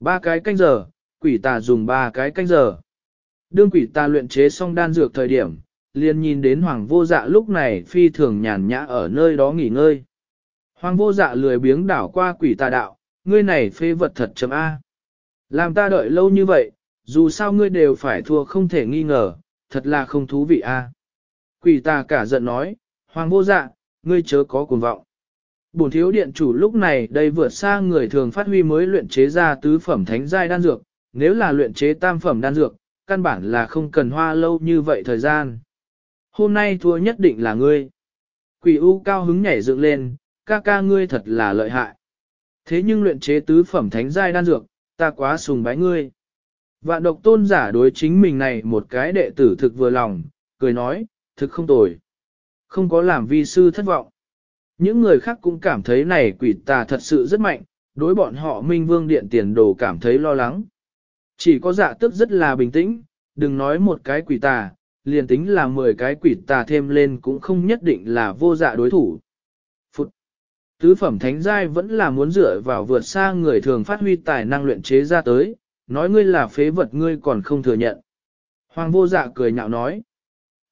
ba cái canh giờ, quỷ tà dùng ba cái canh giờ. Đương quỷ tà luyện chế xong đan dược thời điểm, liền nhìn đến hoàng vô dạ lúc này phi thường nhàn nhã ở nơi đó nghỉ ngơi. Hoàng vô dạ lười biếng đảo qua quỷ tà đạo, ngươi này phê vật thật chấm A. Làm ta đợi lâu như vậy, dù sao ngươi đều phải thua không thể nghi ngờ, thật là không thú vị A. Quỷ tà cả giận nói, hoàng vô dạ, ngươi chớ có cuồng vọng. Bổn thiếu điện chủ lúc này đây vượt xa người thường phát huy mới luyện chế ra tứ phẩm thánh giai đan dược, nếu là luyện chế tam phẩm đan dược, căn bản là không cần hoa lâu như vậy thời gian. Hôm nay thua nhất định là ngươi. Quỷ u cao hứng nhảy dựng lên, ca ca ngươi thật là lợi hại. Thế nhưng luyện chế tứ phẩm thánh giai đan dược, ta quá sùng bái ngươi. Vạn độc tôn giả đối chính mình này một cái đệ tử thực vừa lòng, cười nói, thực không tồi. Không có làm vi sư thất vọng. Những người khác cũng cảm thấy này quỷ tà thật sự rất mạnh, đối bọn họ minh vương điện tiền đồ cảm thấy lo lắng. Chỉ có dạ tức rất là bình tĩnh, đừng nói một cái quỷ tà, liền tính là 10 cái quỷ tà thêm lên cũng không nhất định là vô dạ đối thủ. Phụt! Tứ phẩm thánh giai vẫn là muốn dựa vào vượt xa người thường phát huy tài năng luyện chế ra tới, nói ngươi là phế vật ngươi còn không thừa nhận. Hoàng vô dạ cười nhạo nói.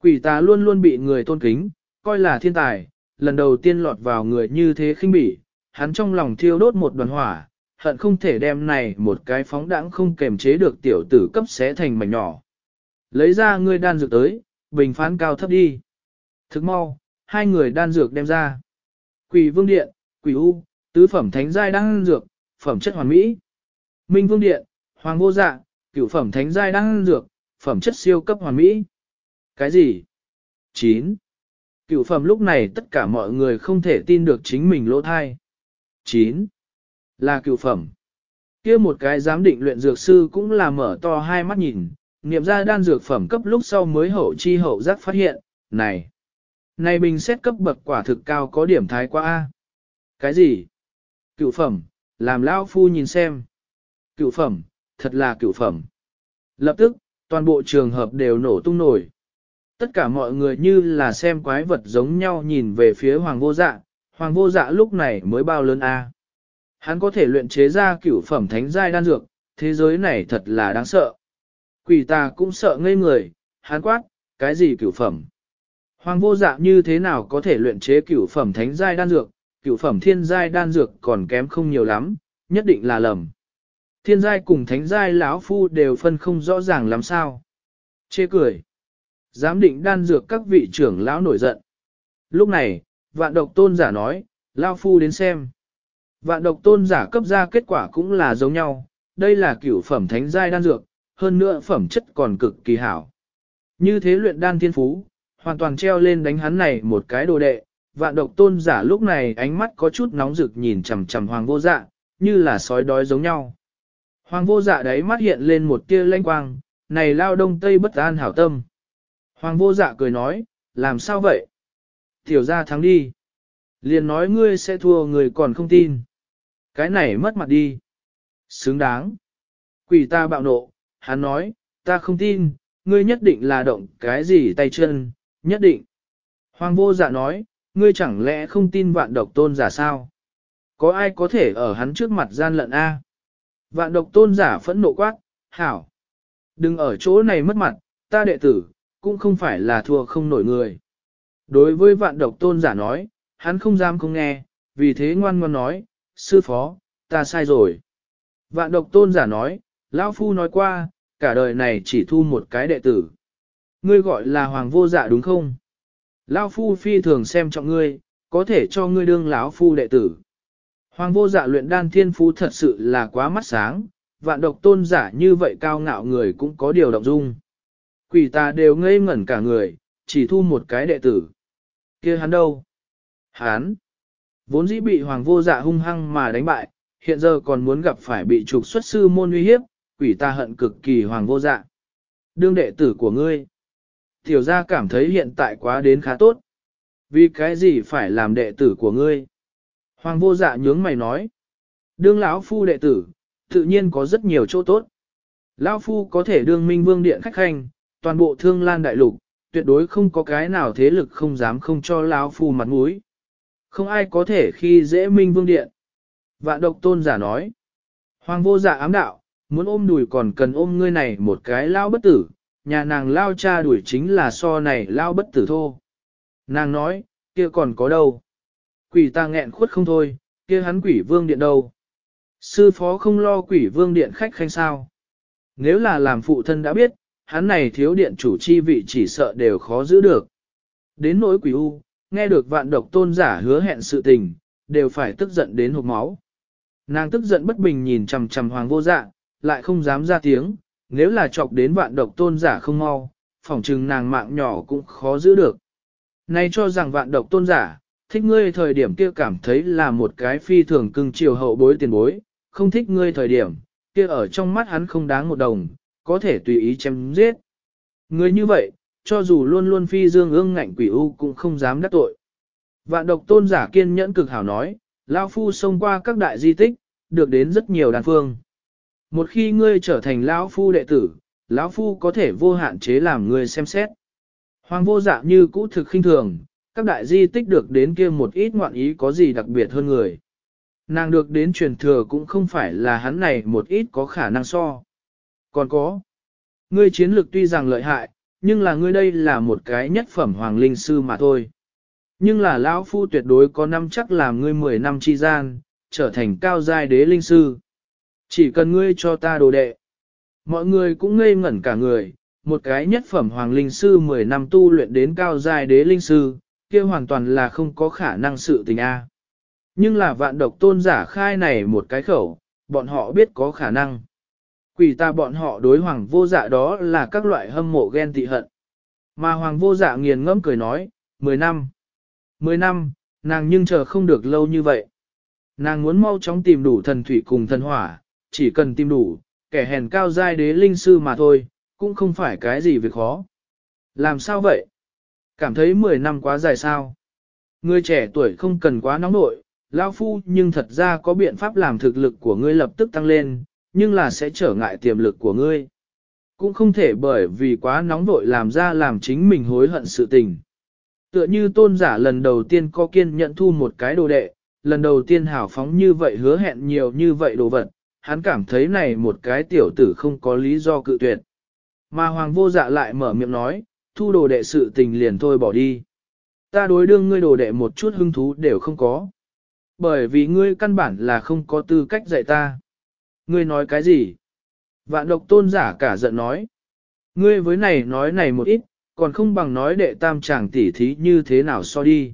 Quỷ tà luôn luôn bị người tôn kính, coi là thiên tài, lần đầu tiên lọt vào người như thế khinh bỉ, hắn trong lòng thiêu đốt một đoàn hỏa, hận không thể đem này một cái phóng đãng không kềm chế được tiểu tử cấp xé thành mảnh nhỏ. Lấy ra ngươi đan dược tới, bình phán cao thấp đi. Thức mau, hai người đan dược đem ra. Quỷ vương điện, quỷ u, tứ phẩm thánh giai đan dược, phẩm chất hoàn mỹ. Minh vương điện, hoàng vô dạ, cửu phẩm thánh giai đan dược, phẩm chất siêu cấp hoàn mỹ. Cái gì? 9 cựu phẩm lúc này tất cả mọi người không thể tin được chính mình lỗ thai. 9. Là cựu phẩm. kia một cái giám định luyện dược sư cũng là mở to hai mắt nhìn, nghiệm ra đan dược phẩm cấp lúc sau mới hậu chi hậu giác phát hiện, này. Này bình xét cấp bậc quả thực cao có điểm thái quá A. Cái gì? Cựu phẩm, làm lão phu nhìn xem. Cựu phẩm, thật là cựu phẩm. Lập tức, toàn bộ trường hợp đều nổ tung nổi. Tất cả mọi người như là xem quái vật giống nhau nhìn về phía hoàng vô dạ, hoàng vô dạ lúc này mới bao lớn A. Hắn có thể luyện chế ra cửu phẩm thánh giai đan dược, thế giới này thật là đáng sợ. Quỷ ta cũng sợ ngây người, hắn quát, cái gì cửu phẩm? Hoàng vô dạ như thế nào có thể luyện chế cửu phẩm thánh giai đan dược, cửu phẩm thiên giai đan dược còn kém không nhiều lắm, nhất định là lầm. Thiên giai cùng thánh giai lão phu đều phân không rõ ràng làm sao. Chê cười. Giám định đan dược các vị trưởng lão nổi giận. Lúc này, vạn độc tôn giả nói, lao phu đến xem. Vạn độc tôn giả cấp ra kết quả cũng là giống nhau, đây là cửu phẩm thánh giai đan dược, hơn nữa phẩm chất còn cực kỳ hảo. Như thế luyện đan thiên phú, hoàn toàn treo lên đánh hắn này một cái đồ đệ, vạn độc tôn giả lúc này ánh mắt có chút nóng rực nhìn chằm chằm hoàng vô dạ, như là sói đói giống nhau. Hoàng vô dạ đấy mắt hiện lên một tia lanh quang, này lao đông tây bất an hảo tâm. Hoàng vô dạ cười nói, làm sao vậy? Tiểu ra thắng đi. Liền nói ngươi sẽ thua người còn không tin. Cái này mất mặt đi. Xứng đáng. Quỷ ta bạo nộ, hắn nói, ta không tin, ngươi nhất định là động cái gì tay chân, nhất định. Hoàng vô dạ nói, ngươi chẳng lẽ không tin vạn độc tôn giả sao? Có ai có thể ở hắn trước mặt gian lận A? Vạn độc tôn giả phẫn nộ quát, hảo. Đừng ở chỗ này mất mặt, ta đệ tử, cũng không phải là thua không nổi người. Đối với vạn độc tôn giả nói, hắn không dám không nghe, vì thế ngoan ngoan nói, sư phó, ta sai rồi. Vạn độc tôn giả nói, lão phu nói qua, cả đời này chỉ thu một cái đệ tử. Ngươi gọi là hoàng vô dạ đúng không? Lão phu phi thường xem trọng ngươi, có thể cho ngươi đương lão phu đệ tử. Hoàng vô dạ luyện đan thiên phú thật sự là quá mắt sáng, vạn độc tôn giả như vậy cao ngạo người cũng có điều động dung. Quỷ ta đều ngây ngẩn cả người, chỉ thu một cái đệ tử. kia hắn đâu? Hắn! Vốn dĩ bị hoàng vô dạ hung hăng mà đánh bại, hiện giờ còn muốn gặp phải bị trục xuất sư môn uy hiếp, quỷ ta hận cực kỳ hoàng vô dạ. Đương đệ tử của ngươi. Tiểu gia cảm thấy hiện tại quá đến khá tốt. Vì cái gì phải làm đệ tử của ngươi? Hoàng vô dạ nhướng mày nói. Đương lão phu đệ tử, tự nhiên có rất nhiều chỗ tốt. Lão phu có thể đương minh vương điện khách khanh, toàn bộ thương lan đại lục, tuyệt đối không có cái nào thế lực không dám không cho lão phu mặt mũi. Không ai có thể khi dễ minh vương điện. Vạn độc tôn giả nói. Hoàng vô dạ ám đạo, muốn ôm đùi còn cần ôm ngươi này một cái lao bất tử, nhà nàng lao cha đuổi chính là so này lao bất tử thô. Nàng nói, kia còn có đâu. Quỷ ta nghẹn khuất không thôi, kia hắn quỷ vương điện đâu. Sư phó không lo quỷ vương điện khách khanh sao. Nếu là làm phụ thân đã biết, hắn này thiếu điện chủ chi vị chỉ sợ đều khó giữ được. Đến nỗi quỷ u, nghe được vạn độc tôn giả hứa hẹn sự tình, đều phải tức giận đến hộp máu. Nàng tức giận bất bình nhìn chằm chằm hoàng vô dạ, lại không dám ra tiếng, nếu là chọc đến vạn độc tôn giả không mau, phỏng chừng nàng mạng nhỏ cũng khó giữ được. Nay cho rằng vạn độc tôn giả, thích ngươi thời điểm kia cảm thấy là một cái phi thường cưng chiều hậu bối tiền bối, không thích ngươi thời điểm, kia ở trong mắt hắn không đáng một đồng, có thể tùy ý chém giết. Người như vậy, cho dù luôn luôn phi dương ương ngạnh quỷ u cũng không dám đắc tội. Vạn độc tôn giả kiên nhẫn cực hảo nói, Lao Phu xông qua các đại di tích, được đến rất nhiều đàn phương. Một khi ngươi trở thành Lão Phu đệ tử, Lão Phu có thể vô hạn chế làm ngươi xem xét. Hoàng vô dạ như cũ thực khinh thường, các đại di tích được đến kia một ít ngoạn ý có gì đặc biệt hơn người. Nàng được đến truyền thừa cũng không phải là hắn này một ít có khả năng so. Còn có, ngươi chiến lược tuy rằng lợi hại, nhưng là ngươi đây là một cái nhất phẩm hoàng linh sư mà thôi. Nhưng là lão phu tuyệt đối có năm chắc làm ngươi 10 năm chi gian, trở thành cao giai đế linh sư. Chỉ cần ngươi cho ta đồ đệ. Mọi người cũng ngây ngẩn cả người, một cái nhất phẩm hoàng linh sư 10 năm tu luyện đến cao giai đế linh sư, kia hoàn toàn là không có khả năng sự tình A. Nhưng là vạn độc tôn giả khai này một cái khẩu, bọn họ biết có khả năng. Quỷ ta bọn họ đối hoàng vô dạ đó là các loại hâm mộ ghen tị hận. Mà hoàng vô dạ nghiền ngẫm cười nói, 10 năm. 10 năm, nàng nhưng chờ không được lâu như vậy. Nàng muốn mau chóng tìm đủ thần thủy cùng thần hỏa, chỉ cần tìm đủ, kẻ hèn cao giai đế linh sư mà thôi, cũng không phải cái gì việc khó. Làm sao vậy? Cảm thấy 10 năm quá dài sao? Người trẻ tuổi không cần quá nóng nội, lao phu nhưng thật ra có biện pháp làm thực lực của ngươi lập tức tăng lên, nhưng là sẽ trở ngại tiềm lực của ngươi. Cũng không thể bởi vì quá nóng vội làm ra làm chính mình hối hận sự tình. Tựa như tôn giả lần đầu tiên có kiên nhận thu một cái đồ đệ, lần đầu tiên hảo phóng như vậy hứa hẹn nhiều như vậy đồ vật, hắn cảm thấy này một cái tiểu tử không có lý do cự tuyệt. Mà hoàng vô dạ lại mở miệng nói, thu đồ đệ sự tình liền thôi bỏ đi. Ta đối đương ngươi đồ đệ một chút hứng thú đều không có. Bởi vì ngươi căn bản là không có tư cách dạy ta. Ngươi nói cái gì? Vạn độc tôn giả cả giận nói. Ngươi với này nói này một ít, còn không bằng nói đệ tam chàng tỉ thí như thế nào so đi.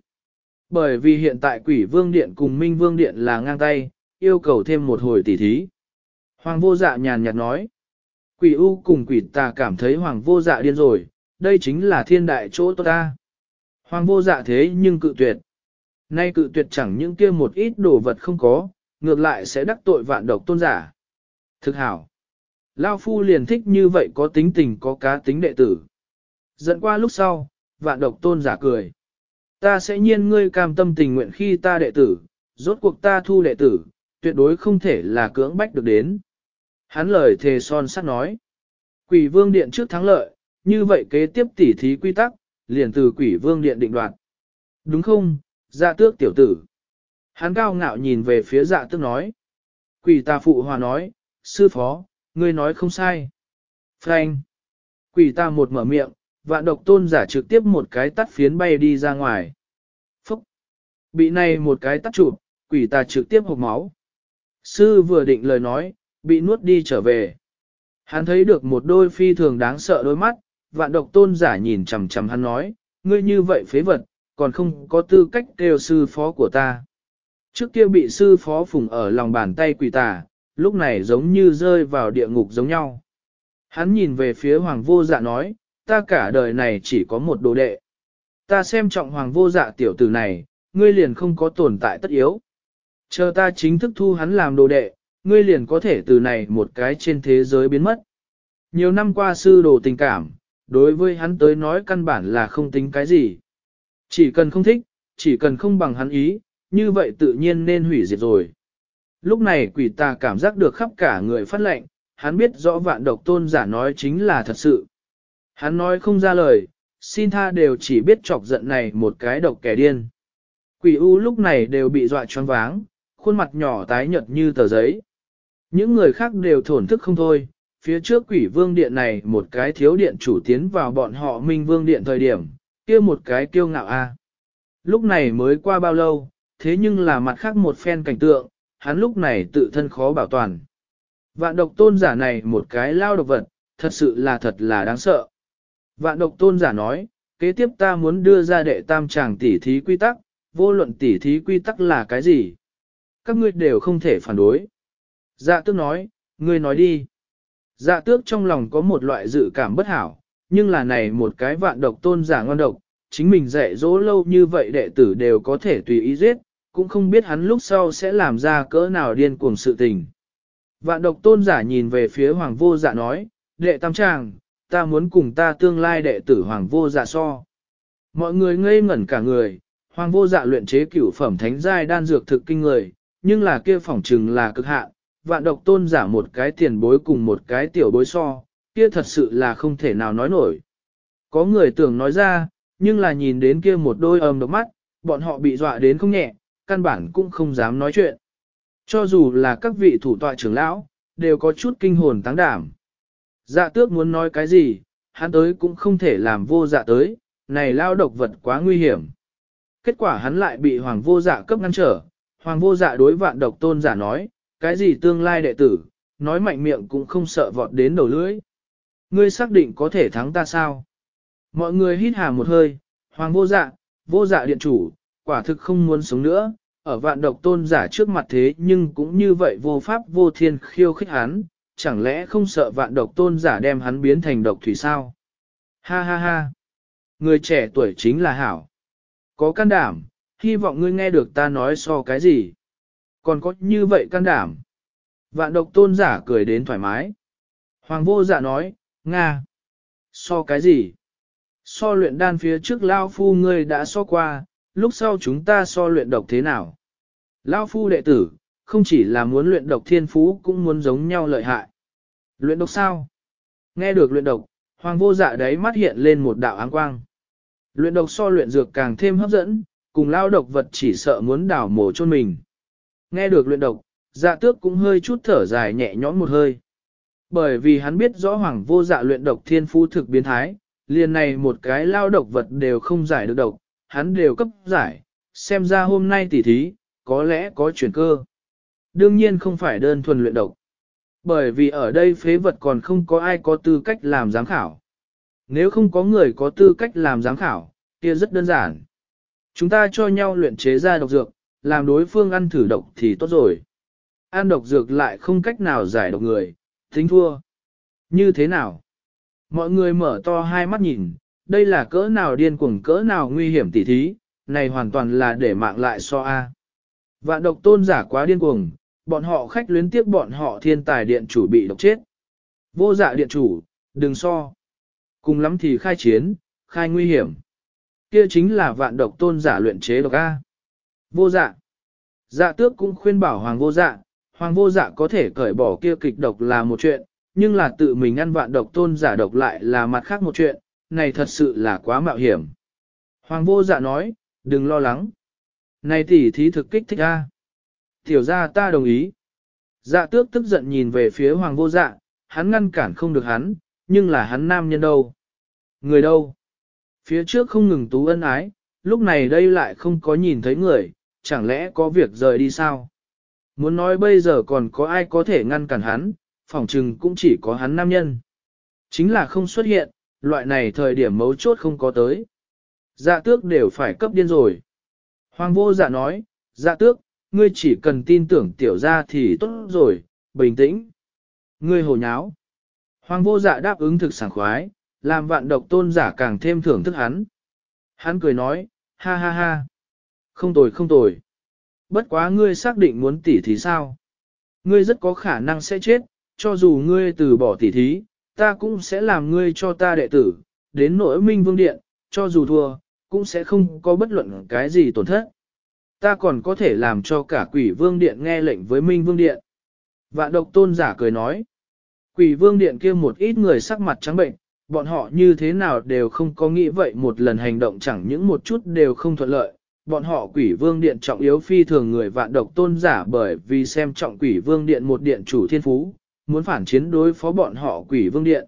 Bởi vì hiện tại quỷ vương điện cùng minh vương điện là ngang tay, yêu cầu thêm một hồi tỉ thí. Hoàng vô dạ nhàn nhạt nói. Quỷ u cùng quỷ tà cảm thấy hoàng vô dạ điên rồi, đây chính là thiên đại chỗ tốt ta. Hoàng vô dạ thế nhưng cự tuyệt. Nay cự tuyệt chẳng những kia một ít đồ vật không có, ngược lại sẽ đắc tội vạn độc tôn giả. Thực hảo. Lao phu liền thích như vậy có tính tình có cá tính đệ tử. Dẫn qua lúc sau, vạn độc tôn giả cười. Ta sẽ nhiên ngươi cam tâm tình nguyện khi ta đệ tử, rốt cuộc ta thu đệ tử, tuyệt đối không thể là cưỡng bách được đến. Hắn lời thề son sắt nói. Quỷ vương điện trước thắng lợi, như vậy kế tiếp tỉ thí quy tắc, liền từ quỷ vương điện định đoạt. Đúng không, dạ tước tiểu tử. Hắn cao ngạo nhìn về phía dạ tước nói. Quỷ ta phụ hòa nói, sư phó, ngươi nói không sai. Frank. Quỷ ta một mở miệng, vạn độc tôn giả trực tiếp một cái tắt phiến bay đi ra ngoài. Phúc! Bị này một cái tắt chụp, quỷ ta trực tiếp hộp máu. Sư vừa định lời nói, bị nuốt đi trở về. Hắn thấy được một đôi phi thường đáng sợ đôi mắt, vạn độc tôn giả nhìn chằm chằm hắn nói, ngươi như vậy phế vật, còn không có tư cách kêu sư phó của ta. Trước kia bị sư phó phùng ở lòng bàn tay quỷ tà, lúc này giống như rơi vào địa ngục giống nhau. Hắn nhìn về phía hoàng vô dạ nói, ta cả đời này chỉ có một đồ đệ. Ta xem trọng hoàng vô dạ tiểu tử này, ngươi liền không có tồn tại tất yếu. Chờ ta chính thức thu hắn làm đồ đệ, ngươi liền có thể từ này một cái trên thế giới biến mất. Nhiều năm qua sư đồ tình cảm, đối với hắn tới nói căn bản là không tính cái gì. Chỉ cần không thích, chỉ cần không bằng hắn ý, như vậy tự nhiên nên hủy diệt rồi. Lúc này quỷ tà cảm giác được khắp cả người phát lệnh, hắn biết rõ vạn độc tôn giả nói chính là thật sự. Hắn nói không ra lời, xin tha đều chỉ biết chọc giận này một cái độc kẻ điên. Quỷ u lúc này đều bị dọa choáng váng, khuôn mặt nhỏ tái nhợt như tờ giấy. Những người khác đều thổn thức không thôi, phía trước quỷ vương điện này một cái thiếu điện chủ tiến vào bọn họ minh vương điện thời điểm, kia một cái kiêu ngạo a. Lúc này mới qua bao lâu, thế nhưng là mặt khác một phen cảnh tượng, hắn lúc này tự thân khó bảo toàn. Vạn độc tôn giả này một cái lao độc vật, thật sự là thật là đáng sợ. Vạn độc tôn giả nói, kế tiếp ta muốn đưa ra đệ tam tràng tỉ thí quy tắc, vô luận tỉ thí quy tắc là cái gì. Các ngươi đều không thể phản đối. Dạ tước nói, ngươi nói đi. Dạ tước trong lòng có một loại dự cảm bất hảo, nhưng là này một cái vạn độc tôn giả ngon độc, chính mình dạy dỗ lâu như vậy đệ tử đều có thể tùy ý giết, cũng không biết hắn lúc sau sẽ làm ra cỡ nào điên cuồng sự tình. Vạn độc tôn giả nhìn về phía hoàng vô dạ nói, đệ tam tràng, ta muốn cùng ta tương lai đệ tử hoàng vô dạ so. Mọi người ngây ngẩn cả người, hoàng vô dạ luyện chế cửu phẩm thánh giai đan dược thực kinh người, nhưng là kia phỏng trừng là cực hạn, vạn độc tôn giả một cái tiền bối cùng một cái tiểu bối so, kia thật sự là không thể nào nói nổi. Có người tưởng nói ra, nhưng là nhìn đến kia một đôi ầm độc mắt, bọn họ bị dọa đến không nhẹ, căn bản cũng không dám nói chuyện. Cho dù là các vị thủ tọa trưởng lão, đều có chút kinh hồn táng đảm. Dạ tước muốn nói cái gì, hắn tới cũng không thể làm vô dạ tới, này lao độc vật quá nguy hiểm. Kết quả hắn lại bị hoàng vô dạ cấp ngăn trở, hoàng vô dạ đối vạn độc tôn giả nói, cái gì tương lai đệ tử, nói mạnh miệng cũng không sợ vọt đến đầu lưỡi. Ngươi xác định có thể thắng ta sao? Mọi người hít hà một hơi, hoàng vô dạ, vô dạ điện chủ, quả thực không muốn sống nữa, ở vạn độc tôn giả trước mặt thế nhưng cũng như vậy vô pháp vô thiên khiêu khích hắn, chẳng lẽ không sợ vạn độc tôn giả đem hắn biến thành độc thủy sao? Ha ha ha! Người trẻ tuổi chính là hảo. Có can đảm, hy vọng ngươi nghe được ta nói so cái gì. Còn có như vậy can đảm. Vạn độc tôn giả cười đến thoải mái. Hoàng vô dạ nói, Nga. So cái gì? So luyện đan phía trước Lao Phu ngươi đã so qua, lúc sau chúng ta so luyện độc thế nào? Lao Phu đệ tử, không chỉ là muốn luyện độc thiên phú cũng muốn giống nhau lợi hại. Luyện độc sao? Nghe được luyện độc, hoàng vô dạ đấy mắt hiện lên một đạo áng quang. Luyện độc so luyện dược càng thêm hấp dẫn, cùng lao độc vật chỉ sợ muốn đảo mổ chôn mình. Nghe được luyện độc, dạ tước cũng hơi chút thở dài nhẹ nhõm một hơi. Bởi vì hắn biết rõ hoàng vô dạ luyện độc thiên phú thực biến thái, liền này một cái lao độc vật đều không giải được độc, hắn đều cấp giải, xem ra hôm nay tỉ thí, có lẽ có chuyển cơ. Đương nhiên không phải đơn thuần luyện độc. Bởi vì ở đây phế vật còn không có ai có tư cách làm giám khảo. Nếu không có người có tư cách làm giám khảo, kia rất đơn giản. Chúng ta cho nhau luyện chế ra độc dược, làm đối phương ăn thử độc thì tốt rồi. Ăn độc dược lại không cách nào giải độc người, tính thua. Như thế nào? Mọi người mở to hai mắt nhìn, đây là cỡ nào điên cuồng cỡ nào nguy hiểm tỉ thí, này hoàn toàn là để mạng lại so A. Vạn độc tôn giả quá điên cuồng, bọn họ khách luyến tiếp bọn họ thiên tài điện chủ bị độc chết. Vô dạ điện chủ, đừng so. Cùng lắm thì khai chiến, khai nguy hiểm. Kia chính là vạn độc tôn giả luyện chế độc A. Vô dạ. Dạ tước cũng khuyên bảo hoàng vô dạ, hoàng vô dạ có thể cởi bỏ kia kịch độc là một chuyện, nhưng là tự mình ăn vạn độc tôn giả độc lại là mặt khác một chuyện, này thật sự là quá mạo hiểm. Hoàng vô dạ nói, đừng lo lắng. Này tỷ thí thực kích thích a. Tiểu ra ta đồng ý. Dạ tước tức giận nhìn về phía hoàng vô dạ, hắn ngăn cản không được hắn, nhưng là hắn nam nhân đâu. Người đâu? Phía trước không ngừng tú ân ái, lúc này đây lại không có nhìn thấy người, chẳng lẽ có việc rời đi sao? Muốn nói bây giờ còn có ai có thể ngăn cản hắn, phỏng chừng cũng chỉ có hắn nam nhân. Chính là không xuất hiện, loại này thời điểm mấu chốt không có tới. Dạ tước đều phải cấp điên rồi. Hoàng vô dạ nói, dạ tước, ngươi chỉ cần tin tưởng tiểu ra thì tốt rồi, bình tĩnh. Ngươi hồ nháo. Hoàng vô dạ đáp ứng thực sảng khoái, làm vạn độc tôn giả càng thêm thưởng thức hắn. Hắn cười nói, ha ha ha. Không tồi không tồi. Bất quá ngươi xác định muốn tỉ thì sao? Ngươi rất có khả năng sẽ chết, cho dù ngươi từ bỏ tỉ thí, ta cũng sẽ làm ngươi cho ta đệ tử, đến nỗi minh vương điện, cho dù thua, cũng sẽ không có bất luận cái gì tổn thất. Ta còn có thể làm cho cả quỷ vương điện nghe lệnh với minh vương điện. Vạn độc tôn giả cười nói, quỷ vương điện kia một ít người sắc mặt trắng bệnh, bọn họ như thế nào đều không có nghĩ vậy một lần hành động chẳng những một chút đều không thuận lợi, bọn họ quỷ vương điện trọng yếu phi thường người vạn độc tôn giả bởi vì xem trọng quỷ vương điện một điện chủ thiên phú, muốn phản chiến đối phó bọn họ quỷ vương điện.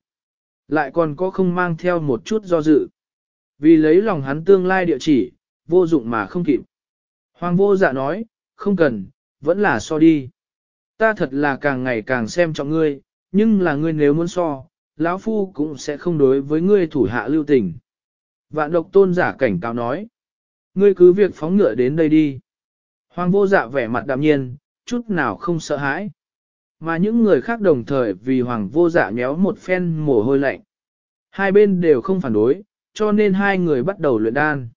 Lại còn có không mang theo một chút do dự. Vì lấy lòng hắn tương lai địa chỉ, vô dụng mà không kịp. Hoàng vô dạ nói, không cần, vẫn là so đi. Ta thật là càng ngày càng xem trọng ngươi, nhưng là ngươi nếu muốn so, lão phu cũng sẽ không đối với ngươi thủ hạ lưu tình. Vạn độc tôn giả cảnh cáo nói, ngươi cứ việc phóng ngựa đến đây đi. Hoàng vô dạ vẻ mặt đạm nhiên, chút nào không sợ hãi. Mà những người khác đồng thời vì hoàng vô dạ nhéo một phen mồ hôi lạnh. Hai bên đều không phản đối, cho nên hai người bắt đầu luyện đan.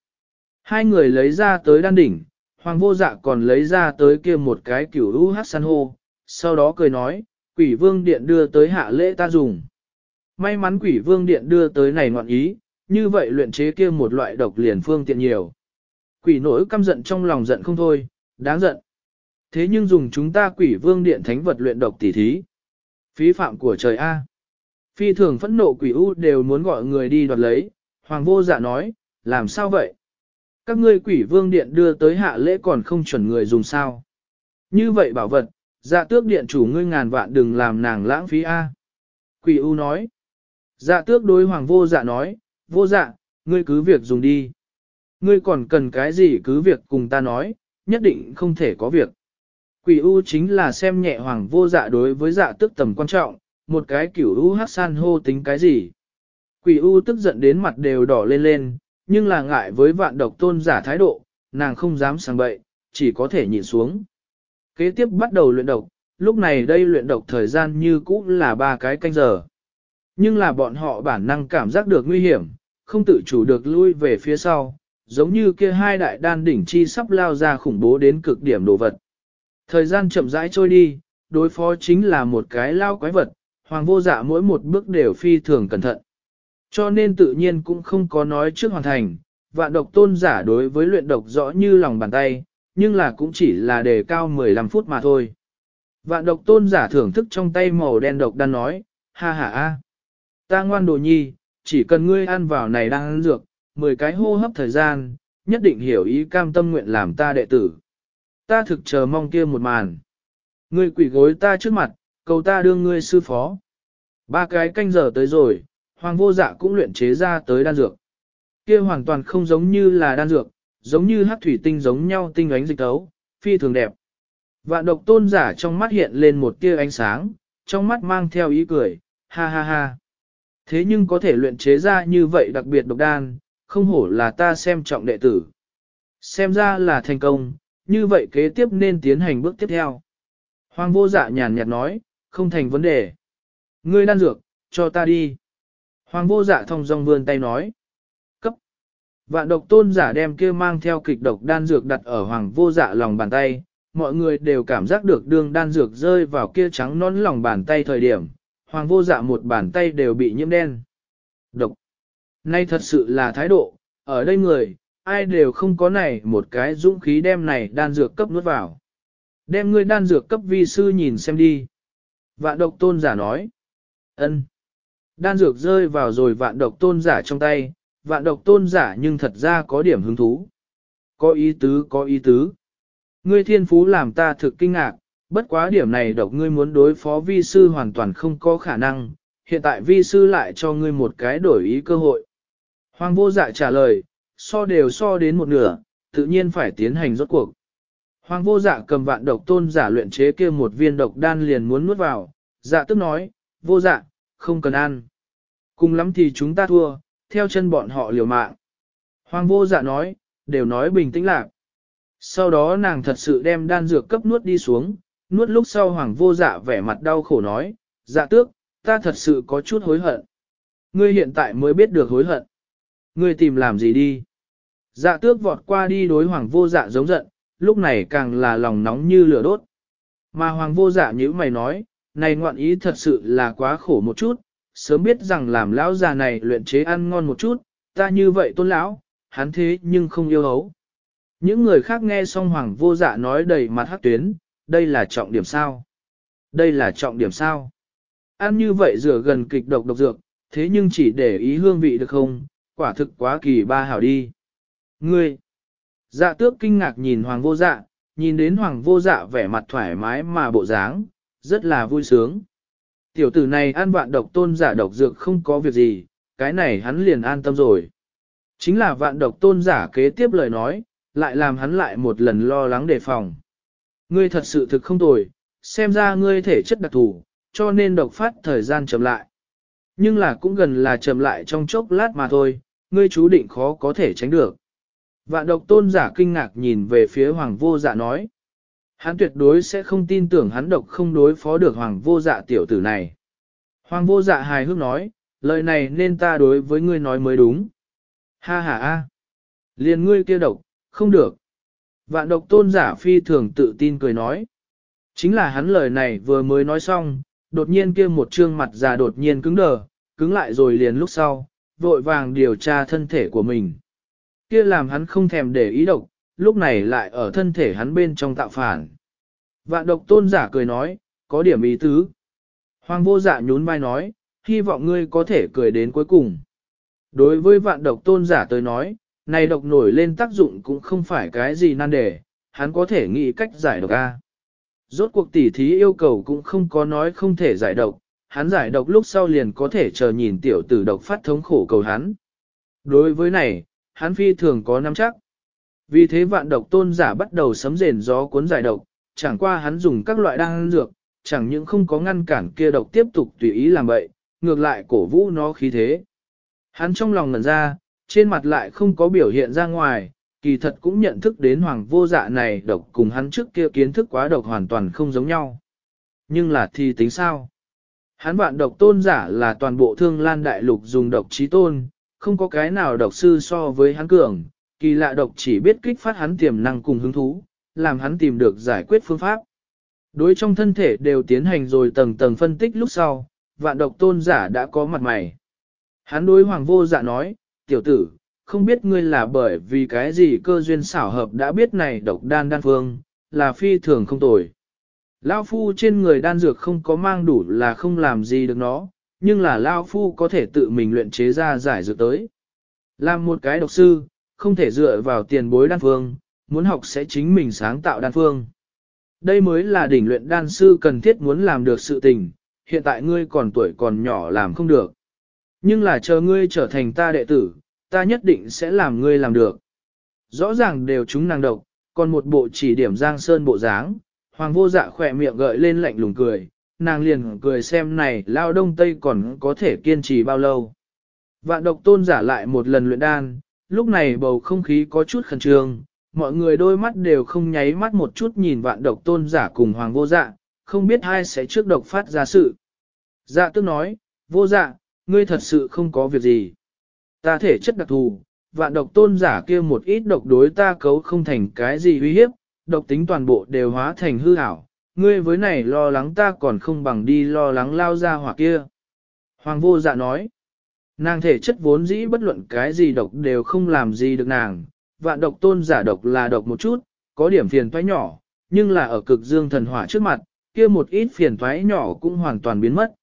Hai người lấy ra tới đan đỉnh, hoàng vô dạ còn lấy ra tới kia một cái kiểu u hát san hô, sau đó cười nói, quỷ vương điện đưa tới hạ lễ ta dùng. May mắn quỷ vương điện đưa tới này ngọn ý, như vậy luyện chế kia một loại độc liền phương tiện nhiều. Quỷ nỗi căm giận trong lòng giận không thôi, đáng giận. Thế nhưng dùng chúng ta quỷ vương điện thánh vật luyện độc tỉ thí. Phí phạm của trời A. Phi thường phẫn nộ quỷ u đều muốn gọi người đi đoạt lấy, hoàng vô dạ nói, làm sao vậy? Các ngươi quỷ vương điện đưa tới hạ lễ còn không chuẩn người dùng sao? Như vậy bảo vật, dạ tước điện chủ ngươi ngàn vạn đừng làm nàng lãng phí A. Quỷ u nói. Dạ tước đối hoàng vô dạ nói, vô dạ, ngươi cứ việc dùng đi. Ngươi còn cần cái gì cứ việc cùng ta nói, nhất định không thể có việc. Quỷ U chính là xem nhẹ hoàng vô dạ đối với dạ tức tầm quan trọng, một cái kiểu U hát san hô tính cái gì. Quỷ U tức giận đến mặt đều đỏ lên lên, nhưng là ngại với vạn độc tôn giả thái độ, nàng không dám sang bậy, chỉ có thể nhìn xuống. Kế tiếp bắt đầu luyện độc, lúc này đây luyện độc thời gian như cũ là ba cái canh giờ. Nhưng là bọn họ bản năng cảm giác được nguy hiểm, không tự chủ được lui về phía sau, giống như kia hai đại đan đỉnh chi sắp lao ra khủng bố đến cực điểm đồ vật. Thời gian chậm rãi trôi đi, đối phó chính là một cái lao quái vật, hoàng vô dạ mỗi một bước đều phi thường cẩn thận. Cho nên tự nhiên cũng không có nói trước hoàn thành, vạn độc tôn giả đối với luyện độc rõ như lòng bàn tay, nhưng là cũng chỉ là đề cao 15 phút mà thôi. Vạn độc tôn giả thưởng thức trong tay màu đen độc đan nói, ha ha a, ta ngoan đồ nhi, chỉ cần ngươi ăn vào này đang ăn dược, 10 cái hô hấp thời gian, nhất định hiểu ý cam tâm nguyện làm ta đệ tử. Ta thực chờ mong kia một màn. Ngươi quỷ gối ta trước mặt, cầu ta đưa ngươi sư phó. Ba cái canh giờ tới rồi, hoàng vô dạ cũng luyện chế ra tới đan dược. Kia hoàn toàn không giống như là đan dược, giống như hát thủy tinh giống nhau tinh ánh dịch tấu, phi thường đẹp. Vạn độc tôn giả trong mắt hiện lên một tia ánh sáng, trong mắt mang theo ý cười, ha ha ha. Thế nhưng có thể luyện chế ra như vậy đặc biệt độc đan, không hổ là ta xem trọng đệ tử. Xem ra là thành công, như vậy kế tiếp nên tiến hành bước tiếp theo. Hoàng vô dạ nhàn nhạt nói, không thành vấn đề. Ngươi đan dược, cho ta đi. Hoàng vô dạ thông dong vươn tay nói. Cấp. Vạn độc tôn giả đem kia mang theo kịch độc đan dược đặt ở hoàng vô dạ lòng bàn tay. Mọi người đều cảm giác được đường đan dược rơi vào kia trắng nón lòng bàn tay thời điểm. Hoàng vô dạ một bàn tay đều bị nhiễm đen. Độc. Nay thật sự là thái độ, ở đây người, ai đều không có này một cái dũng khí đem này đan dược cấp nuốt vào. Đem ngươi đan dược cấp vi sư nhìn xem đi. Vạn độc tôn giả nói. ân. Đan dược rơi vào rồi vạn độc tôn giả trong tay, vạn độc tôn giả nhưng thật ra có điểm hứng thú. Có ý tứ, có ý tứ. Ngươi thiên phú làm ta thực kinh ngạc, bất quá điểm này độc ngươi muốn đối phó vi sư hoàn toàn không có khả năng, hiện tại vi sư lại cho ngươi một cái đổi ý cơ hội. Hoàng vô dạ trả lời, so đều so đến một nửa, tự nhiên phải tiến hành rốt cuộc. Hoàng vô dạ cầm vạn độc tôn giả luyện chế kia một viên độc đan liền muốn nuốt vào, dạ tức nói, vô dạ, không cần ăn. Cùng lắm thì chúng ta thua, theo chân bọn họ liều mạng. Hoàng vô dạ nói, đều nói bình tĩnh lạc. Sau đó nàng thật sự đem đan dược cấp nuốt đi xuống, nuốt lúc sau hoàng vô dạ vẻ mặt đau khổ nói, dạ tước, ta thật sự có chút hối hận. Ngươi hiện tại mới biết được hối hận. Ngươi tìm làm gì đi? Dạ tước vọt qua đi đối hoàng vô dạ giống giận, lúc này càng là lòng nóng như lửa đốt. Mà hoàng vô dạ như mày nói, này ngoạn ý thật sự là quá khổ một chút, sớm biết rằng làm lão già này luyện chế ăn ngon một chút, ta như vậy tôn lão, hắn thế nhưng không yêu hấu. Những người khác nghe xong hoàng vô dạ nói đầy mặt hắc tuyến, đây là trọng điểm sao? Đây là trọng điểm sao? Ăn như vậy rửa gần kịch độc độc dược, thế nhưng chỉ để ý hương vị được không, quả thực quá kỳ ba hảo đi. Ngươi! Dạ tước kinh ngạc nhìn hoàng vô dạ, nhìn đến hoàng vô dạ vẻ mặt thoải mái mà bộ dáng, rất là vui sướng. Tiểu tử này ăn vạn độc tôn giả độc dược không có việc gì, cái này hắn liền an tâm rồi. Chính là vạn độc tôn giả kế tiếp lời nói, lại làm hắn lại một lần lo lắng đề phòng. Ngươi thật sự thực không tồi, xem ra ngươi thể chất đặc thù, cho nên độc phát thời gian chậm lại. Nhưng là cũng gần là chậm lại trong chốc lát mà thôi, ngươi chú định khó có thể tránh được. Vạn độc tôn giả kinh ngạc nhìn về phía hoàng vô dạ nói. Hắn tuyệt đối sẽ không tin tưởng hắn độc không đối phó được hoàng vô dạ tiểu tử này. Hoàng vô dạ hài hước nói, lời này nên ta đối với ngươi nói mới đúng. Ha ha a, liền ngươi kia độc, không được. Vạn độc tôn giả phi thường tự tin cười nói. Chính là hắn lời này vừa mới nói xong, đột nhiên kia một trương mặt già đột nhiên cứng đờ, cứng lại rồi liền lúc sau, vội vàng điều tra thân thể của mình. Kia làm hắn không thèm để ý độc, lúc này lại ở thân thể hắn bên trong tạo phản. Vạn độc tôn giả cười nói, có điểm ý tứ. Hoàng vô dạ nhún vai nói, hy vọng ngươi có thể cười đến cuối cùng. Đối với vạn độc tôn giả tới nói, này độc nổi lên tác dụng cũng không phải cái gì nan đề, hắn có thể nghĩ cách giải độc A. Rốt cuộc tỉ thí yêu cầu cũng không có nói không thể giải độc, hắn giải độc lúc sau liền có thể chờ nhìn tiểu tử độc phát thống khổ cầu hắn. Đối với này, hắn phi thường có nắm chắc. Vì thế vạn độc tôn giả bắt đầu sấm rền gió cuốn giải độc, chẳng qua hắn dùng các loại đan dược, chẳng những không có ngăn cản kia độc tiếp tục tùy ý làm vậy, ngược lại cổ vũ nó khí thế. Hắn trong lòng ngẩn ra, trên mặt lại không có biểu hiện ra ngoài, kỳ thật cũng nhận thức đến hoàng vô dạ này độc cùng hắn trước kia kiến thức quá độc hoàn toàn không giống nhau. Nhưng là thì tính sao? Hắn vạn độc tôn giả là toàn bộ thương lan đại lục dùng độc trí tôn, không có cái nào độc sư so với hắn cường, kỳ lạ độc chỉ biết kích phát hắn tiềm năng cùng hứng thú, làm hắn tìm được giải quyết phương pháp. Đối trong thân thể đều tiến hành rồi tầng tầng phân tích lúc sau, vạn độc tôn giả đã có mặt mày. Hắn đối hoàng vô dạ nói, tiểu tử, không biết ngươi là bởi vì cái gì cơ duyên xảo hợp đã biết này độc đan đan phương, là phi thường không tồi. Lao phu trên người đan dược không có mang đủ là không làm gì được nó, nhưng là Lao phu có thể tự mình luyện chế ra giải dược tới. Làm một cái độc sư, không thể dựa vào tiền bối đan phương, muốn học sẽ chính mình sáng tạo đan phương. Đây mới là đỉnh luyện đan sư cần thiết muốn làm được sự tình, hiện tại ngươi còn tuổi còn nhỏ làm không được. Nhưng là chờ ngươi trở thành ta đệ tử, ta nhất định sẽ làm ngươi làm được. Rõ ràng đều chúng nàng độc, còn một bộ chỉ điểm giang sơn bộ dáng, hoàng vô dạ khỏe miệng gợi lên lạnh lùng cười, nàng liền cười xem này lao đông tây còn có thể kiên trì bao lâu. Vạn độc tôn giả lại một lần luyện đan, lúc này bầu không khí có chút khẩn trương, mọi người đôi mắt đều không nháy mắt một chút nhìn vạn độc tôn giả cùng hoàng vô dạ, không biết ai sẽ trước độc phát ra sự. Dạ tức nói, vô dạ, ngươi thật sự không có việc gì. Ta thể chất đặc thù, vạn độc tôn giả kia một ít độc đối ta cấu không thành cái gì uy hiếp, độc tính toàn bộ đều hóa thành hư ảo. Ngươi với này lo lắng ta còn không bằng đi lo lắng lao ra hỏa kia. Hoàng vô dạ nói, nàng thể chất vốn dĩ bất luận cái gì độc đều không làm gì được nàng, vạn độc tôn giả độc là độc một chút, có điểm phiền toái nhỏ, nhưng là ở cực dương thần hỏa trước mặt, kia một ít phiền toái nhỏ cũng hoàn toàn biến mất.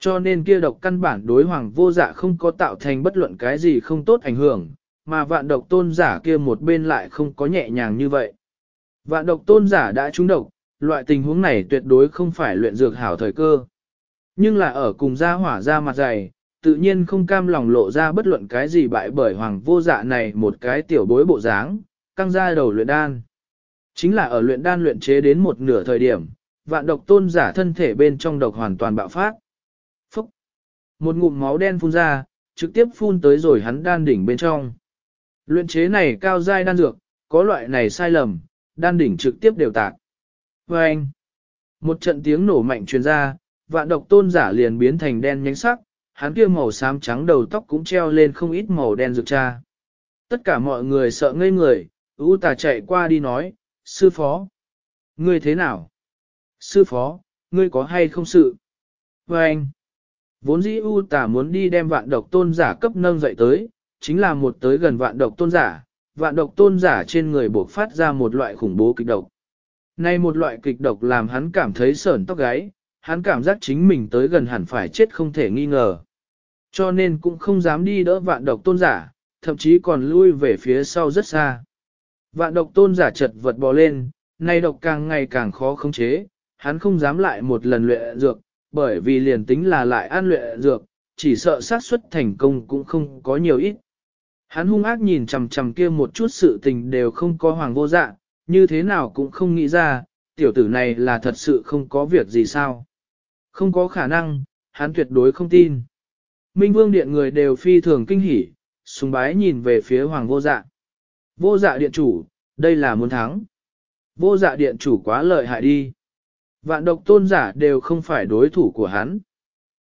Cho nên kia độc căn bản đối hoàng vô dạ không có tạo thành bất luận cái gì không tốt ảnh hưởng, mà vạn độc tôn giả kia một bên lại không có nhẹ nhàng như vậy. Vạn độc tôn giả đã trúng độc, loại tình huống này tuyệt đối không phải luyện dược hảo thời cơ. Nhưng là ở cùng gia hỏa ra mặt dày, tự nhiên không cam lòng lộ ra bất luận cái gì bại bởi hoàng vô dạ này một cái tiểu bối bộ dáng, căng ra đầu luyện đan. Chính là ở luyện đan luyện chế đến một nửa thời điểm, vạn độc tôn giả thân thể bên trong độc hoàn toàn bạo phát. Phúc! Một ngụm máu đen phun ra, trực tiếp phun tới rồi hắn đan đỉnh bên trong. Luyện chế này cao giai đan dược, có loại này sai lầm, đan đỉnh trực tiếp đều tạc. Vâng! Một trận tiếng nổ mạnh truyền ra, vạn độc tôn giả liền biến thành đen nhánh sắc, hắn kia màu xám trắng đầu tóc cũng treo lên không ít màu đen rực cha. Tất cả mọi người sợ ngây người, U tà chạy qua đi nói, sư phó. Ngươi thế nào? Sư phó, ngươi có hay không sự? Vâng! anh, vốn dĩ U tà muốn đi đem vạn độc tôn giả cấp nâng dậy tới, chính là một tới gần vạn độc tôn giả, vạn độc tôn giả trên người buộc phát ra một loại khủng bố kịch độc. Nay một loại kịch độc làm hắn cảm thấy sởn tóc gáy, hắn cảm giác chính mình tới gần hẳn phải chết không thể nghi ngờ. Cho nên cũng không dám đi đỡ vạn độc tôn giả, thậm chí còn lui về phía sau rất xa. Vạn độc tôn giả chật vật bò lên, nay độc càng ngày càng khó khống chế, hắn không dám lại một lần luyện dược, bởi vì liền tính là lại an luyện dược, chỉ sợ xác suất thành công cũng không có nhiều ít. Hắn hung ác nhìn chằm chằm kia một chút sự tình đều không có hoàng vô dạ, như thế nào cũng không nghĩ ra, tiểu tử này là thật sự không có việc gì sao. Không có khả năng, hắn tuyệt đối không tin. Minh vương điện người đều phi thường kinh hỉ, sùng bái nhìn về phía hoàng vô dạ. Vô dạ điện chủ, đây là muốn thắng. Vô dạ điện chủ quá lợi hại đi. Vạn độc tôn giả đều không phải đối thủ của hắn.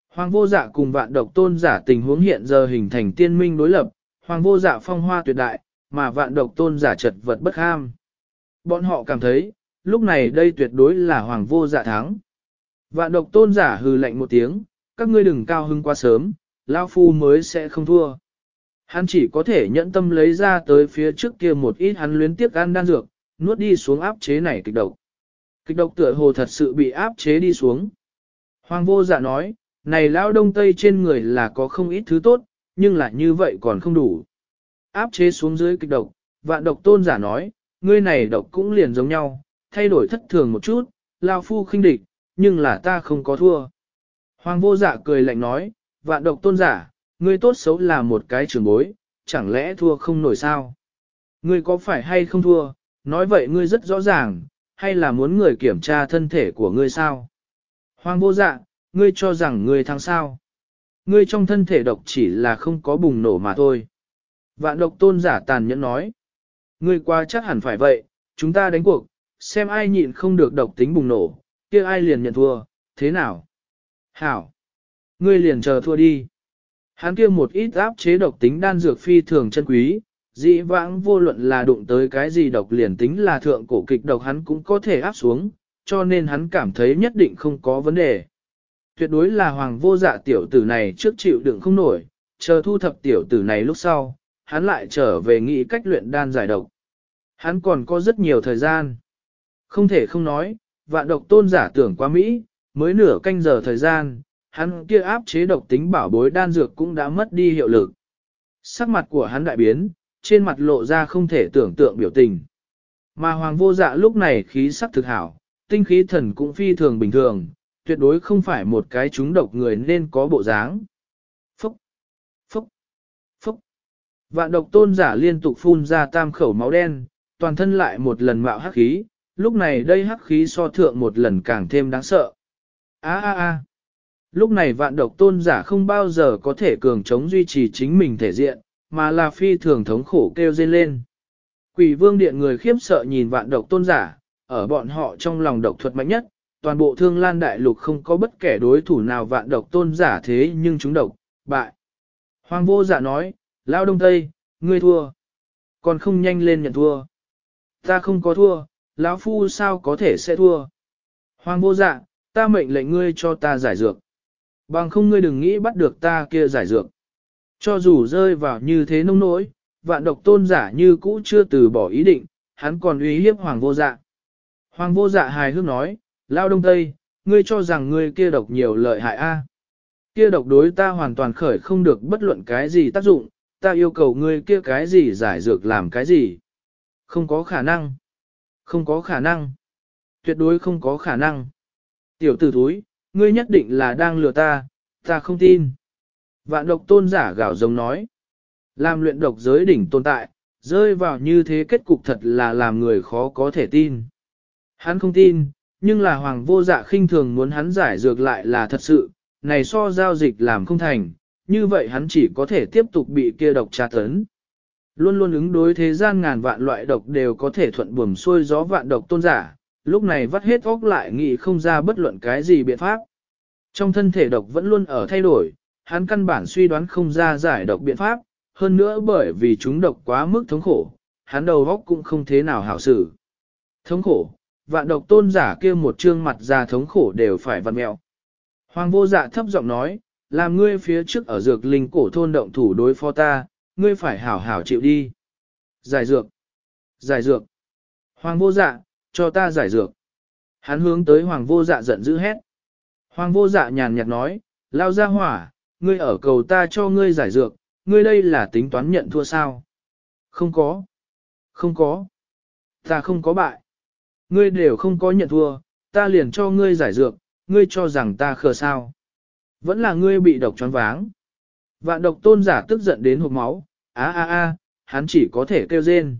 Hoàng vô dạ cùng vạn độc tôn giả tình huống hiện giờ hình thành tiên minh đối lập, hoàng vô dạ phong hoa tuyệt đại, mà vạn độc tôn giả chật vật bất ham. Bọn họ cảm thấy, lúc này đây tuyệt đối là hoàng vô dạ thắng. Vạn độc tôn giả hừ lạnh một tiếng, các ngươi đừng cao hưng quá sớm, Lao Phu mới sẽ không thua. Hắn chỉ có thể nhẫn tâm lấy ra tới phía trước kia một ít hắn luyến tiếc ăn đan dược, nuốt đi xuống áp chế này kịch độc. Kịch độc tựa hồ thật sự bị áp chế đi xuống. Hoàng vô dạ nói, này lão đông tây trên người là có không ít thứ tốt, nhưng lại như vậy còn không đủ. Áp chế xuống dưới kịch độc, vạn độc tôn giả nói, ngươi này độc cũng liền giống nhau, thay đổi thất thường một chút, lao phu khinh địch, nhưng là ta không có thua. Hoàng vô dạ cười lạnh nói, vạn độc tôn giả, ngươi tốt xấu là một cái trường bối, chẳng lẽ thua không nổi sao? Ngươi có phải hay không thua, nói vậy ngươi rất rõ ràng, hay là muốn người kiểm tra thân thể của ngươi sao? Hoàng vô dạ, ngươi cho rằng ngươi thắng sao? Ngươi trong thân thể độc chỉ là không có bùng nổ mà thôi. Vạn độc tôn giả tàn nhẫn nói. Ngươi qua chắc hẳn phải vậy, chúng ta đánh cuộc, xem ai nhịn không được độc tính bùng nổ, kia ai liền nhận thua, thế nào? Hảo! Ngươi liền chờ thua đi. Hắn kia một ít áp chế độc tính đan dược phi thường chân quý, dĩ vãng vô luận là đụng tới cái gì độc liền tính là thượng cổ kịch độc hắn cũng có thể áp xuống, cho nên hắn cảm thấy nhất định không có vấn đề. Tuyệt đối là hoàng vô dạ tiểu tử này trước chịu đựng không nổi, chờ thu thập tiểu tử này lúc sau, hắn lại trở về nghĩ cách luyện đan giải độc. Hắn còn có rất nhiều thời gian. Không thể không nói, vạn độc tôn giả tưởng qua Mỹ, mới nửa canh giờ thời gian, hắn kia áp chế độc tính bảo bối đan dược cũng đã mất đi hiệu lực. Sắc mặt của hắn đại biến, trên mặt lộ ra không thể tưởng tượng biểu tình. Mà hoàng vô dạ lúc này khí sắc thực hảo, tinh khí thần cũng phi thường bình thường, tuyệt đối không phải một cái chúng độc người nên có bộ dáng. Phúc! Phúc! Phúc! Vạn độc tôn giả liên tục phun ra tam khẩu máu đen, toàn thân lại một lần mạo hắc khí, lúc này đây hắc khí so thượng một lần càng thêm đáng sợ. A a a! Lúc này vạn độc tôn giả không bao giờ có thể cường chống duy trì chính mình thể diện, mà là phi thường thống khổ kêu dên lên. Quỷ vương điện người khiếp sợ nhìn vạn độc tôn giả, ở bọn họ trong lòng độc thuật mạnh nhất, toàn bộ thương lan đại lục không có bất kể đối thủ nào vạn độc tôn giả thế nhưng chúng độc, bại. Hoàng vô dạ nói, lao đông tây, ngươi thua. Còn không nhanh lên nhận thua. Ta không có thua, lão phu sao có thể sẽ thua. Hoàng vô dạ, ta mệnh lệnh ngươi cho ta giải dược. Bằng không ngươi đừng nghĩ bắt được ta kia giải dược. Cho dù rơi vào như thế nông nỗi, vạn độc tôn giả như cũ chưa từ bỏ ý định, hắn còn uy hiếp hoàng vô dạ. Hoàng vô dạ hài hước nói, lao đông tây, ngươi cho rằng ngươi kia độc nhiều lợi hại a? Kia độc đối ta hoàn toàn khởi không được bất luận cái gì tác dụng, ta yêu cầu ngươi kia cái gì giải dược làm cái gì. Không có khả năng. Không có khả năng. Tuyệt đối không có khả năng. Tiểu tử thúi, ngươi nhất định là đang lừa ta, ta không tin. Vạn độc tôn giả gạo giống nói. Làm luyện độc giới đỉnh tồn tại, rơi vào như thế kết cục thật là làm người khó có thể tin. Hắn không tin, nhưng là hoàng vô dạ khinh thường muốn hắn giải dược lại là thật sự, này so giao dịch làm không thành, như vậy hắn chỉ có thể tiếp tục bị kia độc tra tấn. Luôn luôn ứng đối thế gian ngàn vạn loại độc đều có thể thuận buồm xuôi gió vạn độc tôn giả, lúc này vắt hết óc lại nghĩ không ra bất luận cái gì biện pháp. Trong thân thể độc vẫn luôn ở thay đổi, hắn căn bản suy đoán không ra giải độc biện pháp, hơn nữa bởi vì chúng độc quá mức thống khổ, hắn đầu óc cũng không thế nào hảo xử. Thống khổ, vạn độc tôn giả kia một trương mặt già thống khổ đều phải vặn mẹo. Hoàng vô dạ thấp giọng nói, làm ngươi phía trước ở dược linh cổ thôn động thủ đối phó ta, ngươi phải hảo hảo chịu đi. Giải dược. Giải dược. Hoàng vô dạ, cho ta giải dược. Hắn hướng tới hoàng vô dạ giận dữ hét. Hoàng vô dạ nhàn nhạt nói, lao ra hỏa, ngươi ở cầu ta cho ngươi giải dược, ngươi đây là tính toán nhận thua sao? Không có. Không có. Ta không có bại. Ngươi đều không có nhận thua, ta liền cho ngươi giải dược, ngươi cho rằng ta khờ sao. Vẫn là ngươi bị độc choáng váng. Vạn độc tôn giả tức giận đến hộp máu, á á á, hắn chỉ có thể kêu rên.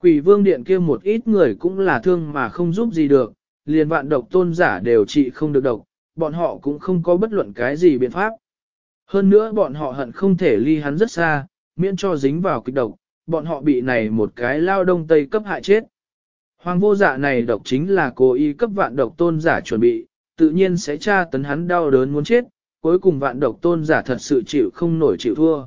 Quỷ vương điện kia một ít người cũng là thương mà không giúp gì được, liền vạn độc tôn giả đều trị không được độc, bọn họ cũng không có bất luận cái gì biện pháp. Hơn nữa bọn họ hận không thể ly hắn rất xa, miễn cho dính vào kịch độc, bọn họ bị này một cái lao đông tây cấp hại chết. Hoàng vô dạ này độc chính là cố ý cấp vạn độc tôn giả chuẩn bị, tự nhiên sẽ tra tấn hắn đau đớn muốn chết, cuối cùng vạn độc tôn giả thật sự chịu không nổi chịu thua.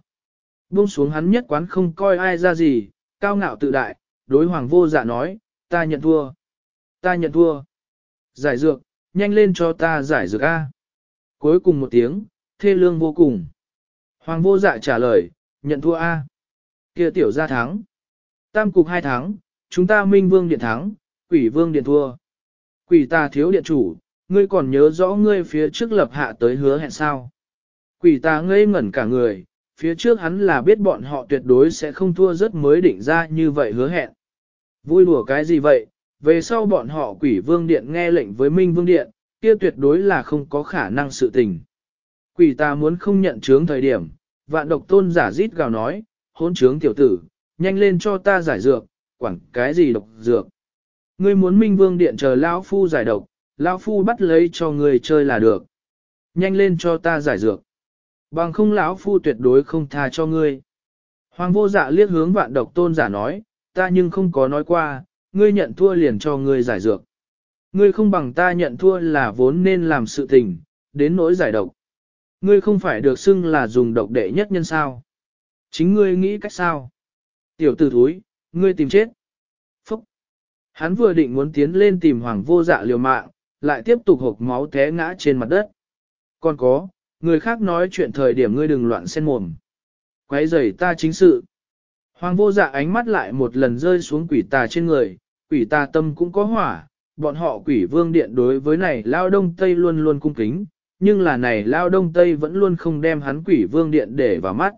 Buông xuống hắn nhất quán không coi ai ra gì, cao ngạo tự đại, đối hoàng vô dạ nói, ta nhận thua, ta nhận thua. Giải dược, nhanh lên cho ta giải dược A. Cuối cùng một tiếng, thê lương vô cùng. Hoàng vô dạ trả lời, nhận thua A. kia tiểu ra thắng. Tam cục hai thắng, chúng ta minh vương điện thắng, quỷ vương điện thua. Quỷ ta thiếu điện chủ, ngươi còn nhớ rõ ngươi phía trước lập hạ tới hứa hẹn sao. Quỷ ta ngây ngẩn cả người, phía trước hắn là biết bọn họ tuyệt đối sẽ không thua rất mới định ra như vậy hứa hẹn. Vui đùa cái gì vậy, về sau bọn họ quỷ vương điện nghe lệnh với minh vương điện, kia tuyệt đối là không có khả năng sự tình. Quỷ ta muốn không nhận chướng thời điểm, vạn độc tôn giả rít gào nói, hôn chướng tiểu tử, nhanh lên cho ta giải dược, quảng cái gì độc dược. Ngươi muốn minh vương điện chờ lão phu giải độc, lão phu bắt lấy cho người chơi là được. Nhanh lên cho ta giải dược. Bằng không lão phu tuyệt đối không tha cho ngươi. Hoàng vô dạ liếc hướng vạn độc tôn giả nói, ta nhưng không có nói qua, ngươi nhận thua liền cho ngươi giải dược. Ngươi không bằng ta nhận thua là vốn nên làm sự tình, đến nỗi giải độc. Ngươi không phải được xưng là dùng độc đệ nhất nhân sao. Chính ngươi nghĩ cách sao? Tiểu tử thúi, ngươi tìm chết. Phúc! Hắn vừa định muốn tiến lên tìm hoàng vô dạ liều mạng, lại tiếp tục hộp máu té ngã trên mặt đất. Còn có, người khác nói chuyện thời điểm ngươi đừng loạn xen mồm. Quấy rầy ta chính sự. Hoàng vô dạ ánh mắt lại một lần rơi xuống quỷ tà trên người, quỷ tà tâm cũng có hỏa, bọn họ quỷ vương điện đối với này lao đông tây luôn luôn cung kính, nhưng là này lao đông tây vẫn luôn không đem hắn quỷ vương điện để vào mắt.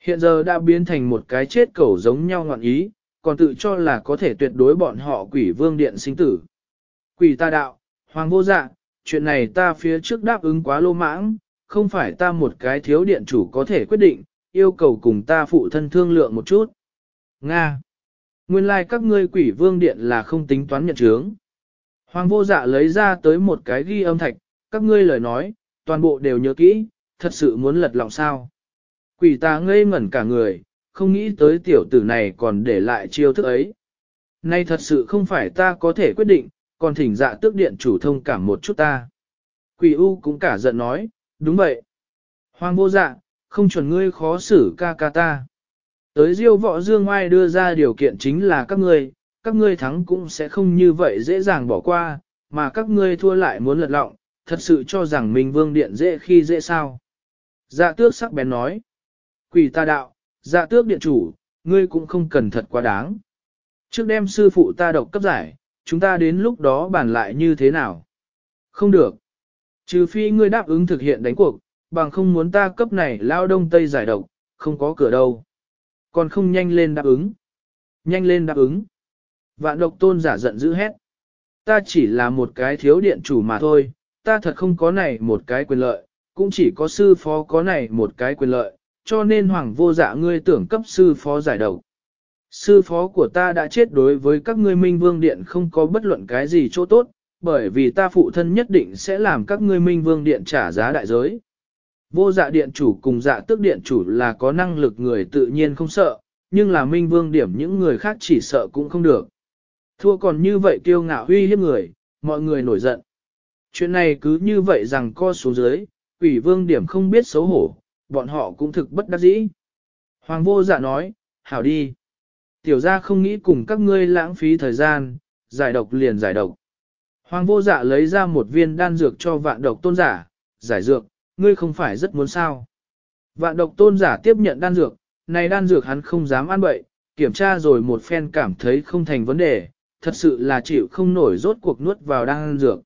Hiện giờ đã biến thành một cái chết cẩu giống nhau ngọn ý, còn tự cho là có thể tuyệt đối bọn họ quỷ vương điện sinh tử. Quỷ ta đạo, hoàng vô dạ, chuyện này ta phía trước đáp ứng quá lô mãng, không phải ta một cái thiếu điện chủ có thể quyết định, yêu cầu cùng ta phụ thân thương lượng một chút. Nga. Nguyên lai like các ngươi quỷ vương điện là không tính toán nhận chướng. Hoàng vô dạ lấy ra tới một cái ghi âm thạch, các ngươi lời nói, toàn bộ đều nhớ kỹ, thật sự muốn lật lòng sao. Quỷ ta ngây ngẩn cả người, không nghĩ tới tiểu tử này còn để lại chiêu thức ấy. Nay thật sự không phải ta có thể quyết định, còn thỉnh dạ tước điện chủ thông cảm một chút ta. Quỷ U cũng cả giận nói, đúng vậy. Hoàng vô dạ, không chuẩn ngươi khó xử ca ca ta. Tới diêu võ dương ngoài đưa ra điều kiện chính là các ngươi, các ngươi thắng cũng sẽ không như vậy dễ dàng bỏ qua, mà các ngươi thua lại muốn lật lọng, thật sự cho rằng mình vương điện dễ khi dễ sao. Dạ tước sắc bén nói. Quỷ ta đạo, dạ tước điện chủ, ngươi cũng không cần thật quá đáng. Trước đem sư phụ ta độc cấp giải, chúng ta đến lúc đó bàn lại như thế nào? Không được. Trừ phi ngươi đáp ứng thực hiện đánh cuộc, bằng không muốn ta cấp này lao đông tây giải độc, không có cửa đâu. Còn không nhanh lên đáp ứng. Nhanh lên đáp ứng. Vạn độc tôn giả giận dữ hét. Ta chỉ là một cái thiếu điện chủ mà thôi, ta thật không có này một cái quyền lợi, cũng chỉ có sư phó có này một cái quyền lợi, cho nên hoàng vô dạ ngươi tưởng cấp sư phó giải độc. Sư phó của ta đã chết đối với các ngươi minh vương điện không có bất luận cái gì chỗ tốt, bởi vì ta phụ thân nhất định sẽ làm các ngươi minh vương điện trả giá đại giới. Vô dạ điện chủ cùng dạ tước điện chủ là có năng lực người tự nhiên không sợ, nhưng là minh vương điểm những người khác chỉ sợ cũng không được. Thua còn như vậy kiêu ngạo huy hiếp người, mọi người nổi giận. Chuyện này cứ như vậy rằng co xuống dưới, quỷ vương điểm không biết xấu hổ, bọn họ cũng thực bất đắc dĩ. Hoàng vô dạ nói, hảo đi. Tiểu gia không nghĩ cùng các ngươi lãng phí thời gian, giải độc liền giải độc. Hoàng vô dạ lấy ra một viên đan dược cho vạn độc tôn giả, giải dược, ngươi không phải rất muốn sao. Vạn độc tôn giả tiếp nhận đan dược, này đan dược hắn không dám ăn bậy, kiểm tra rồi một phen cảm thấy không thành vấn đề, thật sự là chịu không nổi rốt cuộc nuốt vào đan dược.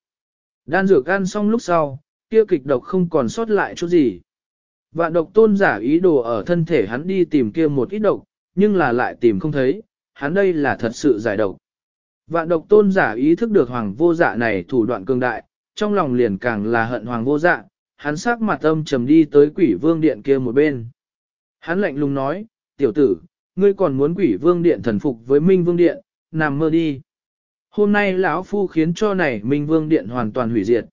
Đan dược ăn xong lúc sau, kia kịch độc không còn sót lại chút gì. Vạn độc tôn giả ý đồ ở thân thể hắn đi tìm kia một ít độc, nhưng là lại tìm không thấy, hắn đây là thật sự giải độc. Vạn độc tôn giả ý thức được hoàng vô dạ này thủ đoạn cường đại, trong lòng liền càng là hận hoàng vô dạ, hắn sắc mặt âm trầm đi tới quỷ vương điện kia một bên. Hắn lạnh lùng nói, tiểu tử, ngươi còn muốn quỷ vương điện thần phục với minh vương điện, nằm mơ đi. Hôm nay lão phu khiến cho này minh vương điện hoàn toàn hủy diệt.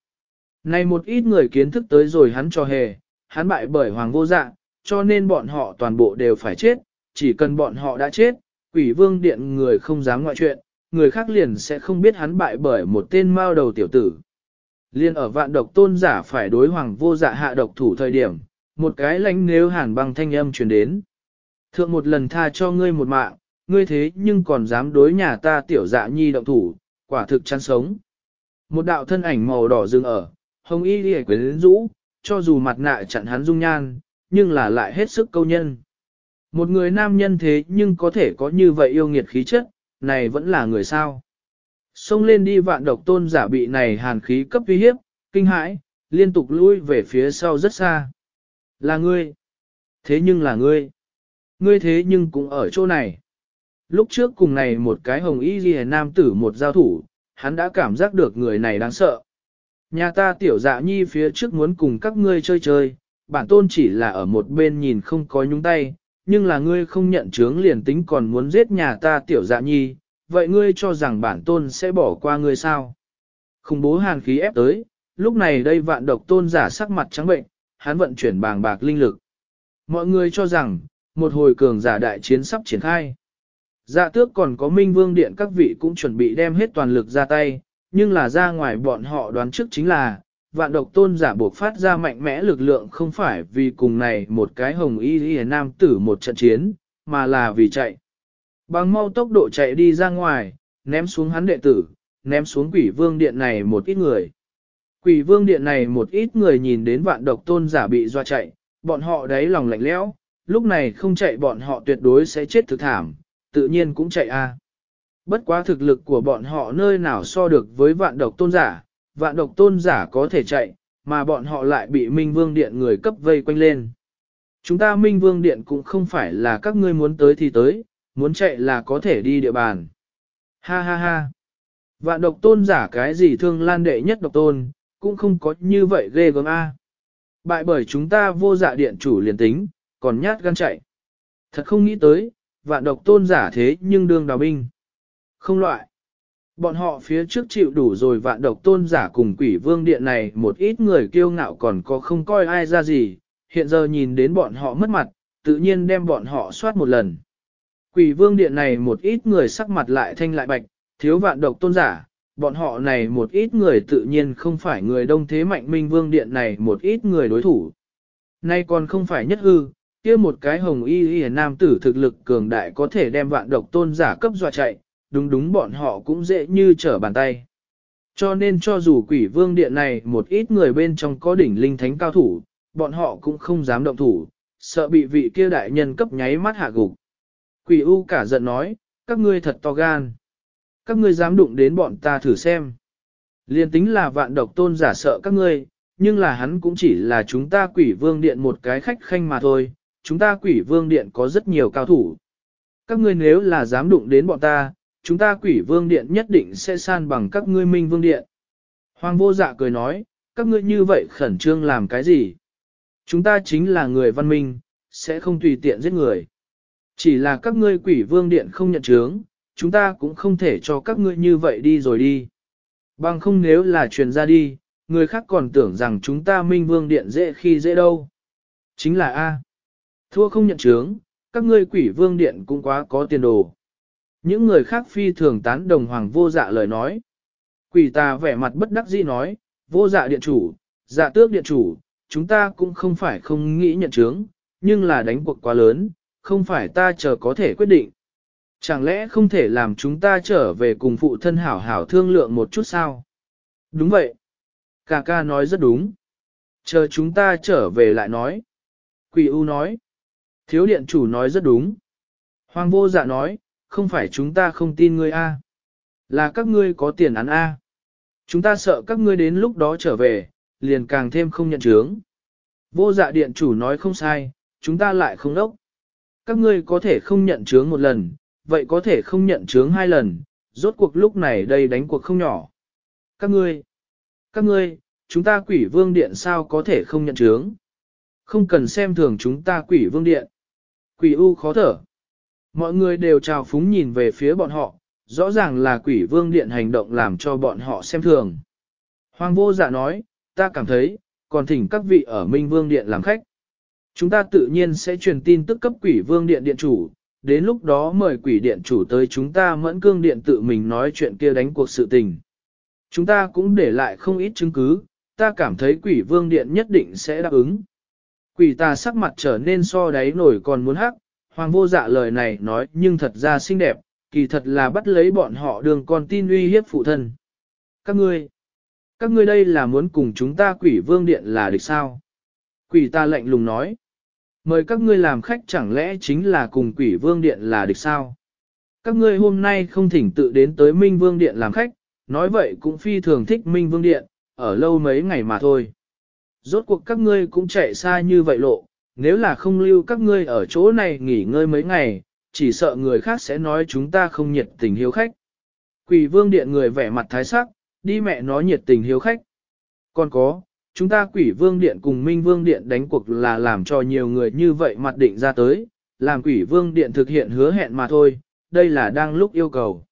Này một ít người kiến thức tới rồi hắn cho hề, hắn bại bởi hoàng vô dạ, cho nên bọn họ toàn bộ đều phải chết, chỉ cần bọn họ đã chết, quỷ vương điện người không dám ngoại chuyện, người khác liền sẽ không biết hắn bại bởi một tên mao đầu tiểu tử. Liên ở vạn độc tôn giả phải đối hoàng vô dạ hạ độc thủ thời điểm, một cái lánh nếu hàn băng thanh âm truyền đến. Thượng một lần tha cho ngươi một mạng, ngươi thế nhưng còn dám đối nhà ta tiểu dạ nhi động thủ, quả thực chăn sống. Một đạo thân ảnh màu đỏ dừng ở, hồng y đi quyến rũ, cho dù mặt nạ chặn hắn dung nhan, nhưng là lại hết sức câu nhân. Một người nam nhân thế nhưng có thể có như vậy yêu nghiệt khí chất, này vẫn là người sao. Xông lên đi vạn độc tôn giả bị này hàn khí cấp uy hiếp, kinh hãi, liên tục lui về phía sau rất xa. Là ngươi. Thế nhưng là ngươi. Ngươi thế nhưng cũng ở chỗ này. Lúc trước cùng này một cái hồng y ghi nam tử một giao thủ, hắn đã cảm giác được người này đáng sợ. Nhà ta tiểu dạ nhi phía trước muốn cùng các ngươi chơi chơi, bản tôn chỉ là ở một bên nhìn không có nhúng tay, nhưng là ngươi không nhận chướng liền tính còn muốn giết nhà ta tiểu dạ nhi, vậy ngươi cho rằng bản tôn sẽ bỏ qua ngươi sao? Khủng bố hàn khí ép tới, lúc này đây vạn độc tôn giả sắc mặt trắng bệnh, hắn vận chuyển bàng bạc linh lực. Mọi người cho rằng, một hồi cường giả đại chiến sắp triển khai. Dạ tước còn có minh vương điện các vị cũng chuẩn bị đem hết toàn lực ra tay, nhưng là ra ngoài bọn họ đoán trước chính là, vạn độc tôn giả buộc phát ra mạnh mẽ lực lượng không phải vì cùng này một cái hồng y y nam tử một trận chiến, mà là vì chạy. Bằng mau tốc độ chạy đi ra ngoài, ném xuống hắn đệ tử, ném xuống quỷ vương điện này một ít người. Quỷ vương điện này một ít người nhìn đến vạn độc tôn giả bị doa chạy, bọn họ đáy lòng lạnh lẽo, lúc này không chạy bọn họ tuyệt đối sẽ chết thực thảm, tự nhiên cũng chạy a. Bất quá thực lực của bọn họ nơi nào so được với vạn độc tôn giả, vạn độc tôn giả có thể chạy, mà bọn họ lại bị Minh Vương Điện người cấp vây quanh lên. Chúng ta Minh Vương Điện cũng không phải là các ngươi muốn tới thì tới, muốn chạy là có thể đi địa bàn. Ha ha ha. Vạn độc tôn giả cái gì thương lan đệ nhất độc tôn, cũng không có như vậy ghê gớm a. Bại bởi chúng ta vô dạ điện chủ liền tính, còn nhát gan chạy. Thật không nghĩ tới, vạn độc tôn giả thế nhưng đương đào binh. Không loại. Bọn họ phía trước chịu đủ rồi vạn độc tôn giả cùng quỷ vương điện này một ít người kiêu ngạo còn có không coi ai ra gì, hiện giờ nhìn đến bọn họ mất mặt, tự nhiên đem bọn họ soát một lần. Quỷ vương điện này một ít người sắc mặt lại thanh lại bạch, thiếu vạn độc tôn giả, bọn họ này một ít người tự nhiên không phải người đông thế mạnh minh vương điện này một ít người đối thủ. Nay còn không phải nhất hư, kia một cái hồng y y nam tử thực lực cường đại có thể đem vạn độc tôn giả cấp dọa chạy, đúng đúng bọn họ cũng dễ như trở bàn tay. Cho nên cho dù quỷ vương điện này một ít người bên trong có đỉnh linh thánh cao thủ, bọn họ cũng không dám động thủ, sợ bị vị kia đại nhân cấp nháy mắt hạ gục. Quỷ u cả giận nói, các ngươi thật to gan. Các ngươi dám đụng đến bọn ta thử xem. Liên tính là vạn độc tôn giả sợ các ngươi, nhưng là hắn cũng chỉ là chúng ta quỷ vương điện một cái khách khanh mà thôi, chúng ta quỷ vương điện có rất nhiều cao thủ. Các ngươi nếu là dám đụng đến bọn ta, chúng ta quỷ vương điện nhất định sẽ san bằng các ngươi minh vương điện. Hoàng vô dạ cười nói, các ngươi như vậy khẩn trương làm cái gì? Chúng ta chính là người văn minh, sẽ không tùy tiện giết người. Chỉ là các ngươi quỷ vương điện không nhận chướng, chúng ta cũng không thể cho các ngươi như vậy đi rồi đi. Bằng không nếu là truyền ra đi, người khác còn tưởng rằng chúng ta minh vương điện dễ khi dễ đâu. Chính là A. Thua không nhận chướng, các ngươi quỷ vương điện cũng quá có tiền đồ. Những người khác phi thường tán đồng hoàng vô dạ lời nói. Quỷ tà vẻ mặt bất đắc dĩ nói, vô dạ điện chủ, dạ tước điện chủ, chúng ta cũng không phải không nghĩ nhận chướng, nhưng là đánh cuộc quá lớn, không phải ta chờ có thể quyết định. Chẳng lẽ không thể làm chúng ta trở về cùng phụ thân hảo hảo thương lượng một chút sao? Đúng vậy. Cà ca nói rất đúng. Chờ chúng ta trở về lại nói. Quỷ U nói. Thiếu điện chủ nói rất đúng. Hoàng vô dạ nói, không phải chúng ta không tin ngươi a, là các ngươi có tiền án a. Chúng ta sợ các ngươi đến lúc đó trở về, liền càng thêm không nhận chướng. Vô dạ điện chủ nói không sai, chúng ta lại không đốc. Các ngươi có thể không nhận chướng một lần, vậy có thể không nhận chướng hai lần, rốt cuộc lúc này đây đánh cuộc không nhỏ. Các ngươi, các ngươi, chúng ta quỷ vương điện sao có thể không nhận chướng? Không cần xem thường chúng ta quỷ vương điện. Quỷ u khó thở. Mọi người đều trào phúng nhìn về phía bọn họ, rõ ràng là quỷ vương điện hành động làm cho bọn họ xem thường. Hoàng vô dạ nói, ta cảm thấy, còn thỉnh các vị ở Minh Vương Điện làm khách. Chúng ta tự nhiên sẽ truyền tin tức cấp quỷ vương điện điện chủ, đến lúc đó mời quỷ điện chủ tới chúng ta mẫn cương điện tự mình nói chuyện kia đánh cuộc sự tình. Chúng ta cũng để lại không ít chứng cứ, ta cảm thấy quỷ vương điện nhất định sẽ đáp ứng. Quỷ ta sắc mặt trở nên so đáy nổi còn muốn hắc, hoàng vô dạ lời này nói nhưng thật ra xinh đẹp, kỳ thật là bắt lấy bọn họ đường con tin uy hiếp phụ thân. Các ngươi, các ngươi đây là muốn cùng chúng ta quỷ vương điện là địch sao? Quỷ ta lạnh lùng nói. Mời các ngươi làm khách chẳng lẽ chính là cùng quỷ vương điện là địch sao? Các ngươi hôm nay không thỉnh tự đến tới Minh Vương Điện làm khách, nói vậy cũng phi thường thích Minh Vương Điện, ở lâu mấy ngày mà thôi. Rốt cuộc các ngươi cũng chạy xa như vậy lộ, nếu là không lưu các ngươi ở chỗ này nghỉ ngơi mấy ngày, chỉ sợ người khác sẽ nói chúng ta không nhiệt tình hiếu khách. Quỷ vương điện người vẻ mặt thái sắc, đi mẹ nó nhiệt tình hiếu khách. Còn có, chúng ta quỷ vương điện cùng minh vương điện đánh cuộc là làm cho nhiều người như vậy mặt định ra tới, làm quỷ vương điện thực hiện hứa hẹn mà thôi, đây là đang lúc yêu cầu.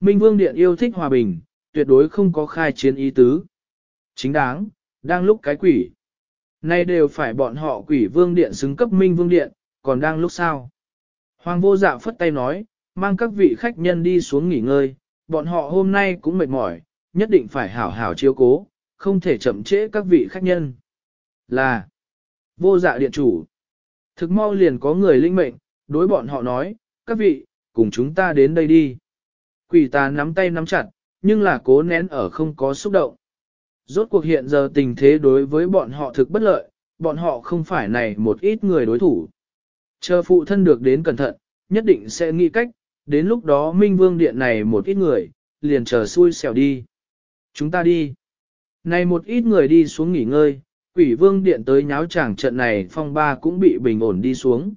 Minh vương điện yêu thích hòa bình, tuyệt đối không có khai chiến ý tứ. Chính đáng, đang lúc cái quỷ. Nay đều phải bọn họ quỷ vương điện xứng cấp minh vương điện, còn đang lúc sao? Hoàng vô dạ phất tay nói, mang các vị khách nhân đi xuống nghỉ ngơi, bọn họ hôm nay cũng mệt mỏi, nhất định phải hảo hảo chiếu cố, không thể chậm trễ các vị khách nhân. Là, vô dạ điện chủ. Thực mau liền có người linh mệnh, đối bọn họ nói, các vị, cùng chúng ta đến đây đi. Quỷ tà nắm tay nắm chặt, nhưng là cố nén ở không có xúc động. Rốt cuộc hiện giờ tình thế đối với bọn họ thực bất lợi, bọn họ không phải này một ít người đối thủ. Chờ phụ thân được đến cẩn thận, nhất định sẽ nghĩ cách, đến lúc đó Minh Vương Điện này một ít người, liền chờ xui xẻo đi. Chúng ta đi. Này một ít người đi xuống nghỉ ngơi, quỷ vương điện tới nháo chàng trận này phong ba cũng bị bình ổn đi xuống.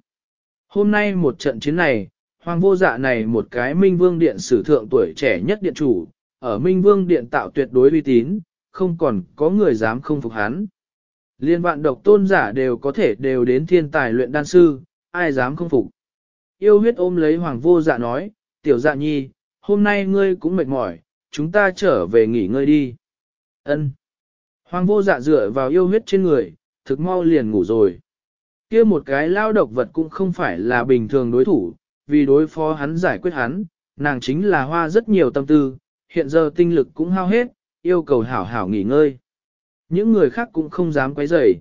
Hôm nay một trận chiến này, hoàng vô dạ này một cái minh vương điện sử thượng tuổi trẻ nhất điện chủ, ở minh vương điện tạo tuyệt đối uy tín, không còn có người dám không phục hắn. Liên vạn độc tôn giả đều có thể đều đến thiên tài luyện đan sư, ai dám không phục. Yêu huyết ôm lấy hoàng vô dạ nói, tiểu dạ nhi, hôm nay ngươi cũng mệt mỏi, chúng ta trở về nghỉ ngơi đi. Ân. Hoàng vô dạ dựa vào yêu huyết trên người, thực mau liền ngủ rồi. kia một cái lao độc vật cũng không phải là bình thường đối thủ, vì đối phó hắn giải quyết hắn, nàng chính là hoa rất nhiều tâm tư, hiện giờ tinh lực cũng hao hết, yêu cầu hảo hảo nghỉ ngơi. Những người khác cũng không dám quấy rầy.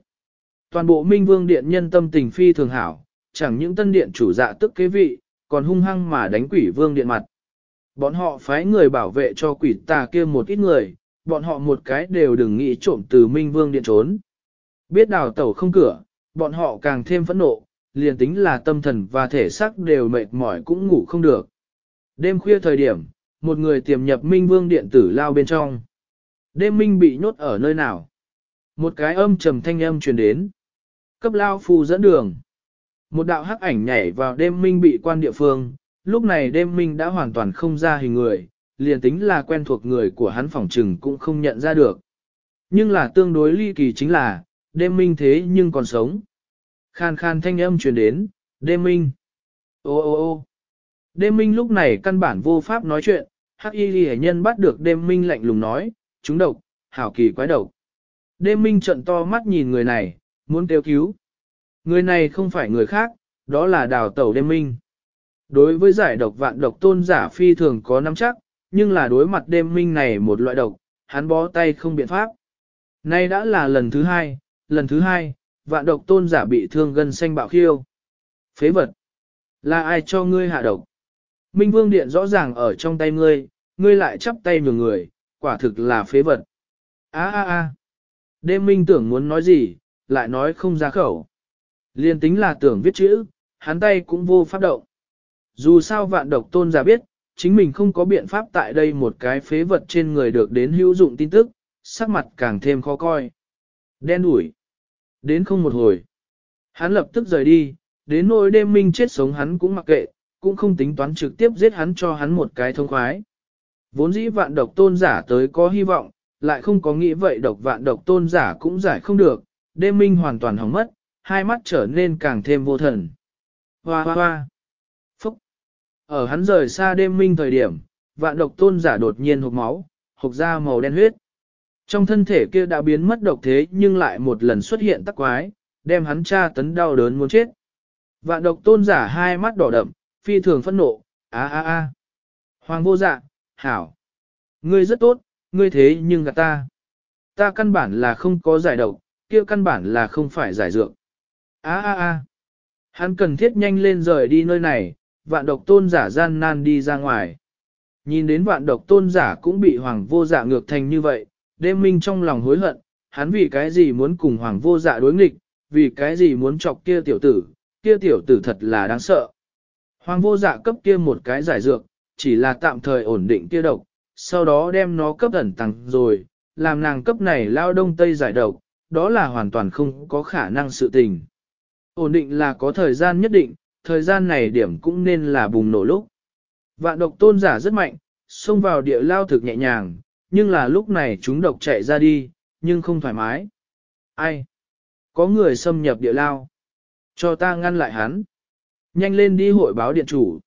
Toàn bộ Minh Vương Điện nhân tâm tình phi thường hảo, chẳng những tân điện chủ dạ tức kế vị, còn hung hăng mà đánh quỷ Vương Điện mặt. Bọn họ phái người bảo vệ cho quỷ tà kia một ít người, bọn họ một cái đều đừng nghĩ trộm từ Minh Vương Điện trốn. Biết đào tẩu không cửa, bọn họ càng thêm phẫn nộ, liền tính là tâm thần và thể xác đều mệt mỏi cũng ngủ không được. Đêm khuya thời điểm, một người tiềm nhập Minh Vương Điện tử lao bên trong. Đêm Minh bị nhốt ở nơi nào? Một cái âm trầm thanh âm truyền đến. Cấp lao phù dẫn đường. Một đạo hắc ảnh nhảy vào đêm Minh bị quan địa phương, lúc này đêm Minh đã hoàn toàn không ra hình người, liền tính là quen thuộc người của hắn phỏng trừng cũng không nhận ra được. Nhưng là tương đối ly kỳ chính là, đêm Minh thế nhưng còn sống. Khan khan thanh âm truyền đến, đêm Minh. Ô ô ô đêm Minh lúc này căn bản vô pháp nói chuyện, hắc y ghi nhân bắt được đêm Minh lạnh lùng nói, chúng độc, hảo kỳ quái độc. Đêm minh trận to mắt nhìn người này, muốn kêu cứu. Người này không phải người khác, đó là đào tẩu đêm minh. Đối với giải độc vạn độc tôn giả phi thường có nắm chắc, nhưng là đối mặt đêm minh này một loại độc, hắn bó tay không biện pháp. Nay đã là lần thứ hai, lần thứ hai, vạn độc tôn giả bị thương gân xanh bạo khiêu. Phế vật. Là ai cho ngươi hạ độc? Minh vương điện rõ ràng ở trong tay ngươi, ngươi lại chắp tay nhường người, quả thực là phế vật. A a a. Đêm minh tưởng muốn nói gì, lại nói không ra khẩu. Liên tính là tưởng viết chữ, hắn tay cũng vô pháp động. Dù sao vạn độc tôn giả biết, chính mình không có biện pháp tại đây một cái phế vật trên người được đến hữu dụng tin tức, sắc mặt càng thêm khó coi. Đen đủi. Đến không một hồi. Hắn lập tức rời đi, đến nỗi đêm minh chết sống hắn cũng mặc kệ, cũng không tính toán trực tiếp giết hắn cho hắn một cái thông khoái. Vốn dĩ vạn độc tôn giả tới có hy vọng, lại không có nghĩ vậy độc vạn độc tôn giả cũng giải không được, đêm minh hoàn toàn hỏng mất, hai mắt trở nên càng thêm vô thần. Hoa hoa hoa. Phúc. Ở hắn rời xa đêm minh thời điểm, vạn độc tôn giả đột nhiên hộp máu, hộp ra màu đen huyết. Trong thân thể kia đã biến mất độc thế nhưng lại một lần xuất hiện tắc quái, đem hắn tra tấn đau đớn muốn chết. Vạn độc tôn giả hai mắt đỏ đậm, phi thường phẫn nộ, a a a. Hoàng vô dạ, hảo. Ngươi rất tốt, ngươi thế nhưng gạt ta. Ta căn bản là không có giải độc, kia căn bản là không phải giải dược. Á á á. Hắn cần thiết nhanh lên rời đi nơi này, vạn độc tôn giả gian nan đi ra ngoài. Nhìn đến vạn độc tôn giả cũng bị hoàng vô dạ ngược thành như vậy, đêm minh trong lòng hối hận, hắn vì cái gì muốn cùng hoàng vô dạ đối nghịch, vì cái gì muốn chọc kia tiểu tử, kia tiểu tử thật là đáng sợ. Hoàng vô dạ cấp kia một cái giải dược, chỉ là tạm thời ổn định kia độc, sau đó đem nó cấp ẩn tăng rồi, làm nàng cấp này lao đông tây giải độc, đó là hoàn toàn không có khả năng sự tình. Ổn định là có thời gian nhất định, thời gian này điểm cũng nên là bùng nổ lúc. Vạn độc tôn giả rất mạnh, xông vào địa lao thực nhẹ nhàng, nhưng là lúc này chúng độc chạy ra đi, nhưng không thoải mái. Ai? Có người xâm nhập địa lao. Cho ta ngăn lại hắn. Nhanh lên đi hội báo điện chủ.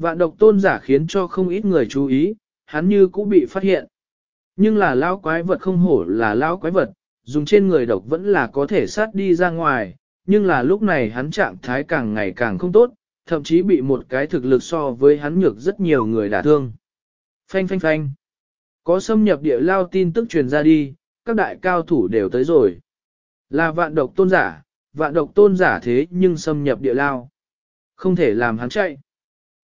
Vạn độc tôn giả khiến cho không ít người chú ý, hắn như cũng bị phát hiện. Nhưng là lao quái vật không hổ là lao quái vật, dùng trên người độc vẫn là có thể sát đi ra ngoài, nhưng là lúc này hắn trạng thái càng ngày càng không tốt, thậm chí bị một cái thực lực so với hắn nhược rất nhiều người đả thương. Phanh phanh phanh. Có xâm nhập địa lao tin tức truyền ra đi, các đại cao thủ đều tới rồi. Là vạn độc tôn giả, vạn độc tôn giả thế nhưng xâm nhập địa lao. Không thể làm hắn chạy.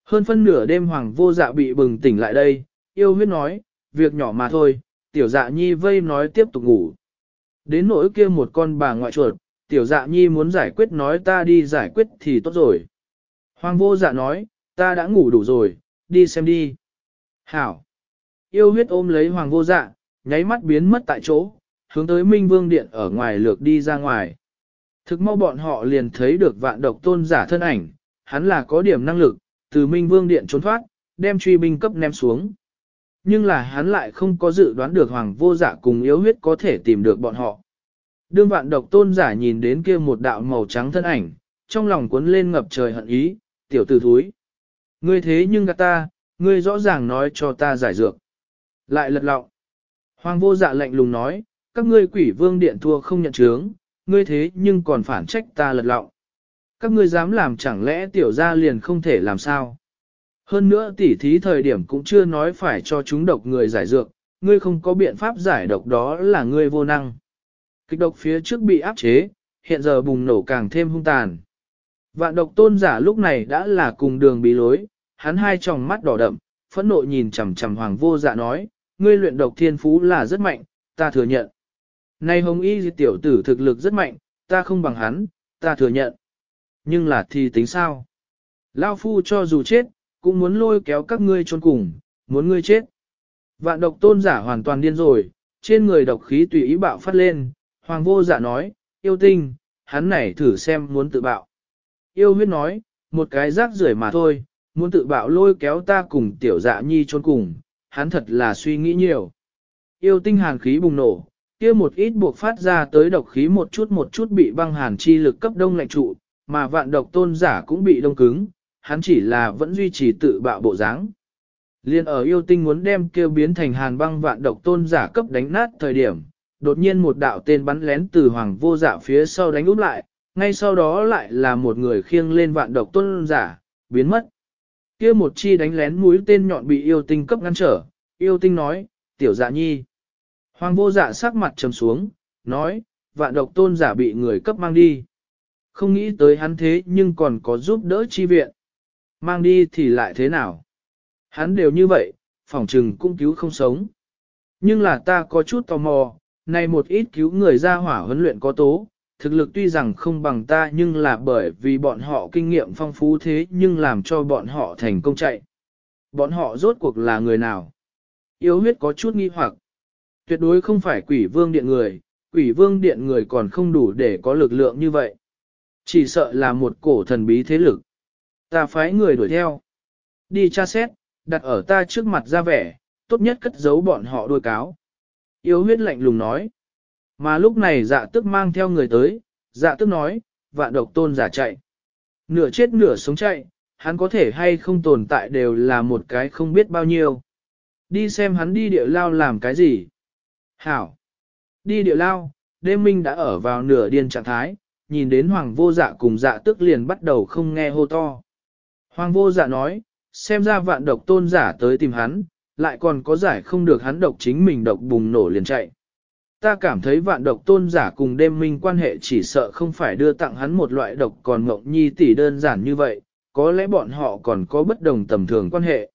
Hơn phân nửa đêm hoàng vô dạ bị bừng tỉnh lại đây, yêu huyết nói, việc nhỏ mà thôi, tiểu dạ nhi vây nói tiếp tục ngủ. Đến nỗi kia một con bà ngoại chuột, tiểu dạ nhi muốn giải quyết nói ta đi giải quyết thì tốt rồi. Hoàng vô dạ nói, ta đã ngủ đủ rồi, đi xem đi. Hảo. Yêu huyết ôm lấy hoàng vô dạ, nháy mắt biến mất tại chỗ, hướng tới Minh Vương Điện ở ngoài lược đi ra ngoài. Thực mau bọn họ liền thấy được vạn độc tôn giả thân ảnh, hắn là có điểm năng lực, từ Minh Vương Điện trốn thoát, đem truy binh cấp ném xuống. Nhưng là hắn lại không có dự đoán được hoàng vô dạ cùng yếu huyết có thể tìm được bọn họ. Đương vạn độc tôn giả nhìn đến kia một đạo màu trắng thân ảnh, trong lòng cuốn lên ngập trời hận ý, tiểu tử thúi. Ngươi thế nhưng gạt ta, ngươi rõ ràng nói cho ta giải dược. Lại lật lọng. Hoàng vô dạ lạnh lùng nói, các ngươi quỷ vương điện thua không nhận chướng, ngươi thế nhưng còn phản trách ta lật lọng. Các ngươi dám làm chẳng lẽ tiểu gia liền không thể làm sao. Hơn nữa tỉ thí thời điểm cũng chưa nói phải cho chúng độc người giải dược, ngươi không có biện pháp giải độc đó là ngươi vô năng. Kịch độc phía trước bị áp chế, hiện giờ bùng nổ càng thêm hung tàn. Vạn độc tôn giả lúc này đã là cùng đường bí lối, hắn hai tròng mắt đỏ đậm, phẫn nộ nhìn chằm chằm hoàng vô dạ nói, ngươi luyện độc thiên phú là rất mạnh, ta thừa nhận. Này hồng y tiểu tử thực lực rất mạnh, ta không bằng hắn, ta thừa nhận. Nhưng là thì tính sao? Lao phu cho dù chết, cũng muốn lôi kéo các ngươi trốn cùng, muốn ngươi chết. Vạn độc tôn giả hoàn toàn điên rồi, trên người độc khí tùy ý bạo phát lên, hoàng vô dạ nói, yêu tinh, hắn này thử xem muốn tự bạo. Yêu huyết nói, một cái rác rưởi mà thôi, muốn tự bạo lôi kéo ta cùng tiểu dạ nhi trốn cùng, hắn thật là suy nghĩ nhiều. Yêu tinh hàn khí bùng nổ, kia một ít buộc phát ra tới độc khí một chút một chút bị băng hàn chi lực cấp đông lạnh trụ, mà vạn độc tôn giả cũng bị đông cứng, hắn chỉ là vẫn duy trì tự bạo bộ dáng. Liên ở yêu tinh muốn đem kêu biến thành hàn băng vạn độc tôn giả cấp đánh nát thời điểm, đột nhiên một đạo tên bắn lén từ hoàng vô dạ phía sau đánh úp lại, ngay sau đó lại là một người khiêng lên vạn độc tôn giả, biến mất. kia một chi đánh lén mũi tên nhọn bị yêu tinh cấp ngăn trở, yêu tinh nói, tiểu dạ nhi. Hoàng vô dạ sắc mặt trầm xuống, nói, vạn độc tôn giả bị người cấp mang đi. Không nghĩ tới hắn thế nhưng còn có giúp đỡ chi viện. Mang đi thì lại thế nào? Hắn đều như vậy, phòng trừng cũng cứu không sống. Nhưng là ta có chút tò mò, này một ít cứu người ra hỏa huấn luyện có tố, thực lực tuy rằng không bằng ta nhưng là bởi vì bọn họ kinh nghiệm phong phú thế nhưng làm cho bọn họ thành công chạy. Bọn họ rốt cuộc là người nào? Yêu huyết có chút nghi hoặc. Tuyệt đối không phải quỷ vương điện người, quỷ vương điện người còn không đủ để có lực lượng như vậy. Chỉ sợ là một cổ thần bí thế lực. Ta phái người đuổi theo. Đi tra xét, đặt ở ta trước mặt ra vẻ, tốt nhất cất giấu bọn họ đôi cáo. Yêu huyết lạnh lùng nói. Mà lúc này dạ tức mang theo người tới, dạ tức nói, vạn độc tôn giả chạy. Nửa chết nửa sống chạy, hắn có thể hay không tồn tại đều là một cái không biết bao nhiêu. Đi xem hắn đi địa lao làm cái gì. Hảo. Đi địa lao, đêm minh đã ở vào nửa điên trạng thái, nhìn đến hoàng vô dạ cùng dạ tức liền bắt đầu không nghe hô to. Hoàng vô dạ nói, xem ra vạn độc tôn giả tới tìm hắn, lại còn có giải không được hắn độc chính mình độc bùng nổ liền chạy. Ta cảm thấy vạn độc tôn giả cùng đêm minh quan hệ chỉ sợ không phải đưa tặng hắn một loại độc còn ngộng nhi tỷ đơn giản như vậy, có lẽ bọn họ còn có bất đồng tầm thường quan hệ.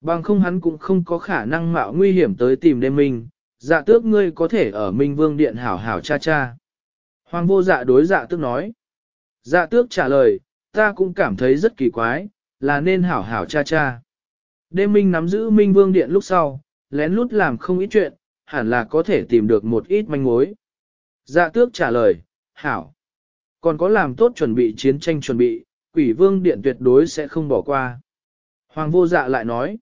Bằng không hắn cũng không có khả năng mạo nguy hiểm tới tìm đêm minh, dạ tước ngươi có thể ở Minh Vương Điện hảo hảo cha cha. Hoàng vô dạ đối dạ tước nói. Dạ tước trả lời, ta cũng cảm thấy rất kỳ quái, là nên hảo hảo cha cha. Đêm minh nắm giữ Minh Vương Điện lúc sau, lén lút làm không ít chuyện, hẳn là có thể tìm được một ít manh mối. Dạ tước trả lời, hảo. Còn có làm tốt chuẩn bị chiến tranh chuẩn bị, quỷ vương điện tuyệt đối sẽ không bỏ qua. Hoàng vô dạ lại nói,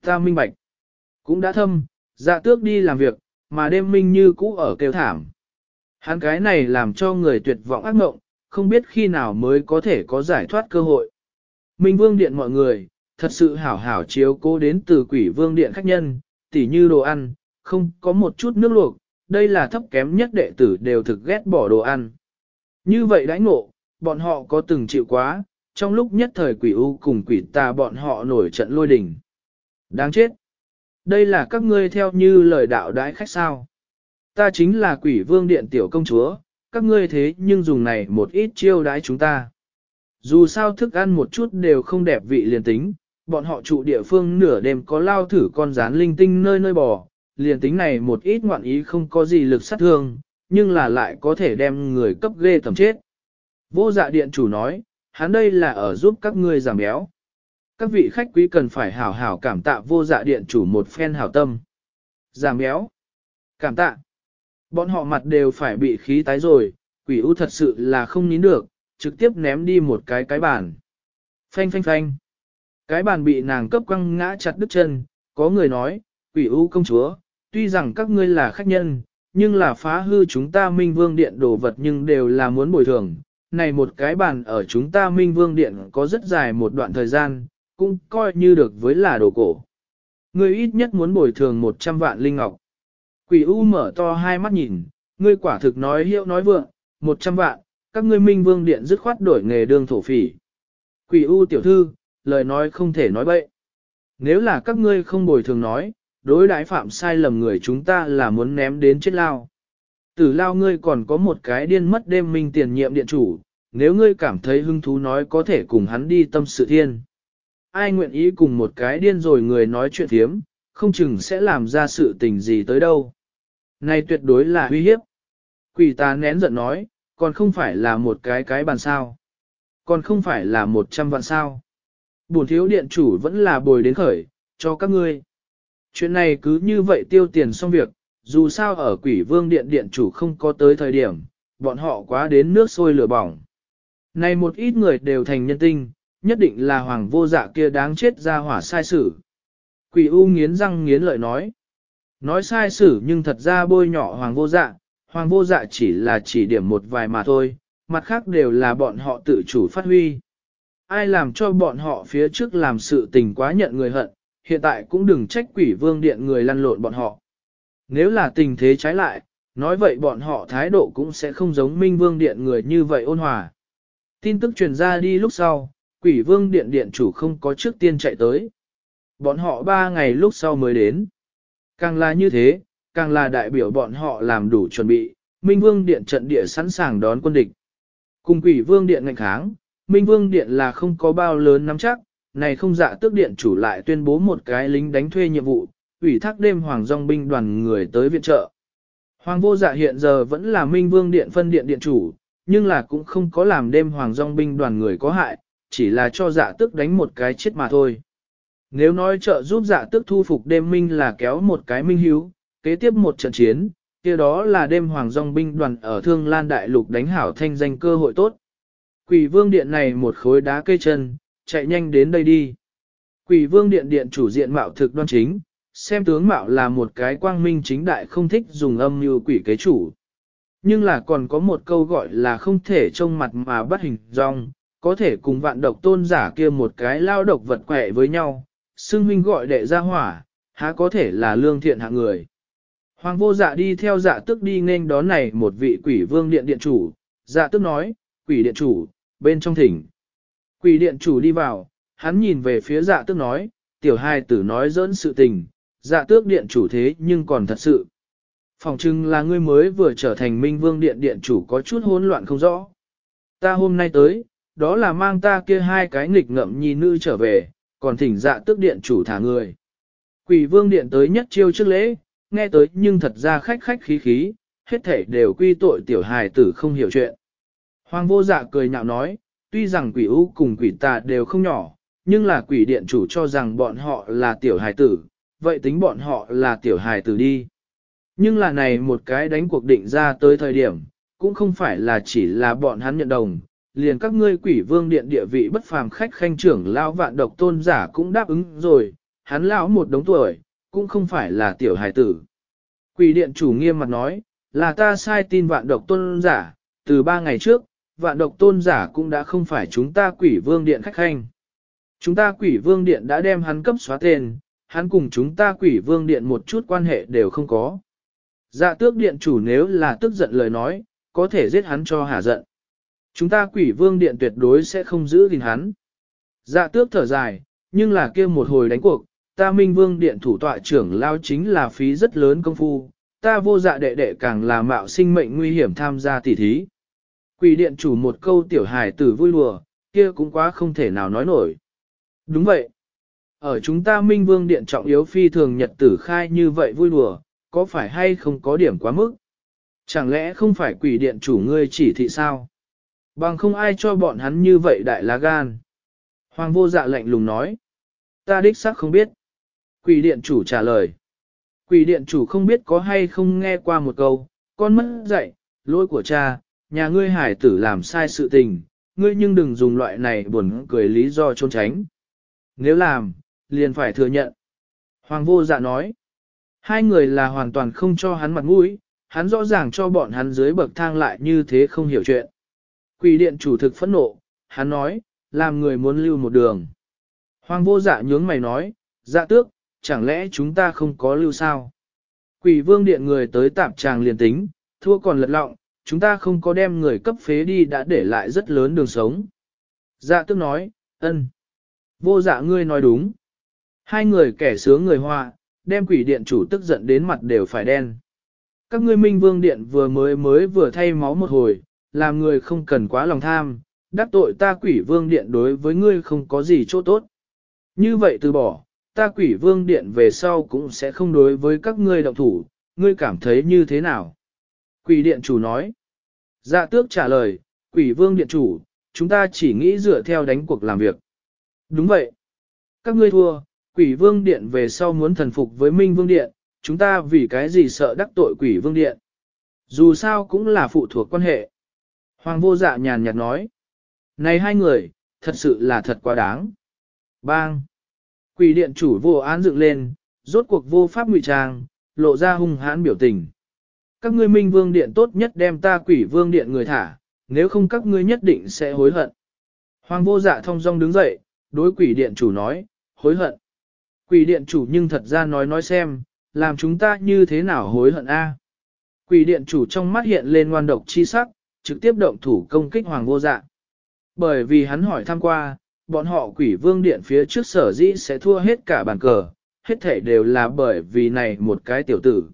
ta minh bạch, cũng đã thâm, dạ tước đi làm việc, mà đêm minh như cũ ở kêu thảm. Hắn cái này làm cho người tuyệt vọng ác mộng, không biết khi nào mới có thể có giải thoát cơ hội. Minh vương điện mọi người, thật sự hảo hảo chiếu cố đến từ quỷ vương điện khách nhân, tỉ như đồ ăn, không có một chút nước luộc, đây là thấp kém nhất đệ tử đều thực ghét bỏ đồ ăn. Như vậy đãi ngộ, bọn họ có từng chịu quá, trong lúc nhất thời quỷ u cùng quỷ tà bọn họ nổi trận lôi đình. Đáng chết! Đây là các ngươi theo như lời đạo đãi khách sao. Ta chính là quỷ vương điện tiểu công chúa, các ngươi thế nhưng dùng này một ít chiêu đãi chúng ta. Dù sao thức ăn một chút đều không đẹp vị liền tính, bọn họ trụ địa phương nửa đêm có lao thử con rán linh tinh nơi nơi bò, liền tính này một ít ngoạn ý không có gì lực sát thương, nhưng là lại có thể đem người cấp ghê tầm chết. Vô dạ điện chủ nói, hắn đây là ở giúp các ngươi giảm béo. Các vị khách quý cần phải hảo hảo cảm tạ vô dạ điện chủ một phen hảo tâm. Giảm béo. Cảm tạ. Bọn họ mặt đều phải bị khí tái rồi, quỷ u thật sự là không nín được, trực tiếp ném đi một cái cái bàn. Phanh phanh phanh. Cái bàn bị nàng cấp quăng ngã chặt đứt chân, có người nói, quỷ u công chúa, tuy rằng các ngươi là khách nhân, nhưng là phá hư chúng ta minh vương điện đồ vật nhưng đều là muốn bồi thường. Này một cái bàn ở chúng ta minh vương điện có rất dài một đoạn thời gian, cũng coi như được với là đồ cổ. Ngươi ít nhất muốn bồi thường 100 vạn linh ngọc. Quỷ U mở to hai mắt nhìn, ngươi quả thực nói hiệu nói vượng, 100 vạn, các ngươi minh vương điện dứt khoát đổi nghề đương thổ phỉ. Quỷ U tiểu thư, lời nói không thể nói bậy. Nếu là các ngươi không bồi thường nói, đối đãi phạm sai lầm người chúng ta là muốn ném đến chết lao. Tử lao ngươi còn có một cái điên mất đêm minh tiền nhiệm điện chủ, nếu ngươi cảm thấy hứng thú nói có thể cùng hắn đi tâm sự thiên. Ai nguyện ý cùng một cái điên rồi người nói chuyện thiếm, không chừng sẽ làm ra sự tình gì tới đâu. Này tuyệt đối là uy hiếp. Quỷ ta nén giận nói, còn không phải là một cái cái bàn sao. Còn không phải là một trăm vạn sao. Bổn thiếu điện chủ vẫn là bồi đến khởi, cho các ngươi. Chuyện này cứ như vậy tiêu tiền xong việc, dù sao ở quỷ vương điện điện chủ không có tới thời điểm, bọn họ quá đến nước sôi lửa bỏng. Này một ít người đều thành nhân tinh, nhất định là hoàng vô dạ kia đáng chết ra hỏa sai sử. Quỷ u nghiến răng nghiến lợi nói. Nói sai sử nhưng thật ra bôi nhỏ hoàng vô dạ, hoàng vô dạ chỉ là chỉ điểm một vài mà thôi, mặt khác đều là bọn họ tự chủ phát huy. Ai làm cho bọn họ phía trước làm sự tình quá nhận người hận, hiện tại cũng đừng trách quỷ vương điện người lăn lộn bọn họ. Nếu là tình thế trái lại, nói vậy bọn họ thái độ cũng sẽ không giống minh vương điện người như vậy ôn hòa. Tin tức truyền ra đi lúc sau, quỷ vương điện điện chủ không có trước tiên chạy tới. Bọn họ ba ngày lúc sau mới đến. Càng là như thế, càng là đại biểu bọn họ làm đủ chuẩn bị, minh vương điện trận địa sẵn sàng đón quân địch. Cùng quỷ vương điện ngạnh kháng, minh vương điện là không có bao lớn nắm chắc, này không dạ tước điện chủ lại tuyên bố một cái lính đánh thuê nhiệm vụ, ủy thác đêm hoàng dòng binh đoàn người tới viện trợ. Hoàng vô dạ hiện giờ vẫn là minh vương điện phân điện điện chủ, nhưng là cũng không có làm đêm hoàng dòng binh đoàn người có hại, chỉ là cho dạ tước đánh một cái chết mà thôi. Nếu nói trợ giúp dạ tước thu phục đêm minh là kéo một cái minh hiếu, kế tiếp một trận chiến, kia đó là đêm hoàng dòng binh đoàn ở Thương Lan Đại Lục đánh hảo thanh danh cơ hội tốt. Quỷ vương điện này một khối đá cây chân, chạy nhanh đến đây đi. Quỷ vương điện điện chủ diện mạo thực đoan chính, xem tướng mạo là một cái quang minh chính đại không thích dùng âm như quỷ kế chủ. Nhưng là còn có một câu gọi là không thể trông mặt mà bắt hình dong, có thể cùng vạn độc tôn giả kia một cái lao độc vật quẹ với nhau, xưng huynh gọi đệ ra hỏa, há có thể là lương thiện hạng người. Hoàng vô dạ đi theo dạ tức đi nên đón này một vị quỷ vương điện điện chủ, dạ tức nói, quỷ điện chủ, bên trong thỉnh. Quỷ điện chủ đi vào, hắn nhìn về phía dạ tức nói, tiểu hai tử nói dỡn sự tình, dạ tước điện chủ thế nhưng còn thật sự. Phòng trưng là ngươi mới vừa trở thành minh vương điện điện chủ có chút hỗn loạn không rõ. Ta hôm nay tới, đó là mang ta kia hai cái nghịch ngậm nhi nữ trở về, còn thỉnh dạ tước điện chủ thả người. Quỷ vương điện tới nhất chiêu trước lễ, nghe tới nhưng thật ra khách khách khí khí, hết thể đều quy tội tiểu hài tử không hiểu chuyện. Hoàng vô dạ cười nhạo nói, tuy rằng quỷ u cùng quỷ tà đều không nhỏ, nhưng là quỷ điện chủ cho rằng bọn họ là tiểu hài tử, vậy tính bọn họ là tiểu hài tử đi. Nhưng là này một cái đánh cuộc định ra tới thời điểm, cũng không phải là chỉ là bọn hắn nhận đồng, liền các ngươi quỷ vương điện địa vị bất phàm khách khanh trưởng lão vạn độc tôn giả cũng đáp ứng rồi, hắn lão một đống tuổi, cũng không phải là tiểu hài tử. Quỷ điện chủ nghiêm mặt nói, là ta sai tin vạn độc tôn giả, từ ba ngày trước, vạn độc tôn giả cũng đã không phải chúng ta quỷ vương điện khách khanh. Chúng ta quỷ vương điện đã đem hắn cấp xóa tên, hắn cùng chúng ta quỷ vương điện một chút quan hệ đều không có. Dạ tước điện chủ nếu là tức giận lời nói, có thể giết hắn cho hả giận. Chúng ta quỷ vương điện tuyệt đối sẽ không giữ gìn hắn. Dạ tước thở dài, nhưng là kia một hồi đánh cuộc, ta minh vương điện thủ tọa trưởng lao chính là phí rất lớn công phu, ta vô dạ đệ đệ càng là mạo sinh mệnh nguy hiểm tham gia tỉ thí. Quỷ điện chủ một câu tiểu hài tử vui lùa, kia cũng quá không thể nào nói nổi. Đúng vậy. Ở chúng ta minh vương điện trọng yếu phi thường nhật tử khai như vậy vui lùa, có phải hay không có điểm quá mức? Chẳng lẽ không phải quỷ điện chủ ngươi chỉ thị sao? Bằng không ai cho bọn hắn như vậy đại lá gan. Hoàng vô dạ lạnh lùng nói. Ta đích xác không biết. Quỷ điện chủ trả lời. Quỷ điện chủ không biết có hay không nghe qua một câu, con mất dạy, lỗi của cha, nhà ngươi hải tử làm sai sự tình, ngươi nhưng đừng dùng loại này buồn cười lý do trốn tránh. Nếu làm, liền phải thừa nhận. Hoàng vô dạ nói. Hai người là hoàn toàn không cho hắn mặt mũi, hắn rõ ràng cho bọn hắn dưới bậc thang lại như thế không hiểu chuyện. Quỷ điện chủ thực phẫn nộ, hắn nói, làm người muốn lưu một đường. Hoàng vô dạ nhướng mày nói, dạ tước, chẳng lẽ chúng ta không có lưu sao? Quỷ vương điện người tới tạp tràng liền tính, thua còn lật lọng, chúng ta không có đem người cấp phế đi đã để lại rất lớn đường sống. Dạ tước nói, ân. Vô dạ ngươi nói đúng. Hai người kẻ sướng người hoa, đem quỷ điện chủ tức giận đến mặt đều phải đen. Các ngươi minh vương điện vừa mới mới vừa thay máu một hồi, làm người không cần quá lòng tham, đắc tội ta quỷ vương điện đối với ngươi không có gì chỗ tốt. Như vậy từ bỏ, ta quỷ vương điện về sau cũng sẽ không đối với các ngươi động thủ, ngươi cảm thấy như thế nào? Quỷ điện chủ nói. Dạ tước trả lời, quỷ vương điện chủ, chúng ta chỉ nghĩ dựa theo đánh cuộc làm việc. Đúng vậy. Các ngươi thua, quỷ vương điện về sau muốn thần phục với minh vương điện, chúng ta vì cái gì sợ đắc tội quỷ vương điện. Dù sao cũng là phụ thuộc quan hệ. Hoàng vô dạ nhàn nhạt nói. Này hai người, thật sự là thật quá đáng. Bang! Quỷ điện chủ vô án dựng lên, rốt cuộc vô pháp ngụy trang, lộ ra hung hãn biểu tình. Các ngươi minh vương điện tốt nhất đem ta quỷ vương điện người thả, nếu không các ngươi nhất định sẽ hối hận. Hoàng vô dạ thông dong đứng dậy, đối quỷ điện chủ nói, hối hận. Quỷ điện chủ nhưng thật ra nói nói xem, làm chúng ta như thế nào hối hận a? Quỷ điện chủ trong mắt hiện lên ngoan độc chi sắc, trực tiếp động thủ công kích hoàng vô dạ. Bởi vì hắn hỏi thăm qua, bọn họ quỷ vương điện phía trước sở dĩ sẽ thua hết cả bàn cờ, hết thể đều là bởi vì này một cái tiểu tử.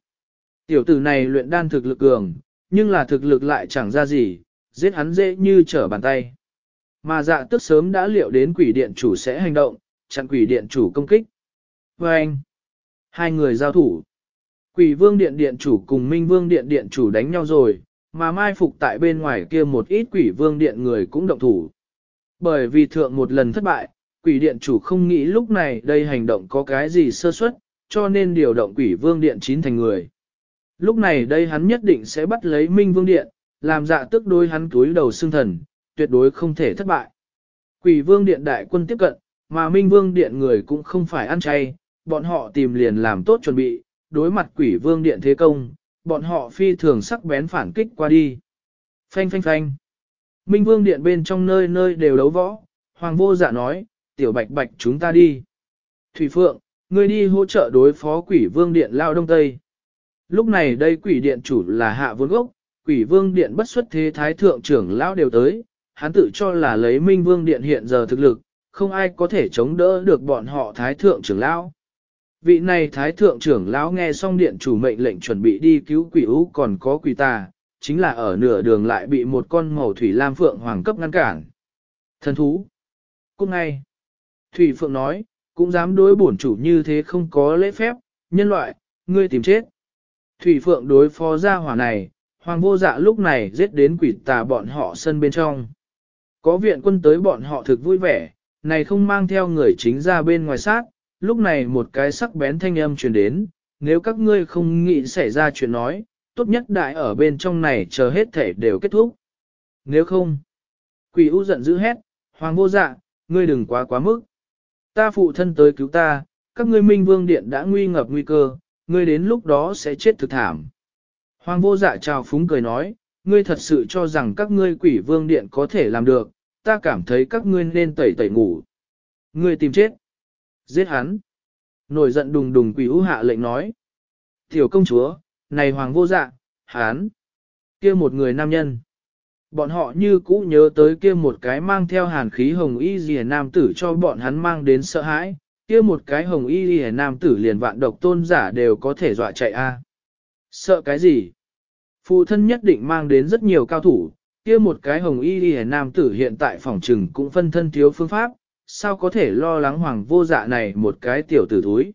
Tiểu tử này luyện đan thực lực cường, nhưng là thực lực lại chẳng ra gì, giết hắn dễ như trở bàn tay. Mà dạ tức sớm đã liệu đến quỷ điện chủ sẽ hành động, chặn quỷ điện chủ công kích. Và anh, hai người giao thủ. Quỷ vương điện điện chủ cùng minh vương điện điện chủ đánh nhau rồi, mà mai phục tại bên ngoài kia một ít quỷ vương điện người cũng động thủ. Bởi vì thượng một lần thất bại, quỷ điện chủ không nghĩ lúc này đây hành động có cái gì sơ suất, cho nên điều động quỷ vương điện chín thành người. Lúc này đây hắn nhất định sẽ bắt lấy minh vương điện, làm dạ tức đối hắn túi đầu xương thần, tuyệt đối không thể thất bại. Quỷ vương điện đại quân tiếp cận, mà minh vương điện người cũng không phải ăn chay, bọn họ tìm liền làm tốt chuẩn bị, đối mặt quỷ vương điện thế công, bọn họ phi thường sắc bén phản kích qua đi. Phanh phanh phanh. Minh vương điện bên trong nơi nơi đều đấu võ, hoàng vô dạ nói, tiểu bạch bạch chúng ta đi. Thủy Phượng, ngươi đi hỗ trợ đối phó quỷ vương điện lao đông tây. Lúc này đây quỷ điện chủ là hạ vốn gốc, quỷ vương điện bất xuất thế thái thượng trưởng lão đều tới, hắn tự cho là lấy minh vương điện hiện giờ thực lực, không ai có thể chống đỡ được bọn họ thái thượng trưởng lão. Vị này thái thượng trưởng lão nghe xong điện chủ mệnh lệnh chuẩn bị đi cứu quỷ ú còn có quỷ tà, chính là ở nửa đường lại bị một con màu thủy lam phượng hoàng cấp ngăn cản. Thần thú. Cũng ngay. Thủy phượng nói, cũng dám đối bổn chủ như thế không có lễ phép, nhân loại, ngươi tìm chết. Thủy phượng đối phó gia hỏa này, hoàng vô dạ lúc này giết đến quỷ tà bọn họ sân bên trong. Có viện quân tới bọn họ thực vui vẻ, này không mang theo người chính ra bên ngoài sát, lúc này một cái sắc bén thanh âm truyền đến, nếu các ngươi không nghĩ xảy ra chuyện nói, tốt nhất đại ở bên trong này chờ hết thể đều kết thúc. Nếu không, quỷ u giận dữ hét, hoàng vô dạ, ngươi đừng quá quá mức. Ta phụ thân tới cứu ta, các ngươi minh vương điện đã nguy ngập nguy cơ, ngươi đến lúc đó sẽ chết thực thảm. Hoàng vô dạ chào phúng cười nói, ngươi thật sự cho rằng các ngươi quỷ vương điện có thể làm được, ta cảm thấy các ngươi nên tẩy tẩy ngủ. Ngươi tìm chết. Giết hắn. Nổi giận đùng đùng quỷ ú hạ lệnh nói. Tiểu công chúa, này hoàng vô dạ, hắn. kia một người nam nhân. Bọn họ như cũ nhớ tới kia một cái mang theo hàn khí hồng y rìa nam tử cho bọn hắn mang đến sợ hãi, kia một cái hồng y rìa nam tử liền vạn độc tôn giả đều có thể dọa chạy a. Sợ cái gì? Phụ thân nhất định mang đến rất nhiều cao thủ, kia một cái hồng y rìa nam tử hiện tại phòng trừng cũng phân thân thiếu phương pháp, sao có thể lo lắng hoàng vô dạ này một cái tiểu tử thúi.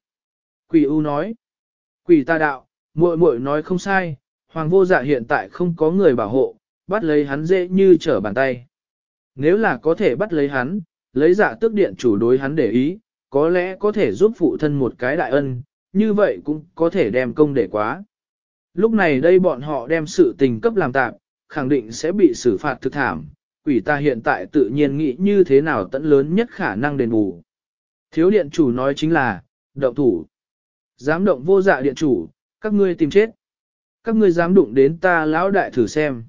Quỷ U nói, quỷ ta đạo, muội muội nói không sai, hoàng vô dạ hiện tại không có người bảo hộ, bắt lấy hắn dễ như trở bàn tay. Nếu là có thể bắt lấy hắn, lấy dạ tước điện chủ đối hắn để ý, có lẽ có thể giúp phụ thân một cái đại ân, như vậy cũng có thể đem công để quá. Lúc này đây bọn họ đem sự tình cấp làm tạm, khẳng định sẽ bị xử phạt thực thảm, quỷ ta hiện tại tự nhiên nghĩ như thế nào tận lớn nhất khả năng đền bù. Thiếu điện chủ nói chính là, động thủ. Dám động vô dạ điện chủ, các ngươi tìm chết. Các ngươi dám đụng đến ta lão đại thử xem.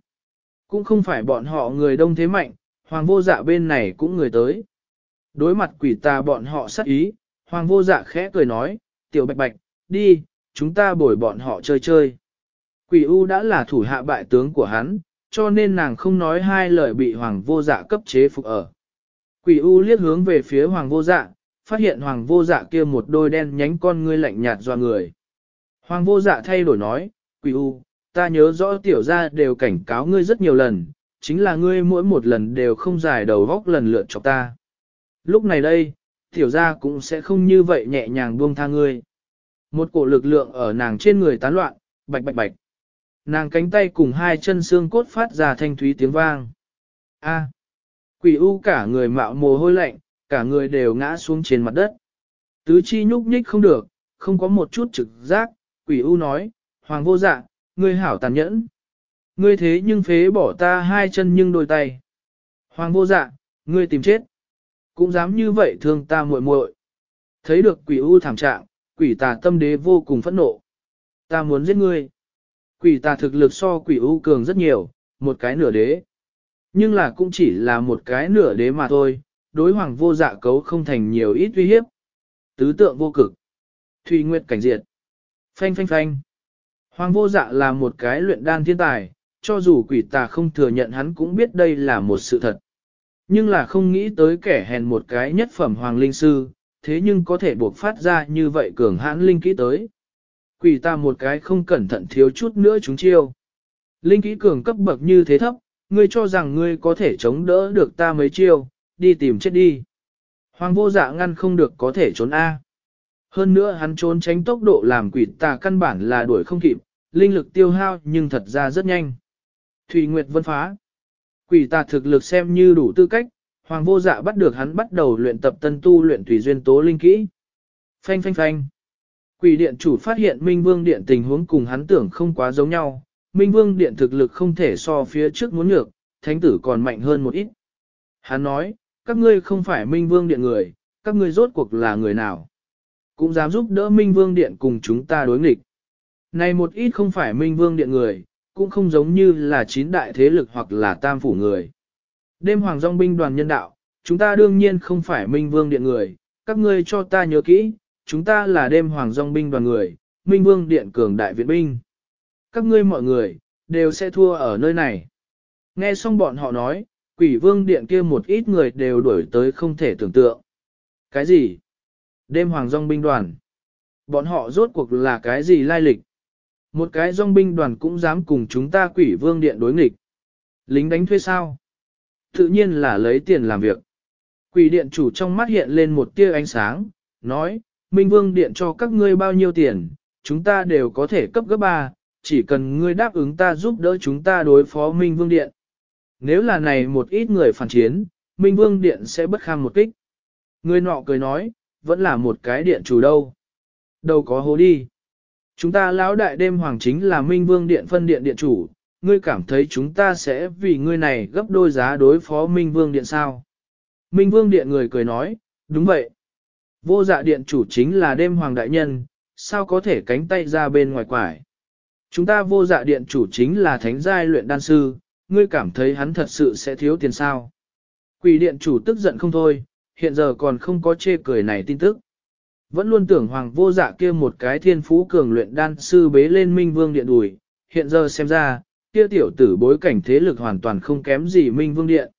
Cũng không phải bọn họ người đông thế mạnh, hoàng vô dạ bên này cũng người tới. Đối mặt quỷ ta bọn họ sắc ý, hoàng vô dạ khẽ cười nói, tiểu bạch bạch, đi, chúng ta bồi bọn họ chơi chơi. Quỷ U đã là thủ hạ bại tướng của hắn, cho nên nàng không nói hai lời bị hoàng vô dạ cấp chế phục ở. Quỷ U liếc hướng về phía hoàng vô dạ, phát hiện hoàng vô dạ kia một đôi đen nhánh con ngươi lạnh nhạt doa người. Hoàng vô dạ thay đổi nói, quỷ U, ta nhớ rõ tiểu gia đều cảnh cáo ngươi rất nhiều lần, chính là ngươi mỗi một lần đều không giải đầu góc lần lượt cho ta. Lúc này đây, tiểu gia cũng sẽ không như vậy nhẹ nhàng buông tha ngươi. Một cổ lực lượng ở nàng trên người tán loạn, bạch bạch bạch. Nàng cánh tay cùng hai chân xương cốt phát ra thanh thúy tiếng vang. A. Quỷ u cả người mạo mồ hôi lạnh, cả người đều ngã xuống trên mặt đất. Tứ chi nhúc nhích không được, không có một chút trực giác, quỷ u nói, hoàng vô dạ, ngươi hảo tàn nhẫn. Ngươi thế nhưng phế bỏ ta hai chân nhưng đôi tay. Hoàng vô dạ, ngươi tìm chết. Cũng dám như vậy thương ta muội muội. Thấy được quỷ u thảm trạng, quỷ tà tâm đế vô cùng phẫn nộ. Ta muốn giết ngươi. Quỷ tà thực lực so quỷ u cường rất nhiều, một cái nửa đế. Nhưng là cũng chỉ là một cái nửa đế mà thôi, đối hoàng vô dạ cấu không thành nhiều ít uy hiếp. Tứ tượng vô cực. Thùy Nguyệt cảnh diệt. Phanh phanh phanh. Hoàng vô dạ là một cái luyện đan thiên tài, cho dù quỷ tà không thừa nhận hắn cũng biết đây là một sự thật. Nhưng là không nghĩ tới kẻ hèn một cái nhất phẩm hoàng linh sư, thế nhưng có thể buộc phát ra như vậy cường hãn linh kỹ tới. Quỷ ta một cái không cẩn thận thiếu chút nữa chúng chiêu. Linh kỹ cường cấp bậc như thế thấp, ngươi cho rằng ngươi có thể chống đỡ được ta mấy chiêu, đi tìm chết đi. Hoàng vô dạ ngăn không được có thể trốn A. Hơn nữa hắn trốn tránh tốc độ làm quỷ tà căn bản là đuổi không kịp, linh lực tiêu hao nhưng thật ra rất nhanh. Thủy Nguyệt vân phá. Quỷ tà thực lực xem như đủ tư cách, hoàng vô dạ bắt được hắn bắt đầu luyện tập tân tu luyện thủy duyên tố linh kỹ. Phanh phanh phanh. Quỷ điện chủ phát hiện Minh Vương điện tình huống cùng hắn tưởng không quá giống nhau, Minh Vương điện thực lực không thể so phía trước muốn nhược, thánh tử còn mạnh hơn một ít. Hắn nói, các ngươi không phải Minh Vương điện người, các ngươi rốt cuộc là người nào? cũng dám giúp đỡ Minh Vương Điện cùng chúng ta đối nghịch. Này một ít không phải Minh Vương Điện người, cũng không giống như là chín đại thế lực hoặc là tam phủ người. Đêm Hoàng Dòng binh đoàn nhân đạo, chúng ta đương nhiên không phải Minh Vương Điện người, các ngươi cho ta nhớ kỹ, chúng ta là đêm Hoàng Dòng binh đoàn người, Minh Vương Điện cường đại viện binh. Các ngươi mọi người, đều sẽ thua ở nơi này. Nghe xong bọn họ nói, quỷ vương điện kia một ít người đều đuổi tới không thể tưởng tượng. Cái gì? Đêm hoàng dòng binh đoàn. Bọn họ rốt cuộc là cái gì lai lịch? Một cái dòng binh đoàn cũng dám cùng chúng ta quỷ vương điện đối nghịch. Lính đánh thuê sao? Tự nhiên là lấy tiền làm việc. Quỷ điện chủ trong mắt hiện lên một tia ánh sáng, nói, Minh Vương Điện cho các ngươi bao nhiêu tiền, chúng ta đều có thể cấp gấp ba, chỉ cần ngươi đáp ứng ta giúp đỡ chúng ta đối phó Minh Vương Điện. Nếu là này một ít người phản chiến, Minh Vương Điện sẽ bất kham một kích. Người nọ cười nói, vẫn là một cái điện chủ đâu. Đâu có hố đi. Chúng ta lão đại đêm hoàng chính là Minh Vương Điện phân điện điện chủ, ngươi cảm thấy chúng ta sẽ vì ngươi này gấp đôi giá đối phó Minh Vương Điện sao? Minh Vương Điện người cười nói, đúng vậy. Vô dạ điện chủ chính là đêm hoàng đại nhân, sao có thể cánh tay ra bên ngoài quải. Chúng ta vô dạ điện chủ chính là thánh giai luyện đan sư, ngươi cảm thấy hắn thật sự sẽ thiếu tiền sao. Quỷ điện chủ tức giận không thôi, hiện giờ còn không có chê cười này tin tức. Vẫn luôn tưởng hoàng vô dạ kia một cái thiên phú cường luyện đan sư bế lên minh vương điện đùi, hiện giờ xem ra, kia tiểu tử bối cảnh thế lực hoàn toàn không kém gì minh vương điện.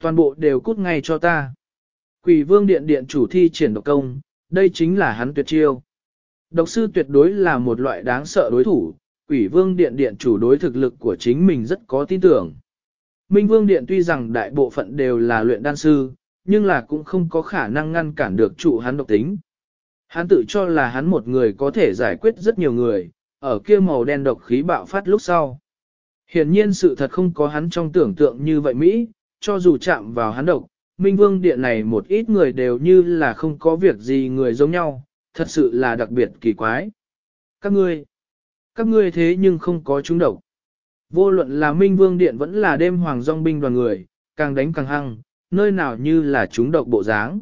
Toàn bộ đều cút ngay cho ta. Quỷ vương điện điện chủ thi triển độc công, đây chính là hắn tuyệt chiêu. Độc sư tuyệt đối là một loại đáng sợ đối thủ, quỷ vương điện điện chủ đối thực lực của chính mình rất có tin tưởng. Minh vương điện tuy rằng đại bộ phận đều là luyện đan sư, nhưng là cũng không có khả năng ngăn cản được chủ hắn độc tính. Hắn tự cho là hắn một người có thể giải quyết rất nhiều người, ở kia màu đen độc khí bạo phát lúc sau. Hiển nhiên sự thật không có hắn trong tưởng tượng như vậy Mỹ, cho dù chạm vào hắn độc, Minh Vương Điện này một ít người đều như là không có việc gì người giống nhau, thật sự là đặc biệt kỳ quái. Các ngươi, các ngươi thế nhưng không có chúng độc. Vô luận là Minh Vương Điện vẫn là đêm hoàng dòng binh đoàn người, càng đánh càng hăng, nơi nào như là chúng độc bộ dáng.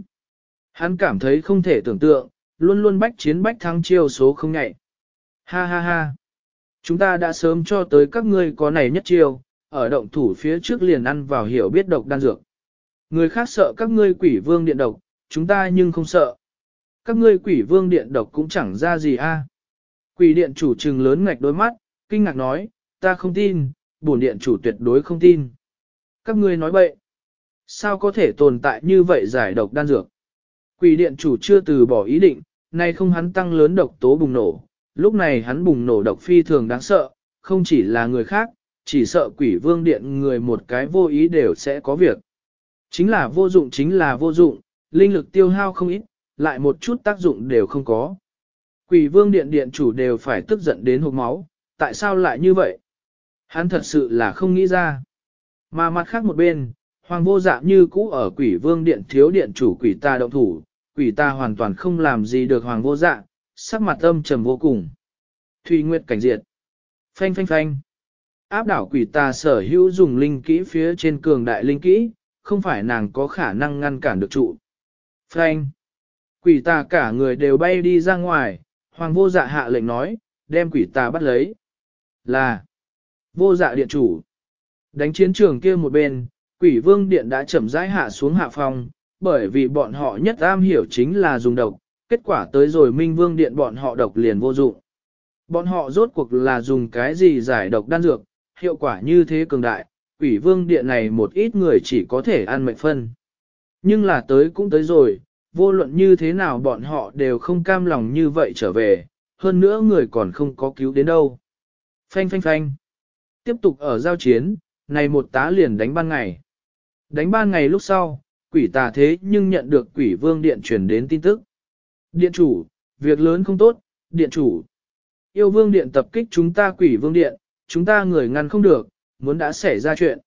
Hắn cảm thấy không thể tưởng tượng, luôn luôn bách chiến bách thắng chiêu số không nhạy. Ha ha ha. Chúng ta đã sớm cho tới các ngươi có này nhất chiêu, ở động thủ phía trước liền ăn vào hiểu biết độc đan dược. Người khác sợ các ngươi quỷ vương điện độc, chúng ta nhưng không sợ. Các ngươi quỷ vương điện độc cũng chẳng ra gì a. Quỷ điện chủ trừng lớn ngạch đôi mắt, kinh ngạc nói, ta không tin, bổn điện chủ tuyệt đối không tin. Các ngươi nói bậy. Sao có thể tồn tại như vậy giải độc đan dược? Quỷ điện chủ chưa từ bỏ ý định, nay không hắn tăng lớn độc tố bùng nổ. Lúc này hắn bùng nổ độc phi thường đáng sợ, không chỉ là người khác, chỉ sợ quỷ vương điện người một cái vô ý đều sẽ có việc. Chính là vô dụng chính là vô dụng, linh lực tiêu hao không ít, lại một chút tác dụng đều không có. Quỷ vương điện điện chủ đều phải tức giận đến hộp máu, tại sao lại như vậy? Hắn thật sự là không nghĩ ra. Mà mặt khác một bên, hoàng vô dạ như cũ ở quỷ vương điện thiếu điện chủ quỷ ta động thủ, quỷ ta hoàn toàn không làm gì được hoàng vô dạ, sắc mặt âm trầm vô cùng. Thùy Nguyệt cảnh diệt. Phanh phanh phanh. Áp đảo quỷ ta sở hữu dùng linh kỹ phía trên cường đại linh kỹ, không phải nàng có khả năng ngăn cản được trụ. Frank. Quỷ ta cả người đều bay đi ra ngoài, hoàng vô dạ hạ lệnh nói, đem quỷ ta bắt lấy. Là. Vô dạ điện chủ. Đánh chiến trường kia một bên, quỷ vương điện đã chậm rãi hạ xuống hạ phòng, bởi vì bọn họ nhất am hiểu chính là dùng độc, kết quả tới rồi minh vương điện bọn họ độc liền vô dụng. Bọn họ rốt cuộc là dùng cái gì giải độc đan dược, hiệu quả như thế cường đại, quỷ vương điện này một ít người chỉ có thể ăn mệnh phân. Nhưng là tới cũng tới rồi, vô luận như thế nào bọn họ đều không cam lòng như vậy trở về, hơn nữa người còn không có cứu đến đâu. Phanh phanh phanh. Tiếp tục ở giao chiến, này một tá liền đánh ban ngày. Đánh ban ngày lúc sau, quỷ tà thế nhưng nhận được quỷ vương điện truyền đến tin tức. Điện chủ, việc lớn không tốt, điện chủ. Yêu vương điện tập kích chúng ta quỷ vương điện, chúng ta người ngăn không được, muốn đã xảy ra chuyện.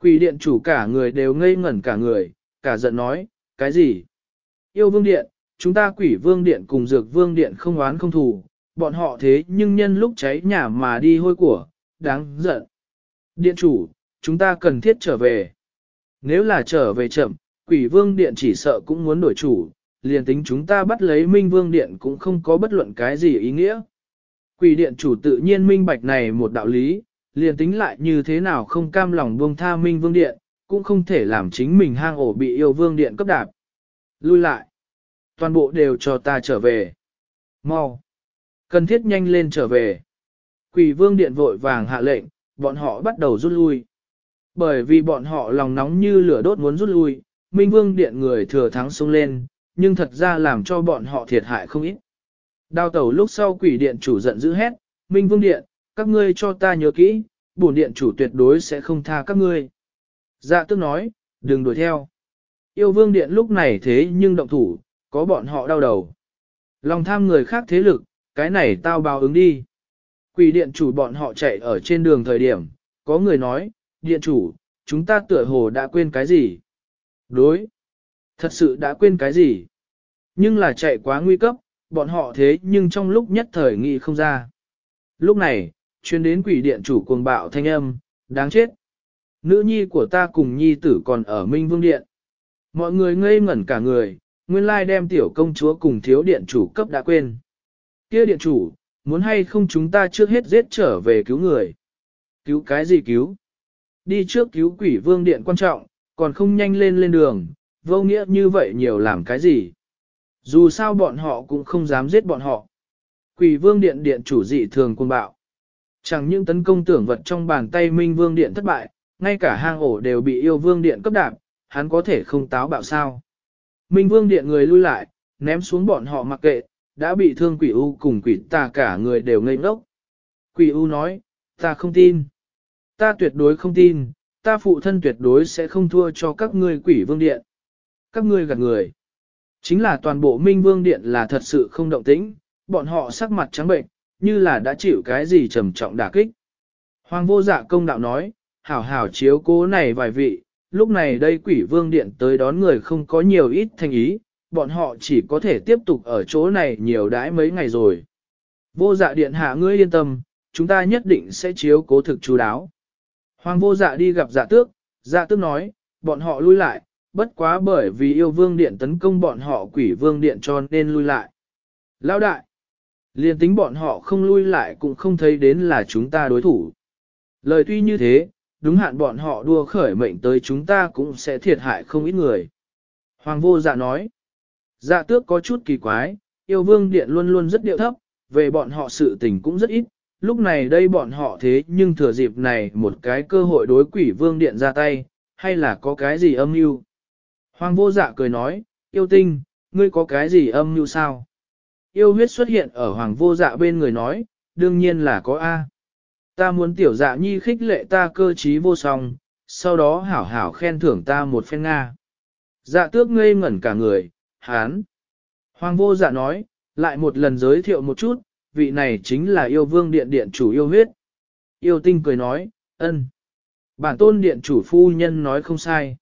Quỷ điện chủ cả người đều ngây ngẩn cả người, cả giận nói, cái gì? Yêu vương điện, chúng ta quỷ vương điện cùng dược vương điện không oán không thù, bọn họ thế nhưng nhân lúc cháy nhà mà đi hôi của, đáng giận. Điện chủ, chúng ta cần thiết trở về. Nếu là trở về chậm, quỷ vương điện chỉ sợ cũng muốn đổi chủ, liền tính chúng ta bắt lấy Minh Vương Điện cũng không có bất luận cái gì ý nghĩa. Quỷ điện chủ tự nhiên minh bạch này một đạo lý, liền tính lại như thế nào không cam lòng buông tha Minh Vương Điện, cũng không thể làm chính mình hang ổ bị yêu Vương Điện cấp đạp. Lui lại. Toàn bộ đều cho ta trở về. Mau. Cần thiết nhanh lên trở về. Quỷ Vương Điện vội vàng hạ lệnh, bọn họ bắt đầu rút lui. Bởi vì bọn họ lòng nóng như lửa đốt muốn rút lui, Minh Vương Điện người thừa thắng xông lên, nhưng thật ra làm cho bọn họ thiệt hại không ít. Đào tẩu lúc sau quỷ điện chủ giận dữ hét, Minh Vương Điện, các ngươi cho ta nhớ kỹ, bổn điện chủ tuyệt đối sẽ không tha các ngươi. Dạ tức nói, đừng đuổi theo. Yêu Vương Điện lúc này thế nhưng động thủ, có bọn họ đau đầu. Lòng tham người khác thế lực, cái này tao báo ứng đi. Quỷ điện chủ bọn họ chạy ở trên đường thời điểm, có người nói, điện chủ, chúng ta tựa hồ đã quên cái gì? Đối. Thật sự đã quên cái gì? Nhưng là chạy quá nguy cấp, bọn họ thế nhưng trong lúc nhất thời nghĩ không ra. Lúc này, chuyên đến quỷ điện chủ cuồng bạo thanh âm, đáng chết. Nữ nhi của ta cùng nhi tử còn ở Minh Vương Điện. Mọi người ngây ngẩn cả người, nguyên lai đem tiểu công chúa cùng thiếu điện chủ cấp đã quên. Kia điện chủ, muốn hay không chúng ta trước hết giết trở về cứu người. Cứu cái gì cứu? Đi trước cứu quỷ vương điện quan trọng, còn không nhanh lên lên đường, vô nghĩa như vậy nhiều làm cái gì. Dù sao bọn họ cũng không dám giết bọn họ. Quỷ vương điện điện chủ dị thường quân bạo. Chẳng những tấn công tưởng vật trong bàn tay Minh vương điện thất bại, ngay cả hang ổ đều bị yêu vương điện cấp đạp, hắn có thể không táo bạo sao. Minh vương điện người lui lại, ném xuống bọn họ mặc kệ, đã bị thương quỷ u cùng quỷ tà cả người đều ngây ngốc. Quỷ u nói, ta không tin. Ta tuyệt đối không tin, ta phụ thân tuyệt đối sẽ không thua cho các ngươi quỷ vương điện. Các ngươi gạt người. Chính là toàn bộ minh vương điện là thật sự không động tĩnh, bọn họ sắc mặt trắng bệnh, như là đã chịu cái gì trầm trọng đả kích. Hoàng vô dạ công đạo nói, hảo hảo chiếu cố này vài vị, lúc này đây quỷ vương điện tới đón người không có nhiều ít thành ý, bọn họ chỉ có thể tiếp tục ở chỗ này nhiều đãi mấy ngày rồi. Vô dạ điện hạ ngươi yên tâm, chúng ta nhất định sẽ chiếu cố thực chú đáo. Hoàng vô dạ đi gặp dạ tước, dạ tước nói, bọn họ lui lại, bất quá bởi vì yêu vương điện tấn công bọn họ quỷ vương điện cho nên lui lại. Lão đại, liền tính bọn họ không lui lại cũng không thấy đến là chúng ta đối thủ. Lời tuy như thế, đúng hạn bọn họ đua khởi mệnh tới chúng ta cũng sẽ thiệt hại không ít người. Hoàng vô dạ nói, dạ tước có chút kỳ quái, yêu vương điện luôn luôn rất điệu thấp, về bọn họ sự tình cũng rất ít, lúc này đây bọn họ thế nhưng thừa dịp này một cái cơ hội đối quỷ vương điện ra tay, hay là có cái gì âm mưu? Hoàng vô dạ cười nói, yêu tinh, ngươi có cái gì âm mưu sao? Yêu huyết xuất hiện ở hoàng vô dạ bên người nói, đương nhiên là có A. Ta muốn tiểu dạ nhi khích lệ ta cơ trí vô song, sau đó hảo hảo khen thưởng ta một phen Nga. Dạ tước ngây ngẩn cả người, hán. Hoàng vô dạ nói, lại một lần giới thiệu một chút, vị này chính là yêu vương điện điện chủ yêu huyết. Yêu tinh cười nói, ân. Bản tôn điện chủ phu nhân nói không sai.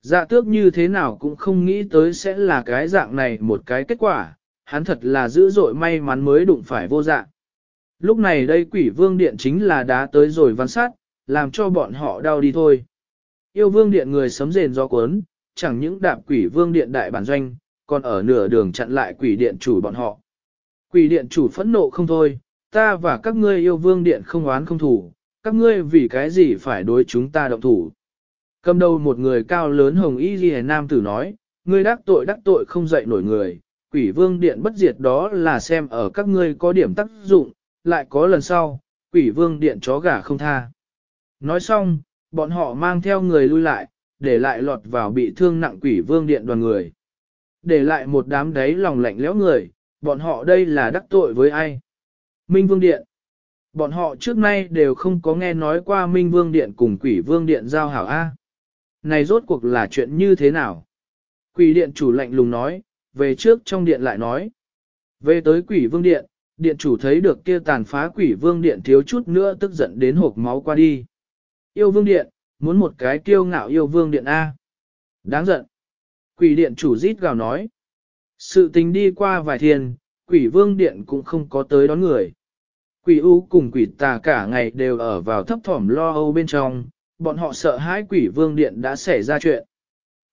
Dạ tước như thế nào cũng không nghĩ tới sẽ là cái dạng này một cái kết quả, hắn thật là dữ dội may mắn mới đụng phải vô dạ Lúc này đây quỷ vương điện chính là đá tới rồi văn sát, làm cho bọn họ đau đi thôi. Yêu vương điện người sấm rền do cuốn, chẳng những đạp quỷ vương điện đại bản doanh, còn ở nửa đường chặn lại quỷ điện chủ bọn họ. Quỷ điện chủ phẫn nộ không thôi, ta và các ngươi yêu vương điện không oán không thủ, các ngươi vì cái gì phải đối chúng ta động thủ. Cầm đầu một người cao lớn hồng y ghi nam tử nói, ngươi đắc tội đắc tội không dậy nổi người, quỷ vương điện bất diệt đó là xem ở các ngươi có điểm tác dụng, lại có lần sau, quỷ vương điện chó gà không tha. Nói xong, bọn họ mang theo người lui lại, để lại lọt vào bị thương nặng quỷ vương điện đoàn người. Để lại một đám đấy lòng lạnh lẽo người, bọn họ đây là đắc tội với ai? Minh Vương Điện. Bọn họ trước nay đều không có nghe nói qua Minh Vương Điện cùng Quỷ Vương Điện giao hảo A. Này rốt cuộc là chuyện như thế nào? Quỷ Điện chủ lạnh lùng nói, về trước trong điện lại nói. Về tới Quỷ Vương Điện, Điện chủ thấy được kia tàn phá Quỷ Vương Điện thiếu chút nữa tức giận đến hộp máu qua đi. Yêu Vương Điện, muốn một cái kiêu ngạo yêu Vương Điện A. Đáng giận. Quỷ Điện chủ rít gào nói. Sự tình đi qua vài thiên, quỷ vương điện cũng không có tới đón người. Quỷ u cùng quỷ tà cả ngày đều ở vào thấp thỏm lo âu bên trong, bọn họ sợ hãi quỷ vương điện đã xảy ra chuyện.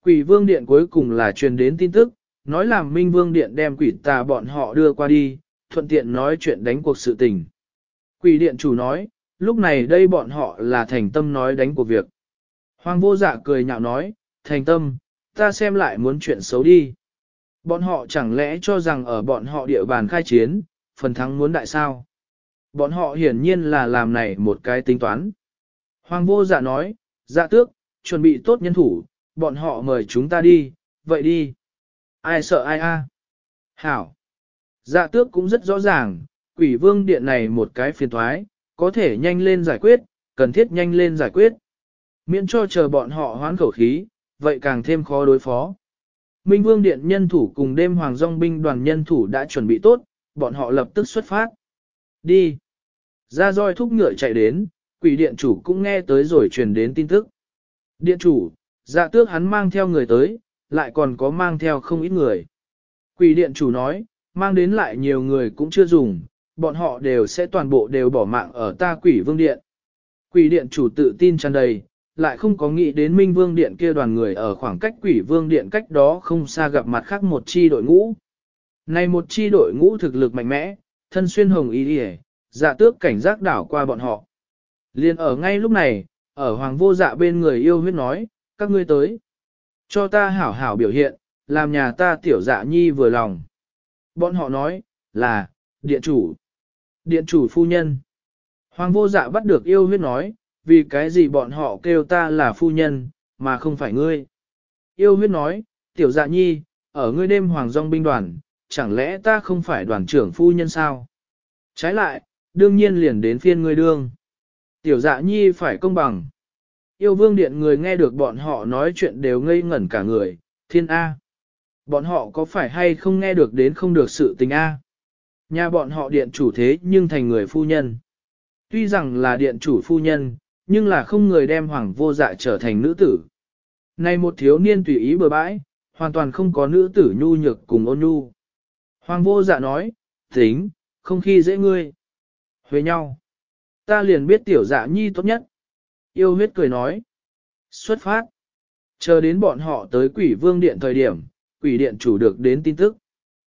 Quỷ vương điện cuối cùng là truyền đến tin tức, nói làm Minh Vương Điện đem quỷ tà bọn họ đưa qua đi, thuận tiện nói chuyện đánh cuộc sự tình. Quỷ điện chủ nói, lúc này đây bọn họ là thành tâm nói đánh cuộc việc. Hoàng vô dạ cười nhạo nói, thành tâm, ta xem lại muốn chuyện xấu đi. Bọn họ chẳng lẽ cho rằng ở bọn họ địa bàn khai chiến, phần thắng muốn đại sao? Bọn họ hiển nhiên là làm này một cái tính toán. Hoàng vô dạ nói, dạ tước, chuẩn bị tốt nhân thủ, bọn họ mời chúng ta đi, vậy đi. Ai sợ ai a? Hảo. Dạ tước cũng rất rõ ràng, quỷ vương điện này một cái phiền thoái, có thể nhanh lên giải quyết, cần thiết nhanh lên giải quyết. Miễn cho chờ bọn họ hoán khẩu khí, vậy càng thêm khó đối phó. Minh vương điện nhân thủ cùng đêm hoàng dòng binh đoàn nhân thủ đã chuẩn bị tốt, bọn họ lập tức xuất phát. Đi. Ra roi thúc ngựa chạy đến, quỷ điện chủ cũng nghe tới rồi truyền đến tin tức. Điện chủ, dạ tước hắn mang theo người tới, lại còn có mang theo không ít người. Quỷ điện chủ nói, mang đến lại nhiều người cũng chưa dùng, bọn họ đều sẽ toàn bộ đều bỏ mạng ở ta quỷ vương điện. Quỷ điện chủ tự tin tràn đầy, lại không có nghĩ đến minh vương điện kia đoàn người ở khoảng cách quỷ vương điện cách đó không xa gặp mặt khác một chi đội ngũ. Này một chi đội ngũ thực lực mạnh mẽ, thân xuyên hồng y đi dạ tước cảnh giác đảo qua bọn họ. Liên ở ngay lúc này, ở hoàng vô dạ bên người yêu huyết nói, các ngươi tới. Cho ta hảo hảo biểu hiện, làm nhà ta tiểu dạ nhi vừa lòng. Bọn họ nói, là, điện chủ. Điện chủ phu nhân. Hoàng vô dạ bắt được yêu huyết nói, vì cái gì bọn họ kêu ta là phu nhân, mà không phải ngươi. Yêu huyết nói, tiểu dạ nhi, ở ngươi đêm hoàng dòng binh đoàn, chẳng lẽ ta không phải đoàn trưởng phu nhân sao? Trái lại, đương nhiên liền đến phiên ngươi đương. Tiểu dạ nhi phải công bằng. Yêu vương điện người nghe được bọn họ nói chuyện đều ngây ngẩn cả người, thiên A. Bọn họ có phải hay không nghe được đến không được sự tình A? Nhà bọn họ điện chủ thế nhưng thành người phu nhân. Tuy rằng là điện chủ phu nhân, nhưng là không người đem hoàng vô dạ trở thành nữ tử. Này một thiếu niên tùy ý bừa bãi, hoàn toàn không có nữ tử nhu nhược cùng ôn nhu. Hoàng vô dạ nói, tính, không khi dễ ngươi. Huế nhau. Ta liền biết tiểu dạ nhi tốt nhất. Yêu huyết cười nói. Xuất phát. Chờ đến bọn họ tới quỷ vương điện thời điểm, quỷ điện chủ được đến tin tức.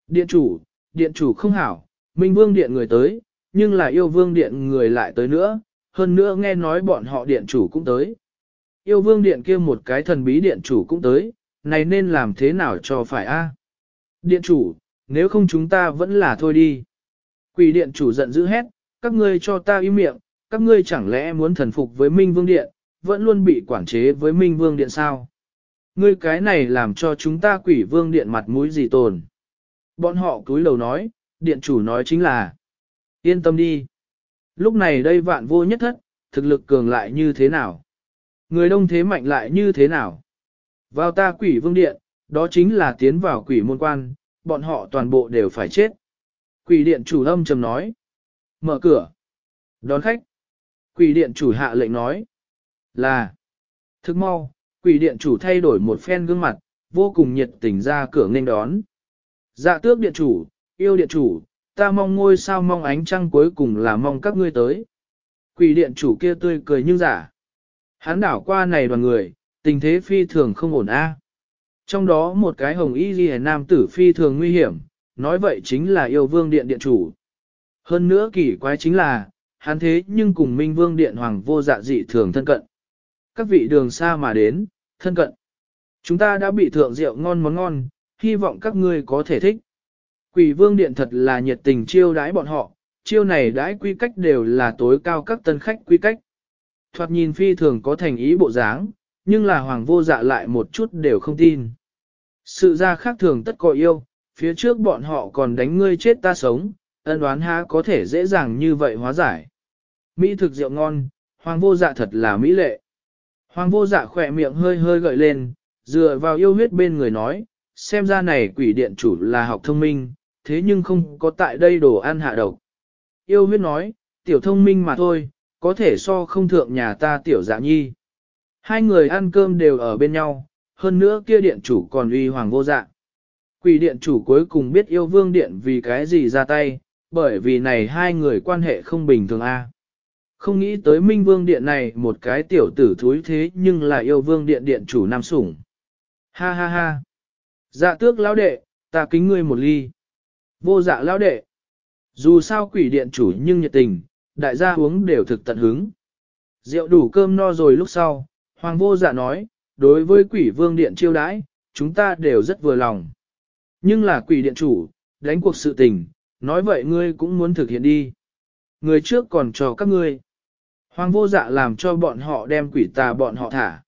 Điện chủ, điện chủ không hảo, minh vương điện người tới, nhưng là yêu vương điện người lại tới nữa, hơn nữa nghe nói bọn họ điện chủ cũng tới. Yêu vương điện kia một cái thần bí điện chủ cũng tới, này nên làm thế nào cho phải a? Điện chủ, nếu không chúng ta vẫn là thôi đi. Quỷ điện chủ giận dữ hét, các ngươi cho ta im miệng, các ngươi chẳng lẽ muốn thần phục với Minh Vương Điện, vẫn luôn bị quản chế với Minh Vương Điện sao? Ngươi cái này làm cho chúng ta quỷ Vương Điện mặt mũi gì tồn. Bọn họ cúi đầu nói, Điện chủ nói chính là, yên tâm đi. Lúc này đây vạn vô nhất thất, thực lực cường lại như thế nào? Người đông thế mạnh lại như thế nào? Vào ta quỷ Vương Điện, đó chính là tiến vào quỷ môn quan, bọn họ toàn bộ đều phải chết. Quỷ điện chủ âm trầm nói. Mở cửa. Đón khách. Quỷ điện chủ hạ lệnh nói. Là. Thức mau, quỷ điện chủ thay đổi một phen gương mặt, vô cùng nhiệt tình ra cửa nghênh đón. Dạ tước điện chủ, yêu điện chủ, ta mong ngôi sao mong ánh trăng cuối cùng là mong các ngươi tới. Quỷ điện chủ kia tươi cười như giả. Hắn đảo qua này đoàn người, tình thế phi thường không ổn a. Trong đó một cái hồng y ghi nam tử phi thường nguy hiểm, nói vậy chính là yêu vương điện điện chủ. Hơn nữa kỳ quái chính là, hắn thế nhưng cùng minh vương điện hoàng vô dạ dị thường thân cận. Các vị đường xa mà đến, thân cận. Chúng ta đã bị thượng rượu ngon món ngon, hy vọng các ngươi có thể thích. Quỷ vương điện thật là nhiệt tình chiêu đãi bọn họ, chiêu này đãi quy cách đều là tối cao các tân khách quy cách. Thoạt nhìn phi thường có thành ý bộ dáng, nhưng là hoàng vô dạ lại một chút đều không tin. Sự ra khác thường tất có yêu, phía trước bọn họ còn đánh ngươi chết ta sống, ân đoán ha có thể dễ dàng như vậy hóa giải. Mỹ thực rượu ngon, hoàng vô dạ thật là mỹ lệ. Hoàng vô dạ khỏe miệng hơi hơi gợi lên, dựa vào yêu huyết bên người nói, xem ra này quỷ điện chủ là học thông minh, thế nhưng không có tại đây đồ ăn hạ độc. Yêu huyết nói, tiểu thông minh mà thôi, có thể so không thượng nhà ta tiểu dạ nhi. Hai người ăn cơm đều ở bên nhau, hơn nữa kia điện chủ còn uy hoàng vô dạ. Quỷ điện chủ cuối cùng biết yêu vương điện vì cái gì ra tay, bởi vì này hai người quan hệ không bình thường a. Không nghĩ tới minh vương điện này một cái tiểu tử thúi thế nhưng là yêu vương điện điện chủ nam sủng. Ha ha ha. Dạ tước lão đệ, Ta kính ngươi một ly. Vô dạ lão đệ. Dù sao quỷ điện chủ nhưng nhiệt tình, đại gia uống đều thực tận hứng. Rượu đủ cơm no rồi lúc sau, hoàng vô dạ nói, đối với quỷ vương điện chiêu đãi, chúng ta đều rất vừa lòng. Nhưng là quỷ điện chủ, đánh cuộc sự tình, nói vậy ngươi cũng muốn thực hiện đi. Người trước còn cho các ngươi. Hoàng vô dạ làm cho bọn họ đem quỷ tà bọn họ thả.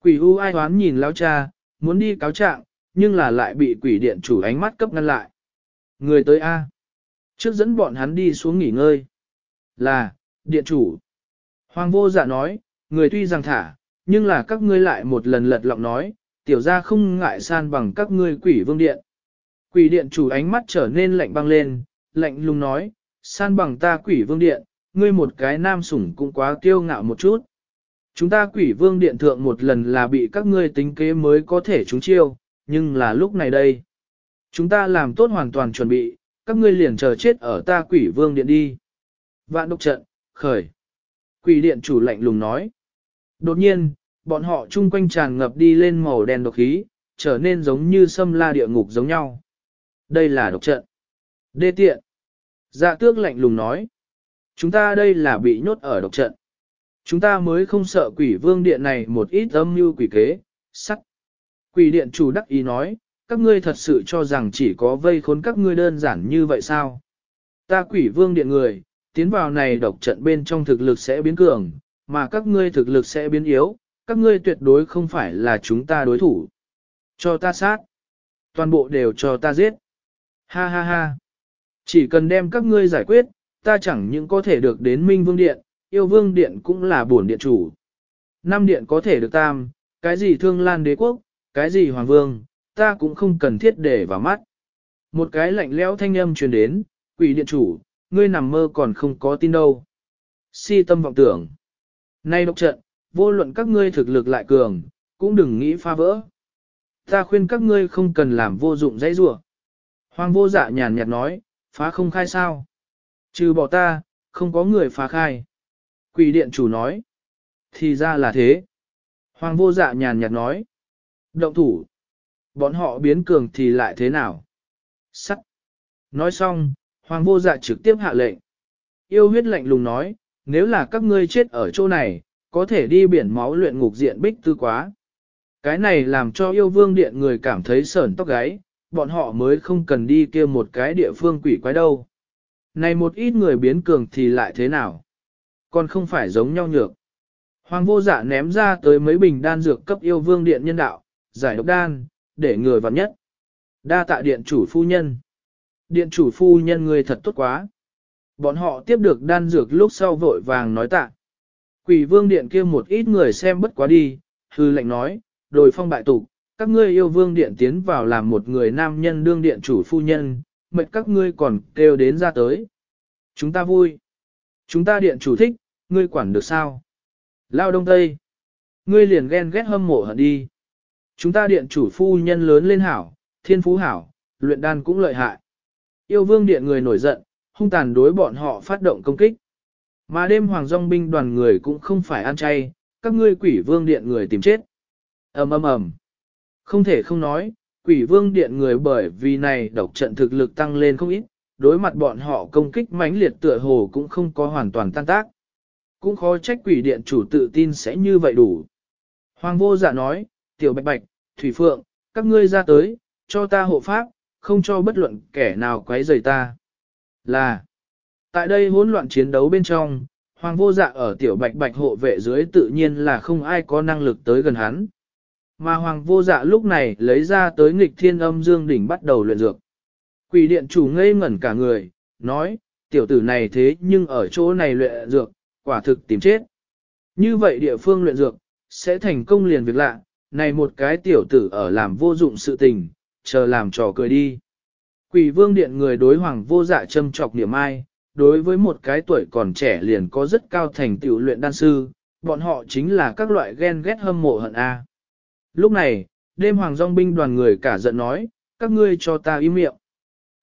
Quỷ u ai hoán nhìn lão cha, muốn đi cáo trạng, nhưng là lại bị quỷ điện chủ ánh mắt cấp ngăn lại. Người tới A. Trước dẫn bọn hắn đi xuống nghỉ ngơi. Là, điện chủ. Hoàng vô dạ nói, người tuy rằng thả, nhưng là các ngươi lại một lần lật lọng nói, tiểu ra không ngại san bằng các ngươi quỷ vương điện. Quỷ điện chủ ánh mắt trở nên lạnh băng lên, lạnh lùng nói, san bằng ta quỷ vương điện, ngươi một cái nam sủng cũng quá kiêu ngạo một chút. Chúng ta quỷ vương điện thượng một lần là bị các ngươi tính kế mới có thể trúng chiêu, nhưng là lúc này đây. Chúng ta làm tốt hoàn toàn chuẩn bị, các ngươi liền chờ chết ở ta quỷ vương điện đi. Vạn độc trận, khởi. Quỷ điện chủ lạnh lùng nói. Đột nhiên, bọn họ chung quanh tràn ngập đi lên màu đen độc khí, trở nên giống như sâm la địa ngục giống nhau. Đây là độc trận. Đê tiện. Dạ tước lạnh lùng nói. Chúng ta đây là bị nhốt ở độc trận. Chúng ta mới không sợ quỷ vương điện này một ít âm mưu quỷ kế, sắc. Quỷ điện chủ đắc ý nói, các ngươi thật sự cho rằng chỉ có vây khốn các ngươi đơn giản như vậy sao? Ta quỷ vương điện người, tiến vào này độc trận bên trong thực lực sẽ biến cường, mà các ngươi thực lực sẽ biến yếu, các ngươi tuyệt đối không phải là chúng ta đối thủ. Cho ta sát. Toàn bộ đều cho ta giết. Ha ha ha. Chỉ cần đem các ngươi giải quyết, ta chẳng những có thể được đến Minh Vương Điện, yêu Vương Điện cũng là bổn điện chủ. Năm điện có thể được tam, cái gì thương lan đế quốc, cái gì hoàng vương, ta cũng không cần thiết để vào mắt. Một cái lạnh lẽo thanh âm truyền đến, quỷ điện chủ, ngươi nằm mơ còn không có tin đâu. Si tâm vọng tưởng. Nay độc trận, vô luận các ngươi thực lực lại cường, cũng đừng nghĩ phá vỡ. Ta khuyên các ngươi không cần làm vô dụng dãy rủa. Hoàng vô dạ nhàn nhạt nói, phá không khai sao. Trừ bỏ ta, không có người phá khai. Quỷ điện chủ nói. Thì ra là thế. Hoàng vô dạ nhàn nhạt nói. Động thủ. Bọn họ biến cường thì lại thế nào? Sắt. Nói xong, hoàng vô dạ trực tiếp hạ lệnh. Yêu huyết lạnh lùng nói, nếu là các ngươi chết ở chỗ này, có thể đi biển máu luyện ngục diện bích tư quá. Cái này làm cho yêu vương điện người cảm thấy sởn tóc gáy, bọn họ mới không cần đi kia một cái địa phương quỷ quái đâu. Này một ít người biến cường thì lại thế nào? Còn không phải giống nhau nhược. Hoàng vô dạ ném ra tới mấy bình đan dược cấp yêu vương điện nhân đạo, giải độc đan, để người vào nhất. Đa tạ điện chủ phu nhân. Điện chủ phu nhân người thật tốt quá. Bọn họ tiếp được đan dược lúc sau vội vàng nói tạ. Quỷ vương điện kia một ít người xem bất quá đi, hư lệnh nói, đồi phong bại tục, các ngươi yêu vương điện tiến vào làm một người nam nhân đương điện chủ phu nhân, mệnh các ngươi còn kêu đến ra tới. Chúng ta vui. Chúng ta điện chủ thích, ngươi quản được sao? Lao đông tây. Ngươi liền ghen ghét hâm mộ hận đi. Chúng ta điện chủ phu nhân lớn lên hảo, thiên phú hảo, luyện đan cũng lợi hại. Yêu vương điện người nổi giận, hung tàn đối bọn họ phát động công kích. Mà đêm hoàng dòng binh đoàn người cũng không phải ăn chay, các ngươi quỷ vương điện người tìm chết. ầm ầm ầm. Không thể không nói, quỷ vương điện người bởi vì này độc trận thực lực tăng lên không ít, đối mặt bọn họ công kích mãnh liệt tựa hồ cũng không có hoàn toàn tan tác. Cũng khó trách quỷ điện chủ tự tin sẽ như vậy đủ. Hoàng vô dạ nói, tiểu bạch bạch, thủy phượng, các ngươi ra tới, cho ta hộ pháp, không cho bất luận kẻ nào quấy rầy ta. Là, tại đây hỗn loạn chiến đấu bên trong, hoàng vô dạ ở tiểu bạch bạch hộ vệ dưới tự nhiên là không ai có năng lực tới gần hắn. Mà hoàng vô dạ lúc này lấy ra tới nghịch thiên âm dương đỉnh bắt đầu luyện dược. Quỷ điện chủ ngây ngẩn cả người, nói, tiểu tử này thế nhưng ở chỗ này luyện dược, quả thực tìm chết. Như vậy địa phương luyện dược, sẽ thành công liền việc lạ, này một cái tiểu tử ở làm vô dụng sự tình, chờ làm trò cười đi. Quỷ vương điện người đối hoàng vô dạ châm trọc niệm ai, đối với một cái tuổi còn trẻ liền có rất cao thành tựu luyện đan sư, bọn họ chính là các loại ghen ghét hâm mộ hận A. Lúc này, đêm hoàng dòng binh đoàn người cả giận nói, các ngươi cho ta im miệng.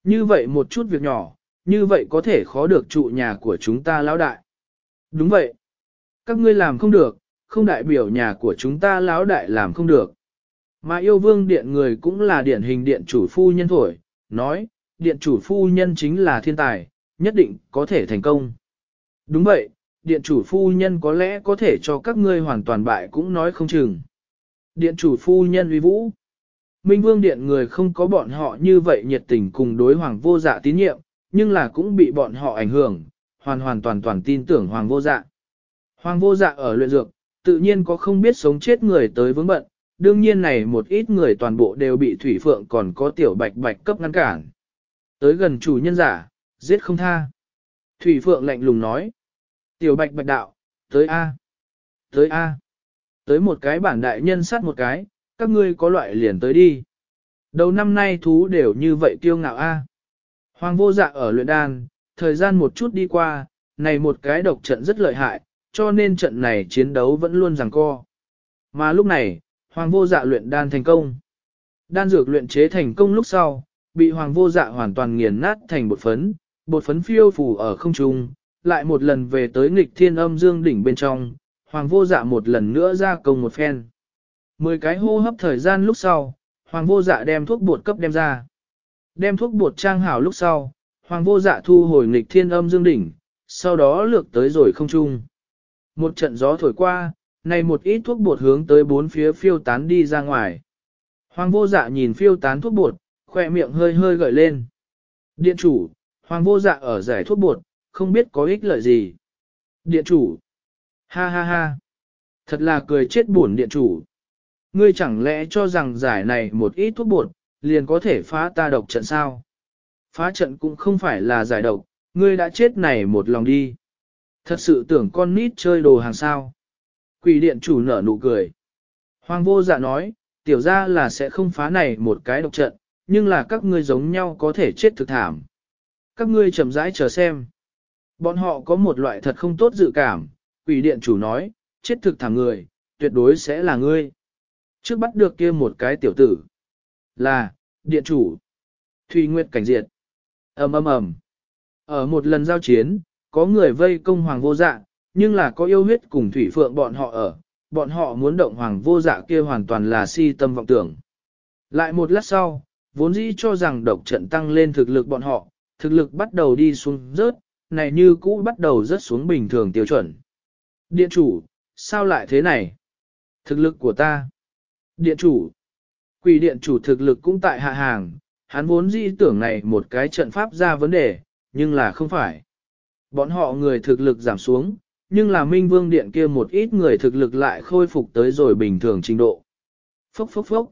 Như vậy một chút việc nhỏ, như vậy có thể khó được trụ nhà của chúng ta lão đại. Đúng vậy. Các ngươi làm không được, không đại biểu nhà của chúng ta lão đại làm không được. Mà yêu vương điện người cũng là điển hình điện chủ phu nhân thổi, nói, điện chủ phu nhân chính là thiên tài, nhất định có thể thành công. Đúng vậy, điện chủ phu nhân có lẽ có thể cho các ngươi hoàn toàn bại cũng nói không chừng. Điện chủ phu nhân uy vũ. Minh vương điện người không có bọn họ như vậy nhiệt tình cùng đối hoàng vô dạ tín nhiệm, nhưng là cũng bị bọn họ ảnh hưởng, hoàn hoàn toàn toàn tin tưởng hoàng vô dạ. Hoàng vô dạ ở luyện dược, tự nhiên có không biết sống chết người tới vướng bận, đương nhiên này một ít người toàn bộ đều bị thủy phượng còn có tiểu bạch bạch cấp ngăn cản. Tới gần chủ nhân giả, giết không tha. Thủy phượng lạnh lùng nói. Tiểu bạch bạch đạo, tới A. Tới A. Tới một cái bản đại nhân sát một cái, các ngươi có loại liền tới đi. Đầu năm nay thú đều như vậy kiêu ngạo A. Hoàng vô dạ ở luyện đan, thời gian một chút đi qua, này một cái độc trận rất lợi hại, cho nên trận này chiến đấu vẫn luôn giằng co. Mà lúc này, Hoàng vô dạ luyện đan thành công. Đan dược luyện chế thành công lúc sau, bị Hoàng vô dạ hoàn toàn nghiền nát thành bột phấn, bột phấn phiêu phù ở không trung, lại một lần về tới nghịch thiên âm dương đỉnh bên trong, Hoàng vô dạ một lần nữa ra công một phen. Mười cái hô hấp thời gian lúc sau, Hoàng vô dạ đem thuốc bột cấp đem ra. Đem thuốc bột trang hảo lúc sau, Hoàng vô dạ thu hồi nghịch thiên âm dương đỉnh, sau đó lược tới rồi không trung. Một trận gió thổi qua, này một ít thuốc bột hướng tới bốn phía phiêu tán đi ra ngoài. Hoàng vô dạ nhìn phiêu tán thuốc bột, khỏe miệng hơi hơi gợi lên. Điện chủ, hoàng vô dạ ở giải thuốc bột, không biết có ích lợi gì. Điện chủ, ha ha ha, thật là cười chết buồn điện chủ. Ngươi chẳng lẽ cho rằng giải này một ít thuốc bột, liền có thể phá ta độc trận sao? Phá trận cũng không phải là giải độc, ngươi đã chết này một lòng đi. Thật sự tưởng con nít chơi đồ hàng sao. Quỷ điện chủ nở nụ cười. Hoàng vô dạ nói, tiểu ra là sẽ không phá này một cái độc trận, nhưng là các ngươi giống nhau có thể chết thực thảm. Các ngươi chậm rãi chờ xem. Bọn họ có một loại thật không tốt dự cảm, quỷ điện chủ nói, chết thực thẳng người, tuyệt đối sẽ là ngươi. Trước bắt được kia một cái tiểu tử. Là, điện chủ. Thùy Nguyệt cảnh diệt. ầm ầm ầm. Ở một lần giao chiến, có người vây công hoàng vô dạ, nhưng là có yêu huyết cùng thủy phượng bọn họ ở, bọn họ muốn động hoàng vô dạ kia hoàn toàn là si tâm vọng tưởng. Lại một lát sau, vốn dĩ cho rằng độc trận tăng lên thực lực bọn họ, thực lực bắt đầu đi xuống rớt, này như cũ bắt đầu rớt xuống bình thường tiêu chuẩn. Điện chủ, sao lại thế này? Thực lực của ta. Điện chủ. Quỷ điện chủ thực lực cũng tại hạ hàng, hắn vốn dĩ tưởng này một cái trận pháp ra vấn đề, nhưng là không phải. Bọn họ người thực lực giảm xuống, nhưng là minh vương điện kia một ít người thực lực lại khôi phục tới rồi bình thường trình độ. Phốc phốc phốc.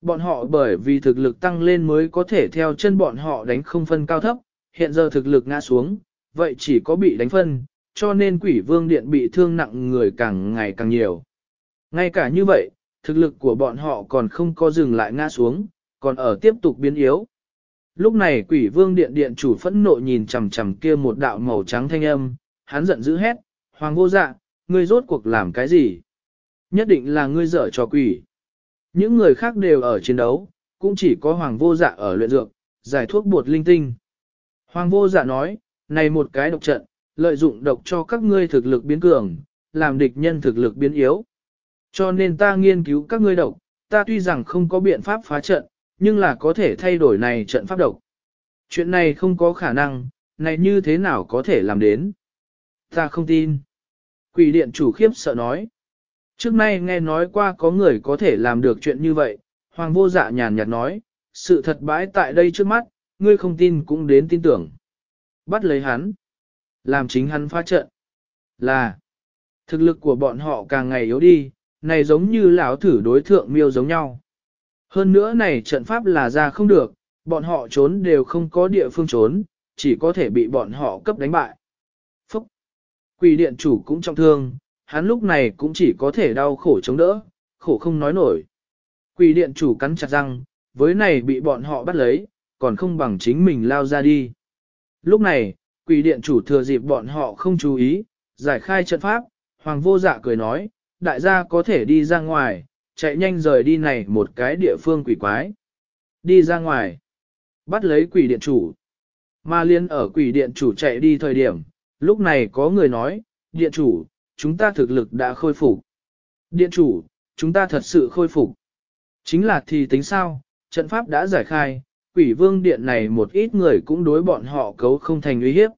Bọn họ bởi vì thực lực tăng lên mới có thể theo chân bọn họ đánh không phân cao thấp, hiện giờ thực lực ngã xuống, vậy chỉ có bị đánh phân, cho nên quỷ vương điện bị thương nặng người càng ngày càng nhiều. Ngay cả như vậy, thực lực của bọn họ còn không có dừng lại ngã xuống, còn ở tiếp tục biến yếu. Lúc này quỷ vương điện điện chủ phẫn nộ nhìn chằm chằm kia một đạo màu trắng thanh âm, hắn giận dữ hét, hoàng vô dạ, ngươi rốt cuộc làm cái gì? Nhất định là ngươi dở cho quỷ. Những người khác đều ở chiến đấu, cũng chỉ có hoàng vô dạ ở luyện dược, giải thuốc bột linh tinh. Hoàng vô dạ nói, này một cái độc trận, lợi dụng độc cho các ngươi thực lực biến cường, làm địch nhân thực lực biến yếu. Cho nên ta nghiên cứu các ngươi độc, ta tuy rằng không có biện pháp phá trận, nhưng là có thể thay đổi này trận pháp độc. Chuyện này không có khả năng, này như thế nào có thể làm đến? Ta không tin. Quỷ điện chủ khiếp sợ nói. Trước nay nghe nói qua có người có thể làm được chuyện như vậy, hoàng vô dạ nhàn nhạt nói, sự thật bãi tại đây trước mắt, ngươi không tin cũng đến tin tưởng. Bắt lấy hắn. Làm chính hắn phá trận. Là. Thực lực của bọn họ càng ngày yếu đi, này giống như lão thử đối thượng miêu giống nhau. Hơn nữa này trận pháp là ra không được, bọn họ trốn đều không có địa phương trốn, chỉ có thể bị bọn họ cấp đánh bại. Phúc! Quỷ điện chủ cũng trọng thương, hắn lúc này cũng chỉ có thể đau khổ chống đỡ, khổ không nói nổi. Quỷ điện chủ cắn chặt răng, với này bị bọn họ bắt lấy, còn không bằng chính mình lao ra đi. Lúc này, quỷ điện chủ thừa dịp bọn họ không chú ý, giải khai trận pháp, hoàng vô dạ cười nói, đại gia có thể đi ra ngoài, chạy nhanh rời đi này một cái địa phương quỷ quái. Đi ra ngoài, bắt lấy quỷ điện chủ. Ma liên ở quỷ điện chủ chạy đi thời điểm, lúc này có người nói, điện chủ, chúng ta thực lực đã khôi phục. Điện chủ, chúng ta thật sự khôi phục. Chính là thì tính sao, trận pháp đã giải khai, quỷ vương điện này một ít người cũng đối bọn họ cấu không thành uy hiếp.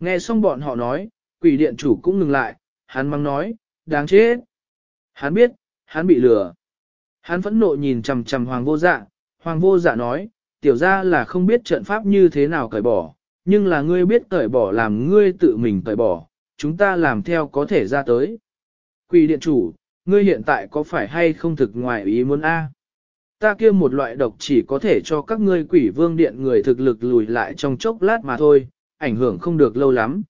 Nghe xong bọn họ nói, quỷ điện chủ cũng ngừng lại, hắn mang nói, đáng chết. Hắn biết, hắn bị lừa. Hắn phẫn nộ nhìn chằm chằm hoàng vô dạ, hoàng vô dạ nói, tiểu ra là không biết trận pháp như thế nào cởi bỏ, nhưng là ngươi biết cởi bỏ làm ngươi tự mình cởi bỏ, chúng ta làm theo có thể ra tới. Quỷ điện chủ, ngươi hiện tại có phải hay không thực ngoài ý muốn A? Ta kia một loại độc chỉ có thể cho các ngươi quỷ vương điện người thực lực lùi lại trong chốc lát mà thôi, ảnh hưởng không được lâu lắm.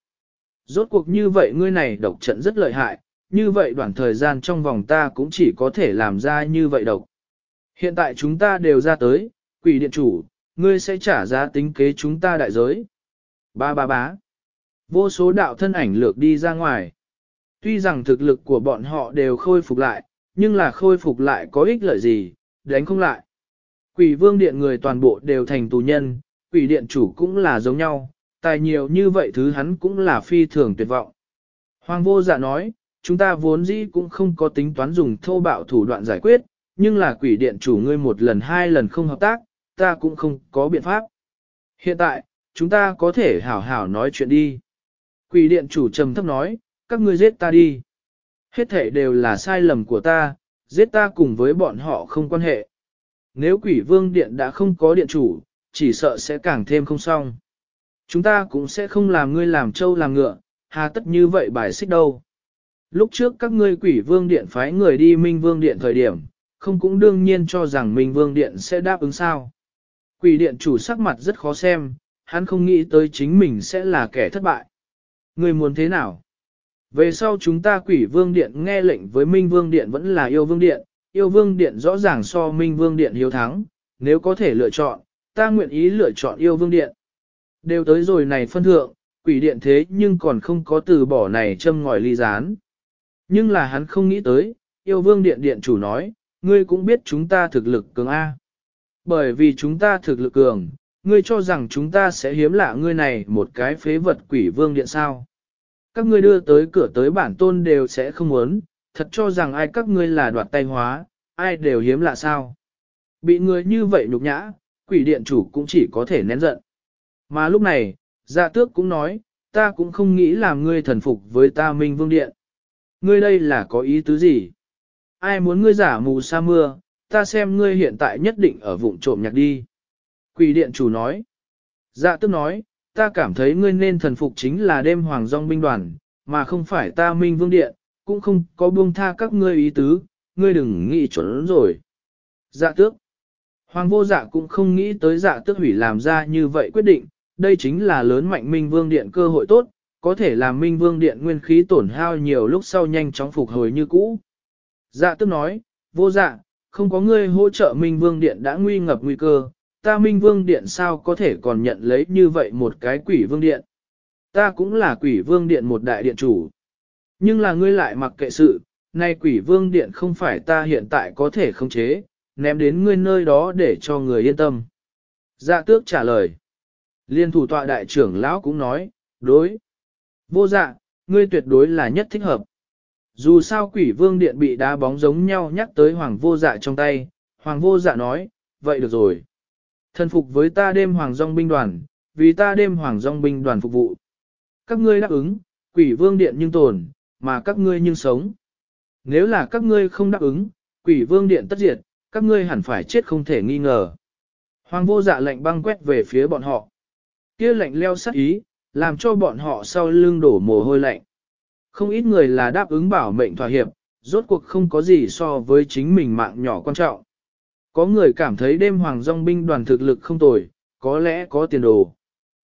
Rốt cuộc như vậy ngươi này độc trận rất lợi hại, như vậy đoạn thời gian trong vòng ta cũng chỉ có thể làm ra như vậy độc. Hiện tại chúng ta đều ra tới, quỷ điện chủ, ngươi sẽ trả giá tính kế chúng ta đại giới. Ba ba bá. Vô số đạo thân ảnh lược đi ra ngoài. Tuy rằng thực lực của bọn họ đều khôi phục lại, nhưng là khôi phục lại có ích lợi gì, đánh không lại. Quỷ vương điện người toàn bộ đều thành tù nhân, quỷ điện chủ cũng là giống nhau, tài nhiều như vậy thứ hắn cũng là phi thường tuyệt vọng. Hoàng vô dạ nói, chúng ta vốn dĩ cũng không có tính toán dùng thô bạo thủ đoạn giải quyết, nhưng là quỷ điện chủ ngươi một lần hai lần không hợp tác, ta cũng không có biện pháp. Hiện tại, chúng ta có thể hảo hảo nói chuyện đi. Quỷ điện chủ trầm thấp nói, các ngươi giết ta đi. Hết thể đều là sai lầm của ta, giết ta cùng với bọn họ không quan hệ. Nếu quỷ vương điện đã không có điện chủ, chỉ sợ sẽ càng thêm không xong. Chúng ta cũng sẽ không làm ngươi làm trâu làm ngựa, hà tất như vậy bài xích đâu. Lúc trước các ngươi quỷ vương điện phái người đi minh vương điện thời điểm, không cũng đương nhiên cho rằng minh vương điện sẽ đáp ứng sao. Quỷ điện chủ sắc mặt rất khó xem, hắn không nghĩ tới chính mình sẽ là kẻ thất bại. Ngươi muốn thế nào? Về sau chúng ta quỷ vương điện nghe lệnh với minh vương điện vẫn là yêu vương điện, yêu vương điện rõ ràng so minh vương điện hiếu thắng, nếu có thể lựa chọn, ta nguyện ý lựa chọn yêu vương điện. Đều tới rồi này phân thượng, quỷ điện thế nhưng còn không có từ bỏ này châm ngòi ly gián. Nhưng là hắn không nghĩ tới, yêu vương điện điện chủ nói, ngươi cũng biết chúng ta thực lực cường A. Bởi vì chúng ta thực lực cường, ngươi cho rằng chúng ta sẽ hiếm lạ ngươi này một cái phế vật quỷ vương điện sao. Các ngươi đưa tới cửa tới bản tôn đều sẽ không muốn, thật cho rằng ai các ngươi là đoạt tay hóa, ai đều hiếm lạ sao. Bị người như vậy nhục nhã, quỷ điện chủ cũng chỉ có thể nén giận. Mà lúc này, dạ tước cũng nói, ta cũng không nghĩ làm ngươi thần phục với ta minh vương điện. Ngươi đây là có ý tứ gì? Ai muốn ngươi giả mù sa mưa, ta xem ngươi hiện tại nhất định ở vụng trộm nhạc đi. Quỷ điện chủ nói. Dạ tước nói, ta cảm thấy ngươi nên thần phục chính là đêm hoàng dòng binh đoàn, mà không phải ta minh vương điện, cũng không có buông tha các ngươi ý tứ, ngươi đừng nghĩ chuẩn rồi. Dạ tước. Hoàng vô dạ cũng không nghĩ tới dạ tước hủy làm ra như vậy quyết định, đây chính là lớn mạnh minh vương điện cơ hội tốt, có thể làm minh vương điện nguyên khí tổn hao nhiều lúc sau nhanh chóng phục hồi như cũ. Dạ tước nói, vô dạ, không có ngươi hỗ trợ minh vương điện đã nguy ngập nguy cơ, ta minh vương điện sao có thể còn nhận lấy như vậy một cái quỷ vương điện. Ta cũng là quỷ vương điện một đại điện chủ. Nhưng là ngươi lại mặc kệ sự, nay quỷ vương điện không phải ta hiện tại có thể khống chế, ném đến ngươi nơi đó để cho người yên tâm. Dạ tước trả lời. Liên thủ tọa đại trưởng lão cũng nói, đối. Vô dạ, ngươi tuyệt đối là nhất thích hợp. Dù sao quỷ vương điện bị đá bóng giống nhau nhắc tới hoàng vô dạ trong tay, hoàng vô dạ nói, vậy được rồi. Thần phục với ta đêm hoàng dòng binh đoàn, vì ta đêm hoàng dòng binh đoàn phục vụ. Các ngươi đáp ứng, quỷ vương điện nhưng tồn, mà các ngươi nhưng sống. Nếu là các ngươi không đáp ứng, quỷ vương điện tất diệt, các ngươi hẳn phải chết không thể nghi ngờ. Hoàng vô dạ lệnh băng quét về phía bọn họ. kia lệnh leo sát ý, làm cho bọn họ sau lưng đổ mồ hôi lạnh. Không ít người là đáp ứng bảo mệnh thỏa hiệp, rốt cuộc không có gì so với chính mình mạng nhỏ quan trọng. Có người cảm thấy đêm hoàng dòng binh đoàn thực lực không tồi, có lẽ có tiền đồ.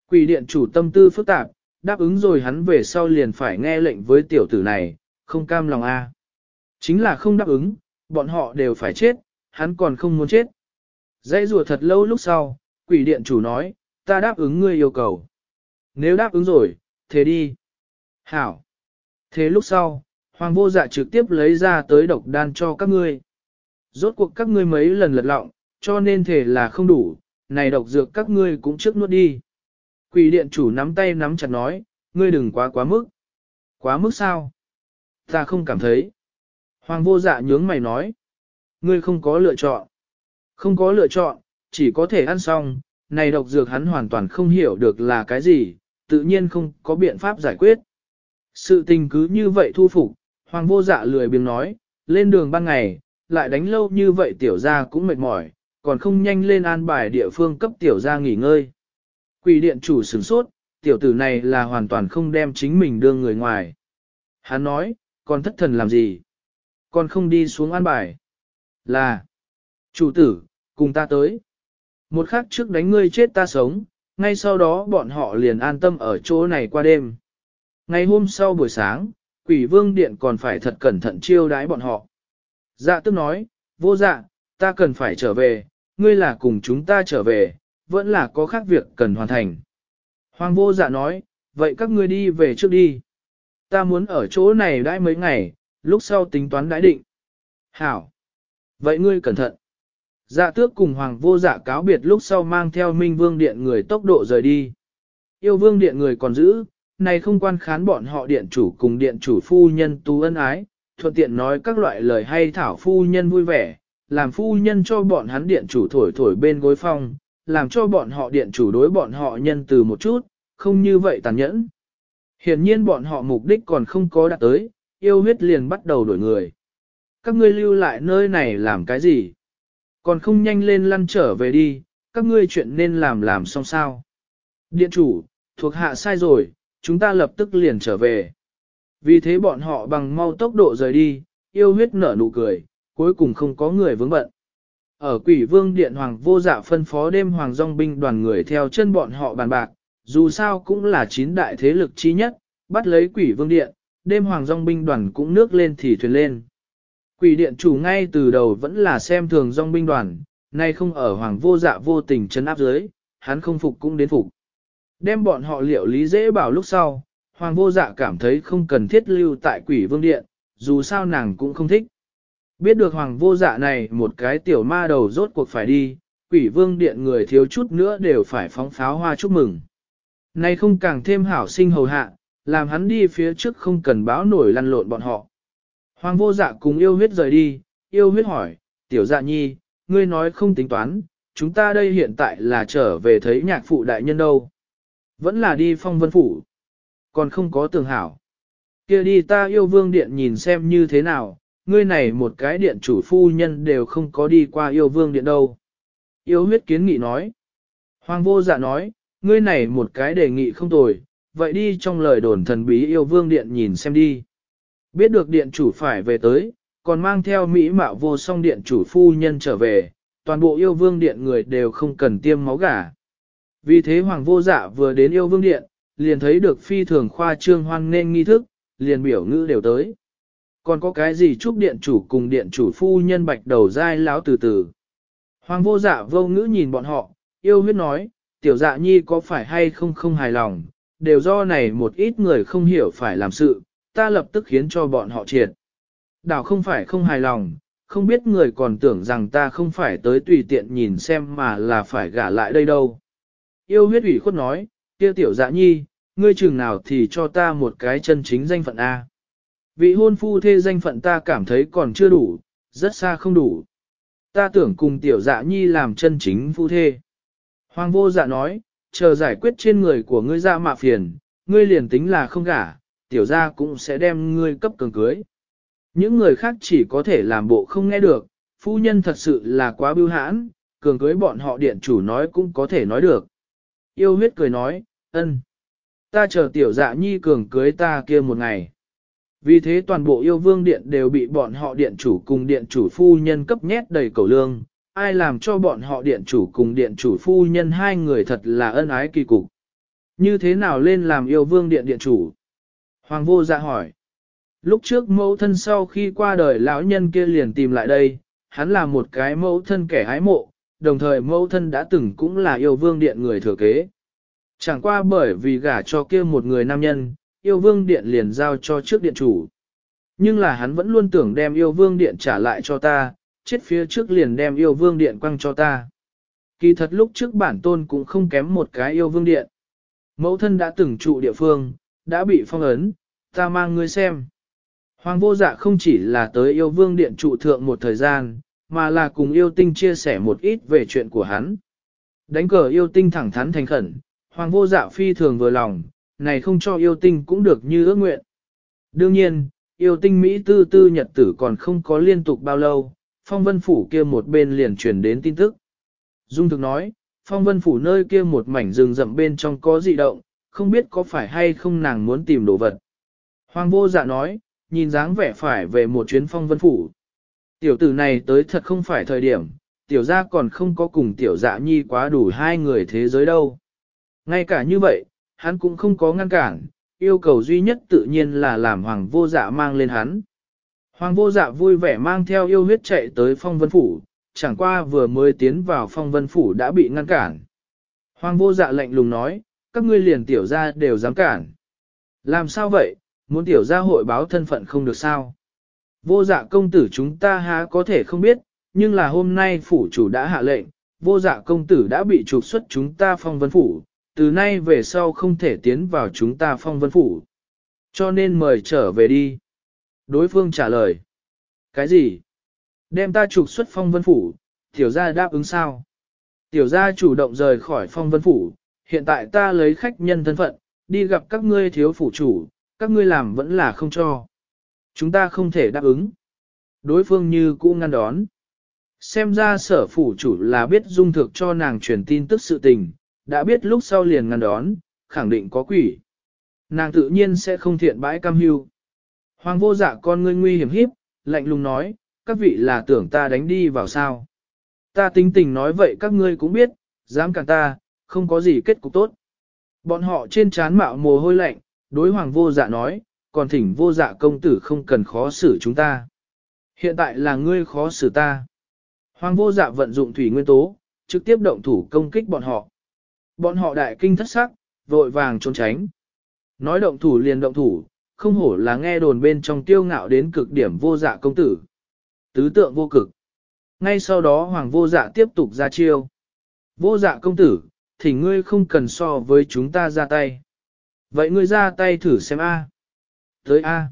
Quỷ điện chủ tâm tư phức tạp, đáp ứng rồi hắn về sau liền phải nghe lệnh với tiểu tử này, không cam lòng a. Chính là không đáp ứng, bọn họ đều phải chết, hắn còn không muốn chết. Dãy rùa thật lâu lúc sau, quỷ điện chủ nói, ta đáp ứng ngươi yêu cầu. Nếu đáp ứng rồi, thế đi. Hảo. Thế lúc sau, hoàng vô dạ trực tiếp lấy ra tới độc đan cho các ngươi. Rốt cuộc các ngươi mấy lần lật lọng, cho nên thể là không đủ, này độc dược các ngươi cũng trước nuốt đi. Quỷ điện chủ nắm tay nắm chặt nói, ngươi đừng quá quá mức. Quá mức sao? Ta không cảm thấy. Hoàng vô dạ nhướng mày nói. Ngươi không có lựa chọn. Không có lựa chọn, chỉ có thể ăn xong, này độc dược hắn hoàn toàn không hiểu được là cái gì, tự nhiên không có biện pháp giải quyết. Sự tình cứ như vậy thu phục, hoàng vô dạ lười biếng nói, lên đường ban ngày, lại đánh lâu như vậy tiểu gia cũng mệt mỏi, còn không nhanh lên an bài địa phương cấp tiểu gia nghỉ ngơi. Quỷ điện chủ sửng sốt, tiểu tử này là hoàn toàn không đem chính mình đưa người ngoài. Hắn nói, còn thất thần làm gì? Còn không đi xuống an bài. Là, chủ tử, cùng ta tới. Một khắc trước đánh ngươi chết ta sống, ngay sau đó bọn họ liền an tâm ở chỗ này qua đêm. Ngày hôm sau buổi sáng, quỷ vương điện còn phải thật cẩn thận chiêu đái bọn họ. Dạ tức nói, vô dạ, ta cần phải trở về, ngươi là cùng chúng ta trở về, vẫn là có khác việc cần hoàn thành. Hoàng vô dạ nói, vậy các ngươi đi về trước đi. Ta muốn ở chỗ này đãi mấy ngày, lúc sau tính toán đãi định. Hảo. Vậy ngươi cẩn thận. Dạ tước cùng hoàng vô dạ cáo biệt lúc sau mang theo minh vương điện người tốc độ rời đi. Yêu vương điện người còn giữ, này không quan khán bọn họ điện chủ cùng điện chủ phu nhân tu ân ái, thuận tiện nói các loại lời hay thảo phu nhân vui vẻ, làm phu nhân cho bọn hắn điện chủ thổi thổi bên gối phong, làm cho bọn họ điện chủ đối bọn họ nhân từ một chút, không như vậy tàn nhẫn. Hiển nhiên bọn họ mục đích còn không có đạt tới, yêu huyết liền bắt đầu đổi người. Các ngươi lưu lại nơi này làm cái gì? Còn không nhanh lên lăn trở về đi, các ngươi chuyện nên làm làm xong sao? Điện chủ, thuộc hạ sai rồi, chúng ta lập tức liền trở về. Vì thế bọn họ bằng mau tốc độ rời đi, yêu huyết nở nụ cười, cuối cùng không có người vướng bận. Ở quỷ vương điện hoàng vô dạ phân phó đêm hoàng dòng binh đoàn người theo chân bọn họ bàn bạc, dù sao cũng là chín đại thế lực chi nhất, bắt lấy quỷ vương điện, đêm hoàng dòng binh đoàn cũng nước lên thì thuyền lên. Quỷ điện chủ ngay từ đầu vẫn là xem thường dòng binh đoàn, nay không ở hoàng vô dạ vô tình chân áp dưới, hắn không phục cũng đến phục. Đem bọn họ liệu lý dễ bảo lúc sau, hoàng vô dạ cảm thấy không cần thiết lưu tại quỷ vương điện, dù sao nàng cũng không thích. Biết được hoàng vô dạ này một cái tiểu ma đầu rốt cuộc phải đi, quỷ vương điện người thiếu chút nữa đều phải phóng pháo hoa chúc mừng. Này không càng thêm hảo sinh hầu hạ, làm hắn đi phía trước không cần báo nổi lăn lộn bọn họ. Hoàng vô dạ cùng yêu huyết rời đi, yêu huyết hỏi, tiểu dạ nhi, ngươi nói không tính toán, chúng ta đây hiện tại là trở về thấy nhạc phụ đại nhân đâu. Vẫn là đi phong vân phủ, còn không có tường hảo. kia đi ta yêu vương điện nhìn xem như thế nào, ngươi này một cái điện chủ phu nhân đều không có đi qua yêu vương điện đâu. Yêu huyết kiến nghị nói. Hoàng vô dạ nói, ngươi này một cái đề nghị không tồi, vậy đi trong lời đồn thần bí yêu vương điện nhìn xem đi. Biết được điện chủ phải về tới, còn mang theo mỹ mạo vô song điện chủ phu nhân trở về, toàn bộ yêu vương điện người đều không cần tiêm máu gà. Vì thế hoàng vô dạ vừa đến yêu vương điện, liền thấy được phi thường khoa trương hoan nên nghi thức, liền biểu ngữ đều tới. Còn có cái gì chúc điện chủ cùng điện chủ phu nhân bạch đầu dai láo từ từ. Hoàng vô dạ vô ngữ nhìn bọn họ, yêu huyết nói, tiểu dạ nhi có phải hay không không hài lòng, đều do này một ít người không hiểu phải làm sự, ta lập tức khiến cho bọn họ triệt. Đảo không phải không hài lòng, không biết người còn tưởng rằng ta không phải tới tùy tiện nhìn xem mà là phải gả lại đây đâu. Yêu huyết ủy khuất nói, kia tiểu dạ nhi, ngươi chừng nào thì cho ta một cái chân chính danh phận A. Vị hôn phu thê danh phận ta cảm thấy còn chưa đủ, rất xa không đủ. Ta tưởng cùng tiểu dạ nhi làm chân chính phu thê. Hoàng vô dạ nói, chờ giải quyết trên người của ngươi ra mạ phiền, ngươi liền tính là không gả, tiểu gia cũng sẽ đem ngươi cấp cường cưới. Những người khác chỉ có thể làm bộ không nghe được, phu nhân thật sự là quá bưu hãn, cường cưới bọn họ điện chủ nói cũng có thể nói được. Yêu huyết cười nói, ân, ta chờ tiểu dạ nhi cường cưới ta kia một ngày. Vì thế toàn bộ yêu vương điện đều bị bọn họ điện chủ cùng điện chủ phu nhân cấp nhét đầy cầu lương, ai làm cho bọn họ điện chủ cùng điện chủ phu nhân hai người thật là ân ái kỳ cục. Như thế nào lên làm yêu vương điện điện chủ? Hoàng vô dạ hỏi. Lúc trước mẫu thân sau khi qua đời lão nhân kia liền tìm lại đây, hắn là một cái mẫu thân kẻ hái mộ, đồng thời mẫu thân đã từng cũng là yêu vương điện người thừa kế. Chẳng qua bởi vì gả cho kia một người nam nhân, yêu vương điện liền giao cho trước điện chủ. Nhưng là hắn vẫn luôn tưởng đem yêu vương điện trả lại cho ta, chết phía trước liền đem yêu vương điện quăng cho ta. Kỳ thật lúc trước bản tôn cũng không kém một cái yêu vương điện. Mẫu thân đã từng trụ địa phương, đã bị phong ấn, ta mang ngươi xem. Hoàng vô dạ không chỉ là tới yêu vương điện trụ thượng một thời gian, mà là cùng yêu tinh chia sẻ một ít về chuyện của hắn. Đánh cờ yêu tinh thẳng thắn thành khẩn, hoàng vô dạ phi thường vừa lòng, này không cho yêu tinh cũng được như ước nguyện. Đương nhiên, yêu tinh Mỹ tư tư nhật tử còn không có liên tục bao lâu, phong vân phủ kia một bên liền truyền đến tin tức. Dung thực nói, phong vân phủ nơi kia một mảnh rừng rậm bên trong có dị động, không biết có phải hay không nàng muốn tìm đồ vật. Hoàng vô dạ nói, nhìn dáng vẻ phải về một chuyến phong vân phủ. Tiểu tử này tới thật không phải thời điểm, tiểu gia còn không có cùng tiểu dạ nhi quá đủ hai người thế giới đâu. Ngay cả như vậy, hắn cũng không có ngăn cản, yêu cầu duy nhất tự nhiên là làm hoàng vô dạ mang lên hắn. Hoàng vô dạ vui vẻ mang theo yêu huyết chạy tới phong vân phủ, chẳng qua vừa mới tiến vào phong vân phủ đã bị ngăn cản. Hoàng vô dạ lạnh lùng nói, các ngươi liền tiểu gia đều dám cản. Làm sao vậy, muốn tiểu gia hội báo thân phận không được sao? Vô dạ công tử chúng ta há có thể không biết, nhưng là hôm nay phủ chủ đã hạ lệnh, vô dạ công tử đã bị trục xuất chúng ta phong vân phủ, từ nay về sau không thể tiến vào chúng ta phong vân phủ. Cho nên mời trở về đi. Đối phương trả lời. Cái gì? Đem ta trục xuất phong vân phủ, tiểu gia đáp ứng sao? Tiểu gia chủ động rời khỏi phong vân phủ, hiện tại ta lấy khách nhân thân phận, đi gặp các ngươi thiếu phủ chủ, các ngươi làm vẫn là không cho. Chúng ta không thể đáp ứng. Đối phương như cũ ngăn đón. Xem ra sở phủ chủ là biết dung thực cho nàng truyền tin tức sự tình, đã biết lúc sau liền ngăn đón, khẳng định có quỷ. Nàng tự nhiên sẽ không thiện bãi cam hưu. Hoàng vô dạ con ngươi nguy hiểm hiếp, lạnh lùng nói, các vị là tưởng ta đánh đi vào sao. Ta tính tình nói vậy các ngươi cũng biết, dám cản ta, không có gì kết cục tốt. Bọn họ trên trán mạo mồ hôi lạnh, đối hoàng vô dạ nói, còn thỉnh vô dạ công tử không cần khó xử chúng ta. Hiện tại là ngươi khó xử ta. Hoàng vô dạ vận dụng thủy nguyên tố, trực tiếp động thủ công kích bọn họ. Bọn họ đại kinh thất sắc, vội vàng trốn tránh. Nói động thủ liền động thủ, không hổ là nghe đồn bên trong tiêu ngạo đến cực điểm vô dạ công tử. Tứ tượng vô cực. Ngay sau đó hoàng vô dạ tiếp tục ra chiêu. Vô dạ công tử, thì ngươi không cần so với chúng ta ra tay. Vậy ngươi ra tay thử xem A. Tới A.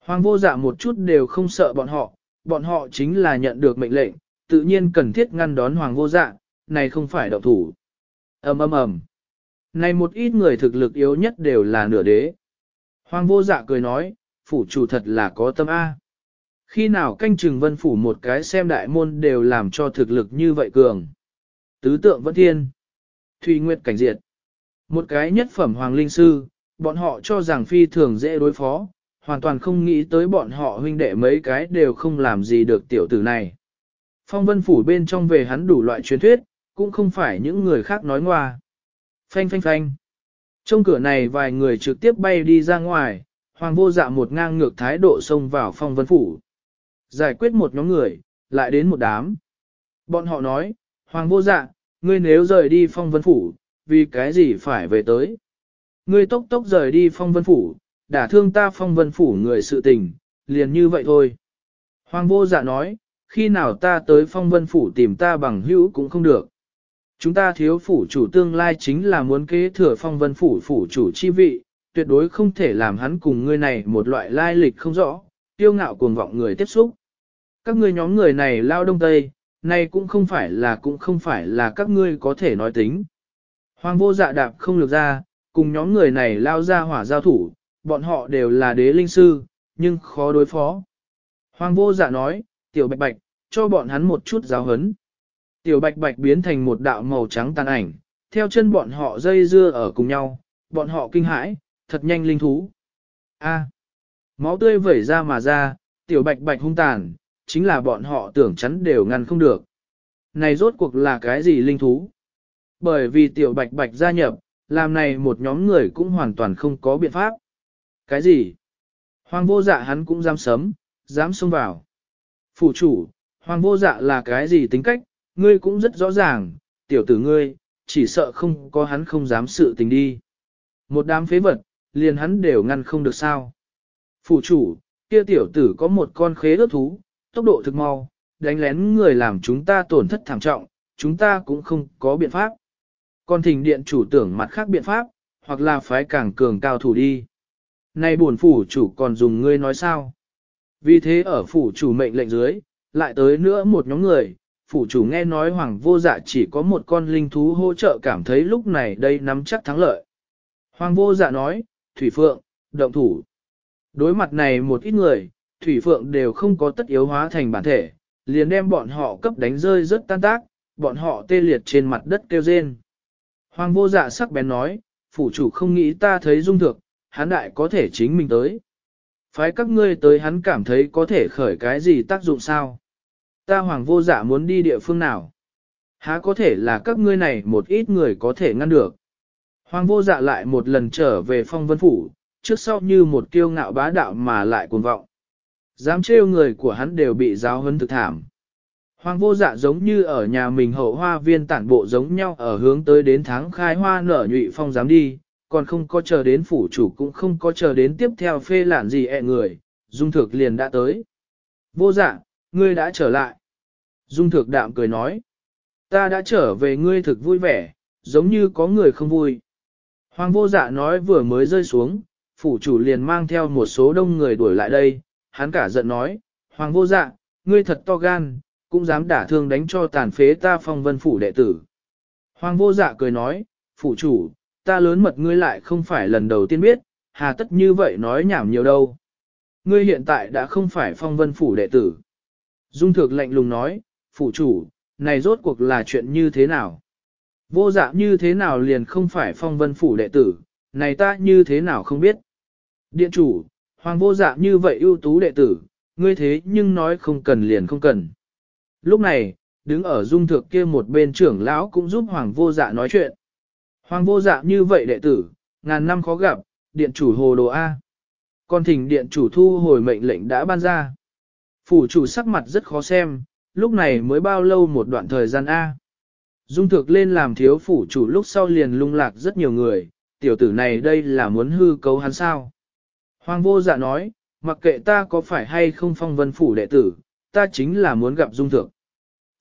Hoàng vô dạ một chút đều không sợ bọn họ, bọn họ chính là nhận được mệnh lệnh, tự nhiên cần thiết ngăn đón hoàng vô dạ, này không phải động thủ ầm ầm ầm. Này một ít người thực lực yếu nhất đều là nửa đế. Hoàng vô dạ cười nói, phủ chủ thật là có tâm A. Khi nào canh trừng vân phủ một cái xem đại môn đều làm cho thực lực như vậy cường. Tứ tượng vẫn thiên. Thùy Nguyệt cảnh diệt. Một cái nhất phẩm hoàng linh sư, bọn họ cho rằng phi thường dễ đối phó, hoàn toàn không nghĩ tới bọn họ huynh đệ mấy cái đều không làm gì được tiểu tử này. Phong vân phủ bên trong về hắn đủ loại truyền thuyết, cũng không phải những người khác nói ngoa. Phanh phanh phanh. Trong cửa này vài người trực tiếp bay đi ra ngoài, hoàng vô dạ một ngang ngược thái độ xông vào phong vân phủ. Giải quyết một nhóm người, lại đến một đám. Bọn họ nói, hoàng vô dạ, ngươi nếu rời đi phong vân phủ, vì cái gì phải về tới. Ngươi tốc tốc rời đi phong vân phủ, đả thương ta phong vân phủ người sự tình, liền như vậy thôi. Hoàng vô dạ nói, khi nào ta tới phong vân phủ tìm ta bằng hữu cũng không được. Chúng ta thiếu phủ chủ tương lai chính là muốn kế thừa phong vân phủ phủ chủ chi vị, tuyệt đối không thể làm hắn cùng ngươi này một loại lai lịch không rõ, tiêu ngạo cuồng vọng người tiếp xúc. Các ngươi nhóm người này lao đông tây, này cũng không phải là cũng không phải là các ngươi có thể nói tính. Hoàng vô dạ đạp không lược ra, cùng nhóm người này lao ra hỏa giao thủ, bọn họ đều là đế linh sư, nhưng khó đối phó. Hoàng vô dạ nói, tiểu bạch bạch, cho bọn hắn một chút giáo hấn. Tiểu bạch bạch biến thành một đạo màu trắng tàn ảnh, theo chân bọn họ dây dưa ở cùng nhau, bọn họ kinh hãi, thật nhanh linh thú. A, máu tươi vẩy ra mà ra, tiểu bạch bạch hung tàn, chính là bọn họ tưởng chắn đều ngăn không được. Này rốt cuộc là cái gì linh thú? Bởi vì tiểu bạch bạch gia nhập, làm này một nhóm người cũng hoàn toàn không có biện pháp. Cái gì? Hoàng vô dạ hắn cũng dám sấm, dám xông vào. Phủ chủ, hoàng vô dạ là cái gì tính cách, ngươi cũng rất rõ ràng, tiểu tử ngươi, chỉ sợ không có hắn không dám sự tình đi. Một đám phế vật, liền hắn đều ngăn không được sao. Phủ chủ, kia tiểu tử có một con khế ớt thú, tốc độ thực mau, đánh lén người làm chúng ta tổn thất thảm trọng, chúng ta cũng không có biện pháp. Còn thỉnh điện chủ tưởng mặt khác biện pháp, hoặc là phái càng cường cao thủ đi. Nay buồn phủ chủ còn dùng ngươi nói sao? Vì thế ở phủ chủ mệnh lệnh dưới, lại tới nữa một nhóm người, phủ chủ nghe nói hoàng vô dạ chỉ có một con linh thú hỗ trợ cảm thấy lúc này đây nắm chắc thắng lợi. Hoàng vô dạ nói, Thủy Phượng, động thủ. Đối mặt này một ít người, Thủy Phượng đều không có tất yếu hóa thành bản thể, liền đem bọn họ cấp đánh rơi rất tan tác, bọn họ tê liệt trên mặt đất kêu rên. Hoàng vô dạ sắc bén nói, phủ chủ không nghĩ ta thấy dung thực, hắn đại có thể chính mình tới. Phái các ngươi tới hắn cảm thấy có thể khởi cái gì tác dụng sao? Ta hoàng vô dạ muốn đi địa phương nào? Há có thể là các ngươi này một ít người có thể ngăn được. Hoàng vô dạ lại một lần trở về phong vân phủ, trước sau như một kiêu ngạo bá đạo mà lại cuồng vọng. Dám trêu người của hắn đều bị giáo huấn thực thảm. Hoàng vô dạ giống như ở nhà mình hậu hoa viên tản bộ giống nhau ở hướng tới đến tháng khai hoa nở nhụy phong dám đi, còn không có chờ đến phủ chủ cũng không có chờ đến tiếp theo phê lản gì ẹ người, dung thực liền đã tới. Vô dạ, ngươi đã trở lại. Dung thực đạm cười nói, ta đã trở về ngươi thực vui vẻ, giống như có người không vui. Hoàng vô dạ nói vừa mới rơi xuống, phủ chủ liền mang theo một số đông người đuổi lại đây, hắn cả giận nói, Hoàng vô dạ, ngươi thật to gan, cũng dám đả thương đánh cho tàn phế ta phong vân phủ đệ tử. Hoàng vô dạ cười nói, phủ chủ, ta lớn mật ngươi lại không phải lần đầu tiên biết, hà tất như vậy nói nhảm nhiều đâu. Ngươi hiện tại đã không phải phong vân phủ đệ tử. Dung thược lạnh lùng nói, phủ chủ, này rốt cuộc là chuyện như thế nào? Vô dạ như thế nào liền không phải phong vân phủ đệ tử, này ta như thế nào không biết. Điện chủ, hoàng vô dạ như vậy ưu tú đệ tử, ngươi thế nhưng nói không cần liền không cần. Lúc này, đứng ở dung thược kia một bên trưởng lão cũng giúp hoàng vô dạ nói chuyện. Hoàng vô dạ như vậy đệ tử, ngàn năm khó gặp, điện chủ hồ đồ A. Còn thỉnh điện chủ thu hồi mệnh lệnh đã ban ra. Phủ chủ sắc mặt rất khó xem, lúc này mới bao lâu một đoạn thời gian A. Dung thực lên làm thiếu phủ chủ lúc sau liền lung lạc rất nhiều người, tiểu tử này đây là muốn hư cấu hắn sao. Hoàng vô dạ nói, mặc kệ ta có phải hay không phong vân phủ đệ tử, ta chính là muốn gặp dung thực.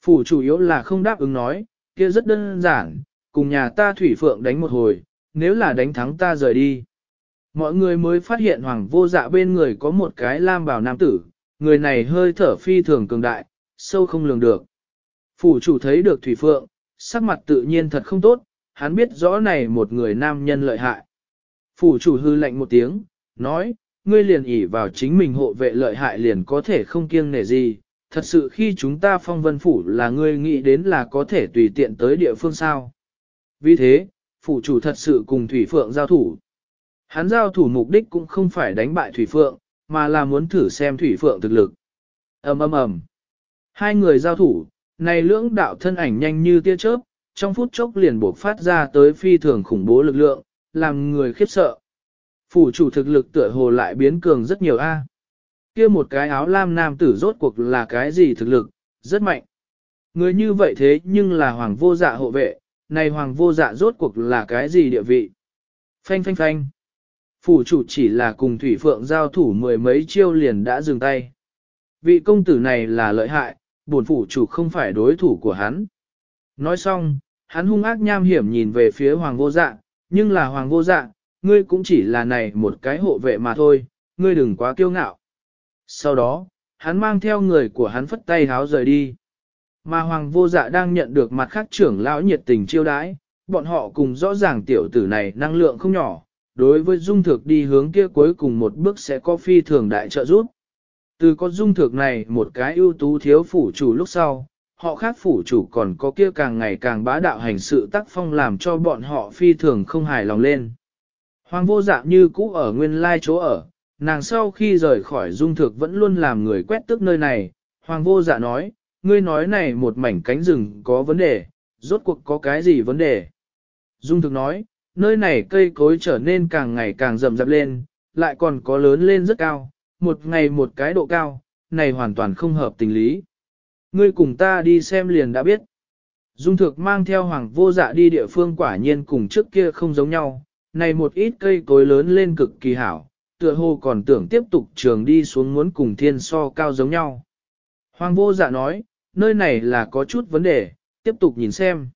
Phủ chủ yếu là không đáp ứng nói, kia rất đơn giản, cùng nhà ta thủy phượng đánh một hồi, nếu là đánh thắng ta rời đi. Mọi người mới phát hiện hoàng vô dạ bên người có một cái lam bảo nam tử, người này hơi thở phi thường cường đại, sâu không lường được. Phủ chủ thấy được thủy phượng, sắc mặt tự nhiên thật không tốt, hắn biết rõ này một người nam nhân lợi hại. Phủ chủ hư lệnh một tiếng, nói, ngươi liền ỉ vào chính mình hộ vệ lợi hại liền có thể không kiêng nể gì, thật sự khi chúng ta phong vân phủ là ngươi nghĩ đến là có thể tùy tiện tới địa phương sao. Vì thế, phủ chủ thật sự cùng Thủy Phượng giao thủ. Hắn giao thủ mục đích cũng không phải đánh bại Thủy Phượng, mà là muốn thử xem Thủy Phượng thực lực. ầm ầm ầm. Hai người giao thủ, này lưỡng đạo thân ảnh nhanh như tia chớp, trong phút chốc liền buộc phát ra tới phi thường khủng bố lực lượng, làm người khiếp sợ. Phủ chủ thực lực tựa hồ lại biến cường rất nhiều a. Kia một cái áo lam nam tử rốt cuộc là cái gì thực lực, rất mạnh. Người như vậy thế nhưng là hoàng vô dạ hộ vệ, này hoàng vô dạ rốt cuộc là cái gì địa vị. Phanh phanh phanh. Phủ chủ chỉ là cùng Thủy Phượng giao thủ mười mấy chiêu liền đã dừng tay. Vị công tử này là lợi hại, buồn phủ chủ không phải đối thủ của hắn. Nói xong, hắn hung ác nham hiểm nhìn về phía hoàng vô dạ, nhưng là hoàng vô dạ, ngươi cũng chỉ là này một cái hộ vệ mà thôi, ngươi đừng quá kiêu ngạo. Sau đó, hắn mang theo người của hắn phất tay háo rời đi. Mà hoàng vô dạ đang nhận được mặt khác trưởng lão nhiệt tình chiêu đãi, bọn họ cùng rõ ràng tiểu tử này năng lượng không nhỏ, đối với dung thực đi hướng kia cuối cùng một bước sẽ có phi thường đại trợ giúp. Từ có dung thực này một cái ưu tú thiếu phủ chủ lúc sau, họ khác phủ chủ còn có kia càng ngày càng bá đạo hành sự tác phong làm cho bọn họ phi thường không hài lòng lên. Hoàng vô dạ như cũ ở nguyên lai chỗ ở, nàng sau khi rời khỏi dung thực vẫn luôn làm người quét tức nơi này, hoàng vô dạ nói, ngươi nói này một mảnh cánh rừng có vấn đề, rốt cuộc có cái gì vấn đề. Dung thực nói, nơi này cây cối trở nên càng ngày càng rậm rạp lên, lại còn có lớn lên rất cao, một ngày một cái độ cao, này hoàn toàn không hợp tình lý. Ngươi cùng ta đi xem liền đã biết. Dung thực mang theo hoàng vô dạ đi địa phương quả nhiên cùng trước kia không giống nhau, này một ít cây cối lớn lên cực kỳ hảo, tựa hồ còn tưởng tiếp tục trường đi xuống muốn cùng thiên so cao giống nhau. Hoàng vô dạ nói, nơi này là có chút vấn đề, tiếp tục nhìn xem.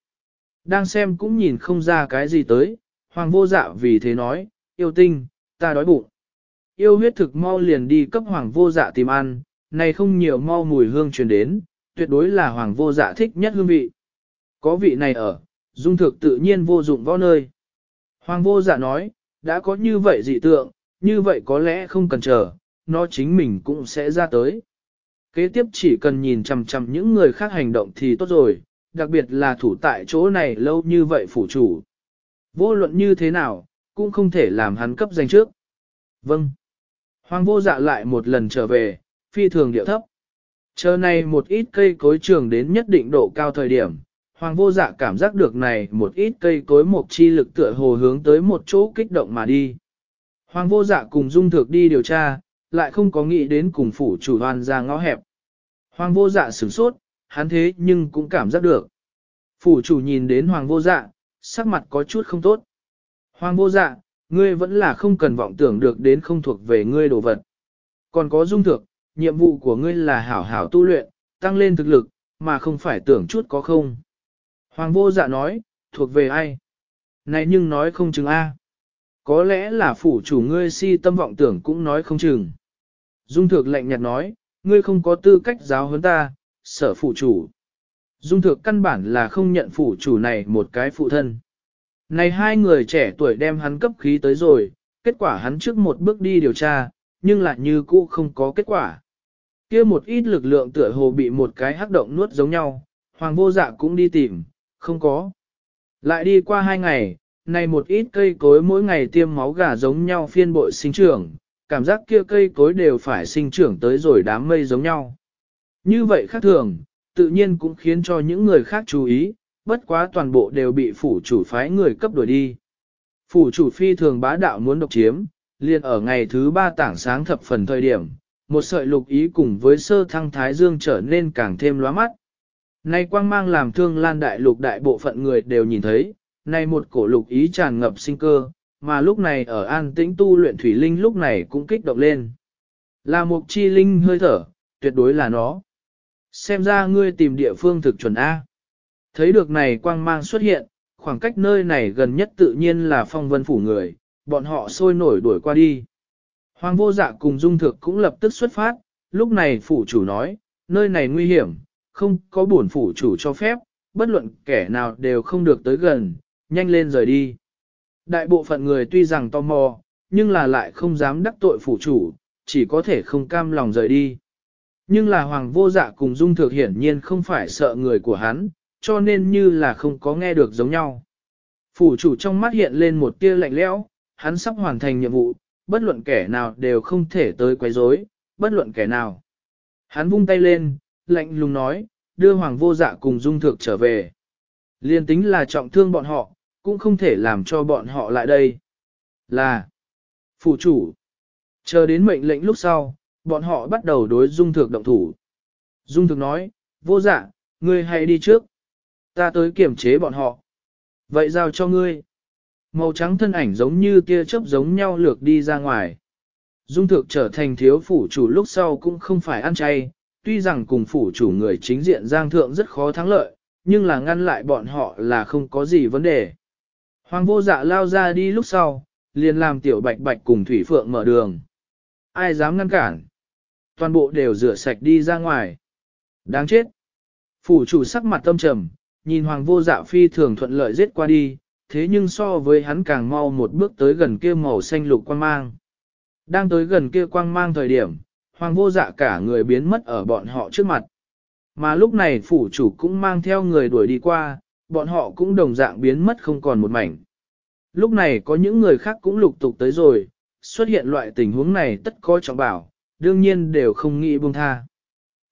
Đang xem cũng nhìn không ra cái gì tới, hoàng vô dạ vì thế nói, yêu tinh, ta đói bụng. Yêu huyết thực mau liền đi cấp hoàng vô dạ tìm ăn, này không nhiều mau mùi hương truyền đến, tuyệt đối là hoàng vô dạ thích nhất hương vị. Có vị này ở, dung thực tự nhiên vô dụng võ nơi. Hoàng vô dạ nói, đã có như vậy dị tượng, như vậy có lẽ không cần chờ, nó chính mình cũng sẽ ra tới. Kế tiếp chỉ cần nhìn chằm chằm những người khác hành động thì tốt rồi, đặc biệt là thủ tại chỗ này lâu như vậy phủ chủ. Vô luận như thế nào, cũng không thể làm hắn cấp danh trước. Vâng. Hoàng vô dạ lại một lần trở về, phi thường điệu thấp. Chờ này một ít cây cối trường đến nhất định độ cao thời điểm, hoàng vô dạ cảm giác được này một ít cây cối một chi lực tựa hồ hướng tới một chỗ kích động mà đi. Hoàng vô dạ cùng dung thực đi điều tra, lại không có nghĩ đến cùng phủ chủ hoàn ra ngõ hẹp. Hoàng vô dạ sửng sốt, hắn thế nhưng cũng cảm giác được. Phủ chủ nhìn đến hoàng vô dạ, sắc mặt có chút không tốt. Hoàng vô dạ, ngươi vẫn là không cần vọng tưởng được đến không thuộc về ngươi đồ vật. Còn có dung thực, nhiệm vụ của ngươi là hảo hảo tu luyện, tăng lên thực lực, mà không phải tưởng chút có không. Hoàng vô dạ nói, thuộc về ai? Này nhưng nói không chừng A. Có lẽ là phủ chủ ngươi si tâm vọng tưởng cũng nói không chừng. Dung thực lạnh nhạt nói, ngươi không có tư cách giáo huấn ta, sở phủ chủ. Dung thực căn bản là không nhận phủ chủ này một cái phụ thân. Này hai người trẻ tuổi đem hắn cấp khí tới rồi, kết quả hắn trước một bước đi điều tra, nhưng lại như cũ không có kết quả. kia một ít lực lượng tựa hồ bị một cái hắc động nuốt giống nhau, hoàng vô dạ cũng đi tìm, không có. Lại đi qua hai ngày, này một ít cây cối mỗi ngày tiêm máu gà giống nhau phiên bội sinh trưởng, cảm giác kia cây cối đều phải sinh trưởng tới rồi đám mây giống nhau. Như vậy khác thường, tự nhiên cũng khiến cho những người khác chú ý, bất quá toàn bộ đều bị phủ chủ phái người cấp đuổi đi. Phủ chủ phi thường bá đạo muốn độc chiếm, liền ở ngày thứ ba tảng sáng thập phần thời điểm, một sợi lục ý cùng với sơ thăng thái dương trở nên càng thêm lóa mắt. Nay quang mang làm thương lan đại lục đại bộ phận người đều nhìn thấy, nay một cổ lục ý tràn ngập sinh cơ, mà lúc này ở an tĩnh tu luyện thủy linh lúc này cũng kích động lên. Là một chi linh hơi thở, tuyệt đối là nó. Xem ra ngươi tìm địa phương thực chuẩn A. Thấy được này quang mang xuất hiện, khoảng cách nơi này gần nhất tự nhiên là phong vân phủ người, bọn họ sôi nổi đuổi qua đi. Hoàng vô dạ cùng dung thực cũng lập tức xuất phát, lúc này phủ chủ nói, nơi này nguy hiểm, không có bổn phủ chủ cho phép, bất luận kẻ nào đều không được tới gần, nhanh lên rời đi. Đại bộ phận người tuy rằng tò mò, nhưng là lại không dám đắc tội phủ chủ, chỉ có thể không cam lòng rời đi. Nhưng là hoàng vô dạ cùng dung thực hiển nhiên không phải sợ người của hắn, cho nên như là không có nghe được giống nhau. Phủ chủ trong mắt hiện lên một tia lạnh lẽo, hắn sắp hoàn thành nhiệm vụ, bất luận kẻ nào đều không thể tới quấy rối, bất luận kẻ nào. Hắn vung tay lên, lạnh lùng nói, đưa hoàng vô dạ cùng dung thực trở về. Liên tính là trọng thương bọn họ, cũng không thể làm cho bọn họ lại đây. Là, phủ chủ, chờ đến mệnh lệnh lúc sau, bọn họ bắt đầu đối dung thược động thủ. Dung thược nói, vô dạ, ngươi hãy đi trước. Ta tới kiểm chế bọn họ. Vậy giao cho ngươi. Màu trắng thân ảnh giống như tia chớp giống nhau lược đi ra ngoài. Dung thực trở thành thiếu phủ chủ lúc sau cũng không phải ăn chay, tuy rằng cùng phủ chủ người chính diện giang thượng rất khó thắng lợi, nhưng là ngăn lại bọn họ là không có gì vấn đề. Hoàng vô dạ lao ra đi lúc sau, liền làm tiểu bạch bạch cùng thủy phượng mở đường. Ai dám ngăn cản? Toàn bộ đều rửa sạch đi ra ngoài. Đáng chết. Phủ chủ sắc mặt tâm trầm, nhìn hoàng vô dạ phi thường thuận lợi giết qua đi, thế nhưng so với hắn càng mau một bước tới gần kia màu xanh lục quang mang. Đang tới gần kia quang mang thời điểm, hoàng vô dạ cả người biến mất ở bọn họ trước mặt. Mà lúc này phủ chủ cũng mang theo người đuổi đi qua, bọn họ cũng đồng dạng biến mất không còn một mảnh. Lúc này có những người khác cũng lục tục tới rồi, xuất hiện loại tình huống này tất có trọng bảo, đương nhiên đều không nghĩ buông tha.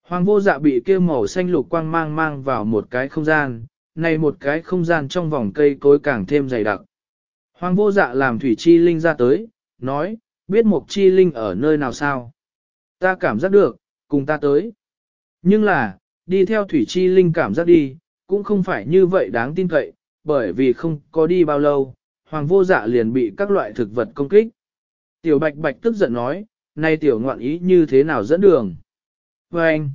Hoàng vô dạ bị kêu màu xanh lục quang mang mang vào một cái không gian, này một cái không gian trong vòng cây cối càng thêm dày đặc. Hoàng vô dạ làm thủy chi linh ra tới, nói, biết một chi linh ở nơi nào sao? Ta cảm giác được, cùng ta tới. Nhưng là, đi theo thủy chi linh cảm giác đi, cũng không phải như vậy đáng tin cậy, bởi vì không có đi bao lâu, hoàng vô dạ liền bị các loại thực vật công kích. Tiểu bạch bạch tức giận nói, nay tiểu ngoạn ý như thế nào dẫn đường. Và anh,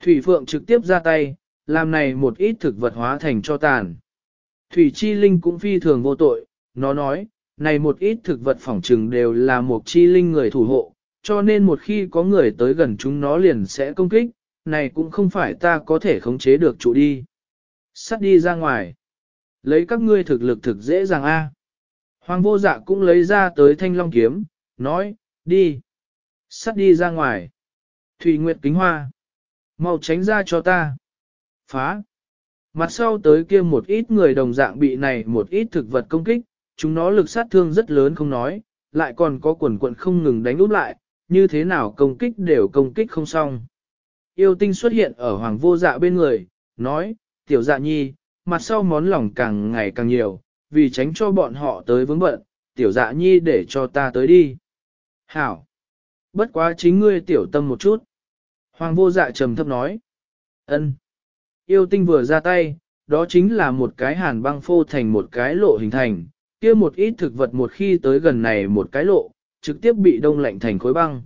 Thủy Phượng trực tiếp ra tay, làm này một ít thực vật hóa thành cho tàn. Thủy Chi Linh cũng phi thường vô tội, nó nói, này một ít thực vật phỏng trừng đều là một chi linh người thủ hộ, cho nên một khi có người tới gần chúng nó liền sẽ công kích, này cũng không phải ta có thể khống chế được chủ đi. Sắt đi ra ngoài. Lấy các ngươi thực lực thực dễ dàng a. Hoàng vô dạ cũng lấy ra tới thanh long kiếm, nói, đi. Sắt đi ra ngoài. Thủy Nguyệt kính hoa. Mau tránh ra cho ta. Phá. Mặt sau tới kia một ít người đồng dạng bị này một ít thực vật công kích, chúng nó lực sát thương rất lớn không nói, lại còn có quần quận không ngừng đánh úp lại, như thế nào công kích đều công kích không xong. Yêu tinh xuất hiện ở hoàng vô dạ bên người, nói, tiểu dạ nhi, mặt sau món lòng càng ngày càng nhiều, vì tránh cho bọn họ tới vướng bận, tiểu dạ nhi để cho ta tới đi. Hảo! Bất quá chính ngươi tiểu tâm một chút. Hoàng vô dạ trầm thấp nói. ân. Yêu tinh vừa ra tay, đó chính là một cái hàn băng phô thành một cái lộ hình thành, kia một ít thực vật một khi tới gần này một cái lộ, trực tiếp bị đông lạnh thành khối băng.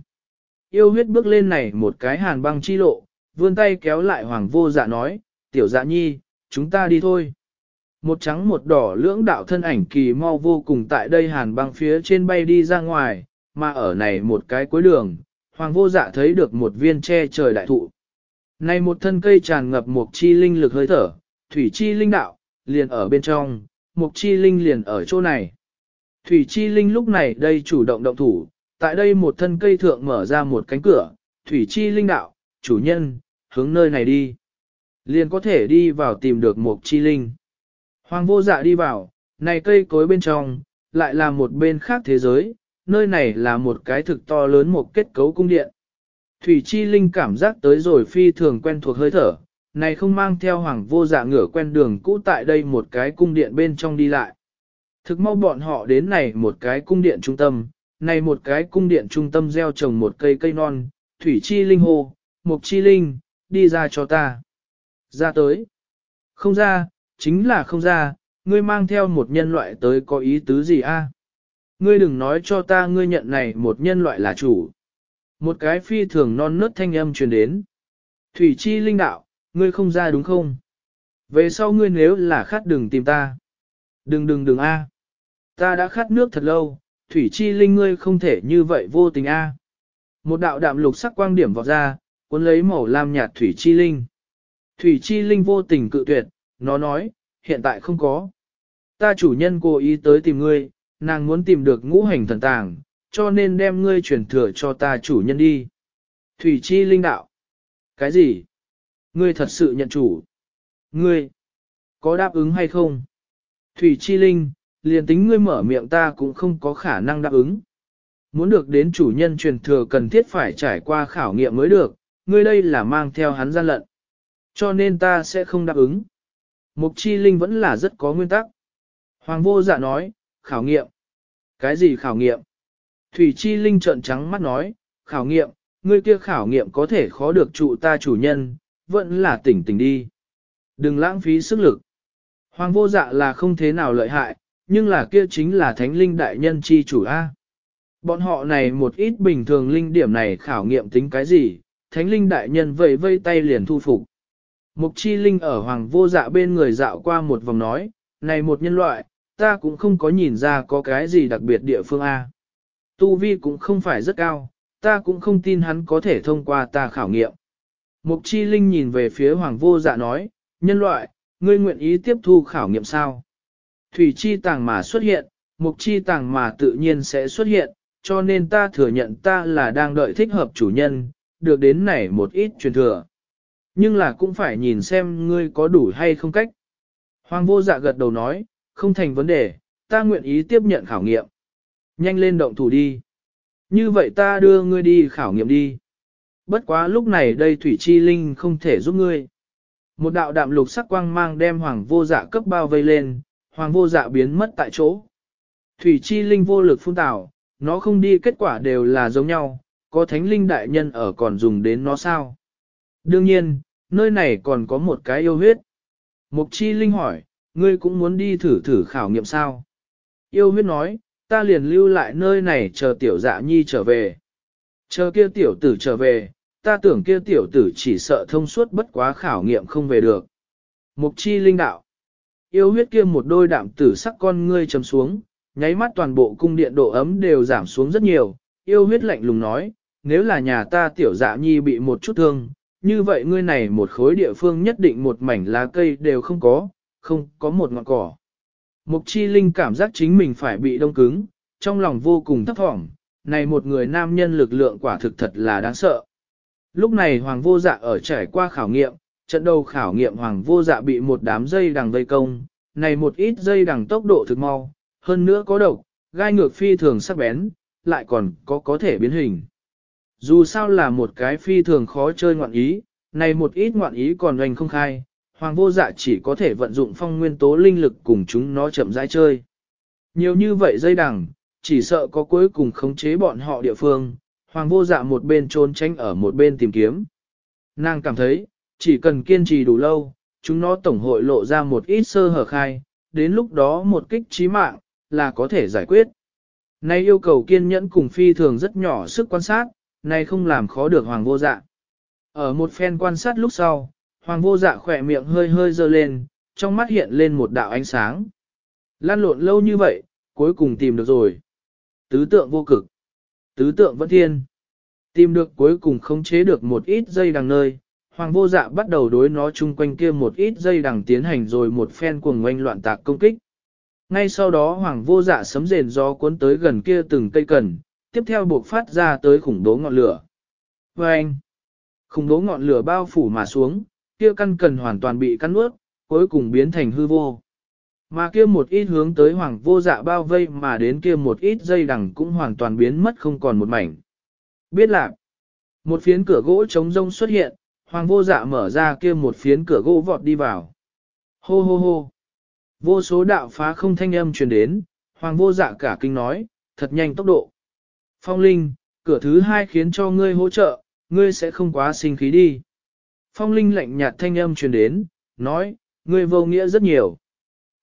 Yêu huyết bước lên này một cái hàn băng chi lộ, vươn tay kéo lại hoàng vô dạ nói, tiểu dạ nhi, chúng ta đi thôi. Một trắng một đỏ lưỡng đạo thân ảnh kỳ mau vô cùng tại đây hàn băng phía trên bay đi ra ngoài, mà ở này một cái cuối đường, hoàng vô dạ thấy được một viên tre trời đại thụ. Này một thân cây tràn ngập một chi linh lực hơi thở, thủy chi linh đạo, liền ở bên trong, một chi linh liền ở chỗ này. Thủy chi linh lúc này đây chủ động động thủ, tại đây một thân cây thượng mở ra một cánh cửa, thủy chi linh đạo, chủ nhân, hướng nơi này đi. Liền có thể đi vào tìm được một chi linh. Hoàng vô dạ đi vào, này cây cối bên trong, lại là một bên khác thế giới, nơi này là một cái thực to lớn một kết cấu cung điện. Thủy Chi Linh cảm giác tới rồi phi thường quen thuộc hơi thở, này không mang theo hoàng vô dạ ngửa quen đường cũ tại đây một cái cung điện bên trong đi lại. Thực mau bọn họ đến này một cái cung điện trung tâm, này một cái cung điện trung tâm gieo trồng một cây cây non, Thủy Chi Linh hô, Mục Chi Linh, đi ra cho ta. Ra tới. Không ra, chính là không ra, ngươi mang theo một nhân loại tới có ý tứ gì a? Ngươi đừng nói cho ta ngươi nhận này một nhân loại là chủ. Một cái phi thường non nớt thanh âm truyền đến. Thủy chi linh đạo, ngươi không ra đúng không? Về sau ngươi nếu là khát đừng tìm ta. Đừng đừng đừng a. Ta đã khát nước thật lâu, thủy chi linh ngươi không thể như vậy vô tình a. Một đạo đạm lục sắc quang điểm vọt ra, cuốn lấy màu lam nhạt thủy chi linh. Thủy chi linh vô tình cự tuyệt, nó nói, hiện tại không có. Ta chủ nhân cố ý tới tìm ngươi, nàng muốn tìm được ngũ hành thần tàng, cho nên đem ngươi truyền thừa cho ta chủ nhân đi. Thủy chi linh đạo. Cái gì? Ngươi thật sự nhận chủ. Ngươi, có đáp ứng hay không? Thủy chi linh, liền tính ngươi mở miệng ta cũng không có khả năng đáp ứng. Muốn được đến chủ nhân truyền thừa cần thiết phải trải qua khảo nghiệm mới được, ngươi đây là mang theo hắn gian lận. Cho nên ta sẽ không đáp ứng. Mục chi linh vẫn là rất có nguyên tắc. Hoàng vô dạ nói, khảo nghiệm. Cái gì khảo nghiệm? Thủy chi linh trợn trắng mắt nói, khảo nghiệm, ngươi kia khảo nghiệm có thể khó được trụ ta chủ nhân, vẫn là tỉnh tỉnh đi. Đừng lãng phí sức lực. Hoàng vô dạ là không thế nào lợi hại, nhưng là kia chính là thánh linh đại nhân chi chủ A. Bọn họ này một ít bình thường linh điểm này khảo nghiệm tính cái gì, thánh linh đại nhân vẫy vây tay liền thu phục. Mục chi linh ở hoàng vô dạ bên người dạo qua một vòng nói, này một nhân loại, ta cũng không có nhìn ra có cái gì đặc biệt địa phương A. Tu vi cũng không phải rất cao, ta cũng không tin hắn có thể thông qua ta khảo nghiệm. Mục chi linh nhìn về phía hoàng vô dạ nói, nhân loại, ngươi nguyện ý tiếp thu khảo nghiệm sao? Thủy chi tàng mà xuất hiện, mục chi tàng mà tự nhiên sẽ xuất hiện, cho nên ta thừa nhận ta là đang đợi thích hợp chủ nhân, được đến này một ít truyền thừa. Nhưng là cũng phải nhìn xem ngươi có đủ hay không cách. Hoàng vô dạ gật đầu nói, không thành vấn đề, ta nguyện ý tiếp nhận khảo nghiệm. Nhanh lên động thủ đi. Như vậy ta đưa ngươi đi khảo nghiệm đi. Bất quá lúc này đây Thủy Chi Linh không thể giúp ngươi. Một đạo đạm lục sắc quang mang đem hoàng vô dạ cấp bao vây lên, hoàng vô dạ biến mất tại chỗ. Thủy Chi Linh vô lực phun tảo, nó không đi kết quả đều là giống nhau, có thánh linh đại nhân ở còn dùng đến nó sao. Đương nhiên, nơi này còn có một cái yêu huyết. Mục Chi Linh hỏi, ngươi cũng muốn đi thử thử khảo nghiệm sao? Yêu huyết nói, ta liền lưu lại nơi này chờ tiểu dạ nhi trở về. Chờ kia tiểu tử trở về, ta tưởng kia tiểu tử chỉ sợ thông suốt bất quá khảo nghiệm không về được. Mục chi linh đạo. Yêu huyết kia một đôi đạm tử sắc con ngươi chấm xuống, nháy mắt toàn bộ cung điện độ ấm đều giảm xuống rất nhiều. Yêu huyết lạnh lùng nói, nếu là nhà ta tiểu dạ nhi bị một chút thương, như vậy ngươi này một khối địa phương nhất định một mảnh lá cây đều không có, không có một ngọn cỏ. Mục chi linh cảm giác chính mình phải bị đông cứng, trong lòng vô cùng thấp thỏm, này một người nam nhân lực lượng quả thực thật là đáng sợ. Lúc này hoàng vô dạ ở trải qua khảo nghiệm, trận đầu khảo nghiệm hoàng vô dạ bị một đám dây đằng vây công, này một ít dây đằng tốc độ thực mau, hơn nữa có độc, gai ngược phi thường sắc bén, lại còn có có thể biến hình. Dù sao là một cái phi thường khó chơi ngoạn ý, này một ít ngoạn ý còn doanh không khai, hoàng vô dạ chỉ có thể vận dụng phong nguyên tố linh lực cùng chúng nó chậm rãi chơi. Nhiều như vậy dây đằng, chỉ sợ có cuối cùng khống chế bọn họ địa phương, hoàng vô dạ một bên trốn tránh ở một bên tìm kiếm. Nàng cảm thấy, chỉ cần kiên trì đủ lâu, chúng nó tổng hội lộ ra một ít sơ hở khai, đến lúc đó một kích trí mạng, là có thể giải quyết. Nay yêu cầu kiên nhẫn cùng phi thường rất nhỏ sức quan sát, nay không làm khó được hoàng vô dạ. Ở một phen quan sát lúc sau, hoàng vô dạ khỏe miệng hơi hơi dơ lên, trong mắt hiện lên một đạo ánh sáng. Lan lộn lâu như vậy, cuối cùng tìm được rồi. Tứ tượng vô cực. Tứ tượng vẫn thiên. Tìm được cuối cùng khống chế được một ít dây đằng nơi. Hoàng vô dạ bắt đầu đối nó chung quanh kia một ít dây đằng tiến hành rồi một phen cuồng ngoanh loạn tạc công kích. Ngay sau đó hoàng vô dạ sấm rền gió cuốn tới gần kia từng cây cần, tiếp theo buộc phát ra tới khủng bố ngọn lửa. Và anh, khủng bố ngọn lửa bao phủ mà xuống, kia căn cần hoàn toàn bị cắn nuốt, cuối cùng biến thành hư vô. Mà kia một ít hướng tới hoàng vô dạ bao vây mà đến kia một ít dây đằng cũng hoàn toàn biến mất không còn một mảnh. Biết lạc, một phiến cửa gỗ trống rông xuất hiện, hoàng vô dạ mở ra kia một phiến cửa gỗ vọt đi vào. Hô hô hô. Vô số đạo phá không thanh âm truyền đến, hoàng vô dạ cả kinh nói, thật nhanh tốc độ. Phong Linh, cửa thứ hai khiến cho ngươi hỗ trợ, ngươi sẽ không quá sinh khí đi. Phong Linh lạnh nhạt thanh âm truyền đến, nói, ngươi vô nghĩa rất nhiều.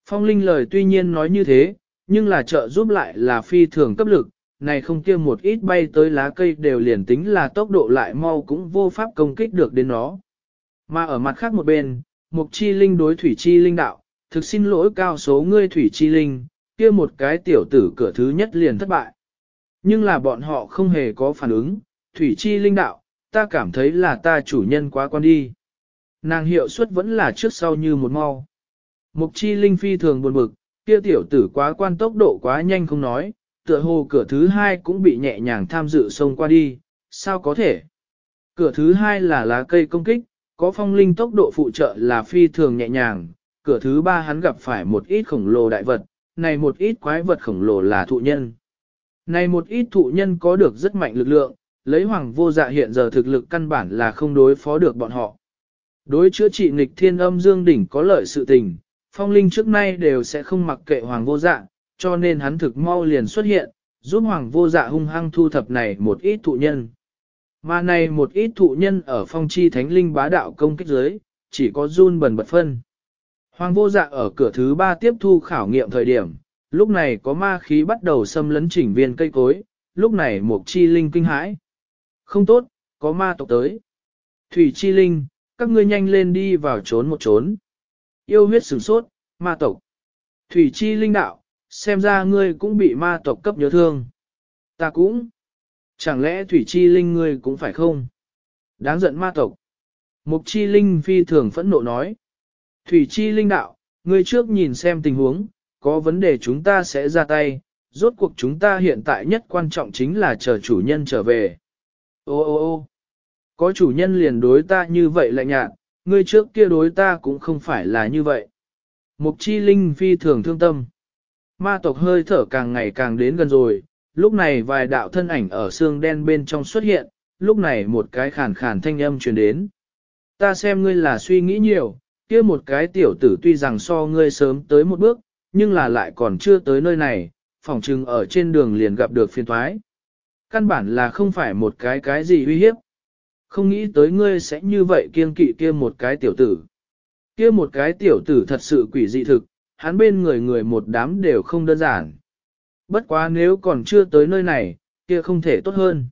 Phong Linh lời tuy nhiên nói như thế, nhưng là trợ giúp lại là phi thường cấp lực, này không kia một ít bay tới lá cây đều liền tính là tốc độ lại mau cũng vô pháp công kích được đến nó. Mà ở mặt khác một bên, Mục Chi Linh đối Thủy Chi Linh đạo, thực xin lỗi cao số ngươi Thủy Chi Linh, kia một cái tiểu tử cửa thứ nhất liền thất bại. Nhưng là bọn họ không hề có phản ứng, Thủy Chi Linh đạo, ta cảm thấy là ta chủ nhân quá quan đi. Nàng hiệu suất vẫn là trước sau như một mau. Mục Chi Linh phi thường buồn bực, kia tiểu tử quá quan tốc độ quá nhanh không nói, tựa hồ cửa thứ hai cũng bị nhẹ nhàng tham dự xông qua đi, sao có thể? Cửa thứ hai là lá cây công kích, có phong linh tốc độ phụ trợ là phi thường nhẹ nhàng, cửa thứ ba hắn gặp phải một ít khổng lồ đại vật, này một ít quái vật khổng lồ là thụ nhân. Này một ít thụ nhân có được rất mạnh lực lượng, lấy hoàng vô dạ hiện giờ thực lực căn bản là không đối phó được bọn họ. Đối chữa trị nghịch thiên âm dương đỉnh có lợi sự tình, phong linh trước nay đều sẽ không mặc kệ hoàng vô dạ, cho nên hắn thực mau liền xuất hiện, giúp hoàng vô dạ hung hăng thu thập này một ít thụ nhân. Mà này một ít thụ nhân ở phong chi thánh linh bá đạo công kích giới, chỉ có run bần bật phân. Hoàng vô dạ ở cửa thứ ba tiếp thu khảo nghiệm thời điểm, lúc này có ma khí bắt đầu xâm lấn chỉnh viên cây cối, lúc này một chi linh kinh hãi. Không tốt, có ma tộc tới. Thủy chi linh, các ngươi nhanh lên đi vào trốn một trốn. Yêu huyết sửng sốt, ma tộc. Thủy chi linh đạo, xem ra ngươi cũng bị ma tộc cấp nhớ thương. Ta cũng. Chẳng lẽ thủy chi linh ngươi cũng phải không? Đáng giận ma tộc. Mục chi linh phi thường phẫn nộ nói. Thủy chi linh đạo, ngươi trước nhìn xem tình huống, có vấn đề chúng ta sẽ ra tay, rốt cuộc chúng ta hiện tại nhất quan trọng chính là chờ chủ nhân trở về. Ô ô ô có chủ nhân liền đối ta như vậy lạnh nhạt, ngươi trước kia đối ta cũng không phải là như vậy. Mục chi linh phi thường thương tâm. Ma tộc hơi thở càng ngày càng đến gần rồi, lúc này vài đạo thân ảnh ở xương đen bên trong xuất hiện, lúc này một cái khàn khàn thanh âm truyền đến. Ta xem ngươi là suy nghĩ nhiều, kia một cái tiểu tử tuy rằng so ngươi sớm tới một bước, nhưng là lại còn chưa tới nơi này, phỏng chừng ở trên đường liền gặp được phiền thoái. Căn bản là không phải một cái cái gì uy hiếp. Không nghĩ tới ngươi sẽ như vậy kiên kỵ kia một cái tiểu tử. Kia một cái tiểu tử thật sự quỷ dị thực, hắn bên người người một đám đều không đơn giản. Bất quá nếu còn chưa tới nơi này, kia không thể tốt hơn.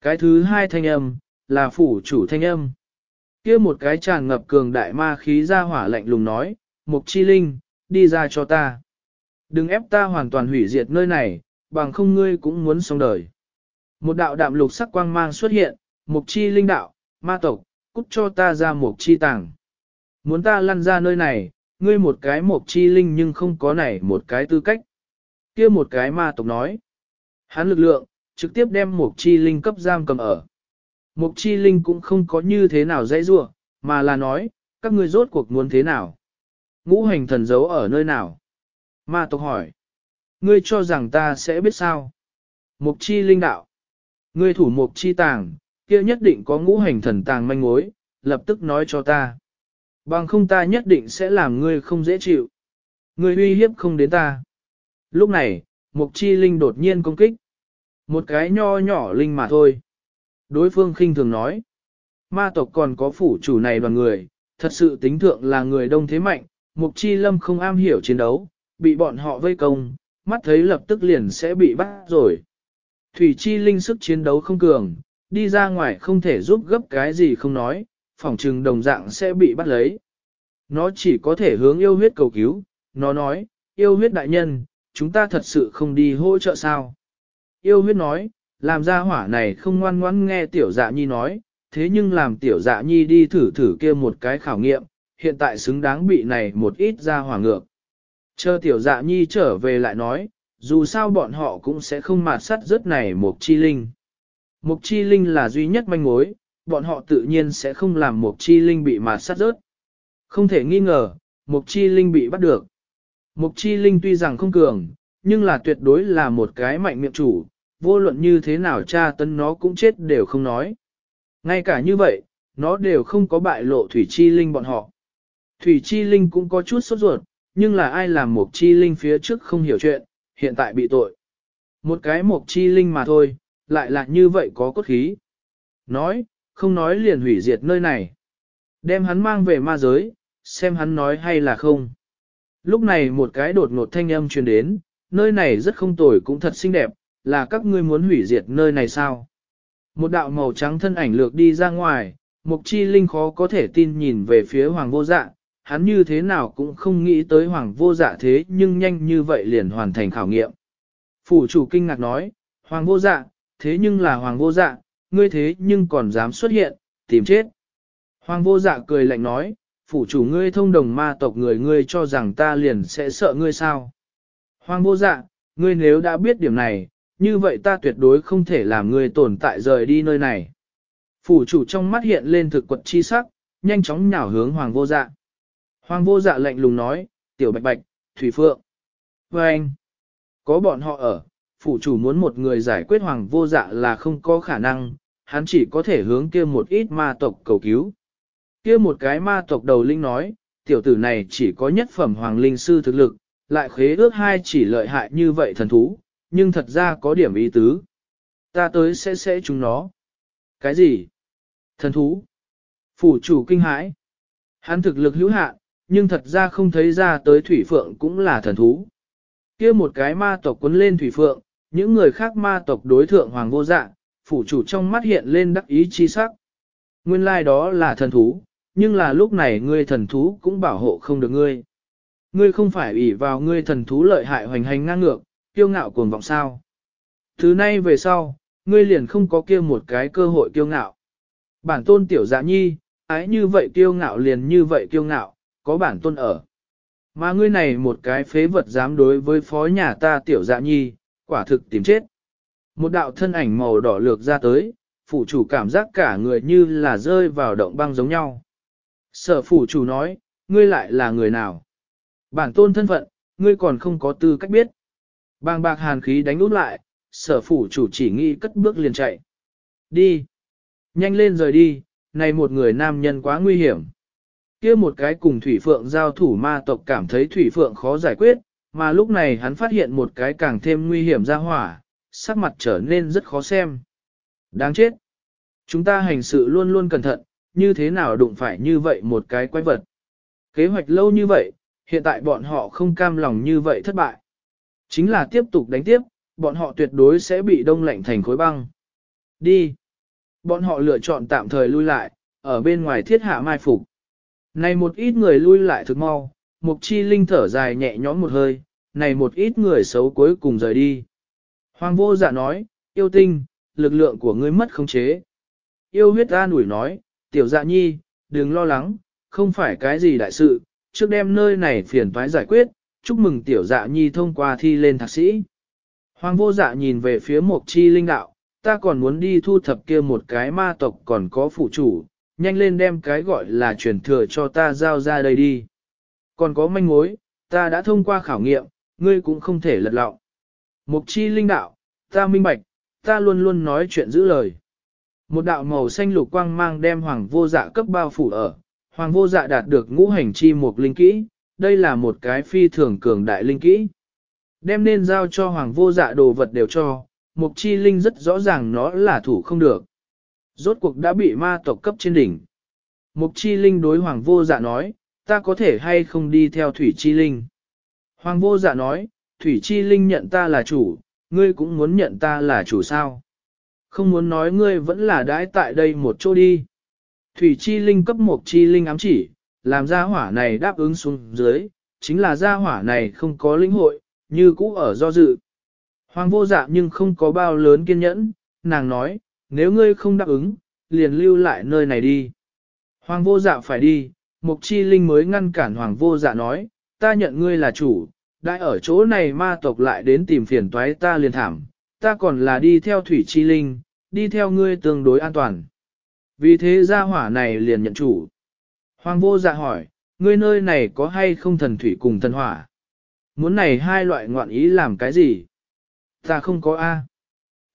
Cái thứ hai thanh âm, là phủ chủ thanh âm. Kia một cái tràn ngập cường đại ma khí ra hỏa lạnh lùng nói, Mục Chi Linh, đi ra cho ta. Đừng ép ta hoàn toàn hủy diệt nơi này, bằng không ngươi cũng muốn xong đời. Một đạo đạm lục sắc quang mang xuất hiện, mục chi linh đạo, ma tộc, cút cho ta ra mục chi tàng. Muốn ta lăn ra nơi này, ngươi một cái mục chi linh nhưng không có này một cái tư cách. kia một cái ma tộc nói. Hắn lực lượng, trực tiếp đem mục chi linh cấp giam cầm ở. Mục chi linh cũng không có như thế nào dãy rua, mà là nói, các ngươi rốt cuộc muốn thế nào? Ngũ hành thần giấu ở nơi nào? Ma tộc hỏi. Ngươi cho rằng ta sẽ biết sao? Mục chi linh đạo. Ngươi thủ mục chi tàng, kia nhất định có ngũ hành thần tàng manh mối, lập tức nói cho ta. Bằng không ta nhất định sẽ làm ngươi không dễ chịu. Ngươi uy hiếp không đến ta. Lúc này, mục chi linh đột nhiên công kích. Một cái nho nhỏ linh mà thôi. Đối phương khinh thường nói. Ma tộc còn có phủ chủ này đoàn người, thật sự tính thượng là người đông thế mạnh, mục chi lâm không am hiểu chiến đấu, bị bọn họ vây công, mắt thấy lập tức liền sẽ bị bắt rồi. Thủy chi linh sức chiến đấu không cường, đi ra ngoài không thể giúp gấp cái gì không nói, phỏng trừng đồng dạng sẽ bị bắt lấy. Nó chỉ có thể hướng yêu huyết cầu cứu, nó nói, yêu huyết đại nhân, chúng ta thật sự không đi hỗ trợ sao. Yêu huyết nói, làm ra hỏa này không ngoan ngoãn nghe tiểu dạ nhi nói, thế nhưng làm tiểu dạ nhi đi thử thử kia một cái khảo nghiệm, hiện tại xứng đáng bị này một ít ra hỏa ngược. Chờ tiểu dạ nhi trở về lại nói, dù sao bọn họ cũng sẽ không mạt sắt rớt này mục chi linh. Mục chi linh là duy nhất manh mối, bọn họ tự nhiên sẽ không làm mục chi linh bị mạt sát rớt. Không thể nghi ngờ, mục chi linh bị bắt được. Mục chi linh tuy rằng không cường, nhưng là tuyệt đối là một cái mạnh miệng chủ, vô luận như thế nào cha tấn nó cũng chết đều không nói. Ngay cả như vậy, nó đều không có bại lộ thủy chi linh bọn họ. Thủy chi linh cũng có chút sốt ruột, nhưng là ai làm mục chi linh phía trước không hiểu chuyện, hiện tại bị tội. Một cái mục chi linh mà thôi, lại là như vậy có cốt khí. Nói, không nói liền hủy diệt nơi này. Đem hắn mang về ma giới, xem hắn nói hay là không. Lúc này một cái đột ngột thanh âm truyền đến, nơi này rất không tồi cũng thật xinh đẹp, là các ngươi muốn hủy diệt nơi này sao? Một đạo màu trắng thân ảnh lược đi ra ngoài, Mục Chi Linh khó có thể tin nhìn về phía Hoàng Vô Dạ, hắn như thế nào cũng không nghĩ tới Hoàng Vô Dạ thế nhưng nhanh như vậy liền hoàn thành khảo nghiệm. Phủ chủ kinh ngạc nói, Hoàng Vô Dạ, thế nhưng là Hoàng Vô Dạ, ngươi thế nhưng còn dám xuất hiện, tìm chết. Hoàng Vô Dạ cười lạnh nói, phủ chủ ngươi thông đồng ma tộc người ngươi cho rằng ta liền sẽ sợ ngươi sao. Hoàng Vô Dạ, ngươi nếu đã biết điểm này, như vậy ta tuyệt đối không thể làm ngươi tồn tại rời đi nơi này. Phủ chủ trong mắt hiện lên thực quật chi sắc, nhanh chóng nhào hướng Hoàng Vô Dạ. Hoàng Vô Dạ lạnh lùng nói, tiểu bạch bạch, thủy phượng. Và anh, có bọn họ ở, phủ chủ muốn một người giải quyết hoàng vô dạ là không có khả năng, hắn chỉ có thể hướng kia một ít ma tộc cầu cứu. Kia một cái ma tộc đầu linh nói, tiểu tử này chỉ có nhất phẩm hoàng linh sư thực lực, lại khế ước hai chỉ lợi hại như vậy thần thú, nhưng thật ra có điểm ý tứ. Ta tới sẽ sẽ chúng nó. Cái gì? Thần thú? Phủ chủ kinh hãi. Hắn thực lực hữu hạn, nhưng thật ra không thấy ra tới thủy phượng cũng là thần thú. kia một cái ma tộc quấn lên thủy phượng, những người khác ma tộc đối thượng hoàng vô dạ, phủ chủ trong mắt hiện lên đắc ý chi sắc. Nguyên lai like đó là thần thú, nhưng là lúc này ngươi thần thú cũng bảo hộ không được ngươi. Ngươi không phải ủy vào ngươi thần thú lợi hại hoành hành ngang ngược, kiêu ngạo cuồng vọng sao. Thứ nay về sau, ngươi liền không có kia một cái cơ hội kiêu ngạo. Bản tôn tiểu dạ nhi, ái như vậy kiêu ngạo liền như vậy kiêu ngạo, có bản tôn ở. Mà ngươi này một cái phế vật dám đối với phó nhà ta tiểu dạ nhi, quả thực tìm chết. Một đạo thân ảnh màu đỏ lược ra tới, phủ chủ cảm giác cả người như là rơi vào động băng giống nhau. Sở phủ chủ nói, ngươi lại là người nào? Bản tôn thân phận, ngươi còn không có tư cách biết. Bang bạc hàn khí đánh út lại, sở phủ chủ chỉ nghĩ cất bước liền chạy. Đi! Nhanh lên rời đi, này một người nam nhân quá nguy hiểm kia một cái cùng Thủy Phượng giao thủ ma tộc cảm thấy Thủy Phượng khó giải quyết, mà lúc này hắn phát hiện một cái càng thêm nguy hiểm ra hỏa, sắc mặt trở nên rất khó xem. Đáng chết! Chúng ta hành sự luôn luôn cẩn thận, như thế nào đụng phải như vậy một cái quái vật. Kế hoạch lâu như vậy, hiện tại bọn họ không cam lòng như vậy thất bại. Chính là tiếp tục đánh tiếp, bọn họ tuyệt đối sẽ bị đông lạnh thành khối băng. Đi! Bọn họ lựa chọn tạm thời lui lại, ở bên ngoài thiết hạ mai phục. Này một ít người lui lại thực mau, Mục chi linh thở dài nhẹ nhõm một hơi, này một ít người xấu cuối cùng rời đi. Hoàng vô dạ nói, yêu tinh, lực lượng của ngươi mất khống chế. Yêu huyết an ủi nói, tiểu dạ nhi, đừng lo lắng, không phải cái gì đại sự, trước đêm nơi này phiền toái giải quyết, chúc mừng tiểu dạ nhi thông qua thi lên thạc sĩ. Hoàng vô dạ nhìn về phía mục chi linh đạo, ta còn muốn đi thu thập kia một cái ma tộc còn có phụ chủ, nhanh lên đem cái gọi là truyền thừa cho ta giao ra đây đi. Còn có manh mối, ta đã thông qua khảo nghiệm, ngươi cũng không thể lật lọng. Mục chi linh đạo, ta minh bạch, ta luôn luôn nói chuyện giữ lời. Một đạo màu xanh lục quang mang đem hoàng vô dạ cấp bao phủ ở, hoàng vô dạ đạt được ngũ hành chi một linh kỹ, đây là một cái phi thường cường đại linh kỹ. Đem nên giao cho hoàng vô dạ đồ vật đều cho, mục chi linh rất rõ ràng nó là thủ không được. Rốt cuộc đã bị ma tộc cấp trên đỉnh. Mục chi linh đối hoàng vô dạ nói, ta có thể hay không đi theo thủy chi linh. Hoàng vô dạ nói, thủy chi linh nhận ta là chủ, ngươi cũng muốn nhận ta là chủ sao. Không muốn nói ngươi vẫn là đãi tại đây một chỗ đi. Thủy chi linh cấp Mục chi linh ám chỉ, làm ra hỏa này đáp ứng xuống dưới, chính là gia hỏa này không có linh hội, như cũ ở do dự. Hoàng vô dạ nhưng không có bao lớn kiên nhẫn, nàng nói, nếu ngươi không đáp ứng, liền lưu lại nơi này đi. Hoàng vô dạ phải đi, mục chi linh mới ngăn cản hoàng vô dạ nói, ta nhận ngươi là chủ, đại ở chỗ này ma tộc lại đến tìm phiền toái ta liền thảm, ta còn là đi theo thủy chi linh, đi theo ngươi tương đối an toàn. Vì thế gia hỏa này liền nhận chủ. Hoàng vô dạ hỏi, ngươi nơi này có hay không thần thủy cùng thần hỏa? Muốn này hai loại ngoạn ý làm cái gì? Ta không có A.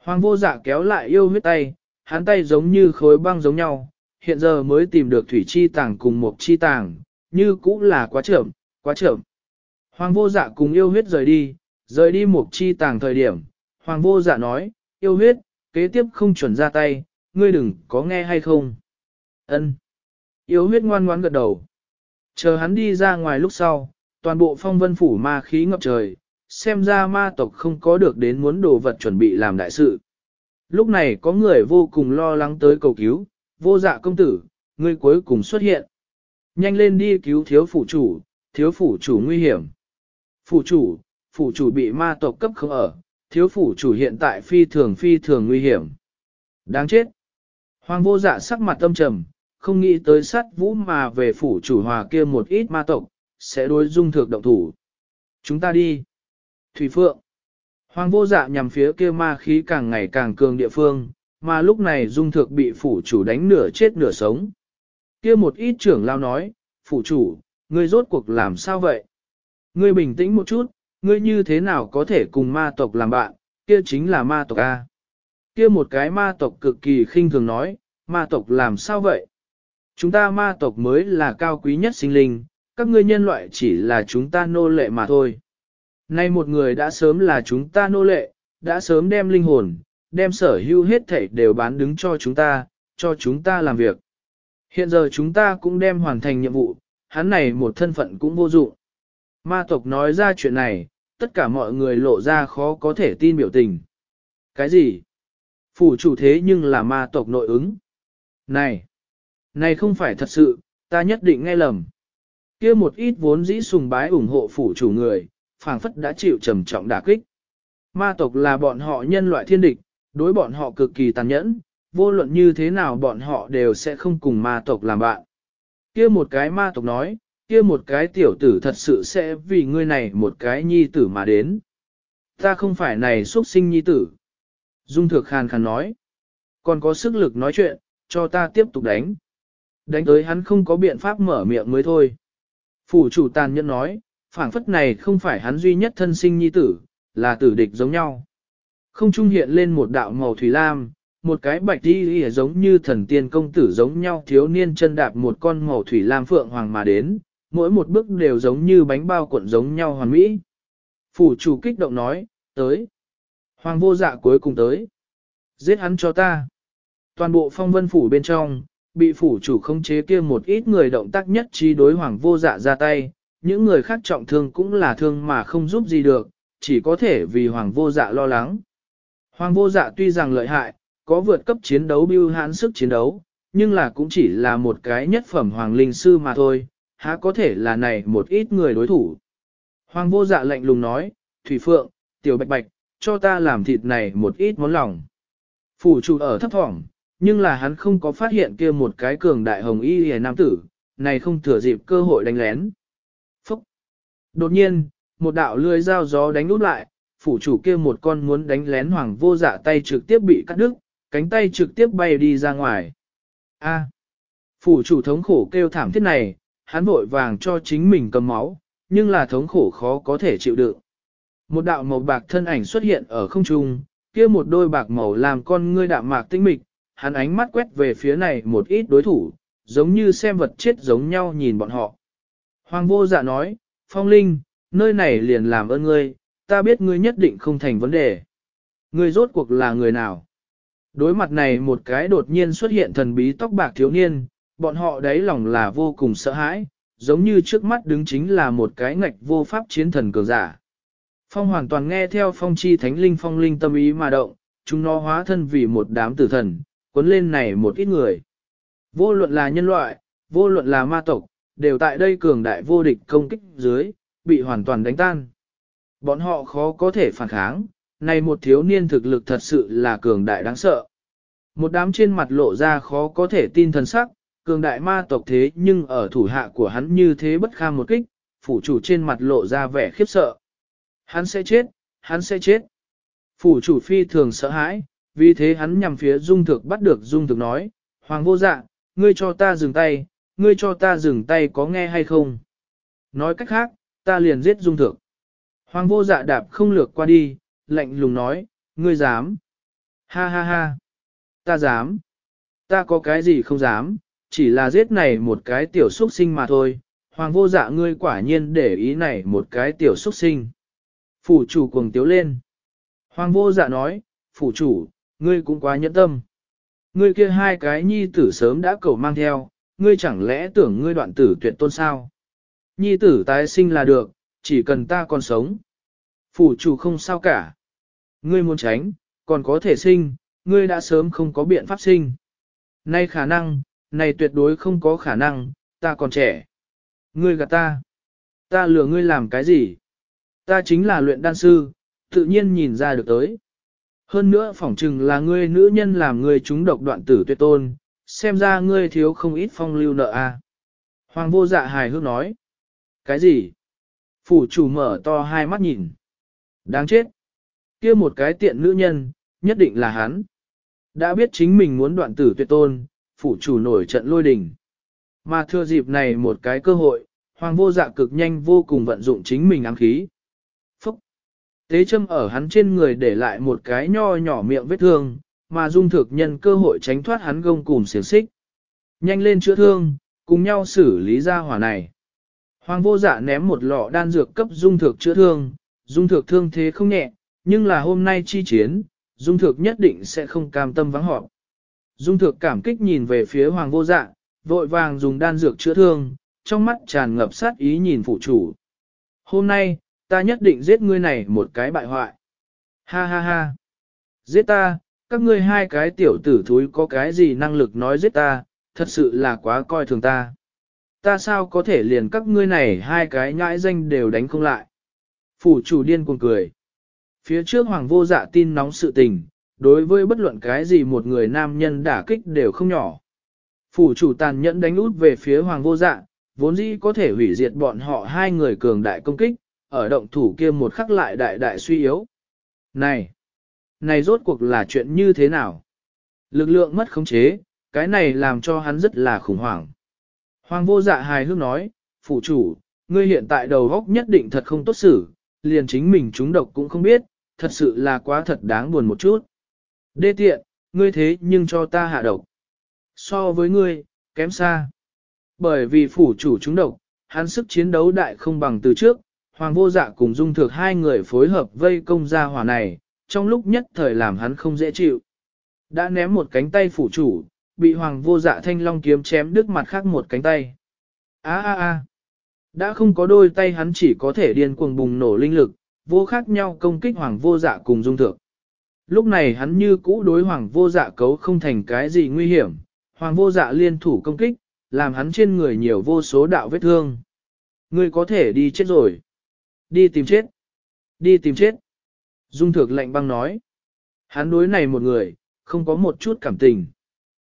Hoàng vô dạ kéo lại yêu huyết tay, hắn tay giống như khối băng giống nhau, hiện giờ mới tìm được thủy chi tàng cùng một chi tàng, như cũ là quá chậm, quá chậm. Hoàng vô dạ cùng yêu huyết rời đi, rời đi một chi tàng thời điểm, hoàng vô dạ nói, yêu huyết, kế tiếp không chuẩn ra tay, ngươi đừng có nghe hay không. Ân. Yêu huyết ngoan ngoãn gật đầu. Chờ hắn đi ra ngoài lúc sau, toàn bộ phong vân phủ ma khí ngập trời, xem ra ma tộc không có được đến muốn đồ vật chuẩn bị làm đại sự. Lúc này có người vô cùng lo lắng tới cầu cứu, vô dạ công tử, ngươi cuối cùng xuất hiện. Nhanh lên đi cứu thiếu phủ chủ, thiếu phủ chủ nguy hiểm. Phủ chủ, phủ chủ bị ma tộc cấp không ở, thiếu phủ chủ hiện tại phi thường phi thường nguy hiểm. Đáng chết. Hoàng vô dạ sắc mặt tâm trầm, không nghĩ tới sát vũ mà về phủ chủ hòa kia một ít ma tộc, sẽ đối dung thực động thủ. Chúng ta đi. Thủy Phượng. Hoàng vô dạ nhằm phía kia ma khí càng ngày càng cường địa phương, mà lúc này dung thực bị phủ chủ đánh nửa chết nửa sống. Kia một ít trưởng lao nói, phủ chủ, ngươi rốt cuộc làm sao vậy? Ngươi bình tĩnh một chút, ngươi như thế nào có thể cùng ma tộc làm bạn, kia chính là ma tộc A. Kia một cái ma tộc cực kỳ khinh thường nói, ma tộc làm sao vậy? Chúng ta ma tộc mới là cao quý nhất sinh linh, các ngươi nhân loại chỉ là chúng ta nô lệ mà thôi. Nay một người đã sớm là chúng ta nô lệ, đã sớm đem linh hồn, đem sở hữu hết thảy đều bán đứng cho chúng ta, cho chúng ta làm việc. Hiện giờ chúng ta cũng đem hoàn thành nhiệm vụ, hắn này một thân phận cũng vô dụng. Ma tộc nói ra chuyện này, tất cả mọi người lộ ra khó có thể tin biểu tình. Cái gì? Phủ chủ thế nhưng là ma tộc nội ứng. Này! Này không phải thật sự, ta nhất định nghe lầm. kia một ít vốn dĩ sùng bái ủng hộ phủ chủ người, phảng phất đã chịu trầm trọng đả kích. Ma tộc là bọn họ nhân loại thiên địch, đối bọn họ cực kỳ tàn nhẫn, vô luận như thế nào bọn họ đều sẽ không cùng ma tộc làm bạn. kia một cái ma tộc nói, kia một cái tiểu tử thật sự sẽ vì ngươi này một cái nhi tử mà đến. Ta không phải này xuất sinh nhi tử. Dung thược khàn khàn nói. Còn có sức lực nói chuyện, cho ta tiếp tục đánh. Đánh tới hắn không có biện pháp mở miệng mới thôi. Phủ chủ tàn nhẫn nói, phảng phất này không phải hắn duy nhất thân sinh nhi tử, là tử địch giống nhau. Không trung hiện lên một đạo màu thủy lam, một cái bạch đi giống như thần tiên công tử giống nhau thiếu niên chân đạp một con màu thủy lam phượng hoàng mà đến, mỗi một bước đều giống như bánh bao cuộn giống nhau hoàn mỹ. Phủ chủ kích động nói, tới. Hoàng vô dạ cuối cùng tới. Giết hắn cho ta. Toàn bộ phong vân phủ bên trong, bị phủ chủ không chế kia một ít người động tác nhất trí đối hoàng vô dạ ra tay, những người khác trọng thương cũng là thương mà không giúp gì được, chỉ có thể vì hoàng vô dạ lo lắng. Hoàng vô dạ tuy rằng lợi hại, có vượt cấp chiến đấu bưu hãn sức chiến đấu, nhưng là cũng chỉ là một cái nhất phẩm hoàng linh sư mà thôi, há có thể là này một ít người đối thủ. Hoàng vô dạ lạnh lùng nói, Thủy Phượng, Tiểu Bạch Bạch, cho ta làm thịt này một ít món lòng. Phủ chủ ở thấp thỏm, nhưng là hắn không có phát hiện kia một cái cường đại hồng y hề nam tử, này không thừa dịp cơ hội đánh lén. Đột nhiên, một đạo lưỡi dao gió đánh úp lại, phủ chủ kia một con muốn đánh lén hoàng vô dạ tay trực tiếp bị cắt đứt, cánh tay trực tiếp bay đi ra ngoài. A! Phủ chủ thống khổ kêu thảm thiết này, hắn vội vàng cho chính mình cầm máu, nhưng là thống khổ khó có thể chịu đựng. Một đạo màu bạc thân ảnh xuất hiện ở không trung, kia một đôi bạc màu làm con ngươi đạm mạc tinh mịch, hắn ánh mắt quét về phía này một ít đối thủ, giống như xem vật chết giống nhau nhìn bọn họ. Hoàng vô dạ nói, Phong Linh, nơi này liền làm ơn ngươi, ta biết ngươi nhất định không thành vấn đề. Ngươi rốt cuộc là người nào? Đối mặt này một cái đột nhiên xuất hiện thần bí tóc bạc thiếu niên, bọn họ đấy lòng là vô cùng sợ hãi, giống như trước mắt đứng chính là một cái ngạch vô pháp chiến thần cường giả. Phong hoàn toàn nghe theo phong chi thánh linh phong linh tâm ý mà động, chúng nó hóa thân vì một đám tử thần, cuốn lên này một ít người. Vô luận là nhân loại, vô luận là ma tộc, đều tại đây cường đại vô địch công kích dưới, bị hoàn toàn đánh tan. Bọn họ khó có thể phản kháng, này một thiếu niên thực lực thật sự là cường đại đáng sợ. Một đám trên mặt lộ ra khó có thể tin thần sắc, cường đại ma tộc thế nhưng ở thủ hạ của hắn như thế bất kham một kích, phủ chủ trên mặt lộ ra vẻ khiếp sợ. Hắn sẽ chết, hắn sẽ chết. Phủ chủ phi thường sợ hãi, vì thế hắn nhằm phía dung thực bắt được dung thực nói, Hoàng vô dạ, ngươi cho ta dừng tay, ngươi cho ta dừng tay có nghe hay không? Nói cách khác, ta liền giết dung thượng. Hoàng vô dạ đạp không lược qua đi, lạnh lùng nói, ngươi dám. Ha ha ha. Ta dám. Ta có cái gì không dám, chỉ là giết này một cái tiểu xuất sinh mà thôi. Hoàng vô dạ ngươi quả nhiên để ý này một cái tiểu xuất sinh. Phủ chủ cuồng tiếu lên. Hoàng vô dạ nói, phủ chủ, ngươi cũng quá nhẫn tâm. Ngươi kia hai cái nhi tử sớm đã cầu mang theo, ngươi chẳng lẽ tưởng ngươi đoạn tử tuyệt tôn sao? Nhi tử tái sinh là được, chỉ cần ta còn sống. Phủ chủ không sao cả. Ngươi muốn tránh, còn có thể sinh, ngươi đã sớm không có biện pháp sinh. Nay khả năng, này tuyệt đối không có khả năng, ta còn trẻ. Ngươi gạt ta. Ta lừa ngươi làm cái gì? Ta chính là luyện đan sư, tự nhiên nhìn ra được tới. Hơn nữa phỏng chừng là ngươi nữ nhân làm ngươi chúng độc đoạn tử tuyệt tôn, xem ra ngươi thiếu không ít phong lưu nợ a. À. Hoàng vô dạ hài hước nói. Cái gì? Phủ chủ mở to hai mắt nhìn. Đáng chết. kia một cái tiện nữ nhân, nhất định là hắn. Đã biết chính mình muốn đoạn tử tuyệt tôn, phủ chủ nổi trận lôi đình. Mà thưa dịp này một cái cơ hội, hoàng vô dạ cực nhanh vô cùng vận dụng chính mình ám khí. Phúc! Tế châm ở hắn trên người để lại một cái nho nhỏ miệng vết thương, mà dung thực nhân cơ hội tránh thoát hắn gông cùng xiềng xích. Nhanh lên chữa thương, cùng nhau xử lý ra hỏa này. Hoàng vô dạ ném một lọ đan dược cấp dung thực chữa thương, dung thực thương thế không nhẹ, nhưng là hôm nay chi chiến, dung thực nhất định sẽ không cam tâm vắng họp. Dung thực cảm kích nhìn về phía hoàng vô dạ, vội vàng dùng đan dược chữa thương, trong mắt tràn ngập sát ý nhìn phụ chủ. Hôm nay, ta nhất định giết ngươi này một cái bại hoại. Ha ha ha. Giết ta, các ngươi hai cái tiểu tử thúi có cái gì năng lực nói giết ta, thật sự là quá coi thường ta. Ta sao có thể liền các ngươi này hai cái nhãi danh đều đánh không lại. Phủ chủ điên cuồng cười. Phía trước hoàng vô dạ tin nóng sự tình, đối với bất luận cái gì một người nam nhân đả kích đều không nhỏ. Phủ chủ tàn nhẫn đánh út về phía hoàng vô dạ, vốn dĩ có thể hủy diệt bọn họ hai người cường đại công kích, ở động thủ kia một khắc lại đại đại suy yếu. Này! Này rốt cuộc là chuyện như thế nào? Lực lượng mất khống chế, cái này làm cho hắn rất là khủng hoảng. Hoàng vô dạ hài hước nói, phụ chủ, ngươi hiện tại đầu góc nhất định thật không tốt xử, liền chính mình chúng độc cũng không biết, thật sự là quá thật đáng buồn một chút. Đê tiện, ngươi thế nhưng cho ta hạ độc. So với ngươi, kém xa. Bởi vì phủ chủ chúng độc, hắn sức chiến đấu đại không bằng từ trước, Hoàng vô dạ cùng dung thược hai người phối hợp vây công gia hỏa này, trong lúc nhất thời làm hắn không dễ chịu. Đã ném một cánh tay phủ chủ, bị hoàng vô dạ thanh long kiếm chém đứt mặt khác một cánh tay. Á á á! Đã không có đôi tay hắn chỉ có thể điên cuồng bùng nổ linh lực, vô khác nhau công kích hoàng vô dạ cùng dung thượng Lúc này hắn như cũ đối hoàng vô dạ cấu không thành cái gì nguy hiểm, hoàng vô dạ liên thủ công kích, làm hắn trên người nhiều vô số đạo vết thương. Ngươi có thể đi chết rồi. Đi tìm chết. Đi tìm chết. Dung Thược lạnh băng nói. Hắn đối này một người, không có một chút cảm tình.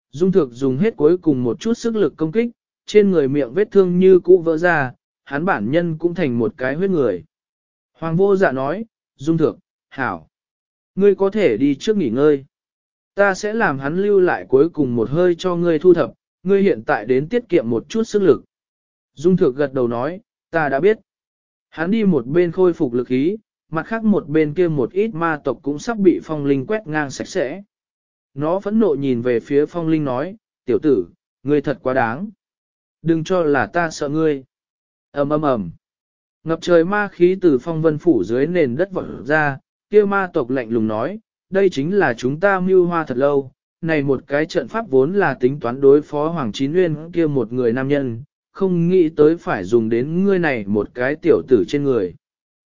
Dung Thược dùng hết cuối cùng một chút sức lực công kích, trên người miệng vết thương như cũ vỡ ra, hắn bản nhân cũng thành một cái huyết người. Hoàng vô dạ nói, Dung Thược, hảo. Ngươi có thể đi trước nghỉ ngơi. Ta sẽ làm hắn lưu lại cuối cùng một hơi cho ngươi thu thập, ngươi hiện tại đến tiết kiệm một chút sức lực. Dung Thược gật đầu nói, ta đã biết. Hắn đi một bên khôi phục lực ý, mặt khác một bên kia một ít ma tộc cũng sắp bị phong linh quét ngang sạch sẽ. Nó phẫn nộ nhìn về phía phong linh nói, tiểu tử, ngươi thật quá đáng. Đừng cho là ta sợ ngươi. ầm ầm ầm. Ngập trời ma khí từ phong vân phủ dưới nền đất vọt ra, kia ma tộc lạnh lùng nói, đây chính là chúng ta mưu hoa thật lâu. Này một cái trận pháp vốn là tính toán đối phó Hoàng Chín Nguyên kia một người nam nhân, không nghĩ tới phải dùng đến ngươi này một cái tiểu tử trên người.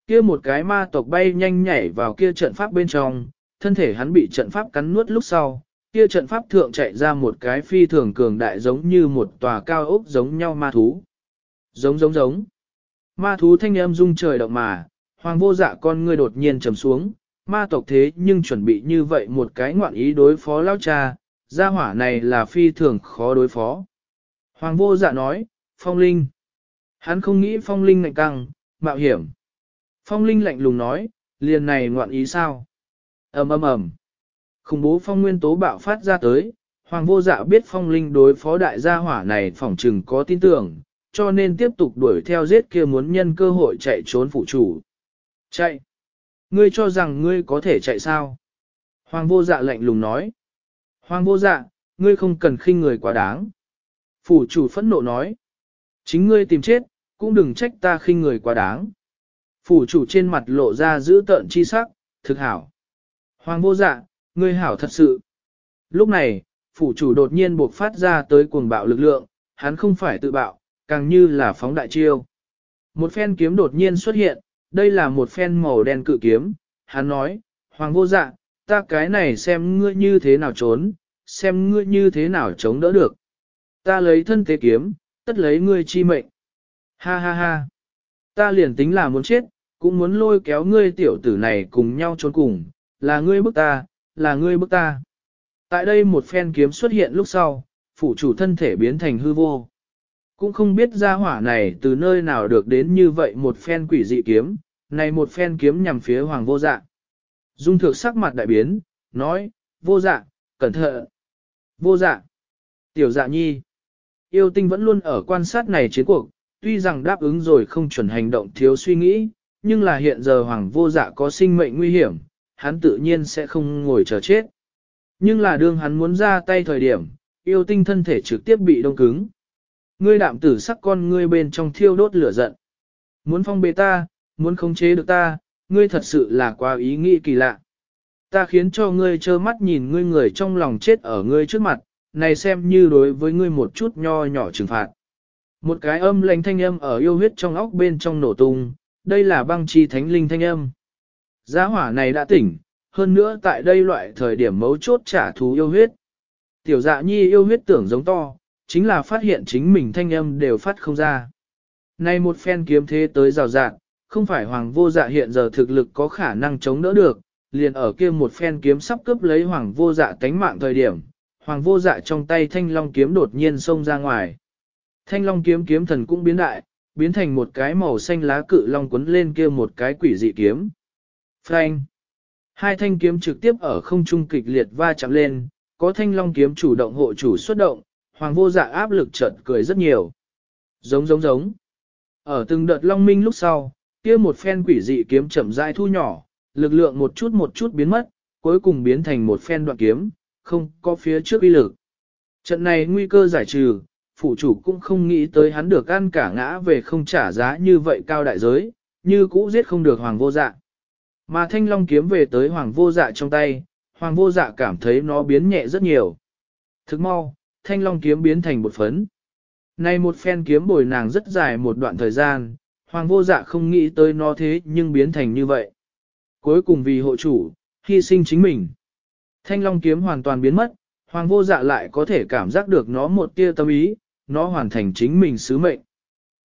Kia một cái ma tộc bay nhanh nhảy vào kia trận pháp bên trong, thân thể hắn bị trận pháp cắn nuốt lúc sau, kia trận pháp thượng chạy ra một cái phi thường cường đại giống như một tòa cao ốc giống nhau ma thú. Giống giống giống. Ma thú thanh âm rung trời động mà, hoàng vô dạ con ngươi đột nhiên trầm xuống, ma tộc thế nhưng chuẩn bị như vậy một cái ngoạn ý đối phó lao cha, gia hỏa này là phi thường khó đối phó. Hoàng vô dạ nói, phong linh. Hắn không nghĩ phong linh ngạnh căng, mạo hiểm. Phong linh lạnh lùng nói, liền này ngoạn ý sao? ầm ầm ầm. Khủng bố phong nguyên tố bạo phát ra tới, hoàng vô dạ biết phong linh đối phó đại gia hỏa này phỏng trừng có tin tưởng, cho nên tiếp tục đuổi theo giết kia muốn nhân cơ hội chạy trốn phụ chủ. Chạy! Ngươi cho rằng ngươi có thể chạy sao? Hoàng vô dạ lạnh lùng nói. Hoàng vô dạ, ngươi không cần khinh người quá đáng. Phủ chủ phẫn nộ nói. Chính ngươi tìm chết, cũng đừng trách ta khinh người quá đáng. Phủ chủ trên mặt lộ ra giữ tợn chi sắc, thực hảo. Hoàng vô dạ, ngươi hảo thật sự. Lúc này, phủ chủ đột nhiên buộc phát ra tới cuồng bạo lực lượng, hắn không phải tự bạo, càng như là phóng đại chiêu. Một phen kiếm đột nhiên xuất hiện, đây là một phen màu đen cự kiếm, hắn nói, Hoàng vô dạ, ta cái này xem ngươi như thế nào trốn, xem ngươi như thế nào chống đỡ được. Ta lấy thân tế kiếm, tất lấy ngươi chi mệnh. Ha ha ha. Ta liền tính là muốn chết, cũng muốn lôi kéo ngươi tiểu tử này cùng nhau trốn cùng, là ngươi bức ta, là ngươi bức ta. Tại đây một phen kiếm xuất hiện lúc sau, phủ chủ thân thể biến thành hư vô. Cũng không biết ra hỏa này từ nơi nào được đến như vậy một phen quỷ dị kiếm, này một phen kiếm nhằm phía hoàng vô dạ. Dung thược sắc mặt đại biến, nói, vô dạ, cẩn thận. Vô dạ, tiểu dạ nhi. Yêu tinh vẫn luôn ở quan sát này chiến cuộc, tuy rằng đáp ứng rồi không chuẩn hành động thiếu suy nghĩ, nhưng là hiện giờ hoàng vô dạ có sinh mệnh nguy hiểm, hắn tự nhiên sẽ không ngồi chờ chết. Nhưng là đương hắn muốn ra tay thời điểm, yêu tinh thân thể trực tiếp bị đông cứng. Ngươi đạm tử sắc con ngươi bên trong thiêu đốt lửa giận. Muốn phong bế ta, muốn khống chế được ta, ngươi thật sự là quá ý nghĩ kỳ lạ. Ta khiến cho ngươi trơ mắt nhìn ngươi người trong lòng chết ở ngươi trước mặt, này xem như đối với ngươi một chút nho nhỏ trừng phạt. Một cái âm lãnh thanh âm ở yêu huyết trong óc bên trong nổ tung, đây là băng chi thánh linh thanh âm. Giá hỏa này đã tỉnh, hơn nữa tại đây loại thời điểm mấu chốt trả thú yêu huyết. Tiểu dạ nhi yêu huyết tưởng giống to, chính là phát hiện chính mình thanh âm đều phát không ra. Nay một phen kiếm thế tới rào rạng, không phải hoàng vô dạ hiện giờ thực lực có khả năng chống đỡ được, liền ở kia một phen kiếm sắp cướp lấy hoàng vô dạ tánh mạng thời điểm, hoàng vô dạ trong tay thanh long kiếm đột nhiên xông ra ngoài. Thanh long kiếm kiếm thần cũng biến đại, biến thành một cái màu xanh lá cự long quấn lên kia một cái quỷ dị kiếm. Phanh! Hai thanh kiếm trực tiếp ở không trung kịch liệt va chạm lên, có thanh long kiếm chủ động hộ chủ xuất động, hoàng vô dạ áp lực chợt cười rất nhiều. Giống giống giống. Ở từng đợt long minh lúc sau, kia một phen quỷ dị kiếm chậm rãi thu nhỏ, lực lượng một chút một chút biến mất, cuối cùng biến thành một phen đoạn kiếm, không có phía trước uy lực. Trận này nguy cơ giải trừ, phủ chủ cũng không nghĩ tới hắn được ăn cả ngã về không trả giá như vậy cao đại giới, như cũ giết không được hoàng vô dạ. Mà thanh long kiếm về tới hoàng vô dạ trong tay, hoàng vô dạ cảm thấy nó biến nhẹ rất nhiều. Thức mau, thanh long kiếm biến thành một phấn. Này một phen kiếm bồi nàng rất dài một đoạn thời gian, hoàng vô dạ không nghĩ tới nó thế nhưng biến thành như vậy. Cuối cùng vì hộ chủ, hy sinh chính mình. Thanh long kiếm hoàn toàn biến mất, hoàng vô dạ lại có thể cảm giác được nó một tia tâm ý, nó hoàn thành chính mình sứ mệnh.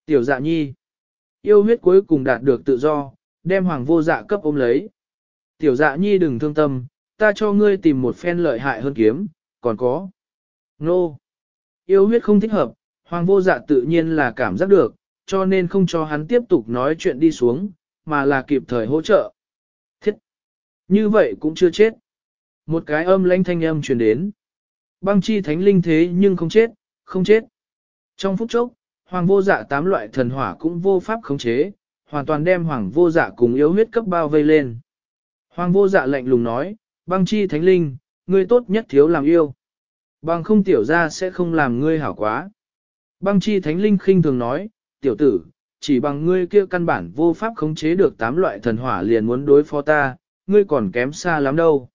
Tiểu dạ nhi, yêu huyết cuối cùng đạt được tự do, đem hoàng vô dạ cấp ôm lấy. Tiểu dạ nhi đừng thương tâm, ta cho ngươi tìm một phen lợi hại hơn kiếm, còn có. Nô! Yêu huyết không thích hợp, hoàng vô dạ tự nhiên là cảm giác được, cho nên không cho hắn tiếp tục nói chuyện đi xuống, mà là kịp thời hỗ trợ. Thiết! Như vậy cũng chưa chết. Một cái âm lãnh thanh âm truyền đến. Băng chi thánh linh thế nhưng không chết, không chết. Trong phút chốc, hoàng vô dạ tám loại thần hỏa cũng vô pháp khống chế, hoàn toàn đem hoàng vô dạ cùng yếu huyết cấp bao vây lên. Hoàng vô dạ lạnh lùng nói, băng chi thánh linh, ngươi tốt nhất thiếu làm yêu. Bằng không tiểu ra sẽ không làm ngươi hảo quá. Băng chi thánh linh khinh thường nói, tiểu tử, chỉ bằng ngươi kia căn bản vô pháp khống chế được tám loại thần hỏa liền muốn đối phó ta, ngươi còn kém xa lắm đâu.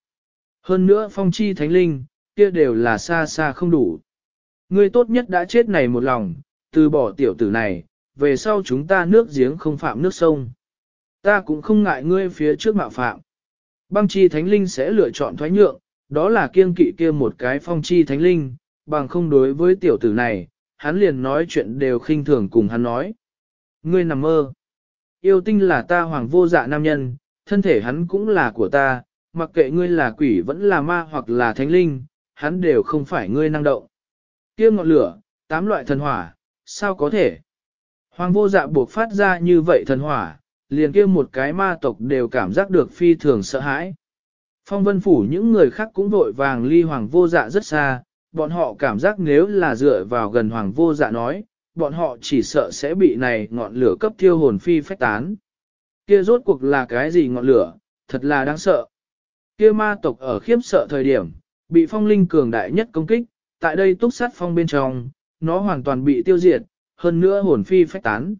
Hơn nữa phong chi thánh linh, kia đều là xa xa không đủ. Ngươi tốt nhất đã chết này một lòng, từ bỏ tiểu tử này, về sau chúng ta nước giếng không phạm nước sông. Ta cũng không ngại ngươi phía trước mạo phạm. Băng chi thánh linh sẽ lựa chọn thoái nhượng, đó là kiêng kỵ kia một cái phong chi thánh linh, bằng không đối với tiểu tử này, hắn liền nói chuyện đều khinh thường cùng hắn nói. Ngươi nằm mơ. Yêu tinh là ta hoàng vô dạ nam nhân, thân thể hắn cũng là của ta, mặc kệ ngươi là quỷ vẫn là ma hoặc là thánh linh, hắn đều không phải ngươi năng động. Kia ngọn lửa, tám loại thần hỏa, sao có thể? Hoàng vô dạ buộc phát ra như vậy thần hỏa, liền kia một cái ma tộc đều cảm giác được phi thường sợ hãi. Phong vân phủ những người khác cũng vội vàng ly hoàng vô dạ rất xa, bọn họ cảm giác nếu là dựa vào gần hoàng vô dạ nói, bọn họ chỉ sợ sẽ bị này ngọn lửa cấp thiêu hồn phi phách tán. Kia rốt cuộc là cái gì ngọn lửa, thật là đáng sợ. Kia ma tộc ở khiếp sợ thời điểm, bị phong linh cường đại nhất công kích, tại đây túc sát phong bên trong, nó hoàn toàn bị tiêu diệt, hơn nữa hồn phi phách tán.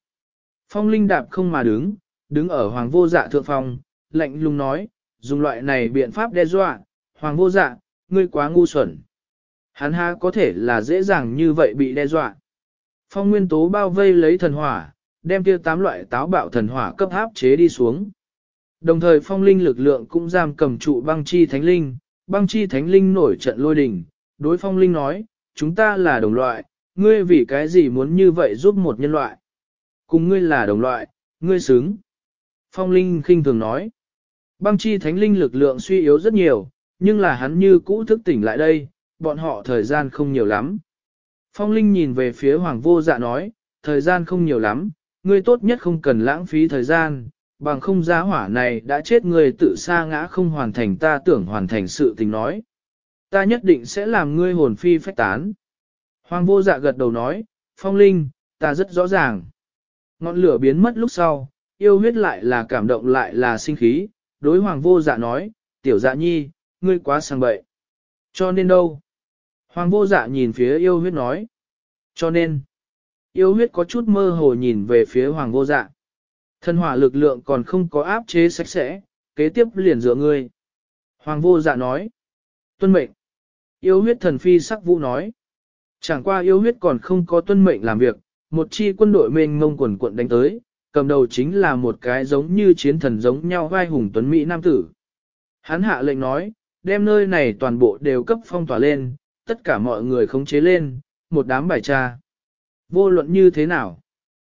Phong linh đạp không mà đứng, đứng ở hoàng vô dạ thượng phong, lạnh lùng nói, dùng loại này biện pháp đe dọa, hoàng vô dạ, ngươi quá ngu xuẩn. Hắn ha có thể là dễ dàng như vậy bị đe dọa. Phong nguyên tố bao vây lấy thần hỏa, đem kia tám loại táo bạo thần hỏa cấp áp chế đi xuống. Đồng thời phong linh lực lượng cũng giam cầm trụ băng chi thánh linh, băng chi thánh linh nổi trận lôi đình, đối phong linh nói, chúng ta là đồng loại, ngươi vì cái gì muốn như vậy giúp một nhân loại? Cùng ngươi là đồng loại, ngươi xứng. Phong linh khinh thường nói, băng chi thánh linh lực lượng suy yếu rất nhiều, nhưng là hắn như cũ thức tỉnh lại đây, bọn họ thời gian không nhiều lắm. Phong linh nhìn về phía hoàng vô dạ nói, thời gian không nhiều lắm, ngươi tốt nhất không cần lãng phí thời gian, bằng không giá hỏa này đã chết người tự sa ngã không hoàn thành ta tưởng hoàn thành sự tình nói. Ta nhất định sẽ làm ngươi hồn phi phách tán. Hoàng vô dạ gật đầu nói, phong linh, ta rất rõ ràng. Ngọn lửa biến mất lúc sau, yêu huyết lại là cảm động lại là sinh khí, đối hoàng vô dạ nói, tiểu dạ nhi, ngươi quá sang bậy. Cho nên đâu? Hoàng vô dạ nhìn phía yêu huyết nói. Cho nên, yêu huyết có chút mơ hồ nhìn về phía hoàng vô dạ. Thân hỏa lực lượng còn không có áp chế sạch sẽ, kế tiếp liền dựa ngươi. Hoàng vô dạ nói. Tuân mệnh. Yêu huyết thần phi sắc vũ nói. Chẳng qua yêu huyết còn không có tuân mệnh làm việc, một chi quân đội mênh mông quần quận đánh tới, cầm đầu chính là một cái giống như chiến thần giống nhau vai hùng tuấn Mỹ Nam tử. Hắn hạ lệnh nói, đem nơi này toàn bộ đều cấp phong tỏa lên, tất cả mọi người khống chế lên, một đám bài tra. Vô luận như thế nào?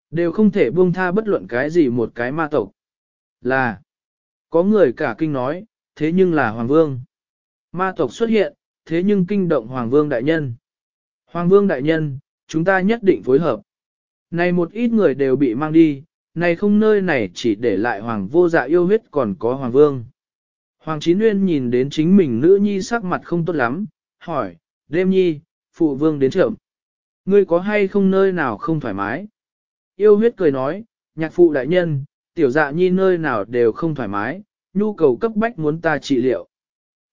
Đều không thể buông tha bất luận cái gì một cái ma tộc. Là, có người cả kinh nói, thế nhưng là Hoàng Vương. Ma tộc xuất hiện, thế nhưng kinh động Hoàng Vương Đại Nhân. Hoàng Vương Đại Nhân, chúng ta nhất định phối hợp. Này một ít người đều bị mang đi, này không nơi này chỉ để lại Hoàng vô dạ yêu huyết còn có Hoàng Vương. Hoàng Chín Nguyên nhìn đến chính mình nữ nhi sắc mặt không tốt lắm, hỏi, đêm nhi, phụ vương đến trưởng. Ngươi có hay không nơi nào không thoải mái? Yêu huyết cười nói, nhạc phụ đại nhân, tiểu dạ nhi nơi nào đều không thoải mái, nhu cầu cấp bách muốn ta trị liệu.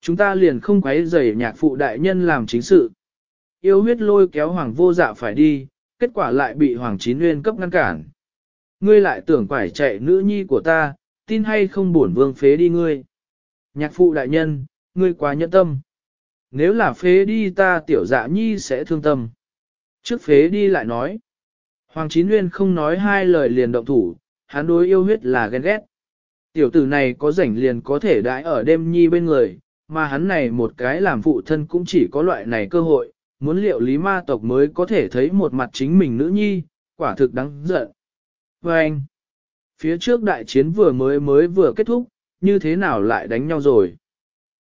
Chúng ta liền không quấy rầy nhạc phụ đại nhân làm chính sự. Yêu huyết lôi kéo hoàng vô dạ phải đi, kết quả lại bị hoàng chín nguyên cấp ngăn cản. Ngươi lại tưởng quải chạy nữ nhi của ta, tin hay không bổn vương phế đi ngươi. Nhạc phụ đại nhân, ngươi quá nhẫn tâm. Nếu là phế đi ta tiểu dạ nhi sẽ thương tâm. Trước phế đi lại nói. Hoàng Chín Nguyên không nói hai lời liền động thủ, hắn đối yêu huyết là ghen ghét. Tiểu tử này có rảnh liền có thể đãi ở đêm nhi bên người, mà hắn này một cái làm phụ thân cũng chỉ có loại này cơ hội, muốn liệu lý ma tộc mới có thể thấy một mặt chính mình nữ nhi, quả thực đáng giận. Và anh, phía trước đại chiến vừa mới mới vừa kết thúc, như thế nào lại đánh nhau rồi?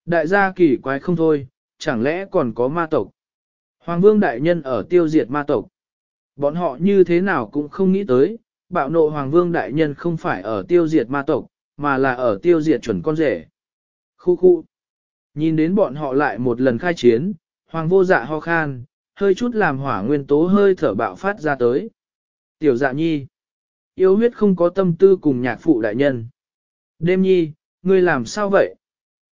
Đại gia kỳ quái không thôi, chẳng lẽ còn có ma tộc. Hoàng vương đại nhân ở tiêu diệt ma tộc. Bọn họ như thế nào cũng không nghĩ tới, bạo nộ Hoàng vương đại nhân không phải ở tiêu diệt ma tộc, mà là ở tiêu diệt chuẩn con rể. Khu khu. Nhìn đến bọn họ lại một lần khai chiến, Hoàng vô dạ ho khan, hơi chút làm hỏa nguyên tố hơi thở bạo phát ra tới. Tiểu dạ nhi. Yêu huyết không có tâm tư cùng nhạc phụ đại nhân. Đêm nhi, ngươi làm sao vậy?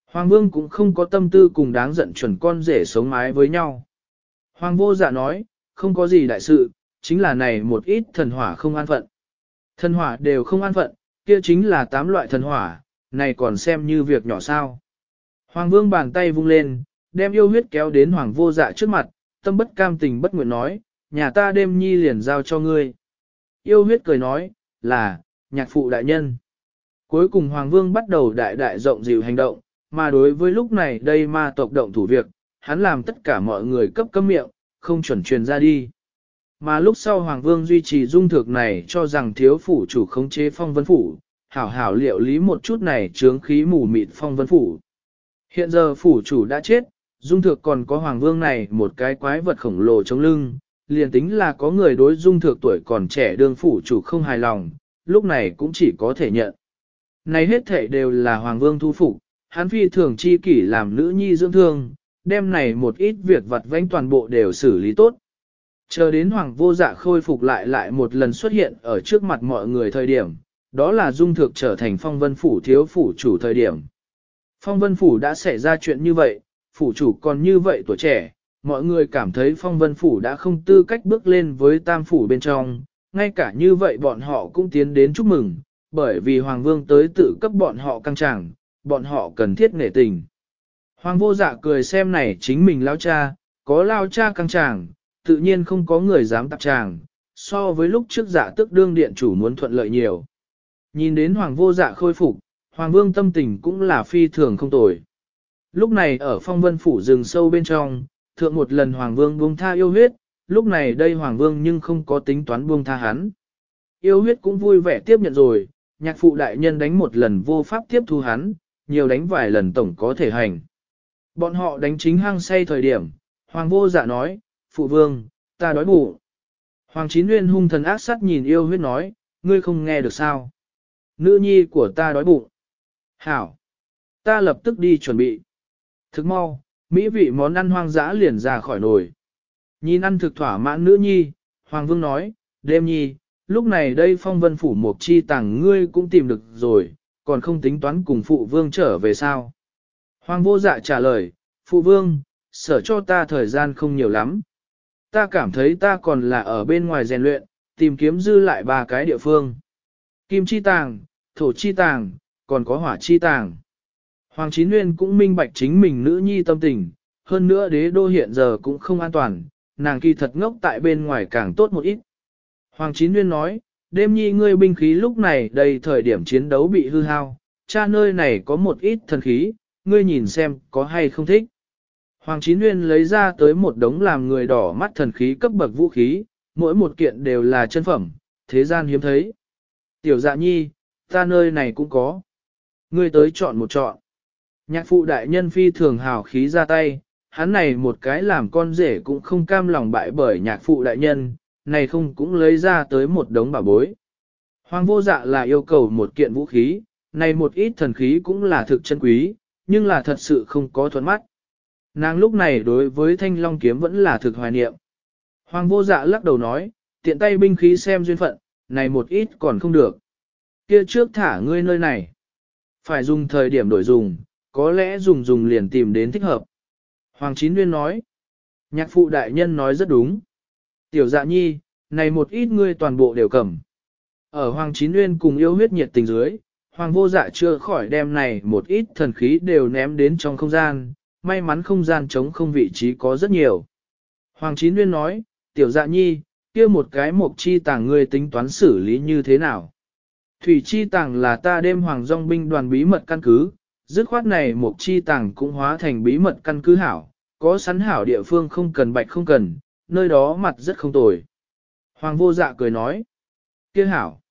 Hoàng vương cũng không có tâm tư cùng đáng giận chuẩn con rể sống mái với nhau. Hoàng vô dạ nói, không có gì đại sự, chính là này một ít thần hỏa không an phận. Thần hỏa đều không an phận, kia chính là tám loại thần hỏa, này còn xem như việc nhỏ sao. Hoàng vương bàn tay vung lên, đem yêu huyết kéo đến hoàng vô dạ trước mặt, tâm bất cam tình bất nguyện nói, nhà ta đêm nhi liền giao cho ngươi. Yêu huyết cười nói, là, nhạc phụ đại nhân. Cuối cùng Hoàng Vương bắt đầu đại đại rộng dịu hành động, mà đối với lúc này đây ma tộc động thủ việc, hắn làm tất cả mọi người cấp cấm miệng, không chuẩn truyền ra đi. Mà lúc sau Hoàng Vương duy trì dung thực này cho rằng thiếu phủ chủ khống chế phong vân phủ, hảo hảo liệu lý một chút này chướng khí mù mịt phong vân phủ. Hiện giờ phủ chủ đã chết, dung thực còn có Hoàng Vương này một cái quái vật khổng lồ trong lưng, liền tính là có người đối dung thực tuổi còn trẻ đương phủ chủ không hài lòng, lúc này cũng chỉ có thể nhận. Này hết thể đều là Hoàng Vương thu phục, hắn phi thường chi kỷ làm nữ nhi dưỡng thương, đem này một ít việc vặt vãnh toàn bộ đều xử lý tốt. Chờ đến Hoàng vô dạ khôi phục lại lại một lần xuất hiện ở trước mặt mọi người thời điểm, đó là dung thực trở thành phong vân phủ thiếu phủ chủ thời điểm. Phong vân phủ đã xảy ra chuyện như vậy, phủ chủ còn như vậy tuổi trẻ, mọi người cảm thấy phong vân phủ đã không tư cách bước lên với tam phủ bên trong, ngay cả như vậy bọn họ cũng tiến đến chúc mừng, bởi vì Hoàng Vương tới tự cấp bọn họ căng tràng, bọn họ cần thiết nể tình. Hoàng vô dạ cười xem này chính mình lao cha, có lao cha căng tràng, tự nhiên không có người dám tạp tràng, so với lúc trước dạ tức đương điện chủ muốn thuận lợi nhiều. Nhìn đến Hoàng vô dạ khôi phục, Hoàng Vương tâm tình cũng là phi thường không tồi. Lúc này ở phong vân phủ rừng sâu bên trong, thượng một lần Hoàng Vương buông tha yêu huyết, lúc này đây Hoàng Vương nhưng không có tính toán buông tha hắn. Yêu huyết cũng vui vẻ tiếp nhận rồi, nhạc phụ đại nhân đánh một lần vô pháp tiếp thu hắn, nhiều đánh vài lần tổng có thể hành. Bọn họ đánh chính hang say thời điểm, Hoàng vô dạ nói, phụ vương, ta đói bụng. Hoàng chín nguyên hung thần ác sát nhìn yêu huyết nói, ngươi không nghe được sao. Nữ nhi của ta đói bụng. Hảo. Ta lập tức đi chuẩn bị. Thức mau, mỹ vị món ăn hoang dã liền ra khỏi nồi. Nhìn ăn thực thỏa mãn nữ nhi, Hoàng vương nói, đêm nhi, lúc này đây phong vân phủ một chi tàng ngươi cũng tìm được rồi, còn không tính toán cùng phụ vương trở về sao. Hoàng vô dạ trả lời, phụ vương, sở cho ta thời gian không nhiều lắm. Ta cảm thấy ta còn là ở bên ngoài rèn luyện, tìm kiếm dư lại ba cái địa phương. Kim chi tàng, thổ chi tàng, còn có hỏa chi tàng. Hoàng Chín Nguyên cũng minh bạch chính mình nữ nhi tâm tình, hơn nữa đế đô hiện giờ cũng không an toàn, nàng kỳ thật ngốc tại bên ngoài càng tốt một ít. Hoàng Chín Nguyên nói, đêm nhi ngươi binh khí lúc này đầy thời điểm chiến đấu bị hư hao, cha nơi này có một ít thần khí, ngươi nhìn xem có hay không thích. Hoàng Chín Nguyên lấy ra tới một đống làm người đỏ mắt thần khí cấp bậc vũ khí, mỗi một kiện đều là chân phẩm, thế gian hiếm thấy. Tiểu dạ nhi, ta nơi này cũng có. Ngươi tới chọn một chọn. Nhạc phụ đại nhân phi thường hào khí ra tay, hắn này một cái làm con rể cũng không cam lòng bại bởi nhạc phụ đại nhân, này không cũng lấy ra tới một đống bảo bối. Hoàng vô dạ là yêu cầu một kiện vũ khí, này một ít thần khí cũng là thực chân quý, nhưng là thật sự không có thuận mắt. Nàng lúc này đối với thanh long kiếm vẫn là thực hoài niệm. Hoàng vô dạ lắc đầu nói, tiện tay binh khí xem duyên phận, này một ít còn không được. Kia trước thả ngươi nơi này. Phải dùng thời điểm đổi dùng, có lẽ dùng dùng liền tìm đến thích hợp. Hoàng Chín Nguyên nói, nhạc phụ đại nhân nói rất đúng. Tiểu dạ nhi, này một ít ngươi toàn bộ đều cầm. Ở Hoàng Chín Nguyên cùng yêu huyết nhiệt tình dưới, Hoàng vô dạ chưa khỏi đem này một ít thần khí đều ném đến trong không gian, may mắn không gian trống không vị trí có rất nhiều. Hoàng Chín Nguyên nói, tiểu dạ nhi, kia một cái mộc chi tàng ngươi tính toán xử lý như thế nào? Thủy chi tàng là ta đêm hoàng dòng binh đoàn bí mật căn cứ, dứt khoát này mộc chi tàng cũng hóa thành bí mật căn cứ hảo, có sắn hảo địa phương không cần bạch không cần, nơi đó mặt rất không tồi. Hoàng vô dạ cười nói, kia hảo,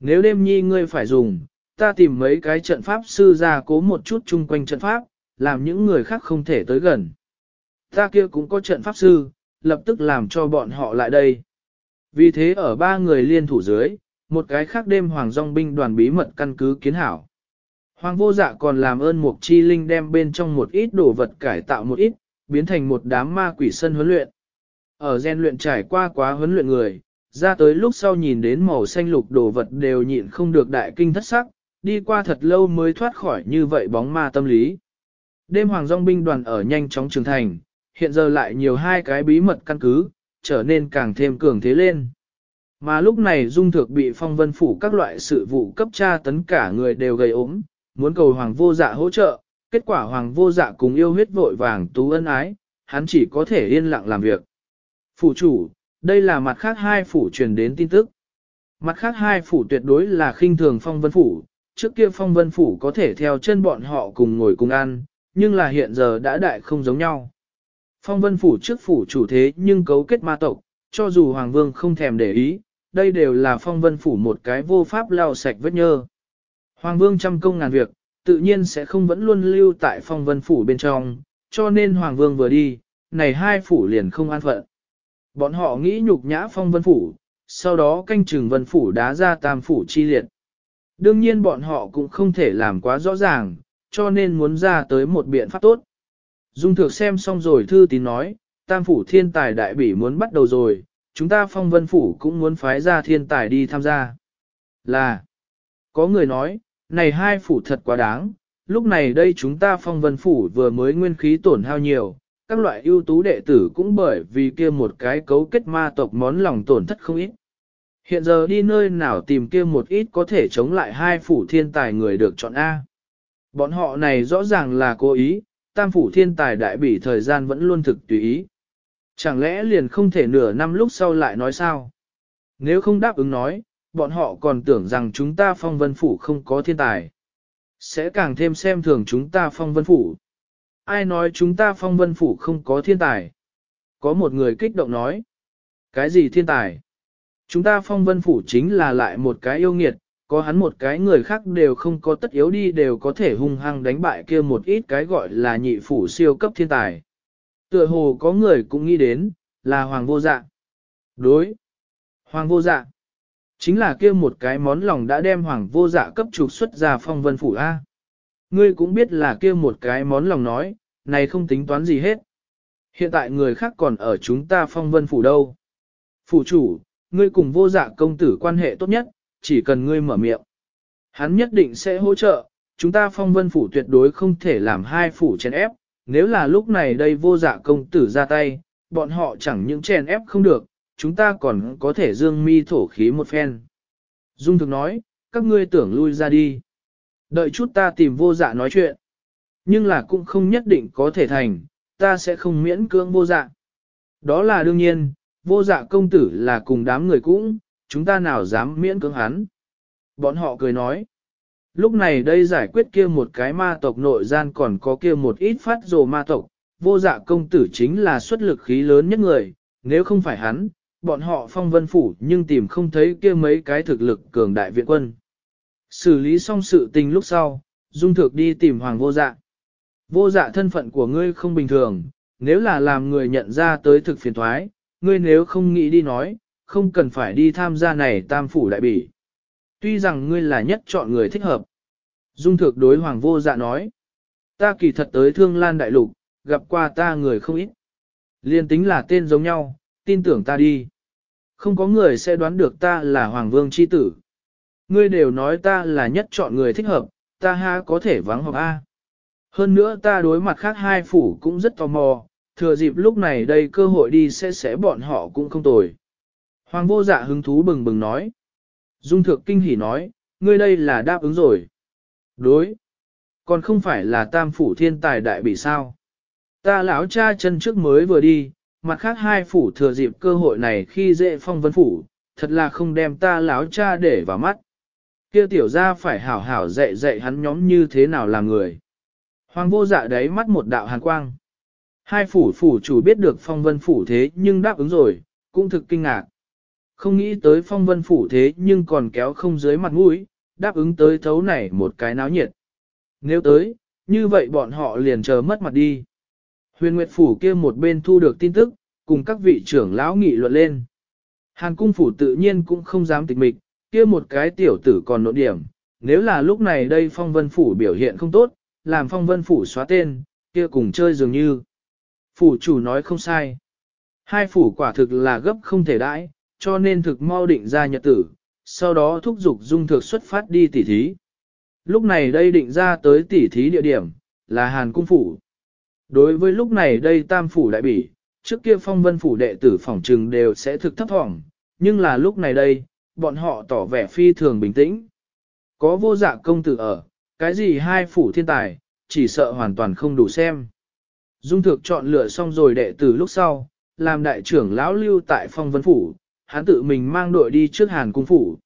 nếu đêm nhi ngươi phải dùng, ta tìm mấy cái trận pháp sư ra cố một chút chung quanh trận pháp, làm những người khác không thể tới gần. Ta kia cũng có trận pháp sư, lập tức làm cho bọn họ lại đây. Vì thế ở ba người liên thủ dưới, một cái khác đêm hoàng dòng binh đoàn bí mật căn cứ kiến hảo. Hoàng vô dạ còn làm ơn Mục Chi Linh đem bên trong một ít đồ vật cải tạo một ít, biến thành một đám ma quỷ sân huấn luyện. Ở gen luyện trải qua quá huấn luyện người, ra tới lúc sau nhìn đến màu xanh lục đồ vật đều nhịn không được đại kinh thất sắc, đi qua thật lâu mới thoát khỏi như vậy bóng ma tâm lý. Đêm hoàng dòng binh đoàn ở nhanh chóng trưởng thành, hiện giờ lại nhiều hai cái bí mật căn cứ, trở nên càng thêm cường thế lên. Mà lúc này dung thược bị phong vân phủ các loại sự vụ cấp tra tấn cả người đều gầy ốm, muốn cầu hoàng vô dạ hỗ trợ, kết quả hoàng vô dạ cùng yêu huyết vội vàng tú ân ái, hắn chỉ có thể yên lặng làm việc. Phủ chủ, đây là mặt khác hai phủ truyền đến tin tức. Mặt khác hai phủ tuyệt đối là khinh thường phong vân phủ, trước kia phong vân phủ có thể theo chân bọn họ cùng ngồi cùng ăn, nhưng là hiện giờ đã đại không giống nhau. Phong vân phủ trước phủ chủ thế nhưng cấu kết ma tộc, cho dù Hoàng Vương không thèm để ý, đây đều là phong vân phủ một cái vô pháp lao sạch vết nhơ. Hoàng Vương trăm công ngàn việc, tự nhiên sẽ không vẫn luôn lưu tại phong vân phủ bên trong, cho nên Hoàng Vương vừa đi, này hai phủ liền không an phận. Bọn họ nghĩ nhục nhã phong vân phủ, sau đó canh chừng vân phủ đá ra tam phủ chi liệt. Đương nhiên bọn họ cũng không thể làm quá rõ ràng, cho nên muốn ra tới một biện pháp tốt. Dung thược xem xong rồi thư tín nói, tam phủ thiên tài đại bỉ muốn bắt đầu rồi, chúng ta phong vân phủ cũng muốn phái ra thiên tài đi tham gia. Là, có người nói, này hai phủ thật quá đáng, lúc này đây chúng ta phong vân phủ vừa mới nguyên khí tổn hao nhiều, các loại ưu tú đệ tử cũng bởi vì kia một cái cấu kết ma tộc món lòng tổn thất không ít. Hiện giờ đi nơi nào tìm kia một ít có thể chống lại hai phủ thiên tài người được chọn A. Bọn họ này rõ ràng là cố ý, tam phủ thiên tài đại bỉ thời gian vẫn luôn thực tùy ý. Chẳng lẽ liền không thể nửa năm lúc sau lại nói sao? Nếu không đáp ứng nói, bọn họ còn tưởng rằng chúng ta phong vân phủ không có thiên tài. Sẽ càng thêm xem thường chúng ta phong vân phủ. Ai nói chúng ta phong vân phủ không có thiên tài? Có một người kích động nói. Cái gì thiên tài? Chúng ta phong vân phủ chính là lại một cái yêu nghiệt, có hắn một cái người khác đều không có tất yếu đi đều có thể hung hăng đánh bại kia một ít cái gọi là nhị phủ siêu cấp thiên tài. Tựa hồ có người cũng nghĩ đến, là hoàng vô dạ. Đối. Hoàng vô dạ. Chính là kia một cái món lòng đã đem hoàng vô dạ cấp trục xuất ra phong vân phủ A. Ngươi cũng biết là kia một cái món lòng nói, này không tính toán gì hết. Hiện tại người khác còn ở chúng ta phong vân phủ đâu. Phủ chủ, ngươi cùng vô dạ công tử quan hệ tốt nhất, chỉ cần ngươi mở miệng. Hắn nhất định sẽ hỗ trợ, chúng ta phong vân phủ tuyệt đối không thể làm hai phủ chèn ép, nếu là lúc này đây vô dạ công tử ra tay, bọn họ chẳng những chèn ép không được, chúng ta còn có thể dương mi thổ khí một phen. Dung thực nói, các ngươi tưởng lui ra đi. Đợi chút ta tìm vô dạ nói chuyện. Nhưng là cũng không nhất định có thể thành, ta sẽ không miễn cưỡng vô dạ. Đó là đương nhiên, vô dạ công tử là cùng đám người cũng, chúng ta nào dám miễn cưỡng hắn. Bọn họ cười nói. Lúc này đây giải quyết kia một cái ma tộc nội gian còn có kia một ít phát rồ ma tộc, vô dạ công tử chính là xuất lực khí lớn nhất người, nếu không phải hắn, bọn họ phong vân phủ nhưng tìm không thấy kia mấy cái thực lực cường đại viện quân. Xử lý xong sự tình lúc sau, Dung thực đi tìm Hoàng vô dạ. Vô dạ thân phận của ngươi không bình thường, nếu là làm người nhận ra tới thực phiền thoái, ngươi nếu không nghĩ đi nói, không cần phải đi tham gia này tam phủ đại bỉ. Tuy rằng ngươi là nhất chọn người thích hợp. Dung Thược đối Hoàng vô dạ nói, ta kỳ thật tới thương lan đại lục, gặp qua ta người không ít. Liên tính là tên giống nhau, tin tưởng ta đi. Không có người sẽ đoán được ta là Hoàng Vương chi tử. Ngươi đều nói ta là nhất chọn người thích hợp, ta ha có thể vắng học A. Hơn nữa ta đối mặt khác hai phủ cũng rất tò mò, thừa dịp lúc này đây cơ hội đi sẽ sẽ bọn họ cũng không tồi. Hoàng vô dạ hứng thú bừng bừng nói. Dung thượng kinh hỉ nói, ngươi đây là đáp ứng rồi. Đối. Còn không phải là tam phủ thiên tài đại bị sao. Ta lão cha chân trước mới vừa đi, mặt khác hai phủ thừa dịp cơ hội này khi dễ phong vân phủ, thật là không đem ta lão cha để vào mắt. Kia tiểu ra phải hảo hảo dạy dạy hắn nhóm như thế nào là người. Hoàng vô dạ đấy mắt một đạo hàn quang. Hai phủ phủ chủ biết được phong vân phủ thế nhưng đáp ứng rồi, cũng thực kinh ngạc. Không nghĩ tới phong vân phủ thế nhưng còn kéo không dưới mặt mũi, đáp ứng tới thấu này một cái náo nhiệt. Nếu tới, như vậy bọn họ liền chờ mất mặt đi. Huyền Nguyệt Phủ kia một bên thu được tin tức, cùng các vị trưởng lão nghị luận lên. Hàn cung phủ tự nhiên cũng không dám tịch mịch, kia một cái tiểu tử còn nộ điểm, nếu là lúc này đây phong vân phủ biểu hiện không tốt, làm phong vân phủ xóa tên, kia cùng chơi dường như. Phủ chủ nói không sai. Hai phủ quả thực là gấp không thể đãi, cho nên thực mau định ra nhật tử, sau đó thúc giục dung thực xuất phát đi tỉ thí. Lúc này đây định ra tới tỉ thí địa điểm, là Hàn Cung Phủ. Đối với lúc này đây tam phủ đại bỉ, trước kia phong vân phủ đệ tử phỏng trừng đều sẽ thực thấp thỏm, nhưng là lúc này đây, bọn họ tỏ vẻ phi thường bình tĩnh. Có vô dạ công tử ở, cái gì hai phủ thiên tài, chỉ sợ hoàn toàn không đủ xem. Dung thực chọn lựa xong rồi đệ tử lúc sau, làm đại trưởng lão lưu tại phong vân phủ, hắn tự mình mang đội đi trước hàn cung phủ.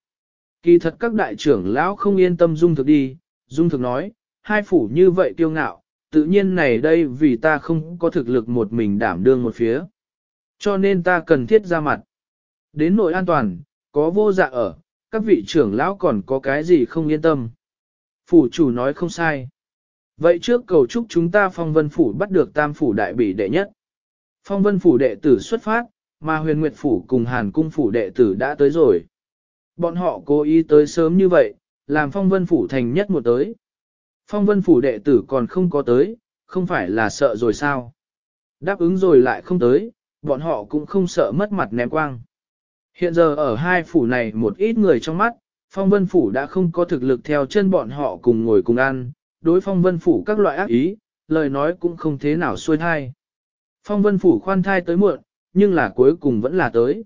Kỳ thật các đại trưởng lão không yên tâm dung thực đi, dung thực nói, hai phủ như vậy kiêu ngạo, tự nhiên này đây vì ta không có thực lực một mình đảm đương một phía. Cho nên ta cần thiết ra mặt. Đến nội an toàn, có vô dạ ở, các vị trưởng lão còn có cái gì không yên tâm. Phủ chủ nói không sai. Vậy trước cầu chúc chúng ta phong vân phủ bắt được tam phủ đại bỉ đệ nhất. Phong vân phủ đệ tử xuất phát, mà huyền nguyệt phủ cùng hàn cung phủ đệ tử đã tới rồi. Bọn họ cố ý tới sớm như vậy, làm phong vân phủ thành nhất một tới. Phong vân phủ đệ tử còn không có tới, không phải là sợ rồi sao? Đáp ứng rồi lại không tới, bọn họ cũng không sợ mất mặt ném quang. Hiện giờ ở hai phủ này một ít người trong mắt, phong vân phủ đã không có thực lực theo chân bọn họ cùng ngồi cùng ăn, đối phong vân phủ các loại ác ý, lời nói cũng không thế nào xuôi thai. Phong vân phủ khoan thai tới muộn, nhưng là cuối cùng vẫn là tới.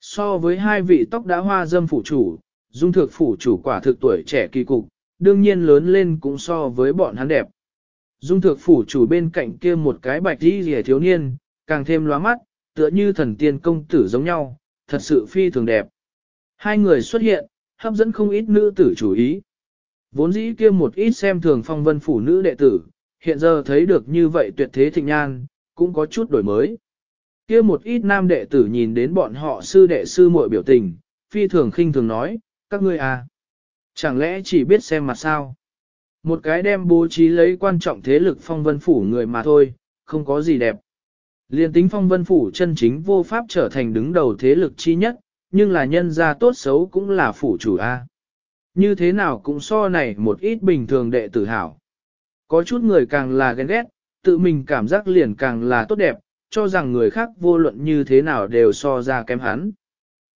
So với hai vị tóc đã hoa dâm phủ chủ, dung thực phủ chủ quả thực tuổi trẻ kỳ cục, đương nhiên lớn lên cũng so với bọn hắn đẹp. Dung thực phủ chủ bên cạnh kia một cái bạch đi rẻ thiếu niên, càng thêm lóa mắt, tựa như thần tiên công tử giống nhau, thật sự phi thường đẹp. Hai người xuất hiện, hấp dẫn không ít nữ tử chủ ý. Vốn dĩ kia một ít xem thường phong vân phủ nữ đệ tử, hiện giờ thấy được như vậy tuyệt thế thịnh nhan, cũng có chút đổi mới. Kia một ít nam đệ tử nhìn đến bọn họ sư đệ sư muội biểu tình, phi thường khinh thường nói, các ngươi à, chẳng lẽ chỉ biết xem mặt sao? Một cái đem bố trí lấy quan trọng thế lực phong vân phủ người mà thôi, không có gì đẹp. Liên tính phong vân phủ chân chính vô pháp trở thành đứng đầu thế lực chi nhất, nhưng là nhân gia tốt xấu cũng là phủ chủ A. Như thế nào cũng so này một ít bình thường đệ tử hảo. Có chút người càng là ghen ghét, tự mình cảm giác liền càng là tốt đẹp, cho rằng người khác vô luận như thế nào đều so ra kém hắn.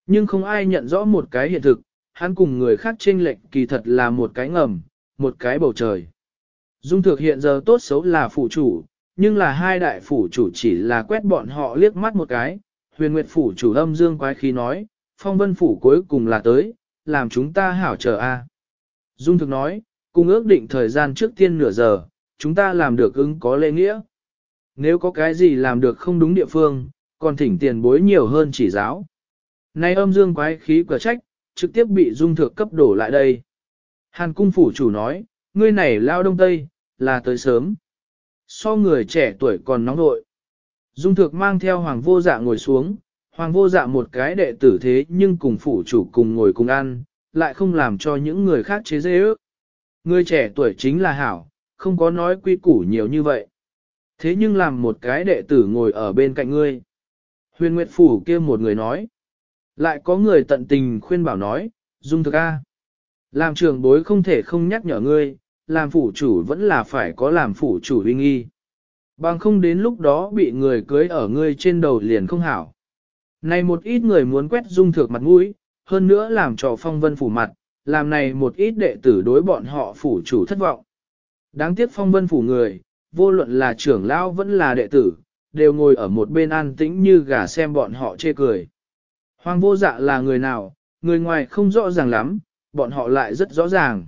Nhưng không ai nhận rõ một cái hiện thực, hắn cùng người khác chênh lệch kỳ thật là một cái ngầm, một cái bầu trời. Dung thực hiện giờ tốt xấu là phủ chủ, nhưng là hai đại phủ chủ chỉ là quét bọn họ liếc mắt một cái. Huyền Nguyệt phủ chủ âm dương quái khí nói, phong vân phủ cuối cùng là tới, làm chúng ta hảo chờ a. Dung thực nói, cùng ước định thời gian trước tiên nửa giờ, chúng ta làm được ứng có lễ nghĩa. Nếu có cái gì làm được không đúng địa phương, còn thỉnh tiền bối nhiều hơn chỉ giáo. Nay âm dương quái khí cửa trách, trực tiếp bị dung thược cấp đổ lại đây. Hàn cung phủ chủ nói, ngươi này lao đông tây, là tới sớm. So người trẻ tuổi còn nóng nội. Dung thược mang theo hoàng vô dạ ngồi xuống, hoàng vô dạ một cái đệ tử thế nhưng cùng phủ chủ cùng ngồi cùng ăn, lại không làm cho những người khác chế dễ ước. Người trẻ tuổi chính là hảo, không có nói quy củ nhiều như vậy. Thế nhưng làm một cái đệ tử ngồi ở bên cạnh ngươi. Huyền Nguyệt Phủ kia một người nói. Lại có người tận tình khuyên bảo nói, Dung thực A. Làm trường bối không thể không nhắc nhở ngươi, làm phủ chủ vẫn là phải có làm phủ chủ uy nghi. Bằng không đến lúc đó bị người cưới ở ngươi trên đầu liền không hảo. Này một ít người muốn quét dung thược mặt mũi, hơn nữa làm cho phong vân phủ mặt, làm này một ít đệ tử đối bọn họ phủ chủ thất vọng. Đáng tiếc phong vân phủ người, vô luận là trưởng lão vẫn là đệ tử, đều ngồi ở một bên an tĩnh như gà xem bọn họ chê cười. Hoàng vô dạ là người nào, người ngoài không rõ ràng lắm, bọn họ lại rất rõ ràng.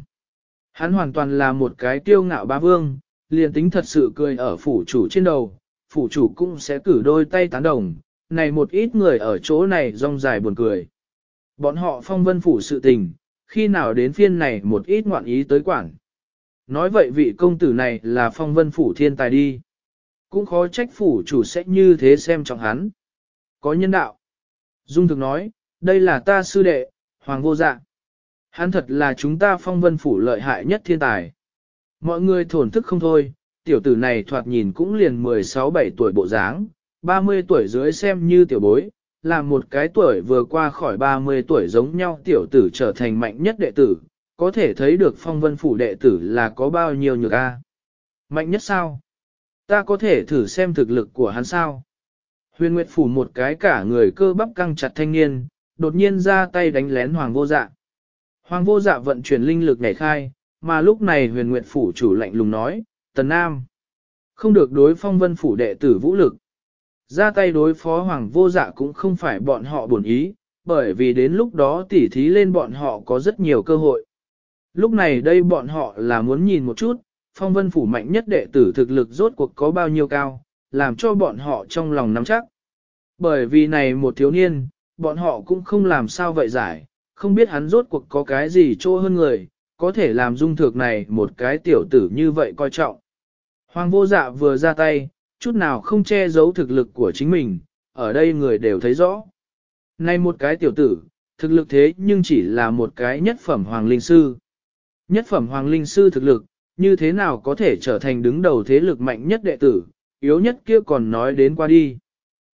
Hắn hoàn toàn là một cái tiêu ngạo bá vương, liền tính thật sự cười ở phủ chủ trên đầu, phủ chủ cũng sẽ cử đôi tay tán đồng, này một ít người ở chỗ này rong dài buồn cười. Bọn họ phong vân phủ sự tình, khi nào đến phiên này một ít ngoạn ý tới quản. Nói vậy vị công tử này là phong vân phủ thiên tài đi. Cũng khó trách phủ chủ sẽ như thế xem trọng hắn. Có nhân đạo. Dung thực nói, đây là ta sư đệ, hoàng vô dạ. Hắn thật là chúng ta phong vân phủ lợi hại nhất thiên tài. Mọi người thổn thức không thôi, tiểu tử này thoạt nhìn cũng liền 16-17 tuổi bộ dáng, 30 tuổi dưới xem như tiểu bối, là một cái tuổi vừa qua khỏi 30 tuổi giống nhau tiểu tử trở thành mạnh nhất đệ tử, có thể thấy được phong vân phủ đệ tử là có bao nhiêu nhược a. Mạnh nhất sao? Ta có thể thử xem thực lực của hắn sao? Huyền Nguyệt phủ một cái cả người cơ bắp căng chặt thanh niên, đột nhiên ra tay đánh lén Hoàng vô dạ. Hoàng vô dạ vận chuyển linh lực nhảy khai, mà lúc này huyền nguyệt phủ chủ lạnh lùng nói, Tần Nam, không được đối phong vân phủ đệ tử vũ lực. Ra tay đối phó hoàng vô dạ cũng không phải bọn họ buồn ý, bởi vì đến lúc đó tỉ thí lên bọn họ có rất nhiều cơ hội. Lúc này đây bọn họ là muốn nhìn một chút, phong vân phủ mạnh nhất đệ tử thực lực rốt cuộc có bao nhiêu cao, làm cho bọn họ trong lòng nắm chắc. Bởi vì này một thiếu niên, bọn họ cũng không làm sao vậy giải, không biết hắn rốt cuộc có cái gì trô hơn người, có thể làm dung thực này một cái tiểu tử như vậy coi trọng. Hoàng vô dạ vừa ra tay, chút nào không che giấu thực lực của chính mình, ở đây người đều thấy rõ. Này một cái tiểu tử, thực lực thế nhưng chỉ là một cái nhất phẩm hoàng linh sư. Nhất phẩm hoàng linh sư thực lực, như thế nào có thể trở thành đứng đầu thế lực mạnh nhất đệ tử, yếu nhất kia còn nói đến qua đi.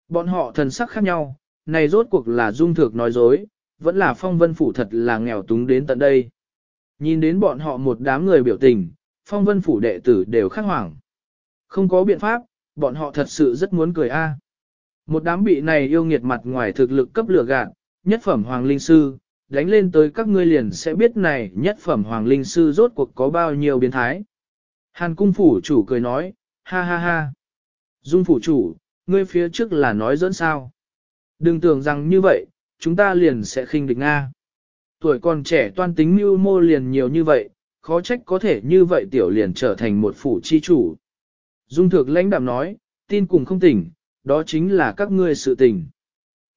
Bọn họ thần sắc khác nhau, này rốt cuộc là dung thực nói dối, vẫn là phong vân phủ thật là nghèo túng đến tận đây. Nhìn đến bọn họ một đám người biểu tình, phong vân phủ đệ tử đều khắc hoảng. Không có biện pháp, bọn họ thật sự rất muốn cười a. Một đám bị này yêu nghiệt mặt ngoài thực lực cấp lửa gạt, nhất phẩm hoàng linh sư, đánh lên tới các ngươi liền sẽ biết này nhất phẩm hoàng linh sư rốt cuộc có bao nhiêu biến thái. Hàn cung phủ chủ cười nói, ha ha ha. Dung phủ chủ, ngươi phía trước là nói dẫn sao. Đừng tưởng rằng như vậy, chúng ta liền sẽ khinh địch Nga. Tuổi còn trẻ toan tính mưu mô liền nhiều như vậy, khó trách có thể như vậy tiểu liền trở thành một phủ chi chủ. Dung thực lãnh đạm nói, tin cùng không tỉnh, đó chính là các ngươi sự tình.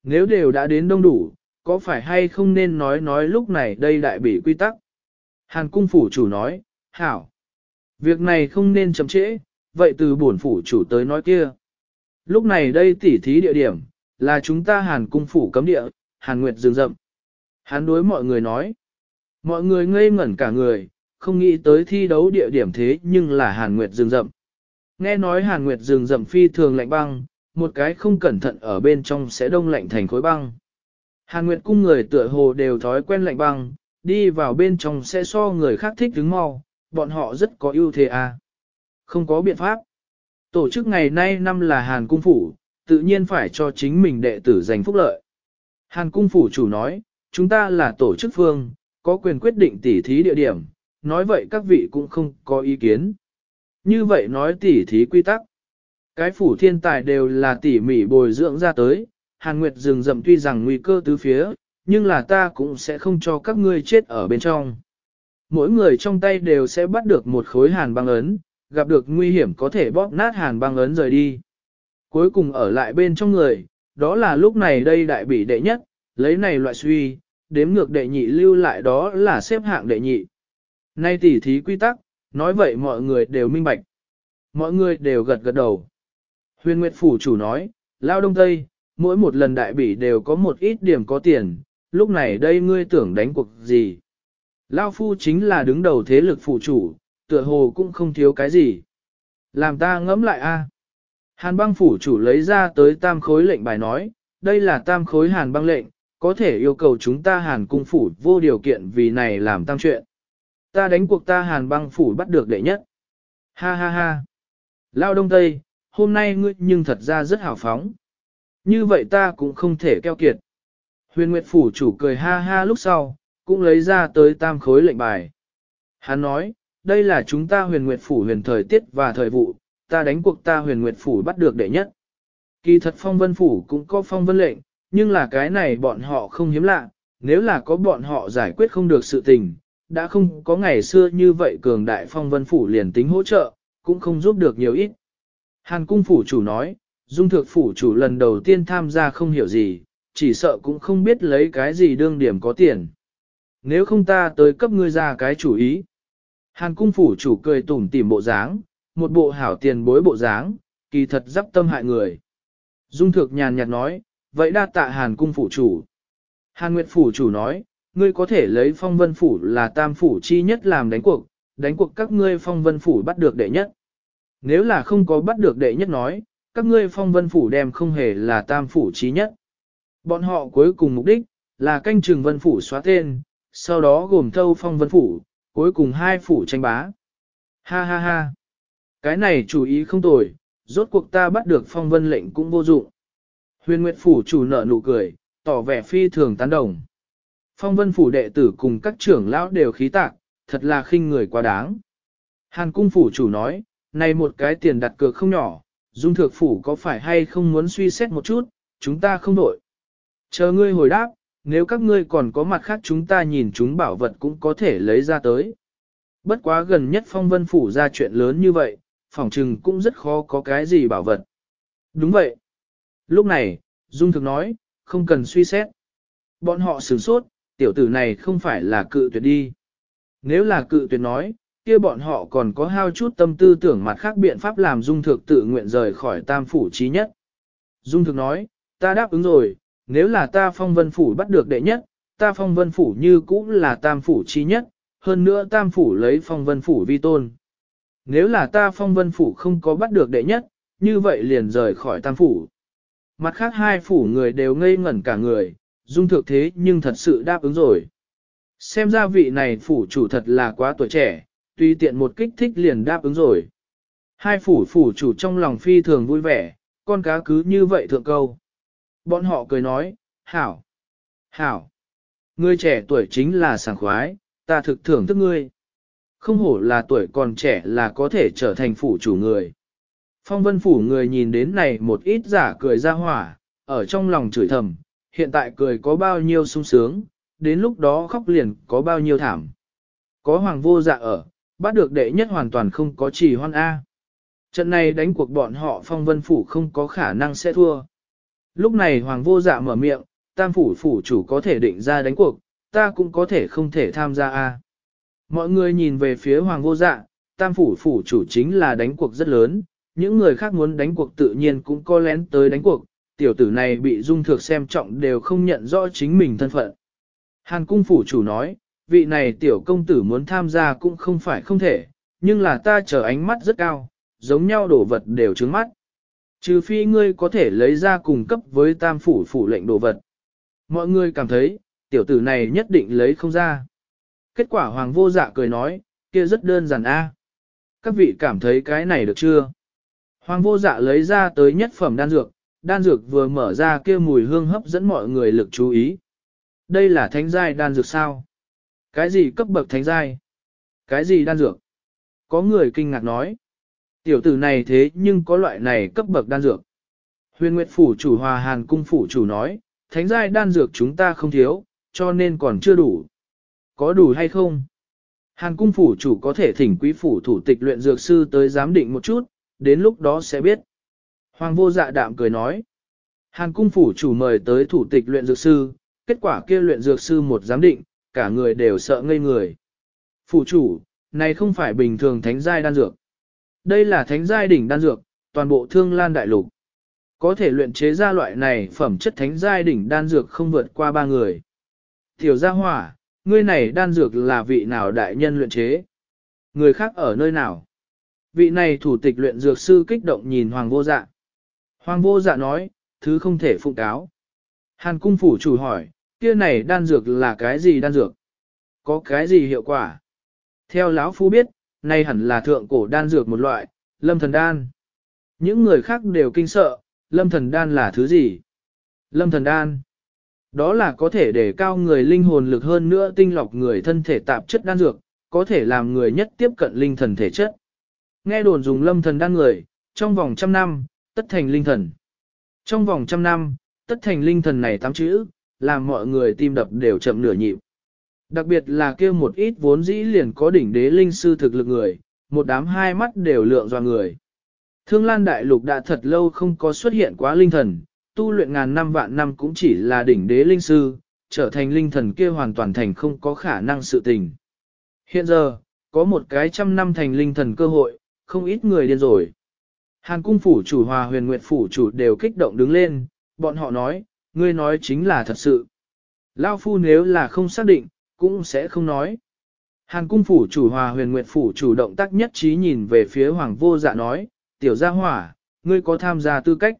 Nếu đều đã đến đông đủ, có phải hay không nên nói nói lúc này đây đại bị quy tắc? Hàn cung phủ chủ nói, hảo. Việc này không nên chậm trễ, vậy từ bổn phủ chủ tới nói kia. Lúc này đây tỉ thí địa điểm, là chúng ta hàn cung phủ cấm địa, hàn nguyệt rừng rậm. Hắn đối mọi người nói. Mọi người ngây ngẩn cả người, không nghĩ tới thi đấu địa điểm thế nhưng là hàn nguyệt rừng rậm. Nghe nói hàn nguyệt rừng rậm phi thường lạnh băng, một cái không cẩn thận ở bên trong sẽ đông lạnh thành khối băng. Hàn nguyệt cung người tựa hồ đều thói quen lạnh băng, đi vào bên trong sẽ so người khác thích đứng mau, bọn họ rất có ưu thế à. Không có biện pháp. Tổ chức ngày nay năm là Hàn Cung Phủ, tự nhiên phải cho chính mình đệ tử giành phúc lợi. Hàn Cung Phủ chủ nói, chúng ta là tổ chức phương, có quyền quyết định tỉ thí địa điểm, nói vậy các vị cũng không có ý kiến. Như vậy nói tỉ thí quy tắc. Cái phủ thiên tài đều là tỉ mỉ bồi dưỡng ra tới, Hàn Nguyệt rừng rậm tuy rằng nguy cơ tứ phía, nhưng là ta cũng sẽ không cho các ngươi chết ở bên trong. Mỗi người trong tay đều sẽ bắt được một khối hàn băng ấn, gặp được nguy hiểm có thể bóp nát hàn băng ấn rời đi. Cuối cùng ở lại bên trong người, đó là lúc này đây đại bị đệ nhất, lấy này loại suy, đếm ngược đệ nhị lưu lại đó là xếp hạng đệ nhị. Nay tỉ thí quy tắc, nói vậy mọi người đều minh bạch. Mọi người đều gật gật đầu. Huyền Nguyệt Phủ chủ nói, Lao Đông Tây, mỗi một lần đại bỉ đều có một ít điểm có tiền, lúc này đây ngươi tưởng đánh cuộc gì. Lao Phu chính là đứng đầu thế lực phủ chủ, tựa hồ cũng không thiếu cái gì. Làm ta ngẫm lại a. Hàn băng phủ chủ lấy ra tới tam khối lệnh bài nói, đây là tam khối hàn băng lệnh, có thể yêu cầu chúng ta hàn cung phủ vô điều kiện vì này làm tăng chuyện. Ta đánh cuộc ta hàn băng phủ bắt được đệ nhất. Ha ha ha. Lao đông tây, hôm nay ngươi nhưng thật ra rất hào phóng. Như vậy ta cũng không thể keo kiệt. Huyền Nguyệt phủ chủ cười ha ha lúc sau, cũng lấy ra tới tam khối lệnh bài. Hắn nói, đây là chúng ta huyền Nguyệt phủ huyền thời tiết và thời vụ, ta đánh cuộc ta huyền Nguyệt phủ bắt được đệ nhất. Kỳ thật phong vân phủ cũng có phong vân lệnh, nhưng là cái này bọn họ không hiếm lạ, nếu là có bọn họ giải quyết không được sự tình, đã không có ngày xưa như vậy cường đại phong vân phủ liền tính hỗ trợ, cũng không giúp được nhiều ít. Hàn cung phủ chủ nói, dung Thược phủ chủ lần đầu tiên tham gia không hiểu gì, chỉ sợ cũng không biết lấy cái gì đương điểm có tiền. Nếu không ta tới cấp ngươi ra cái chủ ý. Hàn cung phủ chủ cười tủm tỉm bộ dáng, một bộ hảo tiền bối bộ dáng, kỳ thật dắp tâm hại người. Dung Thược nhàn nhạt nói, vậy đa tạ hàn cung phủ chủ. Hàn Nguyệt phủ chủ nói, ngươi có thể lấy phong vân phủ là tam phủ chi nhất làm đánh cuộc, đánh cuộc các ngươi phong vân phủ bắt được đệ nhất. Nếu là không có bắt được đệ nhất nói, các ngươi phong vân phủ đem không hề là tam phủ trí nhất. Bọn họ cuối cùng mục đích, là canh trường vân phủ xóa tên, sau đó gồm thâu phong vân phủ, cuối cùng hai phủ tranh bá. Ha ha ha. Cái này chủ ý không tồi, rốt cuộc ta bắt được phong vân lệnh cũng vô dụng. Huyền Nguyệt Phủ chủ nợ nụ cười, tỏ vẻ phi thường tán đồng. Phong vân phủ đệ tử cùng các trưởng lão đều khí tạc, thật là khinh người quá đáng. Hàn cung phủ chủ nói, này một cái tiền đặt cược không nhỏ, dung thược phủ có phải hay không muốn suy xét một chút, chúng ta không đổi. Chờ ngươi hồi đáp, nếu các ngươi còn có mặt khác chúng ta nhìn chúng bảo vật cũng có thể lấy ra tới. Bất quá gần nhất phong vân phủ ra chuyện lớn như vậy, phỏng trừng cũng rất khó có cái gì bảo vật. Đúng vậy. Lúc này, Dung thực nói, không cần suy xét. Bọn họ sửng sốt, tiểu tử này không phải là cự tuyệt đi. Nếu là cự tuyệt nói, kia bọn họ còn có hao chút tâm tư tưởng mặt khác biện pháp làm Dung thực tự nguyện rời khỏi tam phủ trí nhất. Dung thực nói, ta đáp ứng rồi, nếu là ta phong vân phủ bắt được đệ nhất, ta phong vân phủ như cũng là tam phủ trí nhất, hơn nữa tam phủ lấy phong vân phủ vi tôn. Nếu là ta phong vân phủ không có bắt được đệ nhất, như vậy liền rời khỏi tam phủ. Mặt khác hai phủ người đều ngây ngẩn cả người, dung thực thế nhưng thật sự đáp ứng rồi. Xem ra vị này phủ chủ thật là quá tuổi trẻ, tuy tiện một kích thích liền đáp ứng rồi. Hai phủ phủ chủ trong lòng phi thường vui vẻ, con cá cứ như vậy thượng câu. Bọn họ cười nói, hảo, hảo, người trẻ tuổi chính là sảng khoái, ta thực thưởng thức ngươi. Không hổ là tuổi còn trẻ là có thể trở thành phủ chủ người. Phong vân phủ người nhìn đến này một ít giả cười ra hỏa, ở trong lòng chửi thầm, hiện tại cười có bao nhiêu sung sướng, đến lúc đó khóc liền có bao nhiêu thảm. Có hoàng vô dạ ở, bắt được đệ nhất hoàn toàn không có chỉ hoan A. Trận này đánh cuộc bọn họ phong vân phủ không có khả năng sẽ thua. Lúc này hoàng vô dạ mở miệng, tam phủ phủ chủ có thể định ra đánh cuộc, ta cũng có thể không thể tham gia A. Mọi người nhìn về phía hoàng vô dạ, tam phủ phủ chủ chính là đánh cuộc rất lớn, những người khác muốn đánh cuộc tự nhiên cũng có lén tới đánh cuộc, tiểu tử này bị dung thược xem trọng đều không nhận rõ chính mình thân phận. Hàn cung phủ chủ nói, vị này tiểu công tử muốn tham gia cũng không phải không thể, nhưng là ta chờ ánh mắt rất cao, giống nhau đổ vật đều trứng mắt. Trừ phi ngươi có thể lấy ra cùng cấp với tam phủ phủ lệnh đồ vật. Mọi người cảm thấy, tiểu tử này nhất định lấy không ra. Kết quả hoàng vô dạ cười nói, kia rất đơn giản a. Các vị cảm thấy cái này được chưa? Hoàng vô dạ lấy ra tới nhất phẩm đan dược, đan dược vừa mở ra kia mùi hương hấp dẫn mọi người lực chú ý. Đây là thánh giai đan dược sao? Cái gì cấp bậc thánh giai? Cái gì đan dược? Có người kinh ngạc nói. Tiểu tử này thế nhưng có loại này cấp bậc đan dược. Huyền Nguyệt Phủ chủ hòa hàn cung phủ chủ nói, thánh giai đan dược chúng ta không thiếu, cho nên còn chưa đủ. Có đủ hay không? Hàn cung phủ chủ có thể thỉnh quý phủ thủ tịch luyện dược sư tới giám định một chút, đến lúc đó sẽ biết. Hoàng vô dạ đạm cười nói. Hàn cung phủ chủ mời tới thủ tịch luyện dược sư, kết quả kia luyện dược sư một giám định, cả người đều sợ ngây người. Phủ chủ, này không phải bình thường thánh giai đan dược. Đây là thánh giai đỉnh đan dược, toàn bộ thương lan đại lục. Có thể luyện chế ra loại này phẩm chất thánh giai đỉnh đan dược không vượt qua ba người. Tiểu gia hỏa, ngươi này đan dược là vị nào đại nhân luyện chế? Người khác ở nơi nào? Vị này thủ tịch luyện dược sư kích động nhìn Hoàng vô dạ. Hoàng vô dạ nói, thứ không thể phụ cáo. Hàn cung phủ chủ hỏi, kia này đan dược là cái gì đan dược? Có cái gì hiệu quả? Theo lão phu biết, nay hẳn là thượng cổ đan dược một loại, lâm thần đan. Những người khác đều kinh sợ, lâm thần đan là thứ gì? Lâm thần đan. Đó là có thể để cao người linh hồn lực hơn nữa tinh lọc người thân thể tạp chất đan dược, có thể làm người nhất tiếp cận linh thần thể chất. Nghe đồn dùng lâm thần đan người, trong vòng trăm năm, tất thành linh thần. Trong vòng trăm năm, tất thành linh thần này tám chữ, làm mọi người tim đập đều chậm nửa nhịp. Đặc biệt là kia một ít vốn dĩ liền có đỉnh đế linh sư thực lực người, một đám hai mắt đều lượng do người. Thương Lan Đại Lục đã thật lâu không có xuất hiện quá linh thần, tu luyện ngàn năm vạn năm cũng chỉ là đỉnh đế linh sư, trở thành linh thần kia hoàn toàn thành không có khả năng sự tình. Hiện giờ, có một cái trăm năm thành linh thần cơ hội, không ít người điên rồi. Hàn cung phủ chủ hòa huyền nguyệt phủ chủ đều kích động đứng lên, bọn họ nói, ngươi nói chính là thật sự. Lao phu nếu là không xác định, cũng sẽ không nói. Hàn cung phủ chủ hòa huyền nguyệt phủ chủ động tác nhất trí nhìn về phía hoàng vô dạ nói, tiểu gia hỏa, ngươi có tham gia tư cách.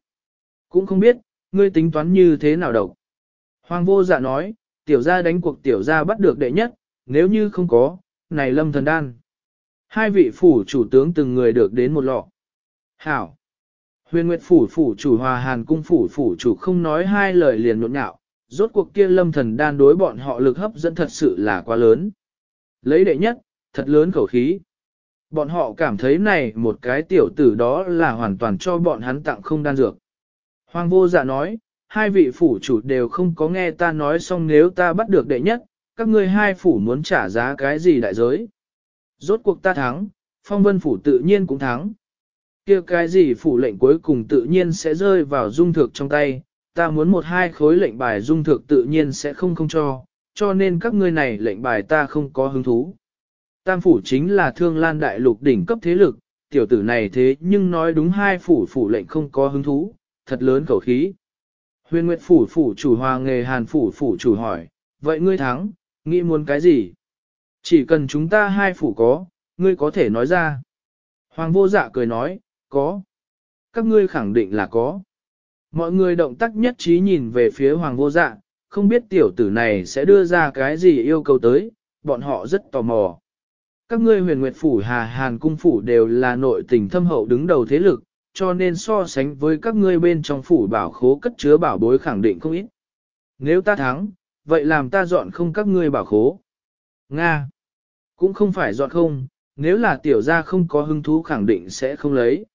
Cũng không biết, ngươi tính toán như thế nào độc. Hoàng vô dạ nói, tiểu gia đánh cuộc tiểu gia bắt được đệ nhất, nếu như không có, này lâm thần đan. Hai vị phủ chủ tướng từng người được đến một lọ. Hảo. Huyền Nguyệt phủ phủ chủ hòa hàn cung phủ phủ chủ không nói hai lời liền nhộn nhạo, rốt cuộc kia lâm thần đan đối bọn họ lực hấp dẫn thật sự là quá lớn. Lấy đệ nhất, thật lớn khẩu khí. Bọn họ cảm thấy này một cái tiểu tử đó là hoàn toàn cho bọn hắn tặng không đan dược. Hoàng vô dạ nói, hai vị phủ chủ đều không có nghe ta nói xong nếu ta bắt được đệ nhất, các ngươi hai phủ muốn trả giá cái gì đại giới. Rốt cuộc ta thắng, phong vân phủ tự nhiên cũng thắng kia cái gì phủ lệnh cuối cùng tự nhiên sẽ rơi vào dung thực trong tay, ta muốn một hai khối lệnh bài dung thực tự nhiên sẽ không không cho, cho nên các ngươi này lệnh bài ta không có hứng thú. Tam phủ chính là thương lan đại lục đỉnh cấp thế lực, tiểu tử này thế nhưng nói đúng hai phủ phủ lệnh không có hứng thú, thật lớn khẩu khí. Huyền Nguyệt phủ phủ chủ hòa nghề hàn phủ phủ chủ hỏi, vậy ngươi thắng, nghĩ muốn cái gì? Chỉ cần chúng ta hai phủ có, ngươi có thể nói ra. Hoàng vô dạ cười nói, có. Các ngươi khẳng định là có. Mọi người động tác nhất trí nhìn về phía hoàng vô dạ, không biết tiểu tử này sẽ đưa ra cái gì yêu cầu tới, bọn họ rất tò mò. Các ngươi huyền nguyệt phủ hà hàn cung phủ đều là nội tình thâm hậu đứng đầu thế lực, cho nên so sánh với các ngươi bên trong phủ bảo khố cất chứa bảo bối khẳng định không ít. Nếu ta thắng, vậy làm ta dọn không các ngươi bảo khố. Nga. Cũng không phải dọn không, nếu là tiểu gia không có hứng thú khẳng định sẽ không lấy.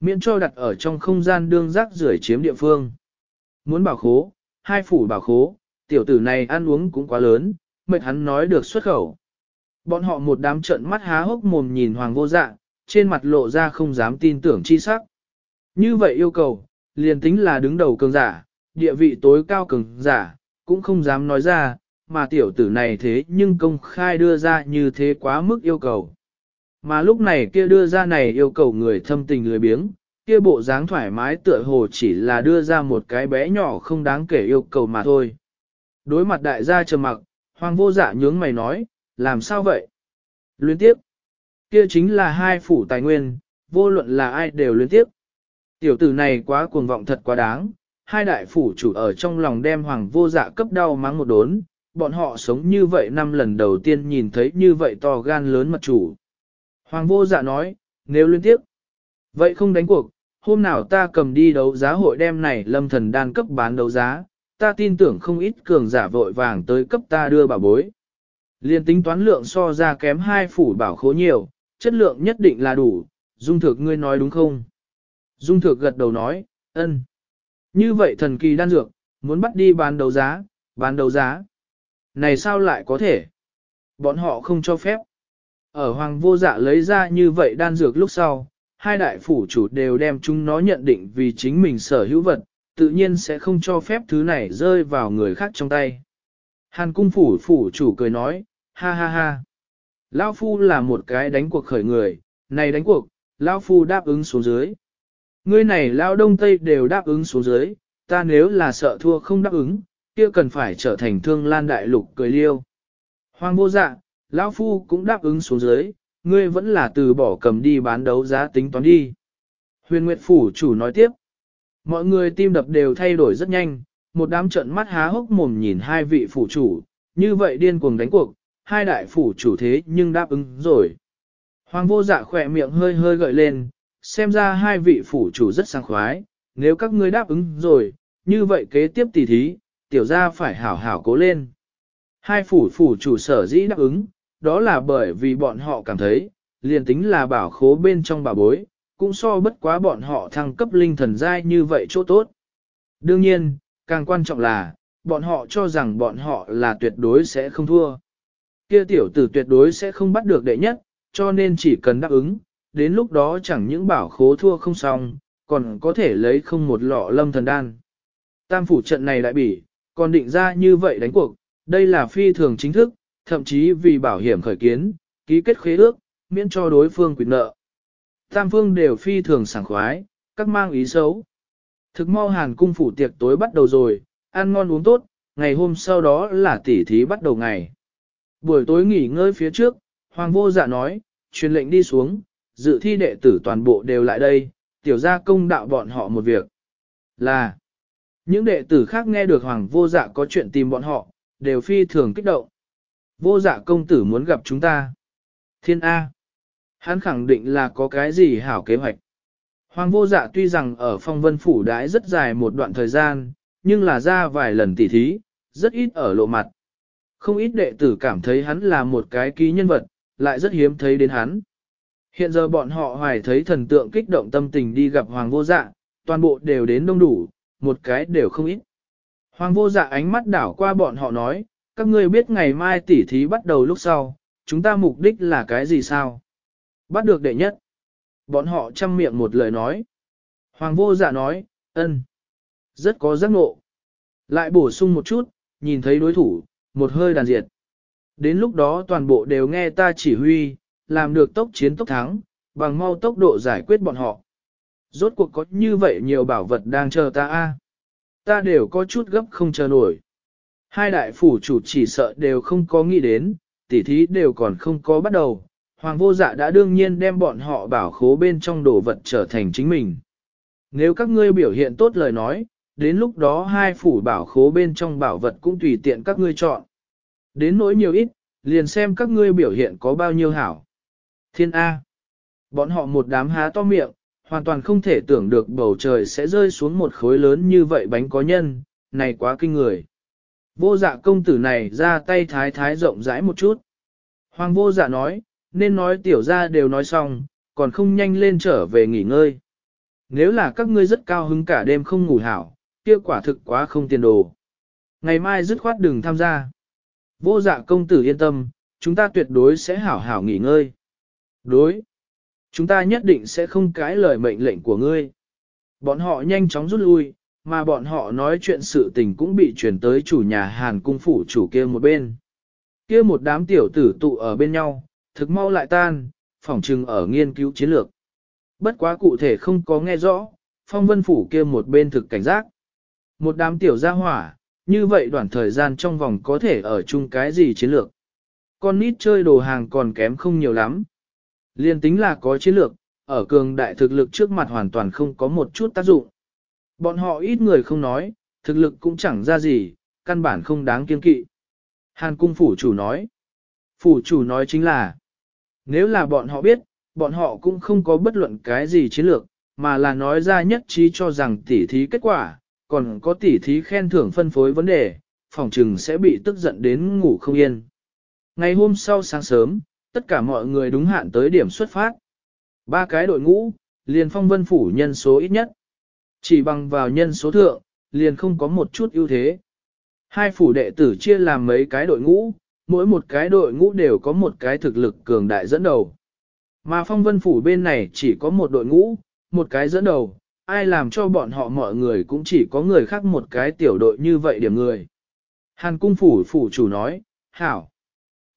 Miễn cho đặt ở trong không gian đương rác rưởi chiếm địa phương. Muốn bảo khố, hai phủ bảo khố, tiểu tử này ăn uống cũng quá lớn, mệt hắn nói được xuất khẩu. Bọn họ một đám trận mắt há hốc mồm nhìn hoàng vô dạ, trên mặt lộ ra không dám tin tưởng chi sắc. Như vậy yêu cầu, liền tính là đứng đầu cường giả, địa vị tối cao cường giả, cũng không dám nói ra, mà tiểu tử này thế nhưng công khai đưa ra như thế quá mức yêu cầu. Mà lúc này kia đưa ra này yêu cầu người thâm tình lười biếng, kia bộ dáng thoải mái tựa hồ chỉ là đưa ra một cái bé nhỏ không đáng kể yêu cầu mà thôi. Đối mặt đại gia trầm mặc, hoàng vô dạ nhướng mày nói, làm sao vậy? Luyến tiếp. Kia chính là hai phủ tài nguyên, vô luận là ai đều luyến tiếp. Tiểu tử này quá cuồng vọng thật quá đáng, hai đại phủ chủ ở trong lòng đem hoàng vô dạ cấp đau mắng một đốn, bọn họ sống như vậy năm lần đầu tiên nhìn thấy như vậy to gan lớn mật chủ. Hoàng vô dạ nói, nếu liên tiếp, vậy không đánh cuộc, hôm nào ta cầm đi đấu giá hội đem này lâm thần đan cấp bán đấu giá, ta tin tưởng không ít cường giả vội vàng tới cấp ta đưa bảo bối. Liên tính toán lượng so ra kém hai phủ bảo khố nhiều, chất lượng nhất định là đủ, dung thực ngươi nói đúng không? Dung thực gật đầu nói, ân. Như vậy thần kỳ đan dược, muốn bắt đi bán đấu giá, bán đấu giá. Này sao lại có thể? Bọn họ không cho phép. Ở hoàng vô dạ lấy ra như vậy đan dược lúc sau, hai đại phủ chủ đều đem chúng nó nhận định vì chính mình sở hữu vật, tự nhiên sẽ không cho phép thứ này rơi vào người khác trong tay. Hàn cung phủ phủ chủ cười nói, ha ha ha. Lao phu là một cái đánh cuộc khởi người, này đánh cuộc, Lao phu đáp ứng xuống dưới. Ngươi này Lao đông tây đều đáp ứng xuống dưới, ta nếu là sợ thua không đáp ứng, kia cần phải trở thành thương lan đại lục cười liêu. Hoàng vô dạ, lão phu cũng đáp ứng xuống dưới, ngươi vẫn là từ bỏ cầm đi bán đấu giá tính toán đi. Huyền Nguyệt Phủ chủ nói tiếp. Mọi người tim đập đều thay đổi rất nhanh, một đám trận mắt há hốc mồm nhìn hai vị phủ chủ, như vậy điên cuồng đánh cuộc, hai đại phủ chủ thế nhưng đáp ứng rồi. Hoàng vô dạ khỏe miệng hơi hơi gợi lên, xem ra hai vị phủ chủ rất sang khoái, nếu các ngươi đáp ứng rồi, như vậy kế tiếp tỷ thí, tiểu gia phải hảo hảo cố lên. Hai phủ phủ chủ sở dĩ đáp ứng, đó là bởi vì bọn họ cảm thấy, liền tính là bảo khố bên trong bà bối, cũng so bất quá bọn họ thăng cấp linh thần giai như vậy chỗ tốt. Đương nhiên, càng quan trọng là, bọn họ cho rằng bọn họ là tuyệt đối sẽ không thua. Kia tiểu tử tuyệt đối sẽ không bắt được đệ nhất, cho nên chỉ cần đáp ứng, đến lúc đó chẳng những bảo khố thua không xong, còn có thể lấy không một lọ lâm thần đan. Tam phủ trận này lại bỉ, còn định ra như vậy đánh cuộc, đây là phi thường chính thức, thậm chí vì bảo hiểm khởi kiến, ký kết khế ước, miễn cho đối phương quyền nợ. Tam phương đều phi thường sảng khoái, các mang ý xấu. Thực mau hàn cung phủ tiệc tối bắt đầu rồi, ăn ngon uống tốt, ngày hôm sau đó là tỉ thí bắt đầu ngày. Buổi tối nghỉ ngơi phía trước, Hoàng vô dạ nói, truyền lệnh đi xuống, dự thi đệ tử toàn bộ đều lại đây, tiểu gia công đạo bọn họ một việc. Là, những đệ tử khác nghe được Hoàng vô dạ có chuyện tìm bọn họ, đều phi thường kích động. Vô dạ công tử muốn gặp chúng ta. Thiên A. Hắn khẳng định là có cái gì hảo kế hoạch. Hoàng vô dạ tuy rằng ở phong vân phủ đãi rất dài một đoạn thời gian, nhưng là ra vài lần tỉ thí, rất ít ở lộ mặt. Không ít đệ tử cảm thấy hắn là một cái ký nhân vật, lại rất hiếm thấy đến hắn. Hiện giờ bọn họ hoài thấy thần tượng kích động tâm tình đi gặp Hoàng vô dạ, toàn bộ đều đến đông đủ, một cái đều không ít. Hoàng vô dạ ánh mắt đảo qua bọn họ nói, các ngươi biết ngày mai tỉ thí bắt đầu lúc sau, chúng ta mục đích là cái gì sao? Bắt được đệ nhất. Bọn họ chăm miệng một lời nói. Hoàng vô dạ nói, ân, rất có giác ngộ. Lại bổ sung một chút, nhìn thấy đối thủ, một hơi đàn diệt. Đến lúc đó toàn bộ đều nghe ta chỉ huy, làm được tốc chiến tốc thắng, bằng mau tốc độ giải quyết bọn họ. Rốt cuộc có như vậy nhiều bảo vật đang chờ ta a, Ta đều có chút gấp không chờ nổi. Hai đại phủ chủ chỉ sợ đều không có nghĩ đến, tỉ thí đều còn không có bắt đầu. Hoàng vô dạ đã đương nhiên đem bọn họ bảo khố bên trong đồ vật trở thành chính mình. Nếu các ngươi biểu hiện tốt lời nói, đến lúc đó hai phủ bảo khố bên trong bảo vật cũng tùy tiện các ngươi chọn. Đến nỗi nhiều ít, liền xem các ngươi biểu hiện có bao nhiêu hảo. Thiên A. Bọn họ một đám há to miệng, hoàn toàn không thể tưởng được bầu trời sẽ rơi xuống một khối lớn như vậy bánh có nhân, này quá kinh người. Vô dạ công tử này ra tay thái thái rộng rãi một chút. Hoàng vô dạ nói, nên nói tiểu ra đều nói xong, còn không nhanh lên trở về nghỉ ngơi. Nếu là các ngươi rất cao hứng cả đêm không ngủ hảo, kia quả thực quá không tiền đồ. Ngày mai dứt khoát đừng tham gia. Vô dạ công tử yên tâm, chúng ta tuyệt đối sẽ hảo hảo nghỉ ngơi. Đối. Chúng ta nhất định sẽ không cãi lời mệnh lệnh của ngươi. Bọn họ nhanh chóng rút lui, mà bọn họ nói chuyện sự tình cũng bị chuyển tới chủ nhà Hàn cung phủ chủ kia một bên. Kia một đám tiểu tử tụ ở bên nhau, thực mau lại tan, phỏng trừng ở nghiên cứu chiến lược. Bất quá cụ thể không có nghe rõ, phong vân phủ kia một bên thực cảnh giác. Một đám tiểu gia hỏa, như vậy đoạn thời gian trong vòng có thể ở chung cái gì chiến lược. Con nít chơi đồ hàng còn kém không nhiều lắm. Liên tính là có chiến lược, ở cường đại thực lực trước mặt hoàn toàn không có một chút tác dụng. Bọn họ ít người không nói, thực lực cũng chẳng ra gì, căn bản không đáng kiên kỵ. Hàn cung phủ chủ nói. Phủ chủ nói chính là, nếu là bọn họ biết, bọn họ cũng không có bất luận cái gì chiến lược, mà là nói ra nhất trí cho rằng tỉ thí kết quả, còn có tỉ thí khen thưởng phân phối vấn đề, phòng trừng sẽ bị tức giận đến ngủ không yên. Ngày hôm sau sáng sớm, tất cả mọi người đúng hạn tới điểm xuất phát. Ba cái đội ngũ, liền phong vân phủ nhân số ít nhất. Chỉ bằng vào nhân số thượng, liền không có một chút ưu thế. Hai phủ đệ tử chia làm mấy cái đội ngũ, mỗi một cái đội ngũ đều có một cái thực lực cường đại dẫn đầu. Mà phong vân phủ bên này chỉ có một đội ngũ, một cái dẫn đầu, ai làm cho bọn họ mọi người cũng chỉ có người khác một cái tiểu đội như vậy điểm người. Hàn cung phủ phủ chủ nói, hảo.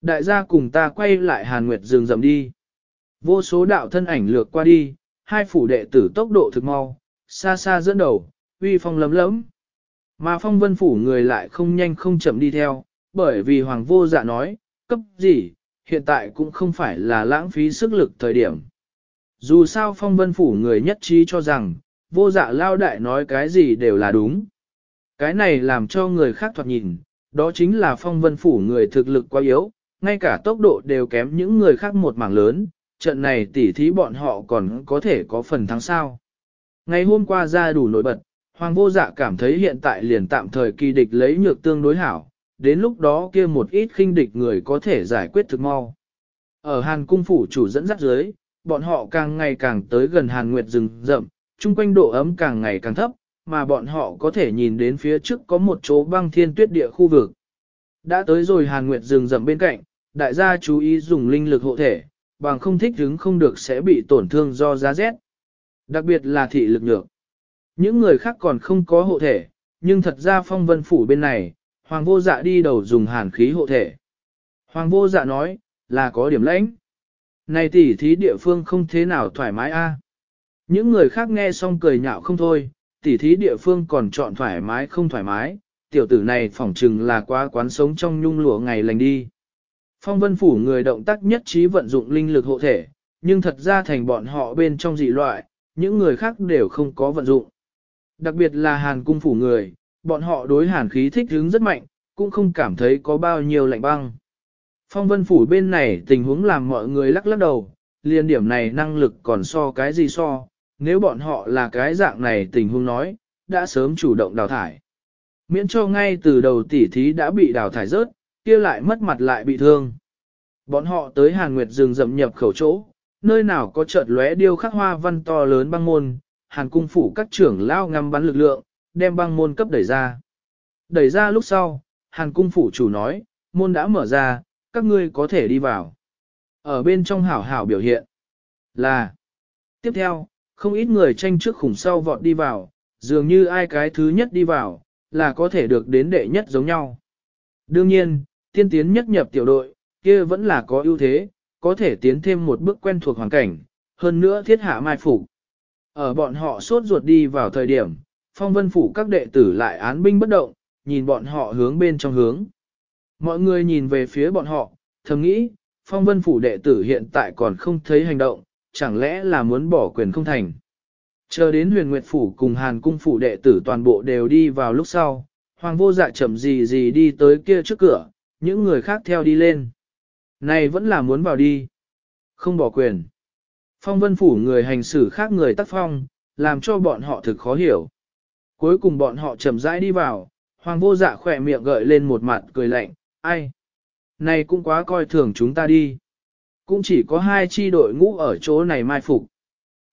Đại gia cùng ta quay lại Hàn Nguyệt rừng rầm đi. Vô số đạo thân ảnh lược qua đi, hai phủ đệ tử tốc độ thực mau, xa xa dẫn đầu, uy phong lấm lấm. Mà phong vân phủ người lại không nhanh không chậm đi theo, bởi vì hoàng vô dạ nói, cấp gì, hiện tại cũng không phải là lãng phí sức lực thời điểm. Dù sao phong vân phủ người nhất trí cho rằng, vô dạ lao đại nói cái gì đều là đúng. Cái này làm cho người khác thoạt nhìn, đó chính là phong vân phủ người thực lực quá yếu, ngay cả tốc độ đều kém những người khác một mảng lớn, trận này tỉ thí bọn họ còn có thể có phần thắng sao. Ngày hôm qua ra đủ nổi bật, Hoàng vô dạ cảm thấy hiện tại liền tạm thời kỳ địch lấy nhược tương đối hảo, đến lúc đó kia một ít khinh địch người có thể giải quyết thực mau. Ở Hàn cung phủ chủ dẫn dắt dưới, bọn họ càng ngày càng tới gần Hàn Nguyệt rừng rậm, chung quanh độ ấm càng ngày càng thấp, mà bọn họ có thể nhìn đến phía trước có một chỗ băng thiên tuyết địa khu vực. Đã tới rồi Hàn Nguyệt rừng rậm bên cạnh, đại gia chú ý dùng linh lực hộ thể, bằng không thích hứng không được sẽ bị tổn thương do giá rét. Đặc biệt là thị lực nhược. Những người khác còn không có hộ thể, nhưng thật ra phong vân phủ bên này, hoàng vô dạ đi đầu dùng hàn khí hộ thể. Hoàng vô dạ nói, là có điểm lãnh. Này tỉ thí địa phương không thế nào thoải mái a. Những người khác nghe xong cười nhạo không thôi, tỉ thí địa phương còn chọn thoải mái không thoải mái, tiểu tử này phỏng chừng là quá quán sống trong nhung lụa ngày lành đi. Phong vân phủ người động tác nhất trí vận dụng linh lực hộ thể, nhưng thật ra thành bọn họ bên trong dị loại, những người khác đều không có vận dụng. Đặc biệt là hàn cung phủ người, bọn họ đối hàn khí thích hứng rất mạnh, cũng không cảm thấy có bao nhiêu lạnh băng. Phong vân phủ bên này tình huống làm mọi người lắc lắc đầu, liên điểm này năng lực còn so cái gì so, nếu bọn họ là cái dạng này tình huống nói, đã sớm chủ động đào thải. Miễn cho ngay từ đầu tỉ thí đã bị đào thải rớt, kia lại mất mặt lại bị thương. Bọn họ tới Hàn Nguyệt rừng rậm nhập khẩu chỗ, nơi nào có chợt lóe điêu khắc hoa văn to lớn băng môn, Hàn cung phủ các trưởng lao ngắm bắn lực lượng, đem băng môn cấp đẩy ra. Đẩy ra lúc sau, Hàn cung phủ chủ nói, môn đã mở ra, các ngươi có thể đi vào. Ở bên trong hảo hảo biểu hiện là Tiếp theo, không ít người tranh trước khủng sau vọt đi vào, dường như ai cái thứ nhất đi vào, là có thể được đến đệ nhất giống nhau. Đương nhiên, tiên tiến nhất nhập tiểu đội, kia vẫn là có ưu thế, có thể tiến thêm một bước quen thuộc hoàn cảnh, hơn nữa thiết hạ mai phục. Ở bọn họ suốt ruột đi vào thời điểm, phong vân phủ các đệ tử lại án binh bất động, nhìn bọn họ hướng bên trong hướng. Mọi người nhìn về phía bọn họ, thầm nghĩ, phong vân phủ đệ tử hiện tại còn không thấy hành động, chẳng lẽ là muốn bỏ quyền không thành. Chờ đến huyền nguyệt phủ cùng hàn cung phủ đệ tử toàn bộ đều đi vào lúc sau, hoàng vô dạ chậm gì gì đi tới kia trước cửa, những người khác theo đi lên. Này vẫn là muốn vào đi. Không bỏ quyền. Phong vân phủ người hành xử khác người tác phong, làm cho bọn họ thực khó hiểu. Cuối cùng bọn họ chậm rãi đi vào, hoàng vô dạ khỏe miệng gợi lên một mặt cười lạnh, ai? Này cũng quá coi thường chúng ta đi. Cũng chỉ có hai chi đội ngũ ở chỗ này mai phục.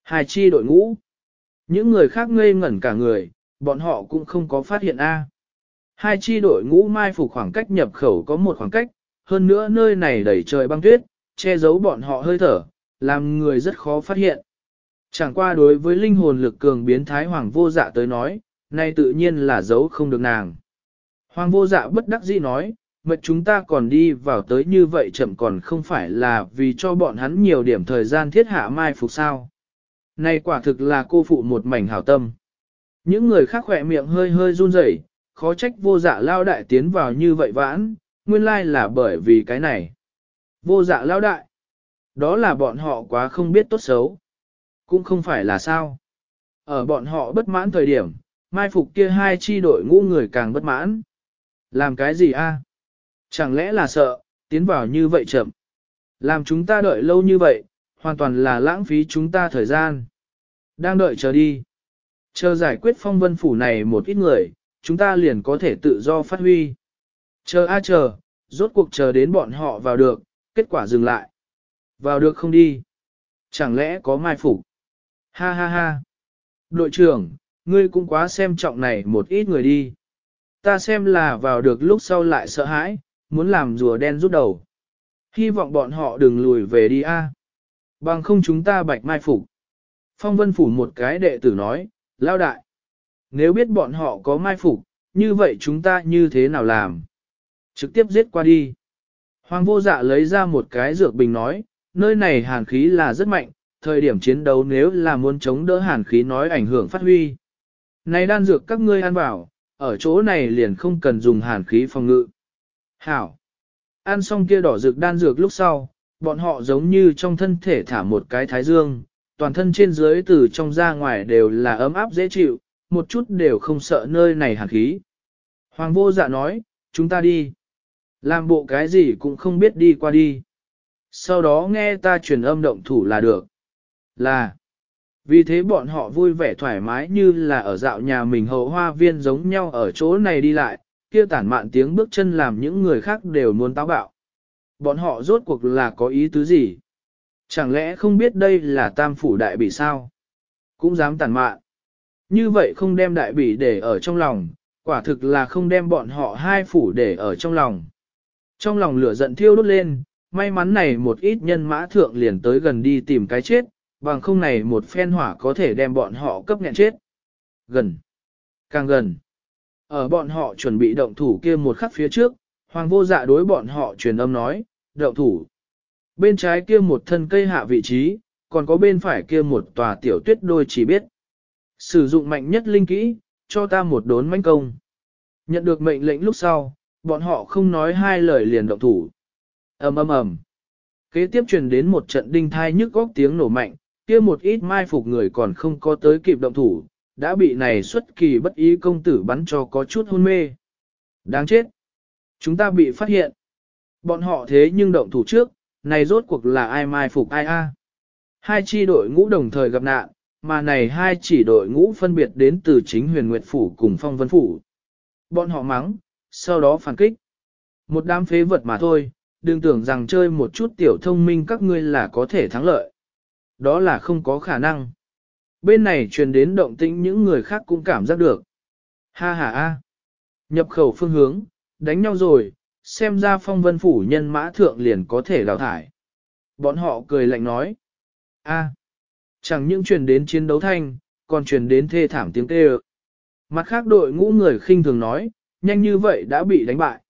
Hai chi đội ngũ. Những người khác ngây ngẩn cả người, bọn họ cũng không có phát hiện A. Hai chi đội ngũ mai phục khoảng cách nhập khẩu có một khoảng cách, hơn nữa nơi này đầy trời băng tuyết, che giấu bọn họ hơi thở, làm người rất khó phát hiện. Chẳng qua đối với linh hồn lực cường biến thái hoàng vô dạ tới nói, nay tự nhiên là giấu không được nàng. Hoàng vô dạ bất đắc dĩ nói, mệt chúng ta còn đi vào tới như vậy chậm còn không phải là vì cho bọn hắn nhiều điểm thời gian thiết hạ mai phục sao. Này quả thực là cô phụ một mảnh hảo tâm. Những người khác khỏe miệng hơi hơi run rẩy, khó trách vô dạ lao đại tiến vào như vậy vãn, nguyên lai là bởi vì cái này. Vô dạ lao đại. Đó là bọn họ quá không biết tốt xấu. Cũng không phải là sao. Ở bọn họ bất mãn thời điểm, mai phục kia hai chi đội ngũ người càng bất mãn. Làm cái gì a? Chẳng lẽ là sợ, tiến vào như vậy chậm. Làm chúng ta đợi lâu như vậy, hoàn toàn là lãng phí chúng ta thời gian. Đang đợi chờ đi. Chờ giải quyết phong vân phủ này một ít người, chúng ta liền có thể tự do phát huy. Chờ a chờ, rốt cuộc chờ đến bọn họ vào được, kết quả dừng lại. Vào được không đi. Chẳng lẽ có mai phục? Ha ha ha. Đội trưởng, ngươi cũng quá xem trọng này một ít người đi. Ta xem là vào được lúc sau lại sợ hãi, muốn làm rùa đen rút đầu. Hy vọng bọn họ đừng lùi về đi a. Bằng không chúng ta bạch mai phục. Phong vân phủ một cái đệ tử nói, lao đại. Nếu biết bọn họ có mai phục, như vậy chúng ta như thế nào làm? Trực tiếp giết qua đi. Hoàng vô dạ lấy ra một cái dược bình nói, nơi này hàn khí là rất mạnh, thời điểm chiến đấu nếu là muốn chống đỡ hàn khí nói ảnh hưởng phát huy. Này đan dược các ngươi ăn vào, ở chỗ này liền không cần dùng hàn khí phòng ngự. Hảo! Ăn xong kia đỏ dược đan dược lúc sau, bọn họ giống như trong thân thể thả một cái thái dương, toàn thân trên dưới từ trong ra ngoài đều là ấm áp dễ chịu, một chút đều không sợ nơi này hàn khí. Hoàng vô dạ nói, chúng ta đi. Làm bộ cái gì cũng không biết đi qua đi. Sau đó nghe ta truyền âm động thủ là được. Là. Vì thế bọn họ vui vẻ thoải mái như là ở dạo nhà mình hậu hoa viên giống nhau ở chỗ này đi lại, kia tản mạn tiếng bước chân làm những người khác đều muốn táo bạo. Bọn họ rốt cuộc là có ý tứ gì? Chẳng lẽ không biết đây là tam phủ đại bị sao? Cũng dám tản mạn. Như vậy không đem đại bị để ở trong lòng, quả thực là không đem bọn họ hai phủ để ở trong lòng. Trong lòng lửa giận thiêu đốt lên, may mắn này một ít nhân mã thượng liền tới gần đi tìm cái chết, bằng không này một phen hỏa có thể đem bọn họ cấp nghẹn chết. Gần. Càng gần. Ở bọn họ chuẩn bị động thủ kia một khắc phía trước, hoàng vô dạ đối bọn họ truyền âm nói, động thủ. Bên trái kia một thân cây hạ vị trí, còn có bên phải kia một tòa tiểu tuyết đôi chỉ biết. Sử dụng mạnh nhất linh kỹ, cho ta một đốn manh công. Nhận được mệnh lệnh lúc sau, bọn họ không nói hai lời liền động thủ. ầm ầm ầm. Kế tiếp truyền đến một trận đinh thai nhức góc tiếng nổ mạnh, kia một ít mai phục người còn không có tới kịp động thủ, đã bị này xuất kỳ bất ý công tử bắn cho có chút hôn mê. Đáng chết! Chúng ta bị phát hiện. Bọn họ thế nhưng động thủ trước, này rốt cuộc là ai mai phục ai a? Hai chi đội ngũ đồng thời gặp nạn, mà này hai chỉ đội ngũ phân biệt đến từ chính huyền nguyệt phủ cùng phong vân phủ. Bọn họ mắng, sau đó phản kích. Một đám phế vật mà thôi, đừng tưởng rằng chơi một chút tiểu thông minh các ngươi là có thể thắng lợi. Đó là không có khả năng. Bên này truyền đến động tĩnh những người khác cũng cảm giác được. Ha ha a. Nhập khẩu phương hướng, đánh nhau rồi, xem ra phong vân phủ nhân mã thượng liền có thể đào thải. Bọn họ cười lạnh nói. a, chẳng những truyền đến chiến đấu thanh, còn truyền đến thê thảm tiếng kêu. Mặt khác đội ngũ người khinh thường nói, nhanh như vậy đã bị đánh bại.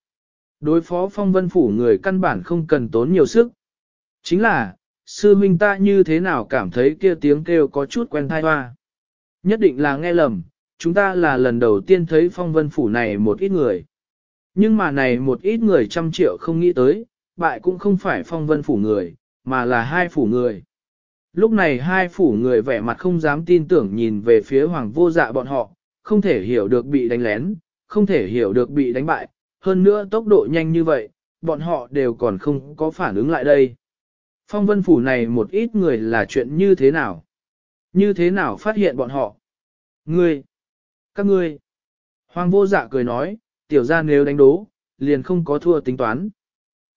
Đối phó phong vân phủ người căn bản không cần tốn nhiều sức. Chính là, sư huynh ta như thế nào cảm thấy kia tiếng kêu có chút quen thai hoa. Nhất định là nghe lầm, chúng ta là lần đầu tiên thấy phong vân phủ này một ít người. Nhưng mà này một ít người trăm triệu không nghĩ tới, bại cũng không phải phong vân phủ người, mà là hai phủ người. Lúc này hai phủ người vẻ mặt không dám tin tưởng nhìn về phía hoàng vô dạ bọn họ, không thể hiểu được bị đánh lén, không thể hiểu được bị đánh bại, hơn nữa tốc độ nhanh như vậy, bọn họ đều còn không có phản ứng lại đây. Phong vân phủ này một ít người là chuyện như thế nào? Như thế nào phát hiện bọn họ? Ngươi! Các ngươi! Hoàng vô dạ cười nói, tiểu ra nếu đánh đố, liền không có thua tính toán.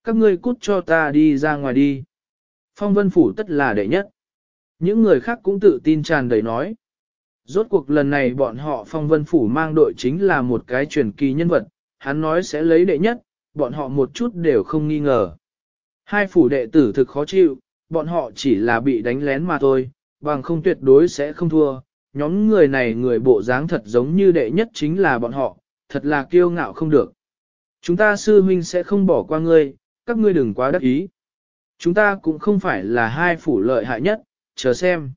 Các ngươi cút cho ta đi ra ngoài đi. Phong vân phủ tất là đệ nhất. Những người khác cũng tự tin tràn đầy nói. Rốt cuộc lần này bọn họ phong vân phủ mang đội chính là một cái truyền kỳ nhân vật, hắn nói sẽ lấy đệ nhất, bọn họ một chút đều không nghi ngờ. Hai phủ đệ tử thực khó chịu, bọn họ chỉ là bị đánh lén mà thôi, bằng không tuyệt đối sẽ không thua. Nhóm người này người bộ dáng thật giống như đệ nhất chính là bọn họ, thật là kiêu ngạo không được. Chúng ta sư huynh sẽ không bỏ qua ngươi, các ngươi đừng quá đắc ý. Chúng ta cũng không phải là hai phủ lợi hại nhất, chờ xem.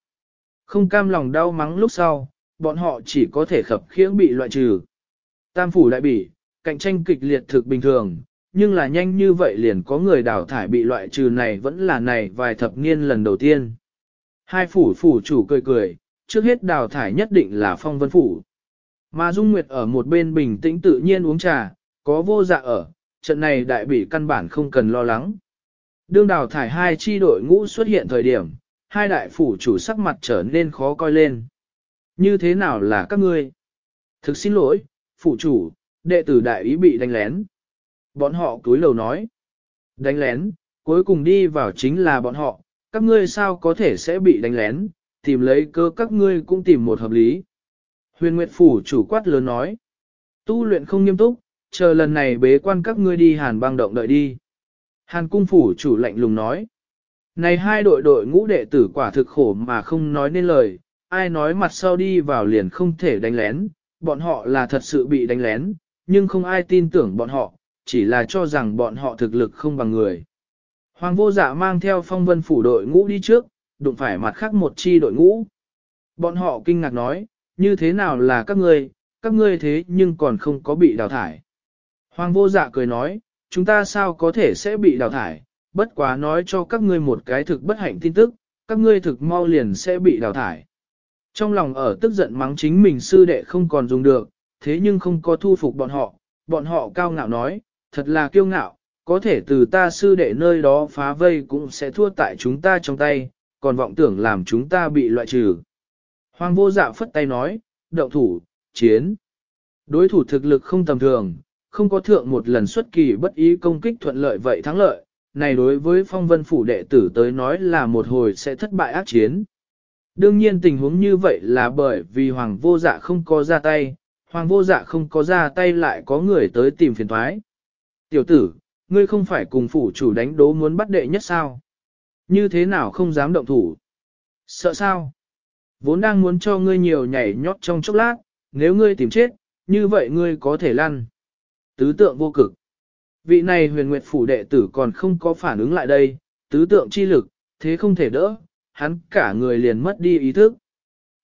Không cam lòng đau mắng lúc sau, bọn họ chỉ có thể khập khiễng bị loại trừ. Tam phủ đại bỉ, cạnh tranh kịch liệt thực bình thường, nhưng là nhanh như vậy liền có người đào thải bị loại trừ này vẫn là này vài thập niên lần đầu tiên. Hai phủ phủ chủ cười cười, trước hết đào thải nhất định là phong vân phủ. Mà Dung Nguyệt ở một bên bình tĩnh tự nhiên uống trà, có vô dạ ở, trận này đại bỉ căn bản không cần lo lắng. Đương đào thải hai chi đội ngũ xuất hiện thời điểm, hai đại phủ chủ sắc mặt trở nên khó coi lên. Như thế nào là các ngươi? Thực xin lỗi, phủ chủ, đệ tử đại ý bị đánh lén. Bọn họ cúi lầu nói. Đánh lén, cuối cùng đi vào chính là bọn họ, các ngươi sao có thể sẽ bị đánh lén, tìm lấy cơ các ngươi cũng tìm một hợp lý. Huyền Nguyệt Phủ chủ quát lớn nói. Tu luyện không nghiêm túc, chờ lần này bế quan các ngươi đi hàn băng động đợi đi. Hàn cung phủ chủ lạnh lùng nói. Này hai đội đội ngũ đệ tử quả thực khổ mà không nói nên lời, ai nói mặt sau đi vào liền không thể đánh lén, bọn họ là thật sự bị đánh lén, nhưng không ai tin tưởng bọn họ, chỉ là cho rằng bọn họ thực lực không bằng người. Hoàng vô dạ mang theo phong vân phủ đội ngũ đi trước, đụng phải mặt khác một chi đội ngũ. Bọn họ kinh ngạc nói, như thế nào là các ngươi, các ngươi thế nhưng còn không có bị đào thải. Hoàng vô dạ cười nói, chúng ta sao có thể sẽ bị đào thải, bất quá nói cho các ngươi một cái thực bất hạnh tin tức, các ngươi thực mau liền sẽ bị đào thải. Trong lòng ở tức giận mắng chính mình sư đệ không còn dùng được, thế nhưng không có thu phục bọn họ, bọn họ cao ngạo nói, thật là kiêu ngạo, có thể từ ta sư đệ nơi đó phá vây cũng sẽ thua tại chúng ta trong tay, còn vọng tưởng làm chúng ta bị loại trừ. Hoàng vô dạ phất tay nói, động thủ, chiến. Đối thủ thực lực không tầm thường, không có thượng một lần xuất kỳ bất ý công kích thuận lợi vậy thắng lợi, này đối với phong vân phủ đệ tử tới nói là một hồi sẽ thất bại ác chiến. Đương nhiên tình huống như vậy là bởi vì hoàng vô dạ không có ra tay, hoàng vô dạ không có ra tay lại có người tới tìm phiền thoái. Tiểu tử, ngươi không phải cùng phủ chủ đánh đố muốn bắt đệ nhất sao? Như thế nào không dám động thủ? Sợ sao? Vốn đang muốn cho ngươi nhiều nhảy nhót trong chốc lát, nếu ngươi tìm chết, như vậy ngươi có thể lăn. Tứ tượng vô cực. Vị này huyền nguyệt phủ đệ tử còn không có phản ứng lại đây, tứ tượng chi lực, thế không thể đỡ, hắn cả người liền mất đi ý thức.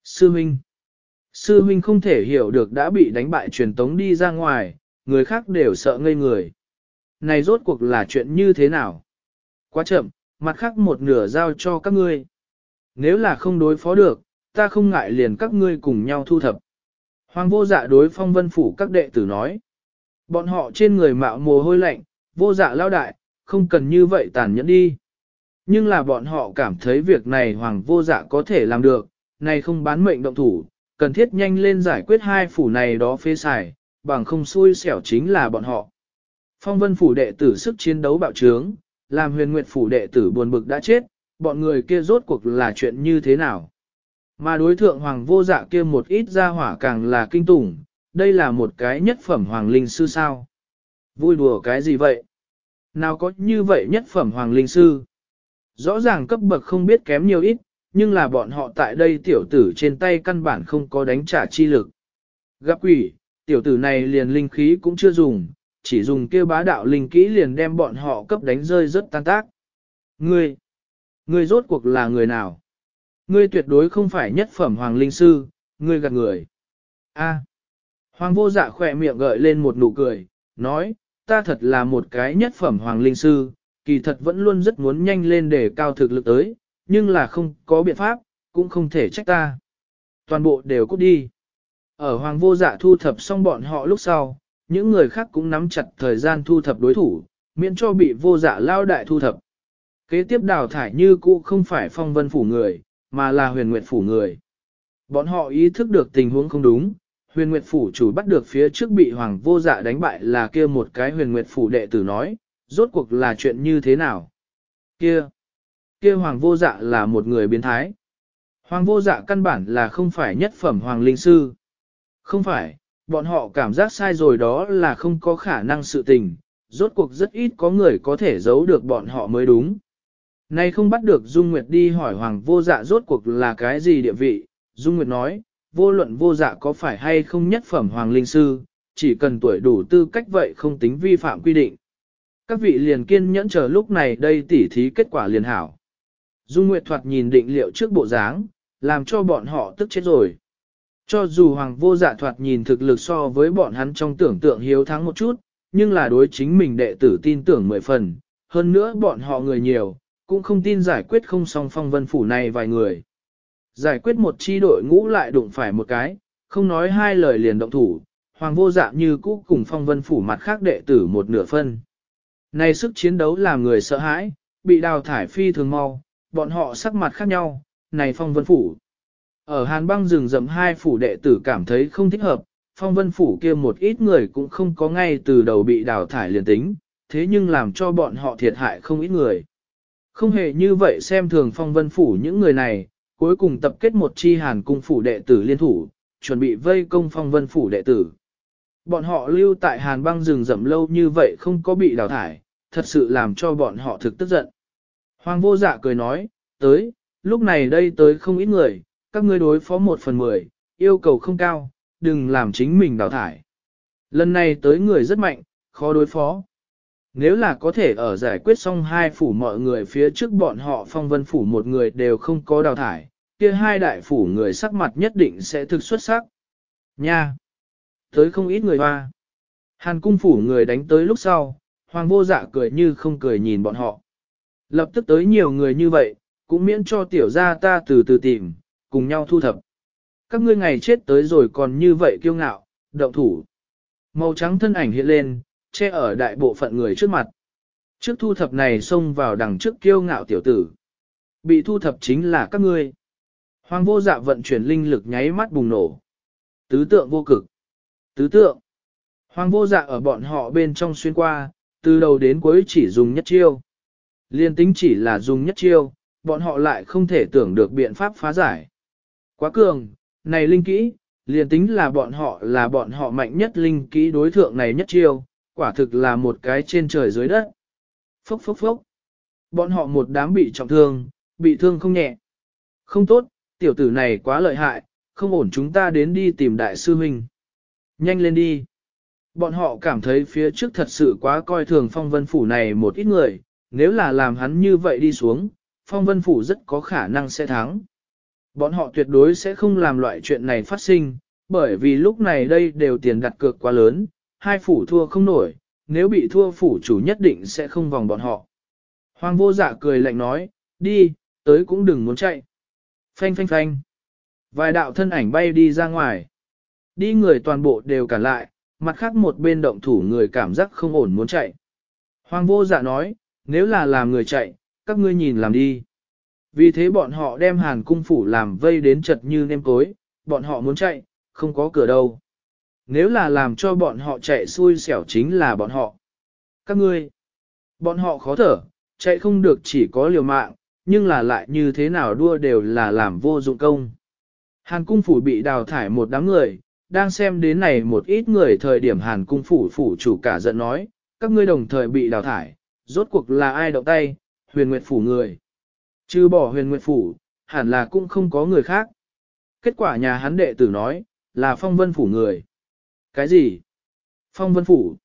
Sư Minh Sư Minh không thể hiểu được đã bị đánh bại truyền tống đi ra ngoài, người khác đều sợ ngây người. Này rốt cuộc là chuyện như thế nào? Quá chậm, mặt khác một nửa giao cho các ngươi. Nếu là không đối phó được, ta không ngại liền các ngươi cùng nhau thu thập. Hoàng vô dạ đối phong vân phủ các đệ tử nói. Bọn họ trên người mạo mồ hôi lạnh, vô dạ lao đại, không cần như vậy tàn nhẫn đi. Nhưng là bọn họ cảm thấy việc này hoàng vô dạ có thể làm được, này không bán mệnh động thủ, cần thiết nhanh lên giải quyết hai phủ này đó phê xài, bằng không xui xẻo chính là bọn họ. Phong vân phủ đệ tử sức chiến đấu bạo trướng, làm huyền nguyệt phủ đệ tử buồn bực đã chết, bọn người kia rốt cuộc là chuyện như thế nào. Mà đối thượng hoàng vô dạ kia một ít ra hỏa càng là kinh tủng, đây là một cái nhất phẩm hoàng linh sư sao. Vui đùa cái gì vậy? Nào có như vậy nhất phẩm hoàng linh sư? Rõ ràng cấp bậc không biết kém nhiều ít, nhưng là bọn họ tại đây tiểu tử trên tay căn bản không có đánh trả chi lực. Gặp quỷ, tiểu tử này liền linh khí cũng chưa dùng, chỉ dùng kêu bá đạo linh kỹ liền đem bọn họ cấp đánh rơi rất tan tác. Ngươi, ngươi rốt cuộc là người nào? Ngươi tuyệt đối không phải nhất phẩm hoàng linh sư, ngươi gạt người. A. Hoàng vô dạ khỏe miệng gợi lên một nụ cười, nói, ta thật là một cái nhất phẩm hoàng linh sư, kỳ thật vẫn luôn rất muốn nhanh lên để cao thực lực tới, nhưng là không có biện pháp, cũng không thể trách ta. Toàn bộ đều cút đi. Ở hoàng vô dạ thu thập xong bọn họ lúc sau, những người khác cũng nắm chặt thời gian thu thập đối thủ, miễn cho bị vô dạ lao đại thu thập. Kế tiếp đào thải như cũ không phải phong vân phủ người, mà là huyền nguyệt phủ người. Bọn họ ý thức được tình huống không đúng, huyền nguyệt phủ chủ bắt được phía trước bị hoàng vô dạ đánh bại là kia một cái huyền nguyệt phủ đệ tử nói, rốt cuộc là chuyện như thế nào? Kia, kia hoàng vô dạ là một người biến thái. Hoàng vô dạ căn bản là không phải nhất phẩm hoàng linh sư. Không phải, bọn họ cảm giác sai rồi đó là không có khả năng sự tình, rốt cuộc rất ít có người có thể giấu được bọn họ mới đúng. Nay không bắt được Dung Nguyệt đi hỏi Hoàng vô dạ rốt cuộc là cái gì địa vị, Dung Nguyệt nói, vô luận vô dạ có phải hay không nhất phẩm Hoàng Linh Sư, chỉ cần tuổi đủ tư cách vậy không tính vi phạm quy định. Các vị liền kiên nhẫn chờ lúc này đây tỉ thí kết quả liền hảo. Dung Nguyệt thoạt nhìn định liệu trước bộ dáng, làm cho bọn họ tức chết rồi. Cho dù Hoàng vô dạ thoạt nhìn thực lực so với bọn hắn trong tưởng tượng hiếu thắng một chút, nhưng là đối chính mình đệ tử tin tưởng mười phần, hơn nữa bọn họ người nhiều, cũng không tin giải quyết không xong phong vân phủ này vài người. Giải quyết một chi đội ngũ lại đụng phải một cái, không nói hai lời liền động thủ, hoàng vô dạ như cũ cùng phong vân phủ mặt khác đệ tử một nửa phân. Này sức chiến đấu làm người sợ hãi, bị đào thải phi thường mau, bọn họ sắc mặt khác nhau, này phong vân phủ. Ở hàn băng rừng rậm hai phủ đệ tử cảm thấy không thích hợp, phong vân phủ kia một ít người cũng không có ngay từ đầu bị đào thải liền tính, thế nhưng làm cho bọn họ thiệt hại không ít người. Không hề như vậy xem thường phong vân phủ những người này, cuối cùng tập kết một chi hàn cung phủ đệ tử liên thủ, chuẩn bị vây công phong vân phủ đệ tử. Bọn họ lưu tại hàn băng rừng rậm lâu như vậy không có bị đào thải, thật sự làm cho bọn họ thực tức giận. Hoàng vô dạ cười nói, tới, lúc này đây tới không ít người, các ngươi đối phó một phần mười, yêu cầu không cao, đừng làm chính mình đào thải. Lần này tới người rất mạnh, khó đối phó. Nếu là có thể ở giải quyết xong hai phủ mọi người phía trước bọn họ phong vân phủ một người đều không có đào thải, kia hai đại phủ người sắc mặt nhất định sẽ thực xuất sắc. Nha! Tới không ít người hoa. Hàn cung phủ người đánh tới lúc sau, hoàng vô dạ cười như không cười nhìn bọn họ. Lập tức tới nhiều người như vậy, cũng miễn cho tiểu gia ta từ từ tìm, cùng nhau thu thập. Các ngươi ngày chết tới rồi còn như vậy kiêu ngạo, động thủ. Màu trắng thân ảnh hiện lên, che ở đại bộ phận người trước mặt. Trước thu thập này xông vào đằng trước kiêu ngạo tiểu tử. Bị thu thập chính là các ngươi. Hoàng vô dạ vận chuyển linh lực nháy mắt bùng nổ. Tứ tượng vô cực. Tứ tượng. Hoàng vô dạ ở bọn họ bên trong xuyên qua, từ đầu đến cuối chỉ dùng nhất chiêu. Liên tính chỉ là dùng nhất chiêu, bọn họ lại không thể tưởng được biện pháp phá giải. Quá cường, này linh kỹ, liền tính là bọn họ là bọn họ mạnh nhất linh kỹ đối thượng này nhất chiêu, quả thực là một cái trên trời dưới đất. Phốc phốc phốc. Bọn họ một đám bị trọng thương, bị thương không nhẹ. Không tốt, tiểu tử này quá lợi hại, không ổn chúng ta đến đi tìm đại sư huynh. Nhanh lên đi. Bọn họ cảm thấy phía trước thật sự quá coi thường phong vân phủ này một ít người, nếu là làm hắn như vậy đi xuống, phong vân phủ rất có khả năng sẽ thắng. Bọn họ tuyệt đối sẽ không làm loại chuyện này phát sinh, bởi vì lúc này đây đều tiền đặt cược quá lớn, hai phủ thua không nổi, nếu bị thua phủ chủ nhất định sẽ không vòng bọn họ. Hoàng vô dạ cười lạnh nói, đi, tới cũng đừng muốn chạy. Phanh phanh phanh. Vài đạo thân ảnh bay đi ra ngoài. Đi người toàn bộ đều cản lại, mặt khác một bên động thủ người cảm giác không ổn muốn chạy. Hoàng vô dạ nói, nếu là làm người chạy, các ngươi nhìn làm đi. Vì thế bọn họ đem hàn cung phủ làm vây đến chật như nêm cối, bọn họ muốn chạy, không có cửa đâu. Nếu là làm cho bọn họ chạy xui xẻo chính là bọn họ. Các ngươi, bọn họ khó thở, chạy không được chỉ có liều mạng, nhưng là lại như thế nào đua đều là làm vô dụng công. Hàn cung phủ bị đào thải một đám người, đang xem đến này một ít người thời điểm hàn cung phủ phủ chủ cả giận nói, các ngươi đồng thời bị đào thải, rốt cuộc là ai động tay, huyền nguyệt phủ người. Chứ bỏ huyền nguyệt phủ, hẳn là cũng không có người khác. Kết quả nhà hắn đệ tử nói, là phong vân phủ người. Cái gì? Phong vân phủ.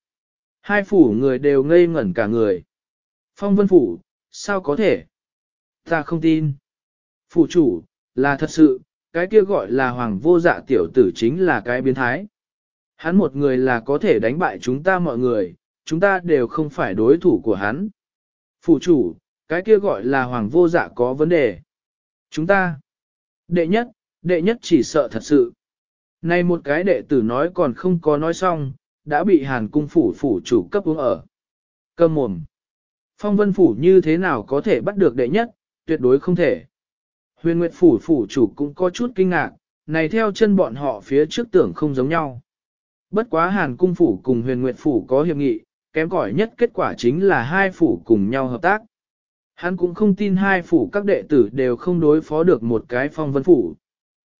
Hai phủ người đều ngây ngẩn cả người. Phong vân phủ, sao có thể? Ta không tin. Phủ chủ, là thật sự, cái kia gọi là hoàng vô dạ tiểu tử chính là cái biến thái. Hắn một người là có thể đánh bại chúng ta mọi người, chúng ta đều không phải đối thủ của hắn. Phủ chủ, cái kia gọi là hoàng vô dạ có vấn đề. Chúng ta, đệ nhất, đệ nhất chỉ sợ thật sự. Này một cái đệ tử nói còn không có nói xong, đã bị hàn cung phủ phủ chủ cấp uống ở. Cầm mồm. Phong vân phủ như thế nào có thể bắt được đệ nhất, tuyệt đối không thể. Huyền Nguyệt phủ phủ chủ cũng có chút kinh ngạc, này theo chân bọn họ phía trước tưởng không giống nhau. Bất quá hàn cung phủ cùng huyền Nguyệt phủ có hiệp nghị, kém cỏi nhất kết quả chính là hai phủ cùng nhau hợp tác. Hắn cũng không tin hai phủ các đệ tử đều không đối phó được một cái phong vân phủ.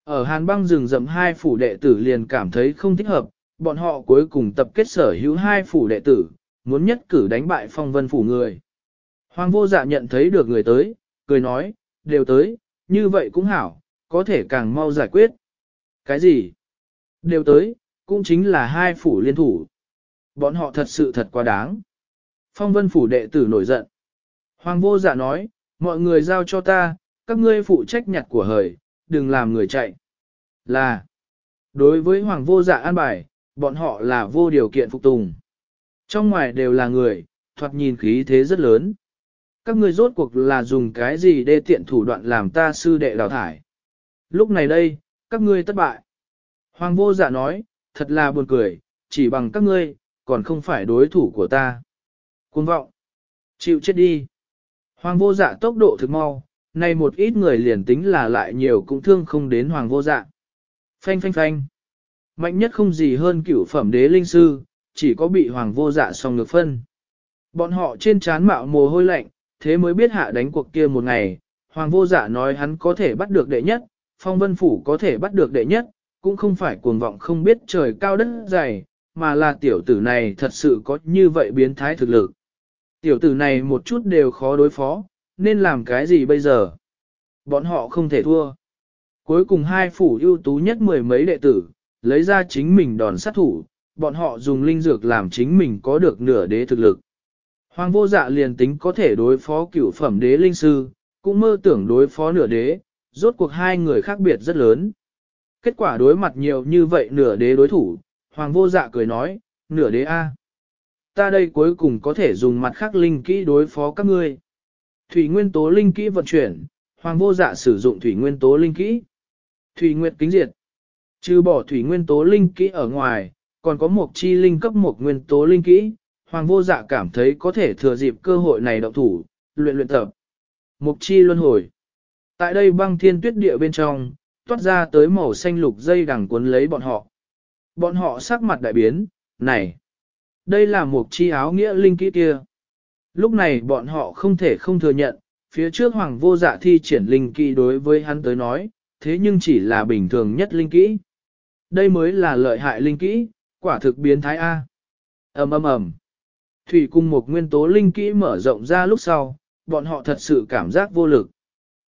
Ở hàn băng rừng rậm hai phủ đệ tử liền cảm thấy không thích hợp, bọn họ cuối cùng tập kết sở hữu hai phủ đệ tử, muốn nhất cử đánh bại phong vân phủ người. Hoàng vô dạ nhận thấy được người tới, cười nói, đều tới, như vậy cũng hảo, có thể càng mau giải quyết. Cái gì? Đều tới, cũng chính là hai phủ liên thủ. Bọn họ thật sự thật quá đáng. Phong vân phủ đệ tử nổi giận. Hoàng vô dạ nói, mọi người giao cho ta, các ngươi phụ trách nhặt của hời, đừng làm người chạy. Là, đối với hoàng vô dạ an bài, bọn họ là vô điều kiện phục tùng. Trong ngoài đều là người, thoạt nhìn khí thế rất lớn. Các ngươi rốt cuộc là dùng cái gì để tiện thủ đoạn làm ta sư đệ đào thải. Lúc này đây, các ngươi thất bại. Hoàng vô dạ nói, thật là buồn cười, chỉ bằng các ngươi, còn không phải đối thủ của ta. Cuồng vọng. Chịu chết đi. Hoàng vô dạ tốc độ thực mau, nay một ít người liền tính là lại nhiều cũng thương không đến hoàng vô dạ. Phanh phanh phanh. Mạnh nhất không gì hơn cửu phẩm đế linh sư, chỉ có bị hoàng vô dạ song ngược phân. Bọn họ trên chán mạo mồ hôi lạnh, thế mới biết hạ đánh cuộc kia một ngày, hoàng vô dạ nói hắn có thể bắt được đệ nhất, phong vân phủ có thể bắt được đệ nhất, cũng không phải cuồng vọng không biết trời cao đất dày, mà là tiểu tử này thật sự có như vậy biến thái thực lực. Tiểu tử này một chút đều khó đối phó, nên làm cái gì bây giờ? Bọn họ không thể thua. Cuối cùng hai phủ ưu tú nhất mười mấy đệ tử, lấy ra chính mình đòn sát thủ, bọn họ dùng linh dược làm chính mình có được nửa đế thực lực. Hoàng vô dạ liền tính có thể đối phó cửu phẩm đế linh sư, cũng mơ tưởng đối phó nửa đế, rốt cuộc hai người khác biệt rất lớn. Kết quả đối mặt nhiều như vậy nửa đế đối thủ, Hoàng vô dạ cười nói, nửa đế A. Ta đây cuối cùng có thể dùng mặt khác linh kỹ đối phó các ngươi. Thủy nguyên tố linh kỹ vận chuyển, Hoàng vô dạ sử dụng thủy nguyên tố linh kỹ. Thủy nguyệt kính diệt. Trừ bỏ thủy nguyên tố linh kỹ ở ngoài, còn có một chi linh cấp một nguyên tố linh kỹ, Hoàng vô dạ cảm thấy có thể thừa dịp cơ hội này động thủ, luyện luyện tập. Mục chi luân hồi. Tại đây băng thiên tuyết địa bên trong, toát ra tới màu xanh lục dây đằng cuốn lấy bọn họ. Bọn họ sắc mặt đại biến, này, đây là một chi áo nghĩa linh kỹ kia. Lúc này bọn họ không thể không thừa nhận, phía trước hoàng vô dạ thi triển linh kỹ đối với hắn tới nói, thế nhưng chỉ là bình thường nhất linh kỹ. Đây mới là lợi hại linh kỹ, quả thực biến thái A. ầm ầm ầm. Thủy cung một nguyên tố linh kỹ mở rộng ra lúc sau, bọn họ thật sự cảm giác vô lực.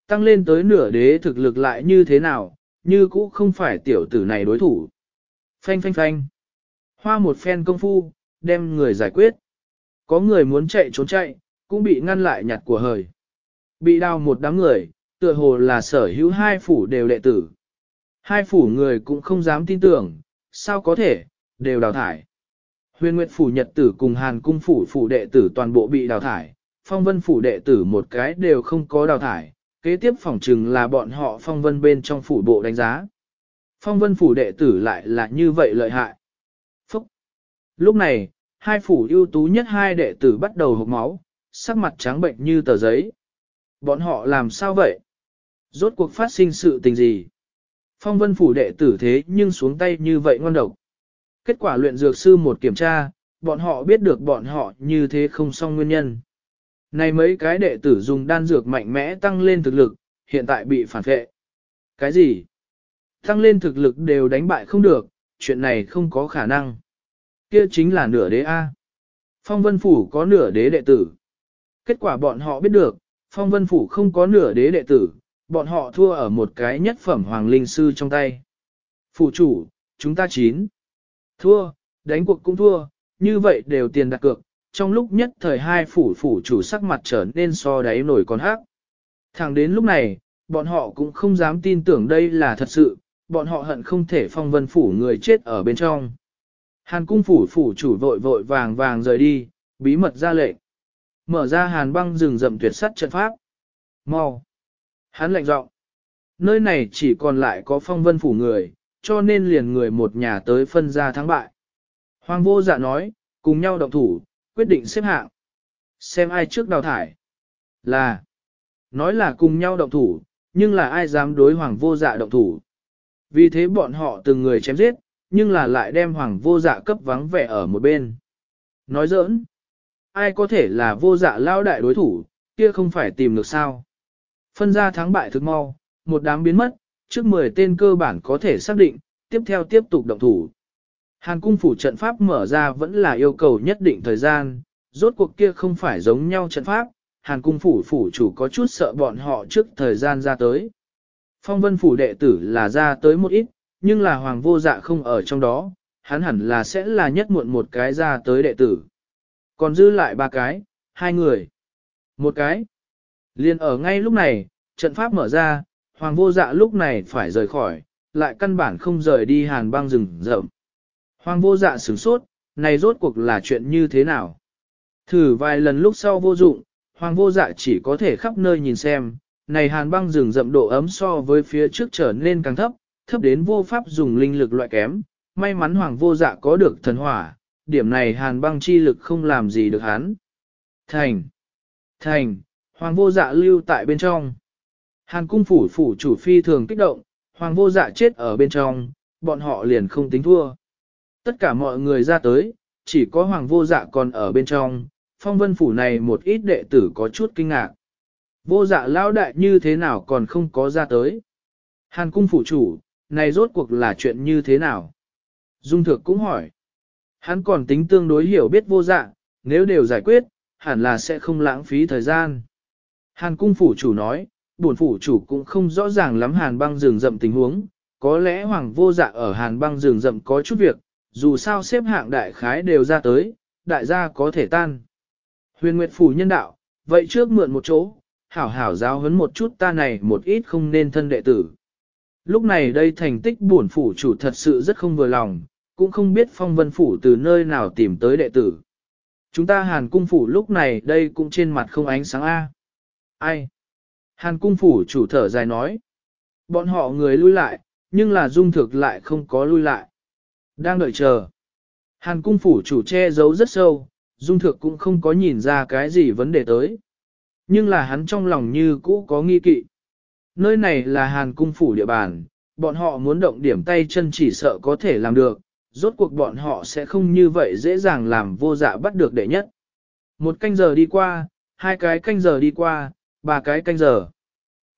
Tăng lên tới nửa đế thực lực lại như thế nào, như cũ không phải tiểu tử này đối thủ. Phanh phanh phanh. Hoa một phen công phu, đem người giải quyết. Có người muốn chạy trốn chạy, cũng bị ngăn lại nhặt của hời. Bị đào một đám người, tựa hồ là sở hữu hai phủ đều đệ tử. Hai phủ người cũng không dám tin tưởng, sao có thể, đều đào thải. Huyền Nguyệt phủ nhật tử cùng Hàn cung phủ phủ đệ tử toàn bộ bị đào thải, phong vân phủ đệ tử một cái đều không có đào thải, kế tiếp phỏng trừng là bọn họ phong vân bên trong phủ bộ đánh giá. Phong vân phủ đệ tử lại là như vậy lợi hại. Phúc! Lúc này, hai phủ ưu tú nhất hai đệ tử bắt đầu hộp máu, sắc mặt trắng bệnh như tờ giấy. Bọn họ làm sao vậy? Rốt cuộc phát sinh sự tình gì? Phong vân phủ đệ tử thế nhưng xuống tay như vậy ngon độc. Kết quả luyện dược sư một kiểm tra, bọn họ biết được bọn họ như thế không xong nguyên nhân. Này mấy cái đệ tử dùng đan dược mạnh mẽ tăng lên thực lực, hiện tại bị phản vệ. Cái gì? Tăng lên thực lực đều đánh bại không được, chuyện này không có khả năng. Kia chính là nửa đế A. Phong Vân Phủ có nửa đế đệ tử. Kết quả bọn họ biết được, Phong Vân Phủ không có nửa đế đệ tử, bọn họ thua ở một cái nhất phẩm Hoàng Linh Sư trong tay. Phủ chủ, chúng ta chín. Thua, đánh cuộc cũng thua, như vậy đều tiền đặt cược, trong lúc nhất thời hai phủ phủ chủ sắc mặt trở nên so đáy nổi con hát. Thẳng đến lúc này, bọn họ cũng không dám tin tưởng đây là thật sự, bọn họ hận không thể phong vân phủ người chết ở bên trong. Hàn cung phủ phủ chủ vội vội vàng vàng rời đi, bí mật ra lệnh. Mở ra hàn băng rừng rậm tuyệt sắt trận pháp. Mau! Hắn lạnh giọng. Nơi này chỉ còn lại có phong vân phủ người, cho nên liền người một nhà tới phân ra thắng bại. Hoàng vô dạ nói, cùng nhau động thủ, quyết định xếp hạng. Xem ai trước đào thải. Là, nói là cùng nhau động thủ, nhưng là ai dám đối hoàng vô dạ động thủ. Vì thế bọn họ từng người chém giết, nhưng là lại đem hoàng vô dạ cấp vắng vẻ ở một bên. Nói giỡn, ai có thể là vô dạ lao đại đối thủ, kia không phải tìm được sao. Phân ra thắng bại thực mau, một đám biến mất, trước 10 tên cơ bản có thể xác định, tiếp theo tiếp tục động thủ. Hàn cung phủ trận pháp mở ra vẫn là yêu cầu nhất định thời gian, rốt cuộc kia không phải giống nhau trận pháp, Hàn cung phủ phủ chủ có chút sợ bọn họ trước thời gian ra tới. Phong vân phủ đệ tử là ra tới một ít, nhưng là hoàng vô dạ không ở trong đó, hắn hẳn là sẽ là nhất muộn một cái ra tới đệ tử. Còn dư lại ba cái, hai người. Một cái. Liên ở ngay lúc này, trận pháp mở ra, hoàng vô dạ lúc này phải rời khỏi, lại căn bản không rời đi hàn băng rừng rậm. Hoàng vô dạ sửng sốt, này rốt cuộc là chuyện như thế nào? Thử vài lần lúc sau vô dụng, hoàng vô dạ chỉ có thể khắp nơi nhìn xem, này hàn băng rừng rậm độ ấm so với phía trước trở nên càng thấp, thấp đến vô pháp dùng linh lực loại kém. May mắn hoàng vô dạ có được thần hỏa, điểm này hàn băng chi lực không làm gì được hắn. Thành! Thành! Hoàng vô dạ lưu tại bên trong. Hàn cung phủ phủ chủ phi thường kích động, hoàng vô dạ chết ở bên trong, bọn họ liền không tính thua. Tất cả mọi người ra tới, chỉ có hoàng vô dạ còn ở bên trong, phong vân phủ này một ít đệ tử có chút kinh ngạc. Vô dạ lão đại như thế nào còn không có ra tới. Hàn cung phủ chủ, này rốt cuộc là chuyện như thế nào? Dung Thược cũng hỏi. Hắn còn tính tương đối hiểu biết vô dạ, nếu đều giải quyết, hẳn là sẽ không lãng phí thời gian. Hàn cung phủ chủ nói, bổn phủ chủ cũng không rõ ràng lắm hàn băng rừng rậm tình huống, có lẽ hoàng vô dạ ở hàn băng rừng rậm có chút việc, dù sao xếp hạng đại khái đều ra tới, đại gia có thể tan. Huyền Nguyệt phủ nhân đạo, vậy trước mượn một chỗ, hảo hảo giáo huấn một chút ta này một ít không nên thân đệ tử. Lúc này đây thành tích bổn phủ chủ thật sự rất không vừa lòng, cũng không biết phong vân phủ từ nơi nào tìm tới đệ tử. Chúng ta hàn cung phủ lúc này đây cũng trên mặt không ánh sáng A. Ai? Hàn cung phủ chủ thở dài nói. Bọn họ người lui lại, nhưng là dung thực lại không có lui lại. Đang đợi chờ. Hàn cung phủ chủ che giấu rất sâu, dung thực cũng không có nhìn ra cái gì vấn đề tới. Nhưng là hắn trong lòng như cũ có nghi kỵ. Nơi này là hàn cung phủ địa bàn, bọn họ muốn động điểm tay chân chỉ sợ có thể làm được, rốt cuộc bọn họ sẽ không như vậy dễ dàng làm vô dạ bắt được đệ nhất. Một canh giờ đi qua, hai cái canh giờ đi qua, ba cái canh giờ.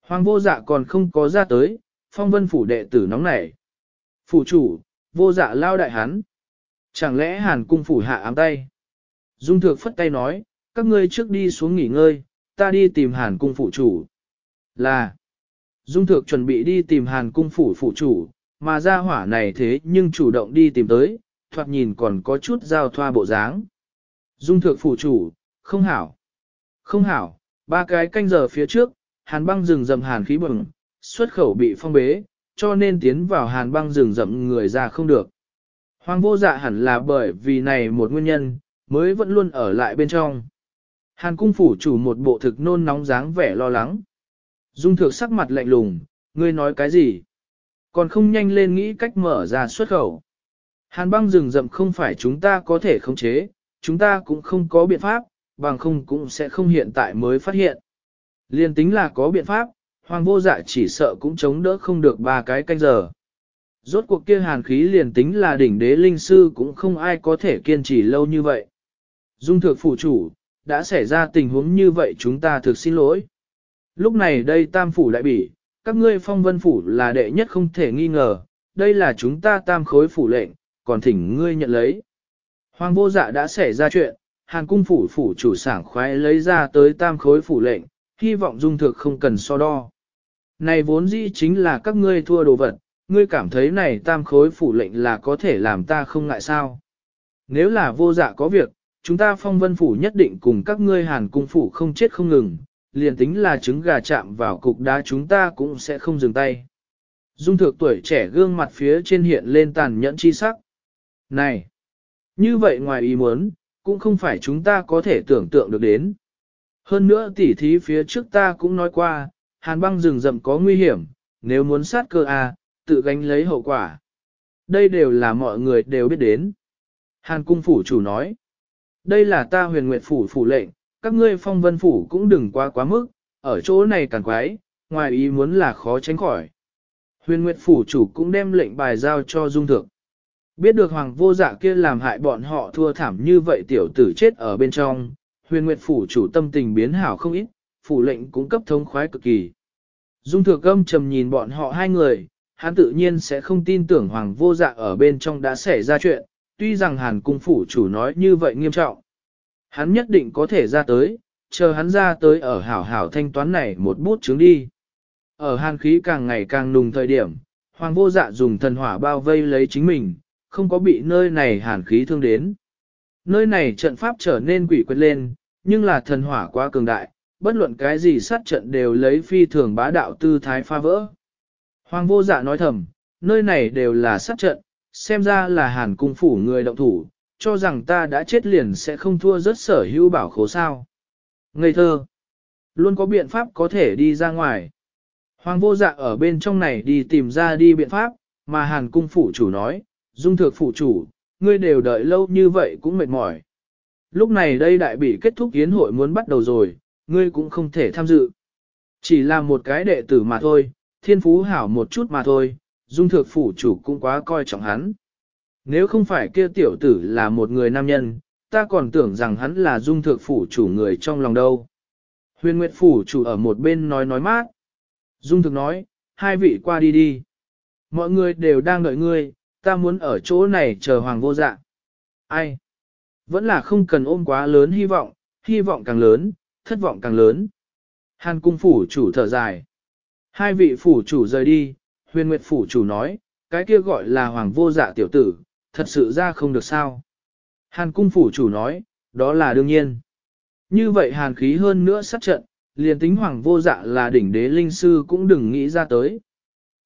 Hoàng vô dạ còn không có ra tới, phong vân phủ đệ tử nóng nảy. Phủ chủ, vô dạ lao đại hắn. Chẳng lẽ hàn cung phủ hạ ám tay? Dung thược phất tay nói, các ngươi trước đi xuống nghỉ ngơi, ta đi tìm hàn cung phủ chủ. Là, Dung thược chuẩn bị đi tìm hàn cung phủ phủ chủ, mà ra hỏa này thế nhưng chủ động đi tìm tới, thoạt nhìn còn có chút giao thoa bộ dáng. Dung thược phủ chủ, không hảo. Không hảo, ba cái canh giờ phía trước, hàn băng rừng rậm hàn khí bừng, xuất khẩu bị phong bế, cho nên tiến vào hàn băng rừng rậm người ra không được. Hoàng vô dạ hẳn là bởi vì này một nguyên nhân, mới vẫn luôn ở lại bên trong. Hàn cung phủ chủ một bộ thực nôn nóng dáng vẻ lo lắng. Dung thược sắc mặt lạnh lùng, ngươi nói cái gì? Còn không nhanh lên nghĩ cách mở ra xuất khẩu. Hàn băng rừng rậm không phải chúng ta có thể khống chế, chúng ta cũng không có biện pháp, bằng không cũng sẽ không hiện tại mới phát hiện. Liên tính là có biện pháp, hoàng vô dạ chỉ sợ cũng chống đỡ không được ba cái canh giờ. Rốt cuộc kia hàn khí liền tính là đỉnh đế linh sư cũng không ai có thể kiên trì lâu như vậy. Dung thược phủ chủ, đã xảy ra tình huống như vậy chúng ta thực xin lỗi. Lúc này đây tam phủ đại bỉ, các ngươi phong vân phủ là đệ nhất không thể nghi ngờ, đây là chúng ta tam khối phủ lệnh, còn thỉnh ngươi nhận lấy. Hoàng vô dạ đã xảy ra chuyện, hàn cung phủ phủ chủ sảng khoái lấy ra tới tam khối phủ lệnh, hy vọng dung thực không cần so đo. Này vốn dĩ chính là các ngươi thua đồ vật, ngươi cảm thấy này tam khối phủ lệnh là có thể làm ta không ngại sao. Nếu là vô dạ có việc, chúng ta phong vân phủ nhất định cùng các ngươi hàn cung phủ không chết không ngừng, liền tính là trứng gà chạm vào cục đá chúng ta cũng sẽ không dừng tay. Dung thực tuổi trẻ gương mặt phía trên hiện lên tàn nhẫn chi sắc. Này! Như vậy ngoài ý muốn, cũng không phải chúng ta có thể tưởng tượng được đến. Hơn nữa tỉ thí phía trước ta cũng nói qua, hàn băng rừng rậm có nguy hiểm, nếu muốn sát cơ a, tự gánh lấy hậu quả. Đây đều là mọi người đều biết đến. Hàn cung phủ chủ nói, đây là ta huyền nguyệt phủ phủ lệnh, các ngươi phong vân phủ cũng đừng quá quá mức, ở chỗ này càng quái, ngoài ý muốn là khó tránh khỏi. Huyền nguyệt phủ chủ cũng đem lệnh bài giao cho dung thượng. Biết được hoàng vô dạ kia làm hại bọn họ thua thảm như vậy tiểu tử chết ở bên trong, huyền nguyệt phủ chủ tâm tình biến hảo không ít, phủ lệnh cũng cấp thống khoái cực kỳ. Dung thừa câm trầm nhìn bọn họ hai người, hắn tự nhiên sẽ không tin tưởng hoàng vô dạ ở bên trong đã xảy ra chuyện, tuy rằng hàn cung phủ chủ nói như vậy nghiêm trọng. Hắn nhất định có thể ra tới, chờ hắn ra tới ở hảo hảo thanh toán này một bút chứng đi. Ở hàn khí càng ngày càng nùng thời điểm, hoàng vô dạ dùng thần hỏa bao vây lấy chính mình, không có bị nơi này hàn khí thương đến. Nơi này trận pháp trở nên quỷ quyệt lên, nhưng là thần hỏa quá cường đại, bất luận cái gì sát trận đều lấy phi thường bá đạo tư thái pha vỡ. Hoàng vô dạ nói thầm, nơi này đều là sát trận, xem ra là hàn cung phủ người động thủ, cho rằng ta đã chết liền sẽ không thua rất sở hữu bảo khố sao. Ngây thơ, luôn có biện pháp có thể đi ra ngoài. Hoàng vô dạ ở bên trong này đi tìm ra đi biện pháp, mà hàn cung phủ chủ nói, dung thược phủ chủ, ngươi đều đợi lâu như vậy cũng mệt mỏi. Lúc này đây đại bị kết thúc yến hội muốn bắt đầu rồi, ngươi cũng không thể tham dự. Chỉ là một cái đệ tử mà thôi, thiên phú hảo một chút mà thôi, dung thược phủ chủ cũng quá coi trọng hắn. Nếu không phải kia tiểu tử là một người nam nhân, ta còn tưởng rằng hắn là dung thượng phủ chủ người trong lòng đâu. Huyền Nguyệt phủ chủ ở một bên nói nói mát. Dung thực nói, hai vị qua đi đi. Mọi người đều đang đợi ngươi, ta muốn ở chỗ này chờ hoàng vô dạ. Ai? Vẫn là không cần ôm quá lớn hy vọng, hy vọng càng lớn, thất vọng càng lớn. Hàn cung phủ chủ thở dài. Hai vị phủ chủ rời đi, huyền nguyệt phủ chủ nói, cái kia gọi là hoàng vô dạ tiểu tử, thật sự ra không được sao. Hàn cung phủ chủ nói, đó là đương nhiên. Như vậy hàn khí hơn nữa sát trận, liền tính hoàng vô dạ là đỉnh đế linh sư cũng đừng nghĩ ra tới.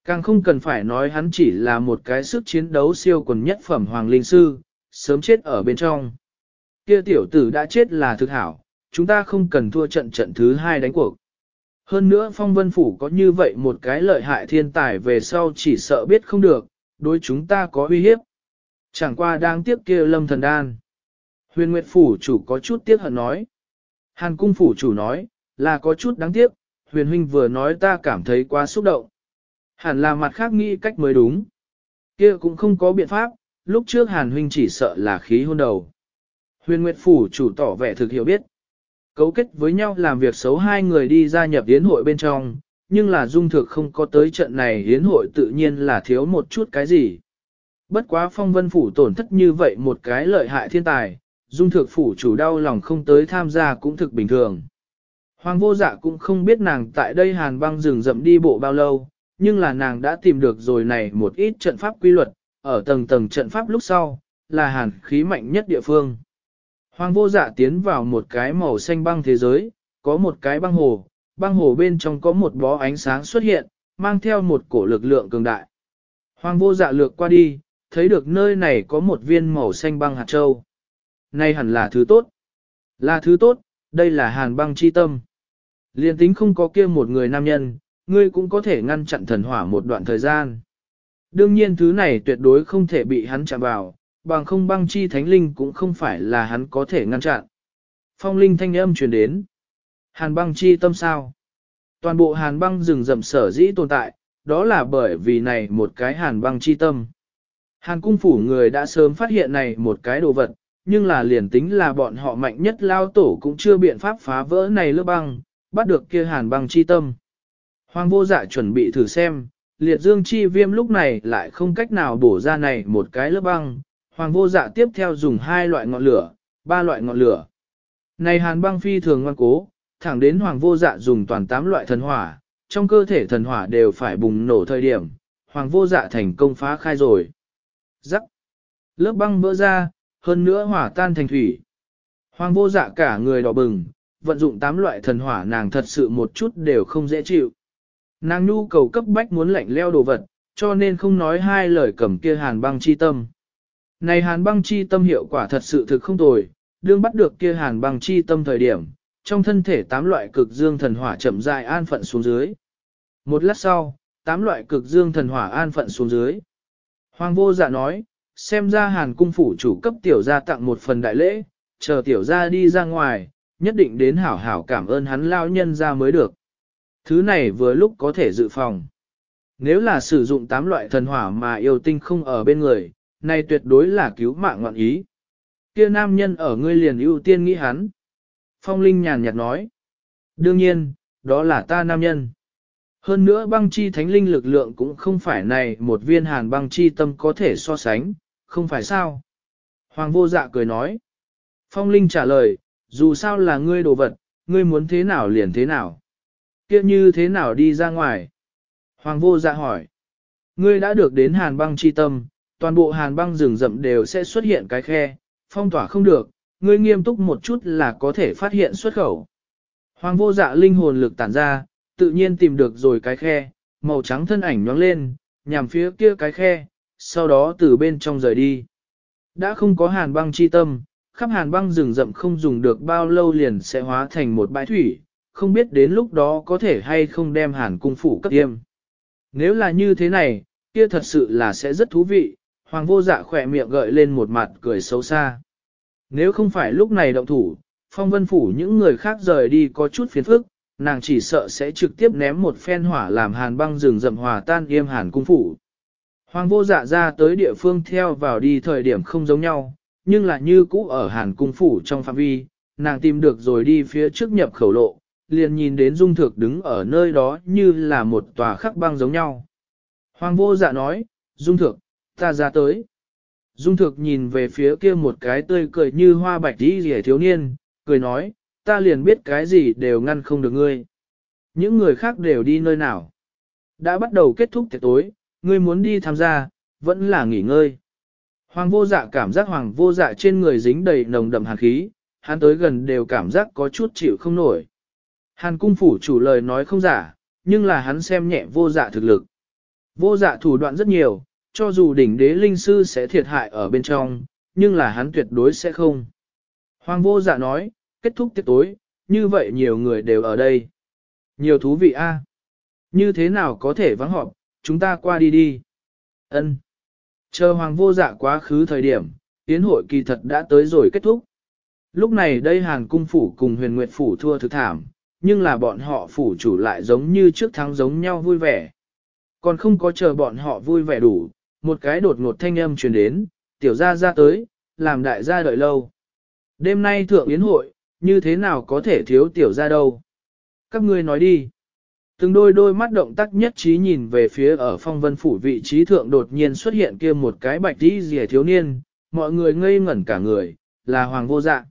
Càng không cần phải nói hắn chỉ là một cái sức chiến đấu siêu quần nhất phẩm hoàng linh sư, sớm chết ở bên trong. Kia tiểu tử đã chết là thực hảo, chúng ta không cần thua trận trận thứ hai đánh cuộc. Hơn nữa phong vân phủ có như vậy một cái lợi hại thiên tài về sau chỉ sợ biết không được, đối chúng ta có uy hiếp. Chẳng qua đang tiếc kia lâm thần đan. Huyền Nguyệt phủ chủ có chút tiếc hận nói. Hàn cung phủ chủ nói, là có chút đáng tiếc, huyền huynh vừa nói ta cảm thấy quá xúc động. Hẳn là mặt khác nghĩ cách mới đúng. kia cũng không có biện pháp, lúc trước hàn huynh chỉ sợ là khí hôn đầu. Huyền Nguyệt Phủ chủ tỏ vẻ thực hiểu biết. Cấu kết với nhau làm việc xấu hai người đi gia nhập yến hội bên trong, nhưng là dung thực không có tới trận này yến hội tự nhiên là thiếu một chút cái gì. Bất quá phong vân phủ tổn thất như vậy một cái lợi hại thiên tài, dung thực phủ chủ đau lòng không tới tham gia cũng thực bình thường. Hoàng vô dạ cũng không biết nàng tại đây hàn băng rừng rậm đi bộ bao lâu, nhưng là nàng đã tìm được rồi này một ít trận pháp quy luật, ở tầng tầng trận pháp lúc sau, là hàn khí mạnh nhất địa phương. Hoàng vô dạ tiến vào một cái màu xanh băng thế giới, có một cái băng hồ, băng hồ bên trong có một bó ánh sáng xuất hiện, mang theo một cổ lực lượng cường đại. Hoàng vô dạ lược qua đi, thấy được nơi này có một viên màu xanh băng hạt châu. Này hẳn là thứ tốt. Là thứ tốt, đây là hàn băng chi tâm. Liên tính không có kia một người nam nhân, ngươi cũng có thể ngăn chặn thần hỏa một đoạn thời gian. Đương nhiên thứ này tuyệt đối không thể bị hắn chạm vào, bằng không băng chi thánh linh cũng không phải là hắn có thể ngăn chặn. Phong linh thanh âm truyền đến. Hàn băng chi tâm sao? Toàn bộ hàn băng rừng rậm sở dĩ tồn tại, đó là bởi vì này một cái hàn băng chi tâm. Hàn cung phủ người đã sớm phát hiện này một cái đồ vật, nhưng là liền tính là bọn họ mạnh nhất lao tổ cũng chưa biện pháp phá vỡ này lớp băng, bắt được kia hàn băng chi tâm. Hoàng vô dạ chuẩn bị thử xem, liệt dương chi viêm lúc này lại không cách nào bổ ra này một cái lớp băng. Hoàng vô dạ tiếp theo dùng hai loại ngọn lửa, ba loại ngọn lửa. Này hàn băng phi thường ngoan cố, thẳng đến hoàng vô dạ dùng toàn tám loại thần hỏa, trong cơ thể thần hỏa đều phải bùng nổ thời điểm, hoàng vô dạ thành công phá khai rồi. Rắc. Lớp băng vỡ ra, hơn nữa hỏa tan thành thủy. Hoàng vô dạ cả người đỏ bừng, vận dụng tám loại thần hỏa nàng thật sự một chút đều không dễ chịu. Nàng nhu cầu cấp bách muốn lạnh leo đồ vật, cho nên không nói hai lời cầm kia hàn băng chi tâm. Này hàn băng chi tâm hiệu quả thật sự thực không tồi, đương bắt được kia hàn băng chi tâm thời điểm, trong thân thể tám loại cực dương thần hỏa chậm rãi an phận xuống dưới. Một lát sau, tám loại cực dương thần hỏa an phận xuống dưới. Hoàng vô dạ nói, xem ra hàn cung phủ chủ cấp tiểu gia tặng một phần đại lễ, chờ tiểu gia đi ra ngoài, nhất định đến hảo hảo cảm ơn hắn lao nhân ra mới được. Thứ này vừa lúc có thể dự phòng. Nếu là sử dụng tám loại thần hỏa mà yêu tinh không ở bên người, này tuyệt đối là cứu mạng ngoạn ý. Kia nam nhân ở ngươi liền ưu tiên nghĩ hắn. Phong Linh nhàn nhạt nói. Đương nhiên, đó là ta nam nhân. Hơn nữa băng chi thánh linh lực lượng cũng không phải này một viên hàn băng chi tâm có thể so sánh, không phải sao? Hoàng vô dạ cười nói. Phong Linh trả lời, dù sao là ngươi đồ vật, ngươi muốn thế nào liền thế nào. Kiếp như thế nào đi ra ngoài? Hoàng vô dạ hỏi. Ngươi đã được đến hàn băng chi tâm, toàn bộ hàn băng rừng rậm đều sẽ xuất hiện cái khe, phong tỏa không được, ngươi nghiêm túc một chút là có thể phát hiện xuất khẩu. Hoàng vô dạ linh hồn lực tản ra, tự nhiên tìm được rồi cái khe, màu trắng thân ảnh nhoáng lên, nhằm phía kia cái khe, sau đó từ bên trong rời đi. Đã không có hàn băng chi tâm, khắp hàn băng rừng rậm không dùng được bao lâu liền sẽ hóa thành một bãi thủy, không biết đến lúc đó có thể hay không đem hàn cung phủ cấp tiêm. Nếu là như thế này, kia thật sự là sẽ rất thú vị, hoàng vô dạ khỏe miệng gợi lên một mặt cười xấu xa. Nếu không phải lúc này động thủ, phong vân phủ những người khác rời đi có chút phiền phức, nàng chỉ sợ sẽ trực tiếp ném một phen hỏa làm hàn băng rừng rậm hòa tan yêm hàn cung phủ. Hoàng vô dạ ra tới địa phương theo vào đi thời điểm không giống nhau, nhưng là như cũ ở hàn cung phủ trong phạm vi, nàng tìm được rồi đi phía trước nhập khẩu lộ, liền nhìn đến dung thực đứng ở nơi đó như là một tòa khắc băng giống nhau. Hoàng vô dạ nói, dung thực, ta ra tới. Dung thực nhìn về phía kia một cái tươi cười như hoa bạch đi rẻ thiếu niên, cười nói, ta liền biết cái gì đều ngăn không được ngươi. Những người khác đều đi nơi nào. Đã bắt đầu kết thúc tiệc tối, ngươi muốn đi tham gia, vẫn là nghỉ ngơi. Hoàng vô dạ cảm giác hoàng vô dạ trên người dính đầy nồng đậm hàn khí, hắn tới gần đều cảm giác có chút chịu không nổi. Hàn cung phủ chủ lời nói không giả, nhưng là hắn xem nhẹ vô dạ thực lực. Vô dạ thủ đoạn rất nhiều, cho dù đỉnh đế linh sư sẽ thiệt hại ở bên trong, nhưng là hắn tuyệt đối sẽ không. Hoàng vô dạ nói, kết thúc tiệc tối, như vậy nhiều người đều ở đây. Nhiều thú vị a. Như thế nào có thể vắng họp, chúng ta qua đi đi. Ân. Chờ hoàng vô dạ quá khứ thời điểm, tiến hội kỳ thật đã tới rồi kết thúc. Lúc này đây hàng cung phủ cùng huyền nguyệt phủ thua thực thảm, nhưng là bọn họ phủ chủ lại giống như trước tháng giống nhau vui vẻ. Còn không có chờ bọn họ vui vẻ đủ, một cái đột ngột thanh âm truyền đến, tiểu gia ra tới, làm đại gia đợi lâu. Đêm nay thượng yến hội, như thế nào có thể thiếu tiểu gia đâu? Các ngươi nói đi. Từng đôi đôi mắt động tác nhất trí nhìn về phía ở phong vân phủ vị trí thượng đột nhiên xuất hiện kia một cái bạch tí rìa thiếu niên, mọi người ngây ngẩn cả người, là hoàng vô dạ.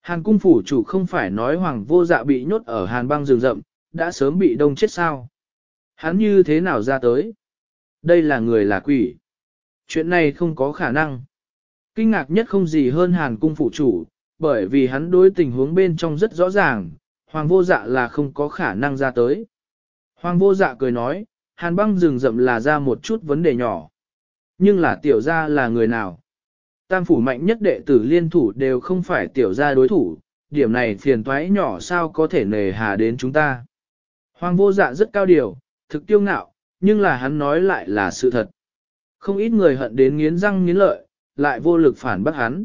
Hàn cung phủ chủ không phải nói hoàng vô dạ bị nhốt ở hàn băng rừng rậm, đã sớm bị đông chết sao. Hắn như thế nào ra tới? Đây là người là quỷ. Chuyện này không có khả năng. Kinh ngạc nhất không gì hơn hàn cung phủ chủ, bởi vì hắn đối tình huống bên trong rất rõ ràng, hoàng vô dạ là không có khả năng ra tới. Hoàng vô dạ cười nói, hàn băng rừng rậm là ra một chút vấn đề nhỏ. Nhưng là tiểu gia là người nào? Tam phủ mạnh nhất đệ tử liên thủ đều không phải tiểu gia đối thủ, điểm này phiền toái nhỏ sao có thể nề hà đến chúng ta. Hoàng vô dạ rất cao điều, thực tiêu ngạo, nhưng là hắn nói lại là sự thật. Không ít người hận đến nghiến răng nghiến lợi, lại vô lực phản bác hắn.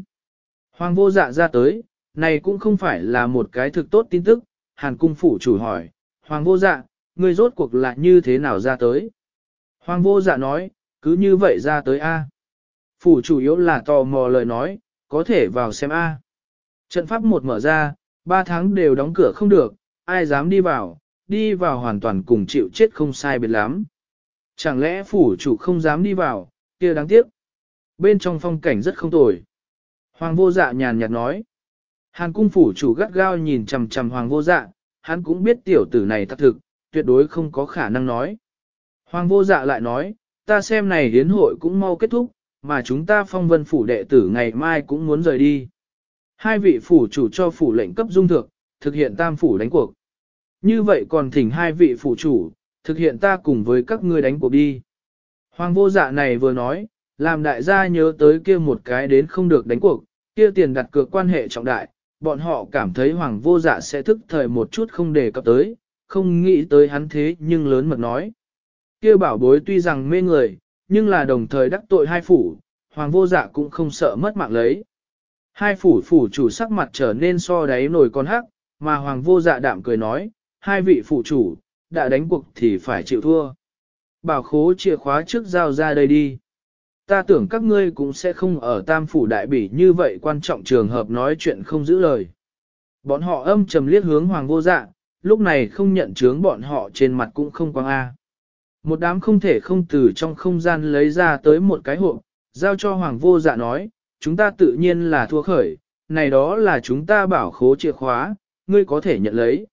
Hoàng vô dạ ra tới, này cũng không phải là một cái thực tốt tin tức, hàn cung phủ chủ hỏi, Hoàng vô dạ, ngươi rốt cuộc là như thế nào ra tới? Hoàng vô dạ nói, cứ như vậy ra tới A. Phủ chủ yếu là tò mò lời nói, có thể vào xem A. Trận pháp một mở ra, ba tháng đều đóng cửa không được, ai dám đi vào, đi vào hoàn toàn cùng chịu chết không sai biệt lắm. Chẳng lẽ phủ chủ không dám đi vào, kia đáng tiếc. Bên trong phong cảnh rất không tồi. Hoàng vô dạ nhàn nhạt nói. Hàn cung phủ chủ gắt gao nhìn chằm chằm hoàng vô dạ, hắn cũng biết tiểu tử này thật thực, tuyệt đối không có khả năng nói. Hoàng vô dạ lại nói, ta xem này hiến hội cũng mau kết thúc, mà chúng ta phong vân phủ đệ tử ngày mai cũng muốn rời đi. Hai vị phủ chủ cho phủ lệnh cấp dung thượng, thực hiện tam phủ đánh cuộc. Như vậy còn thỉnh hai vị phủ chủ, thực hiện ta cùng với các ngươi đánh cuộc đi. Hoàng vô dạ này vừa nói, làm đại gia nhớ tới kia một cái đến không được đánh cuộc, kia tiền đặt cược quan hệ trọng đại, bọn họ cảm thấy hoàng vô dạ sẽ thức thời một chút không đề cập tới, không nghĩ tới hắn thế nhưng lớn mật nói. kia bảo bối tuy rằng mê người, nhưng là đồng thời đắc tội hai phủ, hoàng vô dạ cũng không sợ mất mạng lấy. Hai phủ phủ chủ sắc mặt trở nên so đáy nổi con hắc, mà hoàng vô dạ đạm cười nói, hai vị phủ chủ, đã đánh cuộc thì phải chịu thua. Bảo khố chìa khóa trước giao ra đây đi. Ta tưởng các ngươi cũng sẽ không ở tam phủ đại bỉ như vậy quan trọng trường hợp nói chuyện không giữ lời. Bọn họ âm trầm liếc hướng hoàng vô dạ, lúc này không nhận chướng bọn họ trên mặt cũng không quang A. Một đám không thể không từ trong không gian lấy ra tới một cái hộp, giao cho hoàng vô dạ nói, chúng ta tự nhiên là thua khởi, này đó là chúng ta bảo khố chìa khóa, ngươi có thể nhận lấy.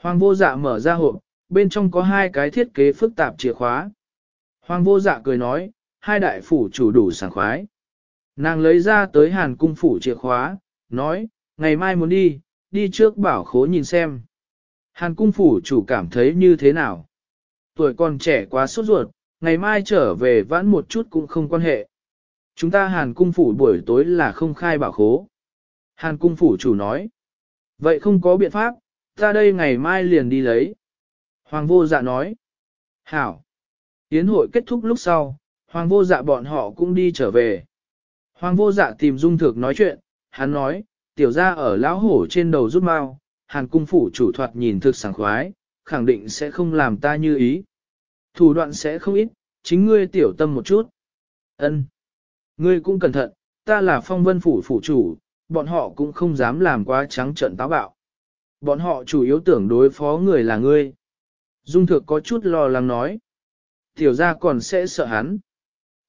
Hoàng vô dạ mở ra hộp, bên trong có hai cái thiết kế phức tạp chìa khóa. Hoàng vô dạ cười nói, hai đại phủ chủ đủ sảng khoái. Nàng lấy ra tới hàn cung phủ chìa khóa, nói, ngày mai muốn đi, đi trước bảo khố nhìn xem. Hàn cung phủ chủ cảm thấy như thế nào? Tuổi còn trẻ quá sốt ruột, ngày mai trở về vãn một chút cũng không quan hệ. Chúng ta hàn cung phủ buổi tối là không khai bảo khố. Hàn cung phủ chủ nói. Vậy không có biện pháp, ta đây ngày mai liền đi lấy. Hoàng vô dạ nói. Hảo. Yến hội kết thúc lúc sau, hoàng vô dạ bọn họ cũng đi trở về. Hoàng vô dạ tìm dung thực nói chuyện, hắn nói, tiểu ra ở lão hổ trên đầu rút mau, hàn cung phủ chủ thoạt nhìn thực sảng khoái, khẳng định sẽ không làm ta như ý. Thủ đoạn sẽ không ít, chính ngươi tiểu tâm một chút. Ân, Ngươi cũng cẩn thận, ta là phong vân phủ phủ chủ, bọn họ cũng không dám làm quá trắng trợn táo bạo. Bọn họ chủ yếu tưởng đối phó người là ngươi. Dung thực có chút lo lắng nói. Tiểu ra còn sẽ sợ hắn.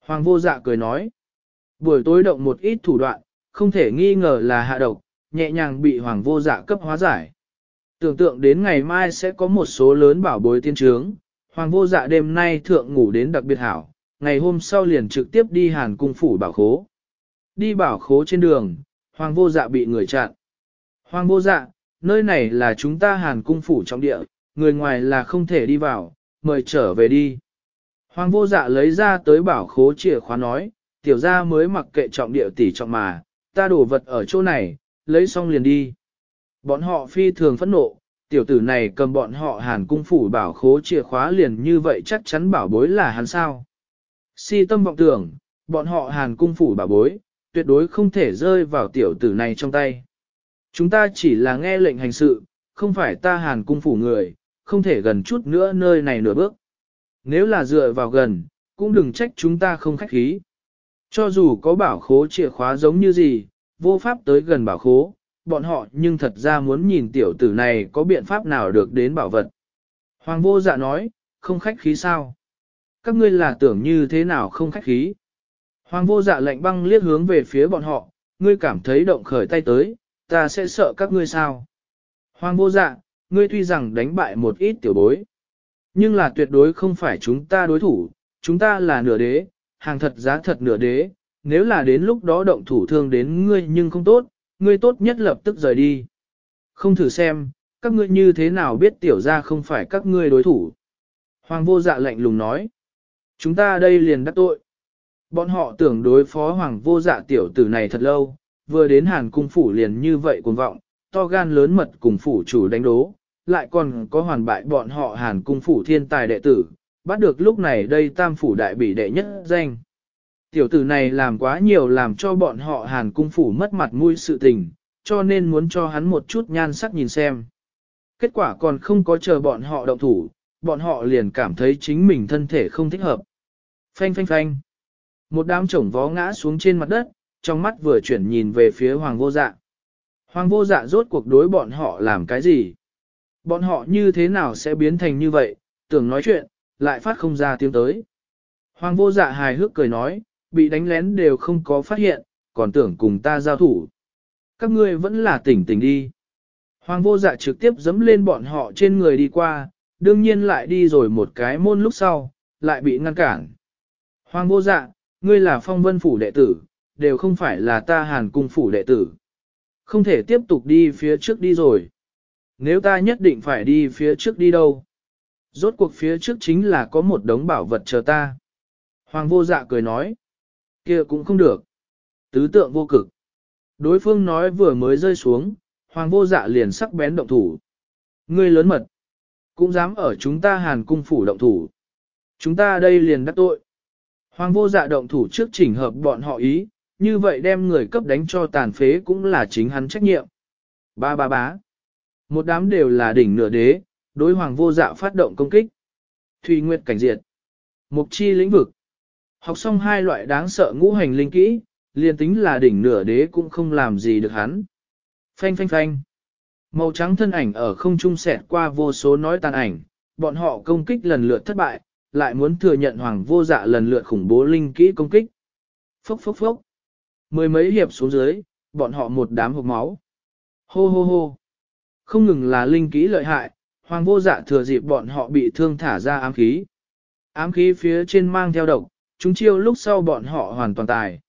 Hoàng vô dạ cười nói. Buổi tối động một ít thủ đoạn, không thể nghi ngờ là hạ độc, nhẹ nhàng bị hoàng vô dạ cấp hóa giải. Tưởng tượng đến ngày mai sẽ có một số lớn bảo bối tiên trướng, hoàng vô dạ đêm nay thượng ngủ đến đặc biệt hảo, ngày hôm sau liền trực tiếp đi hàn cung phủ bảo khố. Đi bảo khố trên đường, hoàng vô dạ bị người chặn. Hoàng vô dạ, nơi này là chúng ta hàn cung phủ trong địa, người ngoài là không thể đi vào, mời trở về đi. Hoàng vô dạ lấy ra tới bảo khố chìa khóa nói, tiểu gia mới mặc kệ trọng địa tỷ trọng mà, ta đổ vật ở chỗ này, lấy xong liền đi. Bọn họ phi thường phẫn nộ, tiểu tử này cầm bọn họ hàn cung phủ bảo khố chìa khóa liền như vậy chắc chắn bảo bối là hắn sao. Si tâm vọng tưởng, bọn họ hàn cung phủ bảo bối, tuyệt đối không thể rơi vào tiểu tử này trong tay. Chúng ta chỉ là nghe lệnh hành sự, không phải ta hàn cung phủ người, không thể gần chút nữa nơi này nửa bước. Nếu là dựa vào gần, cũng đừng trách chúng ta không khách khí. Cho dù có bảo khố chìa khóa giống như gì, vô pháp tới gần bảo khố, bọn họ nhưng thật ra muốn nhìn tiểu tử này có biện pháp nào được đến bảo vật. Hoàng vô dạ nói, không khách khí sao? Các ngươi là tưởng như thế nào không khách khí? Hoàng vô dạ lệnh băng liếc hướng về phía bọn họ, ngươi cảm thấy động khởi tay tới, ta sẽ sợ các ngươi sao? Hoàng vô dạ, ngươi tuy rằng đánh bại một ít tiểu bối, nhưng là tuyệt đối không phải chúng ta đối thủ, chúng ta là nửa đế, hàng thật giá thật nửa đế, nếu là đến lúc đó động thủ thương đến ngươi nhưng không tốt, ngươi tốt nhất lập tức rời đi. Không thử xem, các ngươi như thế nào biết tiểu ra không phải các ngươi đối thủ. Hoàng vô dạ lạnh lùng nói. Chúng ta đây liền đắc tội. Bọn họ tưởng đối phó hoàng vô dạ tiểu tử này thật lâu, vừa đến hàn cung phủ liền như vậy cuồng vọng, to gan lớn mật cùng phủ chủ đánh đố, lại còn có hoàn bại bọn họ hàn cung phủ thiên tài đệ tử, bắt được lúc này đây tam phủ đại bị đệ nhất danh. Tiểu tử này làm quá nhiều làm cho bọn họ hàn cung phủ mất mặt mũi sự tình, cho nên muốn cho hắn một chút nhan sắc nhìn xem. Kết quả còn không có chờ bọn họ động thủ, bọn họ liền cảm thấy chính mình thân thể không thích hợp. Phanh phanh phanh. Một đám chổng vó ngã xuống trên mặt đất, trong mắt vừa chuyển nhìn về phía hoàng vô dạ. Hoàng vô dạ rốt cuộc đối bọn họ làm cái gì? Bọn họ như thế nào sẽ biến thành như vậy, tưởng nói chuyện, lại phát không ra tiếng tới. Hoàng vô dạ hài hước cười nói, bị đánh lén đều không có phát hiện, còn tưởng cùng ta giao thủ. Các ngươi vẫn là tỉnh tỉnh đi. Hoàng vô dạ trực tiếp dẫm lên bọn họ trên người đi qua, đương nhiên lại đi rồi một cái môn lúc sau, lại bị ngăn cản. Hoàng vô dạ, ngươi là phong vân phủ đệ tử, đều không phải là ta hàn cung phủ đệ tử. Không thể tiếp tục đi phía trước đi rồi. Nếu ta nhất định phải đi phía trước đi đâu? Rốt cuộc phía trước chính là có một đống bảo vật chờ ta. Hoàng vô dạ cười nói. kia cũng không được. Tứ tượng vô cực. Đối phương nói vừa mới rơi xuống, hoàng vô dạ liền sắc bén động thủ. Ngươi lớn mật. Cũng dám ở chúng ta hàn cung phủ động thủ. Chúng ta đây liền đắc tội. Hoàng vô dạ động thủ trước chỉnh hợp bọn họ ý, như vậy đem người cấp đánh cho tàn phế cũng là chính hắn trách nhiệm. Ba ba bá. Một đám đều là đỉnh nửa đế, đối hoàng vô dạ phát động công kích. Thùy Nguyệt cảnh diệt. Mục chi lĩnh vực. Học xong hai loại đáng sợ ngũ hành linh kỹ, liền tính là đỉnh nửa đế cũng không làm gì được hắn. Phanh phanh phanh. Màu trắng thân ảnh ở không trung xẹt qua vô số nói tàn ảnh, bọn họ công kích lần lượt thất bại, lại muốn thừa nhận hoàng vô dạ lần lượt khủng bố linh kỹ công kích. Phốc phốc phốc. Mười mấy hiệp xuống dưới, bọn họ một đám hộp máu. Hô hô hô. Không ngừng là linh kỹ lợi hại, hoàng vô dạ thừa dịp bọn họ bị thương thả ra ám khí. Ám khí phía trên mang theo độc, chúng chiêu lúc sau bọn họ hoàn toàn tài.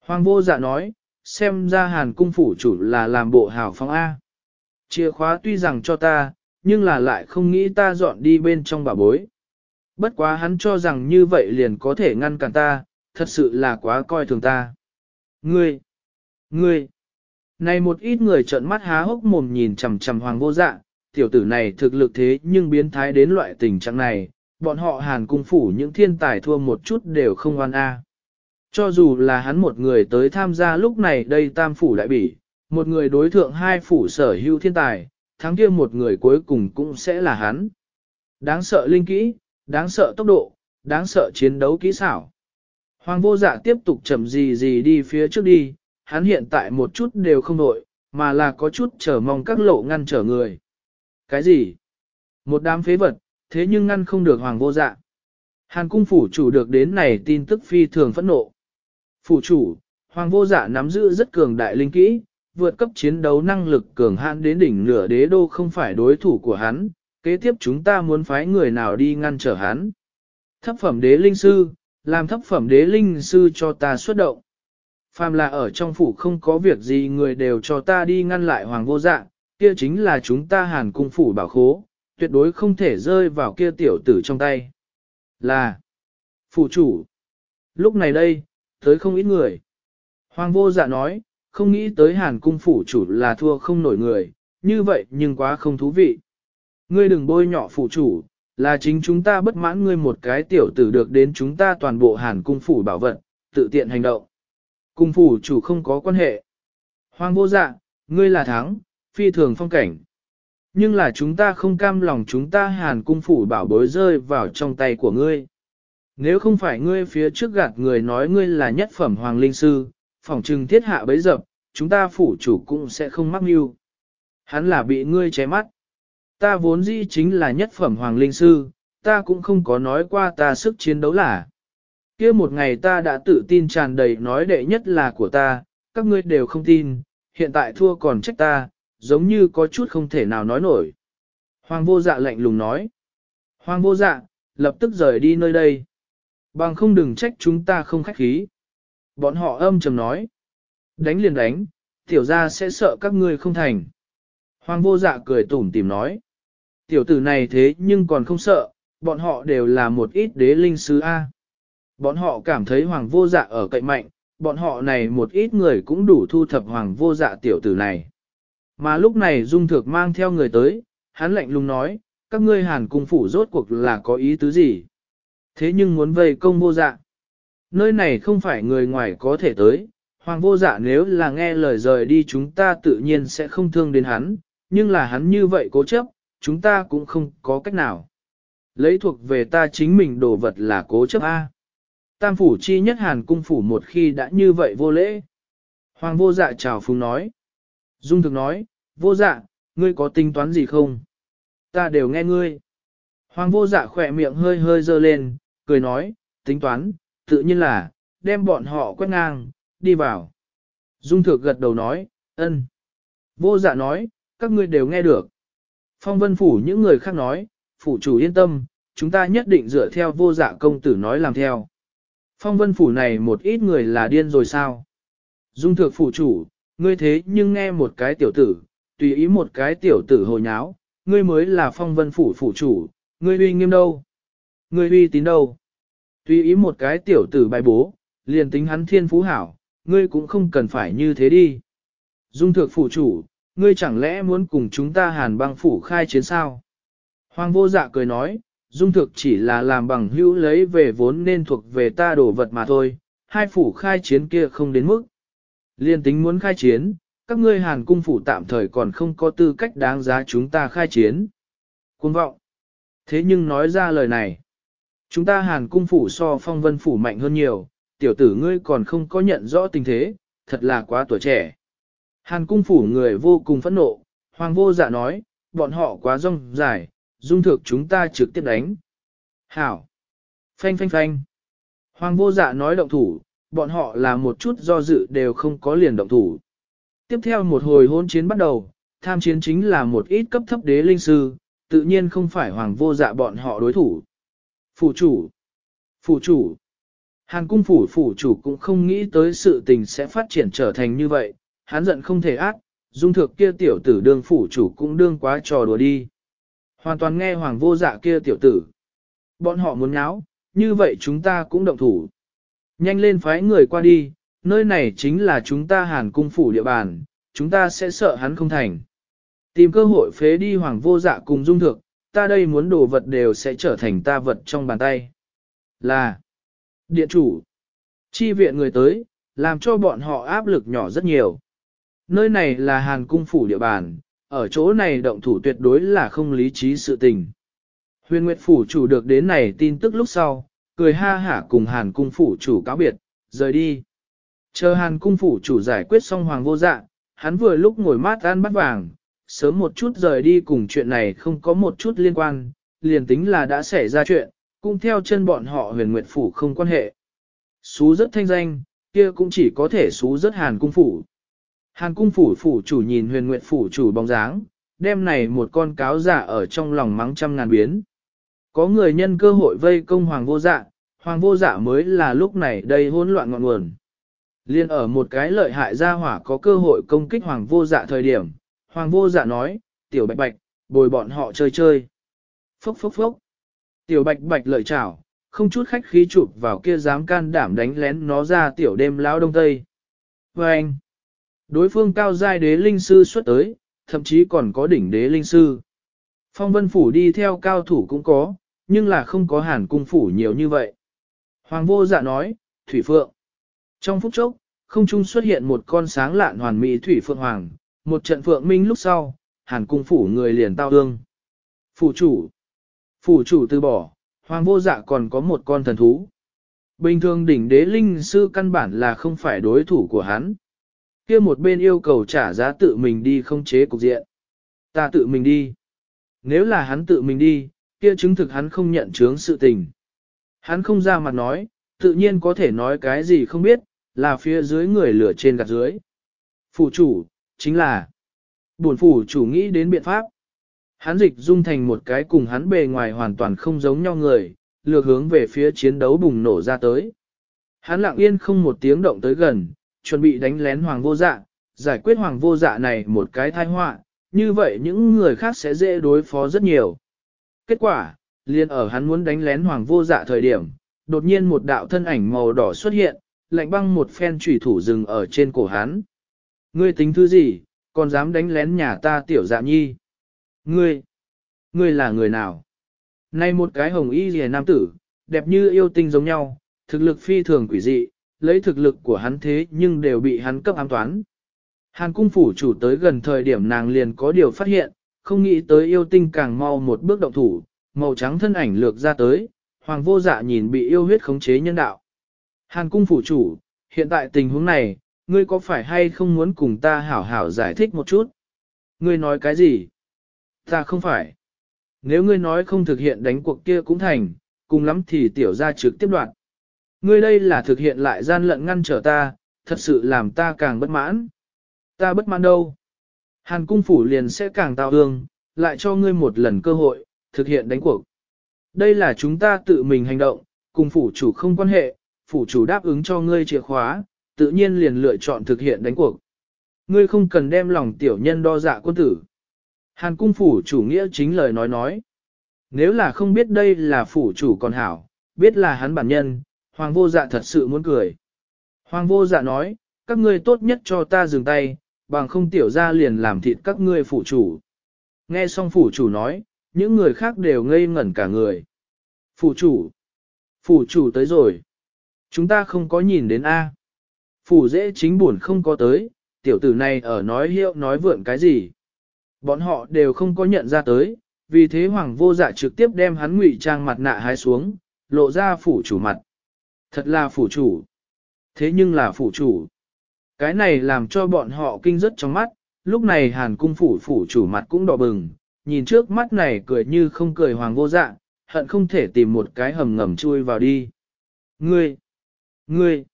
Hoàng vô dạ nói, xem ra hàn cung phủ chủ là làm bộ hào phong A. Chìa khóa tuy rằng cho ta, nhưng là lại không nghĩ ta dọn đi bên trong bà bối. Bất quá hắn cho rằng như vậy liền có thể ngăn cản ta, thật sự là quá coi thường ta. Ngươi! Ngươi! Này một ít người trợn mắt há hốc mồm nhìn chằm chằm hoàng vô dạ, tiểu tử này thực lực thế nhưng biến thái đến loại tình trạng này, bọn họ hàn cung phủ những thiên tài thua một chút đều không oan a. Cho dù là hắn một người tới tham gia lúc này đây tam phủ đại bỉ, một người đối thượng hai phủ sở hữu thiên tài, thắng kia một người cuối cùng cũng sẽ là hắn. Đáng sợ linh kỹ, đáng sợ tốc độ, đáng sợ chiến đấu kỹ xảo. Hoàng vô dạ tiếp tục chậm gì gì đi phía trước đi, hắn hiện tại một chút đều không nội, mà là có chút chờ mong các lộ ngăn trở người. Cái gì? Một đám phế vật, thế nhưng ngăn không được hoàng vô dạ. Hàn cung phủ chủ được đến này tin tức phi thường phẫn nộ. Phủ chủ, hoàng vô dạ nắm giữ rất cường đại linh kỹ, vượt cấp chiến đấu năng lực cường hãn đến đỉnh nửa đế đô không phải đối thủ của hắn, kế tiếp chúng ta muốn phái người nào đi ngăn trở hắn. Thấp phẩm đế linh sư, làm thấp phẩm đế linh sư cho ta xuất động. Phàm là ở trong phủ không có việc gì người đều cho ta đi ngăn lại hoàng vô dạ, kia chính là chúng ta hàn cung phủ bảo khố, tuyệt đối không thể rơi vào kia tiểu tử trong tay. Là phủ chủ. Lúc này đây, tới không ít người. Hoàng vô dạ nói, không nghĩ tới hàn cung phủ chủ là thua không nổi người, như vậy nhưng quá không thú vị. Ngươi đừng bôi nhọ phủ chủ, là chính chúng ta bất mãn ngươi một cái tiểu tử được đến chúng ta toàn bộ hàn cung phủ bảo vật, tự tiện hành động. Cung phủ chủ không có quan hệ. Hoàng vô dạ, ngươi là thắng, phi thường phong cảnh. Nhưng là chúng ta không cam lòng chúng ta hàn cung phủ bảo bối rơi vào trong tay của ngươi. Nếu không phải ngươi phía trước gạt người nói ngươi là nhất phẩm hoàng linh sư, phỏng trừng thiết hạ bấy dập, chúng ta phủ chủ cũng sẽ không mắc mưu. Hắn là bị ngươi ché mắt. Ta vốn dĩ chính là nhất phẩm hoàng linh sư, ta cũng không có nói qua ta sức chiến đấu là kia một ngày ta đã tự tin tràn đầy nói đệ nhất là của ta, các ngươi đều không tin, hiện tại thua còn trách ta, giống như có chút không thể nào nói nổi. Hoàng vô dạ lạnh lùng nói. Hoàng vô dạ, lập tức rời đi nơi đây. Bằng không đừng trách chúng ta không khách khí. Bọn họ âm trầm nói. Đánh liền đánh, tiểu ra sẽ sợ các ngươi không thành. Hoàng vô dạ cười tủm tìm nói. Tiểu tử này thế nhưng còn không sợ, bọn họ đều là một ít đế linh sứ A. Bọn họ cảm thấy hoàng vô dạ ở cậy mạnh, bọn họ này một ít người cũng đủ thu thập hoàng vô dạ tiểu tử này. Mà lúc này Dung Thược mang theo người tới, hắn lạnh lùng nói, các ngươi hàn cung phủ rốt cuộc là có ý tứ gì? Thế nhưng muốn vây công vô dạ. Nơi này không phải người ngoài có thể tới, hoàng vô dạ nếu là nghe lời rời đi chúng ta tự nhiên sẽ không thương đến hắn, nhưng là hắn như vậy cố chấp, chúng ta cũng không có cách nào. Lấy thuộc về ta chính mình đồ vật là cố chấp A. Tam phủ chi nhất hàn cung phủ một khi đã như vậy vô lễ. Hoàng vô dạ chào phúng nói. Dung thực nói, vô dạ, ngươi có tính toán gì không? Ta đều nghe ngươi. Hoàng vô dạ khỏe miệng hơi hơi dơ lên, cười nói, tính toán, tự nhiên là, đem bọn họ quét ngang, đi vào. Dung thực gật đầu nói, ân. Vô dạ nói, các ngươi đều nghe được. Phong vân phủ những người khác nói, phủ chủ yên tâm, chúng ta nhất định dựa theo vô dạ công tử nói làm theo. Phong vân phủ này một ít người là điên rồi sao? Dung thược phủ chủ, ngươi thế nhưng nghe một cái tiểu tử, tùy ý một cái tiểu tử hồi nháo, ngươi mới là phong vân phủ phủ chủ, ngươi uy nghiêm đâu? Ngươi uy tín đâu? Tùy ý một cái tiểu tử bài bố, liền tính hắn thiên phú hảo, ngươi cũng không cần phải như thế đi. Dung thược phủ chủ, ngươi chẳng lẽ muốn cùng chúng ta hàn băng phủ khai chiến sao? Hoàng vô dạ cười nói, dung thực chỉ là làm bằng hữu lấy về vốn nên thuộc về ta đổ vật mà thôi, hai phủ khai chiến kia không đến mức. Liên tính muốn khai chiến, các ngươi hàn cung phủ tạm thời còn không có tư cách đáng giá chúng ta khai chiến. Quân vọng. Thế nhưng nói ra lời này, chúng ta hàn cung phủ so phong vân phủ mạnh hơn nhiều, tiểu tử ngươi còn không có nhận rõ tình thế, thật là quá tuổi trẻ. Hàn cung phủ người vô cùng phẫn nộ, hoàng vô dạ nói, bọn họ quá rong dài, dung thực chúng ta trực tiếp đánh. Hảo! Phanh phanh phanh! Hoàng vô dạ nói động thủ, bọn họ là một chút do dự đều không có liền động thủ. Tiếp theo một hồi hôn chiến bắt đầu, tham chiến chính là một ít cấp thấp đế linh sư, tự nhiên không phải hoàng vô dạ bọn họ đối thủ. Phủ chủ! Phủ chủ! Hàn cung phủ phủ chủ cũng không nghĩ tới sự tình sẽ phát triển trở thành như vậy, hắn giận không thể ác, dung thực kia tiểu tử đương phủ chủ cũng đương quá trò đùa đi. Hoàn toàn nghe hoàng vô dạ kia tiểu tử. Bọn họ muốn nháo, như vậy chúng ta cũng động thủ. Nhanh lên phái người qua đi, nơi này chính là chúng ta hàn cung phủ địa bàn, chúng ta sẽ sợ hắn không thành. Tìm cơ hội phế đi hoàng vô dạ cùng dung thực, ta đây muốn đồ vật đều sẽ trở thành ta vật trong bàn tay. Là Điện chủ, chi viện người tới, làm cho bọn họ áp lực nhỏ rất nhiều. Nơi này là hàn cung phủ địa bàn, ở chỗ này động thủ tuyệt đối là không lý trí sự tình. Huyền Nguyệt phủ chủ được đến này tin tức lúc sau, cười ha hả cùng hàn cung phủ chủ cáo biệt, rời đi. Chờ hàn cung phủ chủ giải quyết xong hoàng vô dạ, hắn vừa lúc ngồi mát ăn bát vàng, sớm một chút rời đi cùng chuyện này không có một chút liên quan, liền tính là đã xảy ra chuyện, cũng theo chân bọn họ huyền nguyệt phủ không quan hệ. Xú rất thanh danh, kia cũng chỉ có thể xú rất hàn cung phủ. Hàn cung phủ phủ chủ nhìn huyền nguyệt phủ chủ bóng dáng, Đêm này một con cáo giả ở trong lòng mắng trăm ngàn biến. Có người nhân cơ hội vây công hoàng vô dạ, hoàng vô dạ mới là lúc này đây hỗn loạn ngọn nguồn. Liên ở một cái lợi hại gia hỏa có cơ hội công kích hoàng vô dạ thời điểm, hoàng vô dạ nói, tiểu bạch bạch, bồi bọn họ chơi chơi. Phốc phốc phốc. Tiểu bạch bạch lợi chảo, không chút khách khí chụp vào kia dám can đảm đánh lén nó ra tiểu đêm lão đông tây. Và anh, đối phương cao giai đế linh sư xuất tới, thậm chí còn có đỉnh đế linh sư. Phong vân phủ đi theo cao thủ cũng có, nhưng là không có hàn cung phủ nhiều như vậy. Hoàng vô dạ nói, Thủy Phượng. Trong phút chốc, không trung xuất hiện một con sáng lạn hoàn mỹ Thủy Phượng Hoàng, một trận phượng minh lúc sau, hàn cung phủ người liền tao ương. Phủ chủ, Phủ chủ từ bỏ, hoàng vô dạ còn có một con thần thú. Bình thường đỉnh đế linh sư căn bản là không phải đối thủ của hắn kia một bên yêu cầu trả giá tự mình đi không chế cục diện. Ta tự mình đi. Nếu là hắn tự mình đi, kia chứng thực hắn không nhận chướng sự tình. Hắn không ra mặt nói, tự nhiên có thể nói cái gì không biết, là phía dưới người lửa trên gạt dưới. Phủ chủ, chính là, buồn phủ chủ nghĩ đến biện pháp. Hắn dịch dung thành một cái cùng hắn bề ngoài hoàn toàn không giống nhau người, lược hướng về phía chiến đấu bùng nổ ra tới. Hắn lặng yên không một tiếng động tới gần, chuẩn bị đánh lén hoàng vô dạ, giải quyết hoàng vô dạ này một cái tai họa, như vậy những người khác sẽ dễ đối phó rất nhiều. Kết quả, liền ở hắn muốn đánh lén hoàng vô dạ thời điểm, đột nhiên một đạo thân ảnh màu đỏ xuất hiện, lạnh băng một phen chủy thủ rừng ở trên cổ hắn. Ngươi tính thứ gì, còn dám đánh lén nhà ta tiểu dạ nhi. Ngươi, ngươi là người nào? Nay một cái hồng y rìa nam tử, đẹp như yêu tinh giống nhau, thực lực phi thường quỷ dị, lấy thực lực của hắn thế nhưng đều bị hắn cấp ám toán. Hàn cung phủ chủ tới gần thời điểm nàng liền có điều phát hiện, không nghĩ tới yêu tinh càng mau một bước động thủ, màu trắng thân ảnh lược ra tới, hoàng vô dạ nhìn bị yêu huyết khống chế nhân đạo. Hàn cung phủ chủ, hiện tại tình huống này, ngươi có phải hay không muốn cùng ta hảo hảo giải thích một chút? Ngươi nói cái gì? Ta không phải. Nếu ngươi nói không thực hiện đánh cuộc kia cũng thành, cùng lắm thì tiểu ra trực tiếp đoạn. Ngươi đây là thực hiện lại gian lận ngăn trở ta, thật sự làm ta càng bất mãn. Ta bất mãn đâu. Hàn cung phủ liền sẽ càng tao hương, lại cho ngươi một lần cơ hội, thực hiện đánh cuộc. Đây là chúng ta tự mình hành động, cùng phủ chủ không quan hệ, phủ chủ đáp ứng cho ngươi chìa khóa, tự nhiên liền lựa chọn thực hiện đánh cuộc. Ngươi không cần đem lòng tiểu nhân đo dạ quân tử. Hàn cung phủ chủ nghĩa chính lời nói nói. Nếu là không biết đây là phủ chủ còn hảo, biết là hắn bản nhân, hoàng vô dạ thật sự muốn cười. Hoàng vô dạ nói, các ngươi tốt nhất cho ta dừng tay, bằng không tiểu ra liền làm thịt các ngươi phủ chủ. Nghe xong phủ chủ nói, những người khác đều ngây ngẩn cả người. Phủ chủ, phủ chủ tới rồi. Chúng ta không có nhìn đến A. Phủ dễ chính buồn không có tới, tiểu tử này ở nói hiệu nói vượn cái gì. Bọn họ đều không có nhận ra tới, vì thế hoàng vô dạ trực tiếp đem hắn ngụy trang mặt nạ hái xuống, lộ ra phủ chủ mặt. Thật là phủ chủ. Thế nhưng là phủ chủ. Cái này làm cho bọn họ kinh rất trong mắt, lúc này hàn cung phủ phủ chủ mặt cũng đỏ bừng, nhìn trước mắt này cười như không cười hoàng vô dạ, hận không thể tìm một cái hầm ngầm chui vào đi. Ngươi! Ngươi!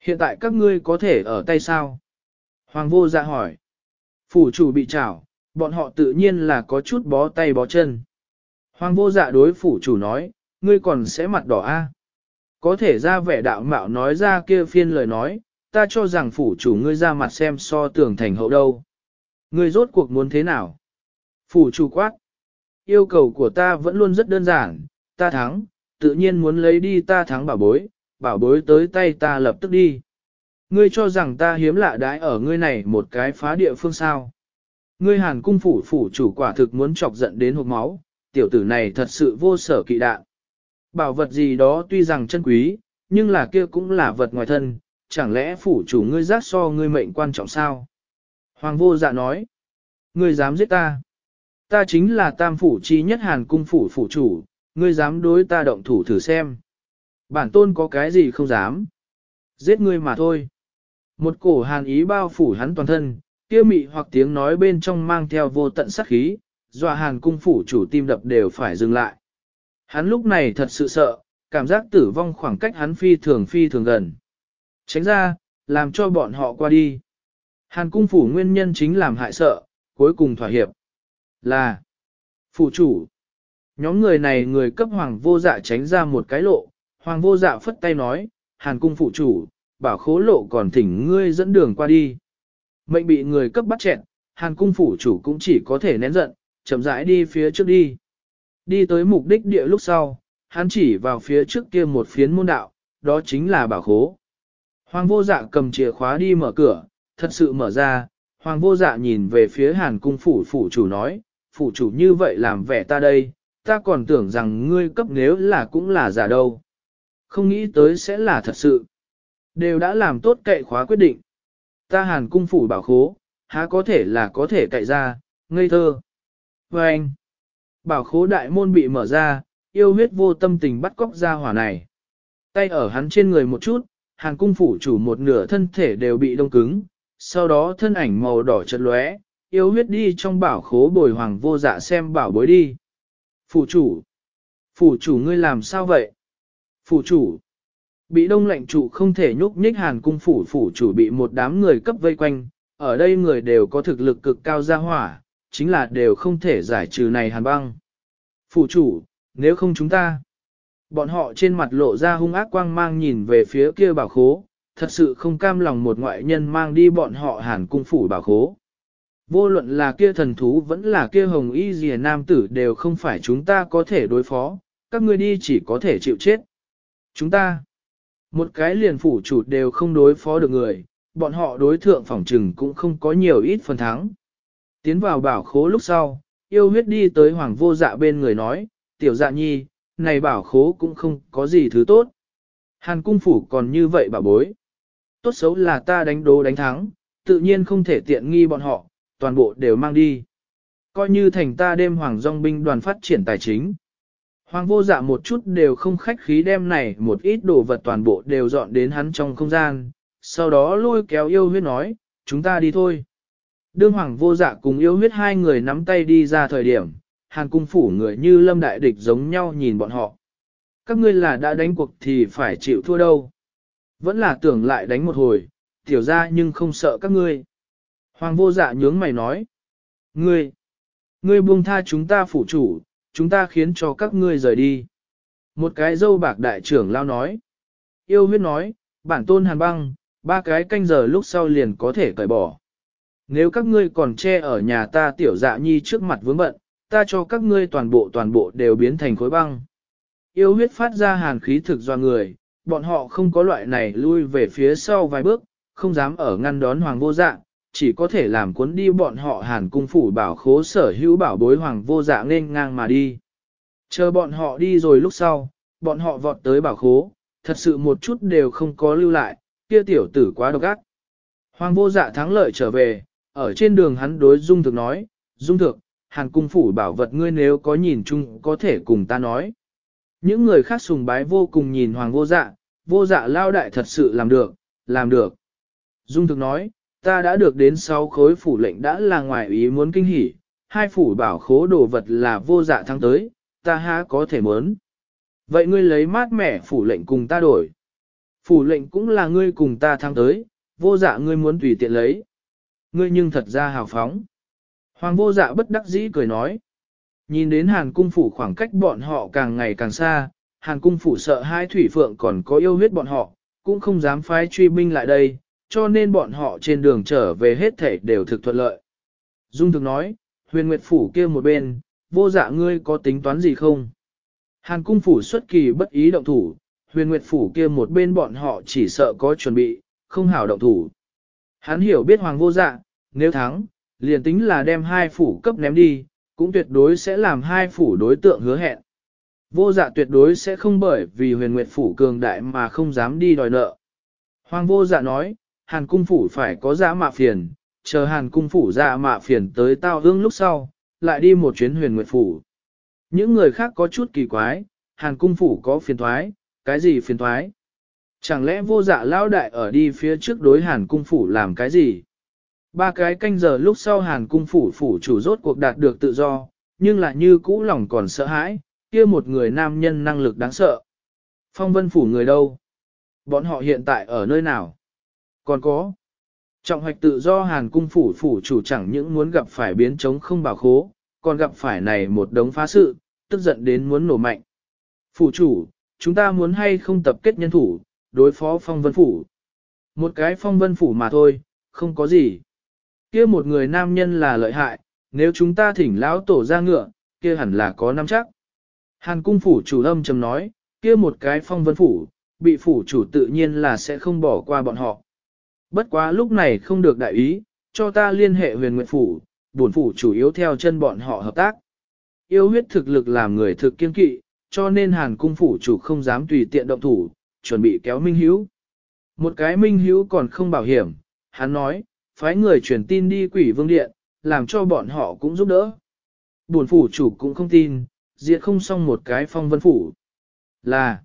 Hiện tại các ngươi có thể ở tay sao? Hoàng vô dạ hỏi. Phủ chủ bị trảo, bọn họ tự nhiên là có chút bó tay bó chân. Hoàng vô dạ đối phủ chủ nói, ngươi còn sẽ mặt đỏ a? Có thể ra vẻ đạo mạo nói ra kia phiên lời nói, ta cho rằng phủ chủ ngươi ra mặt xem so tưởng thành hậu đâu. Ngươi rốt cuộc muốn thế nào? Phủ chủ quát. Yêu cầu của ta vẫn luôn rất đơn giản, ta thắng, tự nhiên muốn lấy đi ta thắng bảo bối, bảo bối tới tay ta lập tức đi. Ngươi cho rằng ta hiếm lạ đãi ở ngươi này một cái phá địa phương sao. Ngươi hàn cung phủ phủ chủ quả thực muốn chọc giận đến hộp máu, tiểu tử này thật sự vô sở kỵ đạn. Bảo vật gì đó tuy rằng chân quý, nhưng là kia cũng là vật ngoài thân, chẳng lẽ phủ chủ ngươi giác so ngươi mệnh quan trọng sao? Hoàng vô dạ nói, ngươi dám giết ta. Ta chính là tam phủ chi nhất hàn cung phủ phủ chủ, ngươi dám đối ta động thủ thử xem. Bản tôn có cái gì không dám. Giết ngươi mà thôi. Một cổ hàn ý bao phủ hắn toàn thân, kia mị hoặc tiếng nói bên trong mang theo vô tận sát khí, dọa hàn cung phủ chủ tim đập đều phải dừng lại. Hắn lúc này thật sự sợ, cảm giác tử vong khoảng cách hắn phi thường phi thường gần. Tránh ra, làm cho bọn họ qua đi. Hàn cung phủ nguyên nhân chính làm hại sợ, cuối cùng thỏa hiệp. Là phủ chủ. Nhóm người này người cấp hoàng vô dạ tránh ra một cái lộ, hoàng vô dạ phất tay nói, hàn cung phủ chủ, bảo khố lộ còn thỉnh ngươi dẫn đường qua đi. Mệnh bị người cấp bắt chẹn, hàn cung phủ chủ cũng chỉ có thể nén giận, chậm rãi đi phía trước đi. Đi tới mục đích địa lúc sau, hắn chỉ vào phía trước kia một phiến môn đạo, đó chính là bảo khố. Hoàng vô dạ cầm chìa khóa đi mở cửa, thật sự mở ra, hoàng vô dạ nhìn về phía hàn cung phủ phủ chủ nói, phủ chủ như vậy làm vẻ ta đây, ta còn tưởng rằng ngươi cấp nếu là cũng là giả đâu. Không nghĩ tới sẽ là thật sự. Đều đã làm tốt cậy khóa quyết định. Ta hàn cung phủ bảo khố, há có thể là có thể cậy ra, ngây thơ. Và anh, bảo khố đại môn bị mở ra, yêu huyết vô tâm tình bắt cóc ra hỏa này. Tay ở hắn trên người một chút, hàng cung phủ chủ một nửa thân thể đều bị đông cứng, sau đó thân ảnh màu đỏ chật lóe, yêu huyết đi trong bảo khố bồi hoàng vô dạ xem bảo bối đi. Phủ chủ, phủ chủ ngươi làm sao vậy? Phủ chủ, bị đông lạnh trụ không thể nhúc nhích hàn cung phủ phủ chủ bị một đám người cấp vây quanh, ở đây người đều có thực lực cực cao ra hỏa, chính là đều không thể giải trừ này hàn băng. Phủ chủ, nếu không chúng ta, bọn họ trên mặt lộ ra hung ác quang mang nhìn về phía kia bảo khố, thật sự không cam lòng một ngoại nhân mang đi bọn họ hàn cung phủ bảo khố. Vô luận là kia thần thú vẫn là kia hồng y dìa nam tử đều không phải chúng ta có thể đối phó, các ngươi đi chỉ có thể chịu chết. Chúng ta, một cái liền phủ chủ đều không đối phó được người, bọn họ đối thượng phỏng trừng cũng không có nhiều ít phần thắng. Tiến vào bảo khố lúc sau, yêu huyết đi tới hoàng vô dạ bên người nói, tiểu dạ nhi, này bảo khố cũng không có gì thứ tốt. Hàn cung phủ còn như vậy bà bối. Tốt xấu là ta đánh đố đánh thắng, tự nhiên không thể tiện nghi bọn họ, toàn bộ đều mang đi. Coi như thành ta đêm hoàng dòng binh đoàn phát triển tài chính. Hoàng vô dạ một chút đều không khách khí đem này một ít đồ vật toàn bộ đều dọn đến hắn trong không gian, sau đó lôi kéo yêu huyết nói, chúng ta đi thôi. Đương hoàng vô dạ cùng yêu huyết hai người nắm tay đi ra thời điểm, hàn cung phủ người như lâm đại địch giống nhau nhìn bọn họ. Các ngươi là đã đánh cuộc thì phải chịu thua đâu. Vẫn là tưởng lại đánh một hồi, tiểu ra nhưng không sợ các ngươi. Hoàng vô dạ nhướng mày nói. Ngươi, ngươi buông tha chúng ta phủ chủ, chúng ta khiến cho các ngươi rời đi. Một cái dâu bạc đại trưởng lao nói. Yêu huyết nói, bản tôn hàn băng, ba cái canh giờ lúc sau liền có thể cởi bỏ. Nếu các ngươi còn che ở nhà ta tiểu dạ nhi trước mặt vướng bận, ta cho các ngươi toàn bộ toàn bộ đều biến thành khối băng. Yêu huyết phát ra hàn khí thực do người, bọn họ không có loại này lui về phía sau vài bước, không dám ở ngăn đón hoàng vô dạ, chỉ có thể làm cuốn đi bọn họ hàn cung phủ bảo khố sở hữu bảo bối hoàng vô dạ nên ngang mà đi. Chờ bọn họ đi rồi lúc sau, bọn họ vọt tới bảo khố, thật sự một chút đều không có lưu lại, kia tiểu tử quá độc ác. Hoàng vô dạ thắng lợi trở về, ở trên đường hắn đối Dung Thực nói, Dung Thực, hàng cung phủ bảo vật ngươi nếu có nhìn chung có thể cùng ta nói. Những người khác sùng bái vô cùng nhìn hoàng vô dạ, vô dạ lao đại thật sự làm được, làm được. Dung thực nói, ta đã được đến sau khối phủ lệnh đã là ngoài ý muốn kinh hỉ, hai phủ bảo khố đồ vật là vô dạ thắng tới, ta há có thể mớn. Vậy ngươi lấy mát mẻ phủ lệnh cùng ta đổi. Phủ lệnh cũng là ngươi cùng ta thắng tới, vô dạ ngươi muốn tùy tiện lấy. Ngươi nhưng thật ra hào phóng. Hoàng vô dạ bất đắc dĩ cười nói. Nhìn đến hàn cung phủ khoảng cách bọn họ càng ngày càng xa, hàn cung phủ sợ hai thủy phượng còn có yêu huyết bọn họ, cũng không dám phái truy binh lại đây, cho nên bọn họ trên đường trở về hết thể đều thực thuận lợi. Dung thực nói, huyền nguyệt phủ kia một bên, vô dạ ngươi có tính toán gì không? Hàn cung phủ xuất kỳ bất ý động thủ, huyền nguyệt phủ kia một bên bọn họ chỉ sợ có chuẩn bị, không hảo động thủ. Hắn hiểu biết hoàng vô dạ, nếu thắng, liền tính là đem hai phủ cấp ném đi, cũng tuyệt đối sẽ làm hai phủ đối tượng hứa hẹn. Vô dạ tuyệt đối sẽ không bởi vì huyền nguyệt phủ cường đại mà không dám đi đòi nợ. Hoàng vô dạ nói, hàn cung phủ phải có dạ mạ phiền, chờ hàn cung phủ dạ mạ phiền tới tao hương lúc sau, lại đi một chuyến huyền nguyệt phủ. Những người khác có chút kỳ quái, hàn cung phủ có phiền thoái, cái gì phiền thoái? Chẳng lẽ vô dạ lao đại ở đi phía trước đối hàn cung phủ làm cái gì? Ba cái canh giờ lúc sau hàn cung phủ phủ chủ rốt cuộc đạt được tự do, nhưng lại như cũ lòng còn sợ hãi, kia một người nam nhân năng lực đáng sợ. Phong vân phủ người đâu? Bọn họ hiện tại ở nơi nào? Còn có. Trọng hoạch tự do hàn cung phủ phủ chủ chẳng những muốn gặp phải biến chống không bảo khố, còn gặp phải này một đống phá sự, tức giận đến muốn nổ mạnh. Phủ chủ, chúng ta muốn hay không tập kết nhân thủ, đối phó phong vân phủ. Một cái phong vân phủ mà thôi, không có gì kia một người nam nhân là lợi hại, nếu chúng ta thỉnh lão tổ ra ngựa, kia hẳn là có năm chắc. Hàn cung phủ chủ âm trầm nói, kia một cái phong vân phủ, bị phủ chủ tự nhiên là sẽ không bỏ qua bọn họ. Bất quá lúc này không được đại ý, cho ta liên hệ huyền nguyện phủ, buồn phủ chủ yếu theo chân bọn họ hợp tác. Yêu huyết thực lực làm người thực kiên kỵ, cho nên hàn cung phủ chủ không dám tùy tiện động thủ, chuẩn bị kéo Minh Hiếu. Một cái Minh Hiếu còn không bảo hiểm, hắn nói, phái người truyền tin đi quỷ vương điện, làm cho bọn họ cũng giúp đỡ. Buồn phủ chủ cũng không tin, diệt không xong một cái phong vân phủ. Là,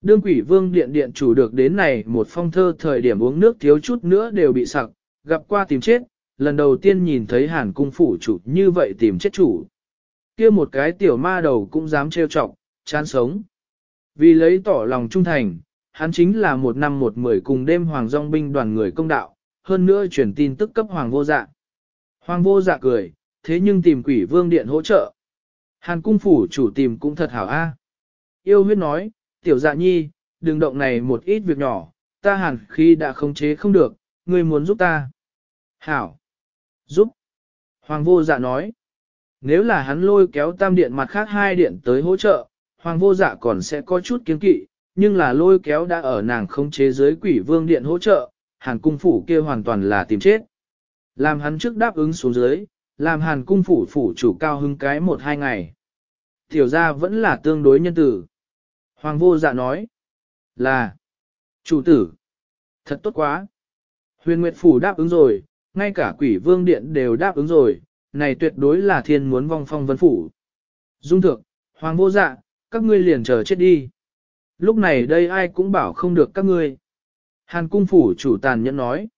đương quỷ vương điện điện chủ được đến này một phong thơ thời điểm uống nước thiếu chút nữa đều bị sặc, gặp qua tìm chết, lần đầu tiên nhìn thấy hàn cung phủ chủ như vậy tìm chết chủ. kia một cái tiểu ma đầu cũng dám trêu chọc, chán sống. Vì lấy tỏ lòng trung thành, hắn chính là một năm một mười cùng đêm hoàng dòng binh đoàn người công đạo, hơn nữa truyền tin tức cấp hoàng vô dạ. Hoàng vô dạ cười, thế nhưng tìm quỷ vương điện hỗ trợ. Hàn cung phủ chủ tìm cũng thật hảo a. Yêu huyết nói, tiểu dạ nhi, đừng động này một ít việc nhỏ, ta hàn khi đã khống chế không được, ngươi muốn giúp ta. Hảo. Giúp. Hoàng vô dạ nói. Nếu là hắn lôi kéo tam điện mặt khác hai điện tới hỗ trợ, hoàng vô dạ còn sẽ có chút kiến kỵ, nhưng là lôi kéo đã ở nàng khống chế dưới quỷ vương điện hỗ trợ, hàn cung phủ kia hoàn toàn là tìm chết. Làm hắn trước đáp ứng xuống dưới, làm hàn cung phủ phủ chủ cao hứng cái một hai ngày. Tiểu ra vẫn là tương đối nhân tử. Hoàng vô dạ nói, là, chủ tử, thật tốt quá. Huyền Nguyệt Phủ đáp ứng rồi, ngay cả quỷ vương điện đều đáp ứng rồi, này tuyệt đối là thiên muốn vong phong vân phủ. Dung thượng, Hoàng vô dạ, các ngươi liền chờ chết đi. Lúc này đây ai cũng bảo không được các ngươi. Hàn cung phủ chủ tàn nhẫn nói.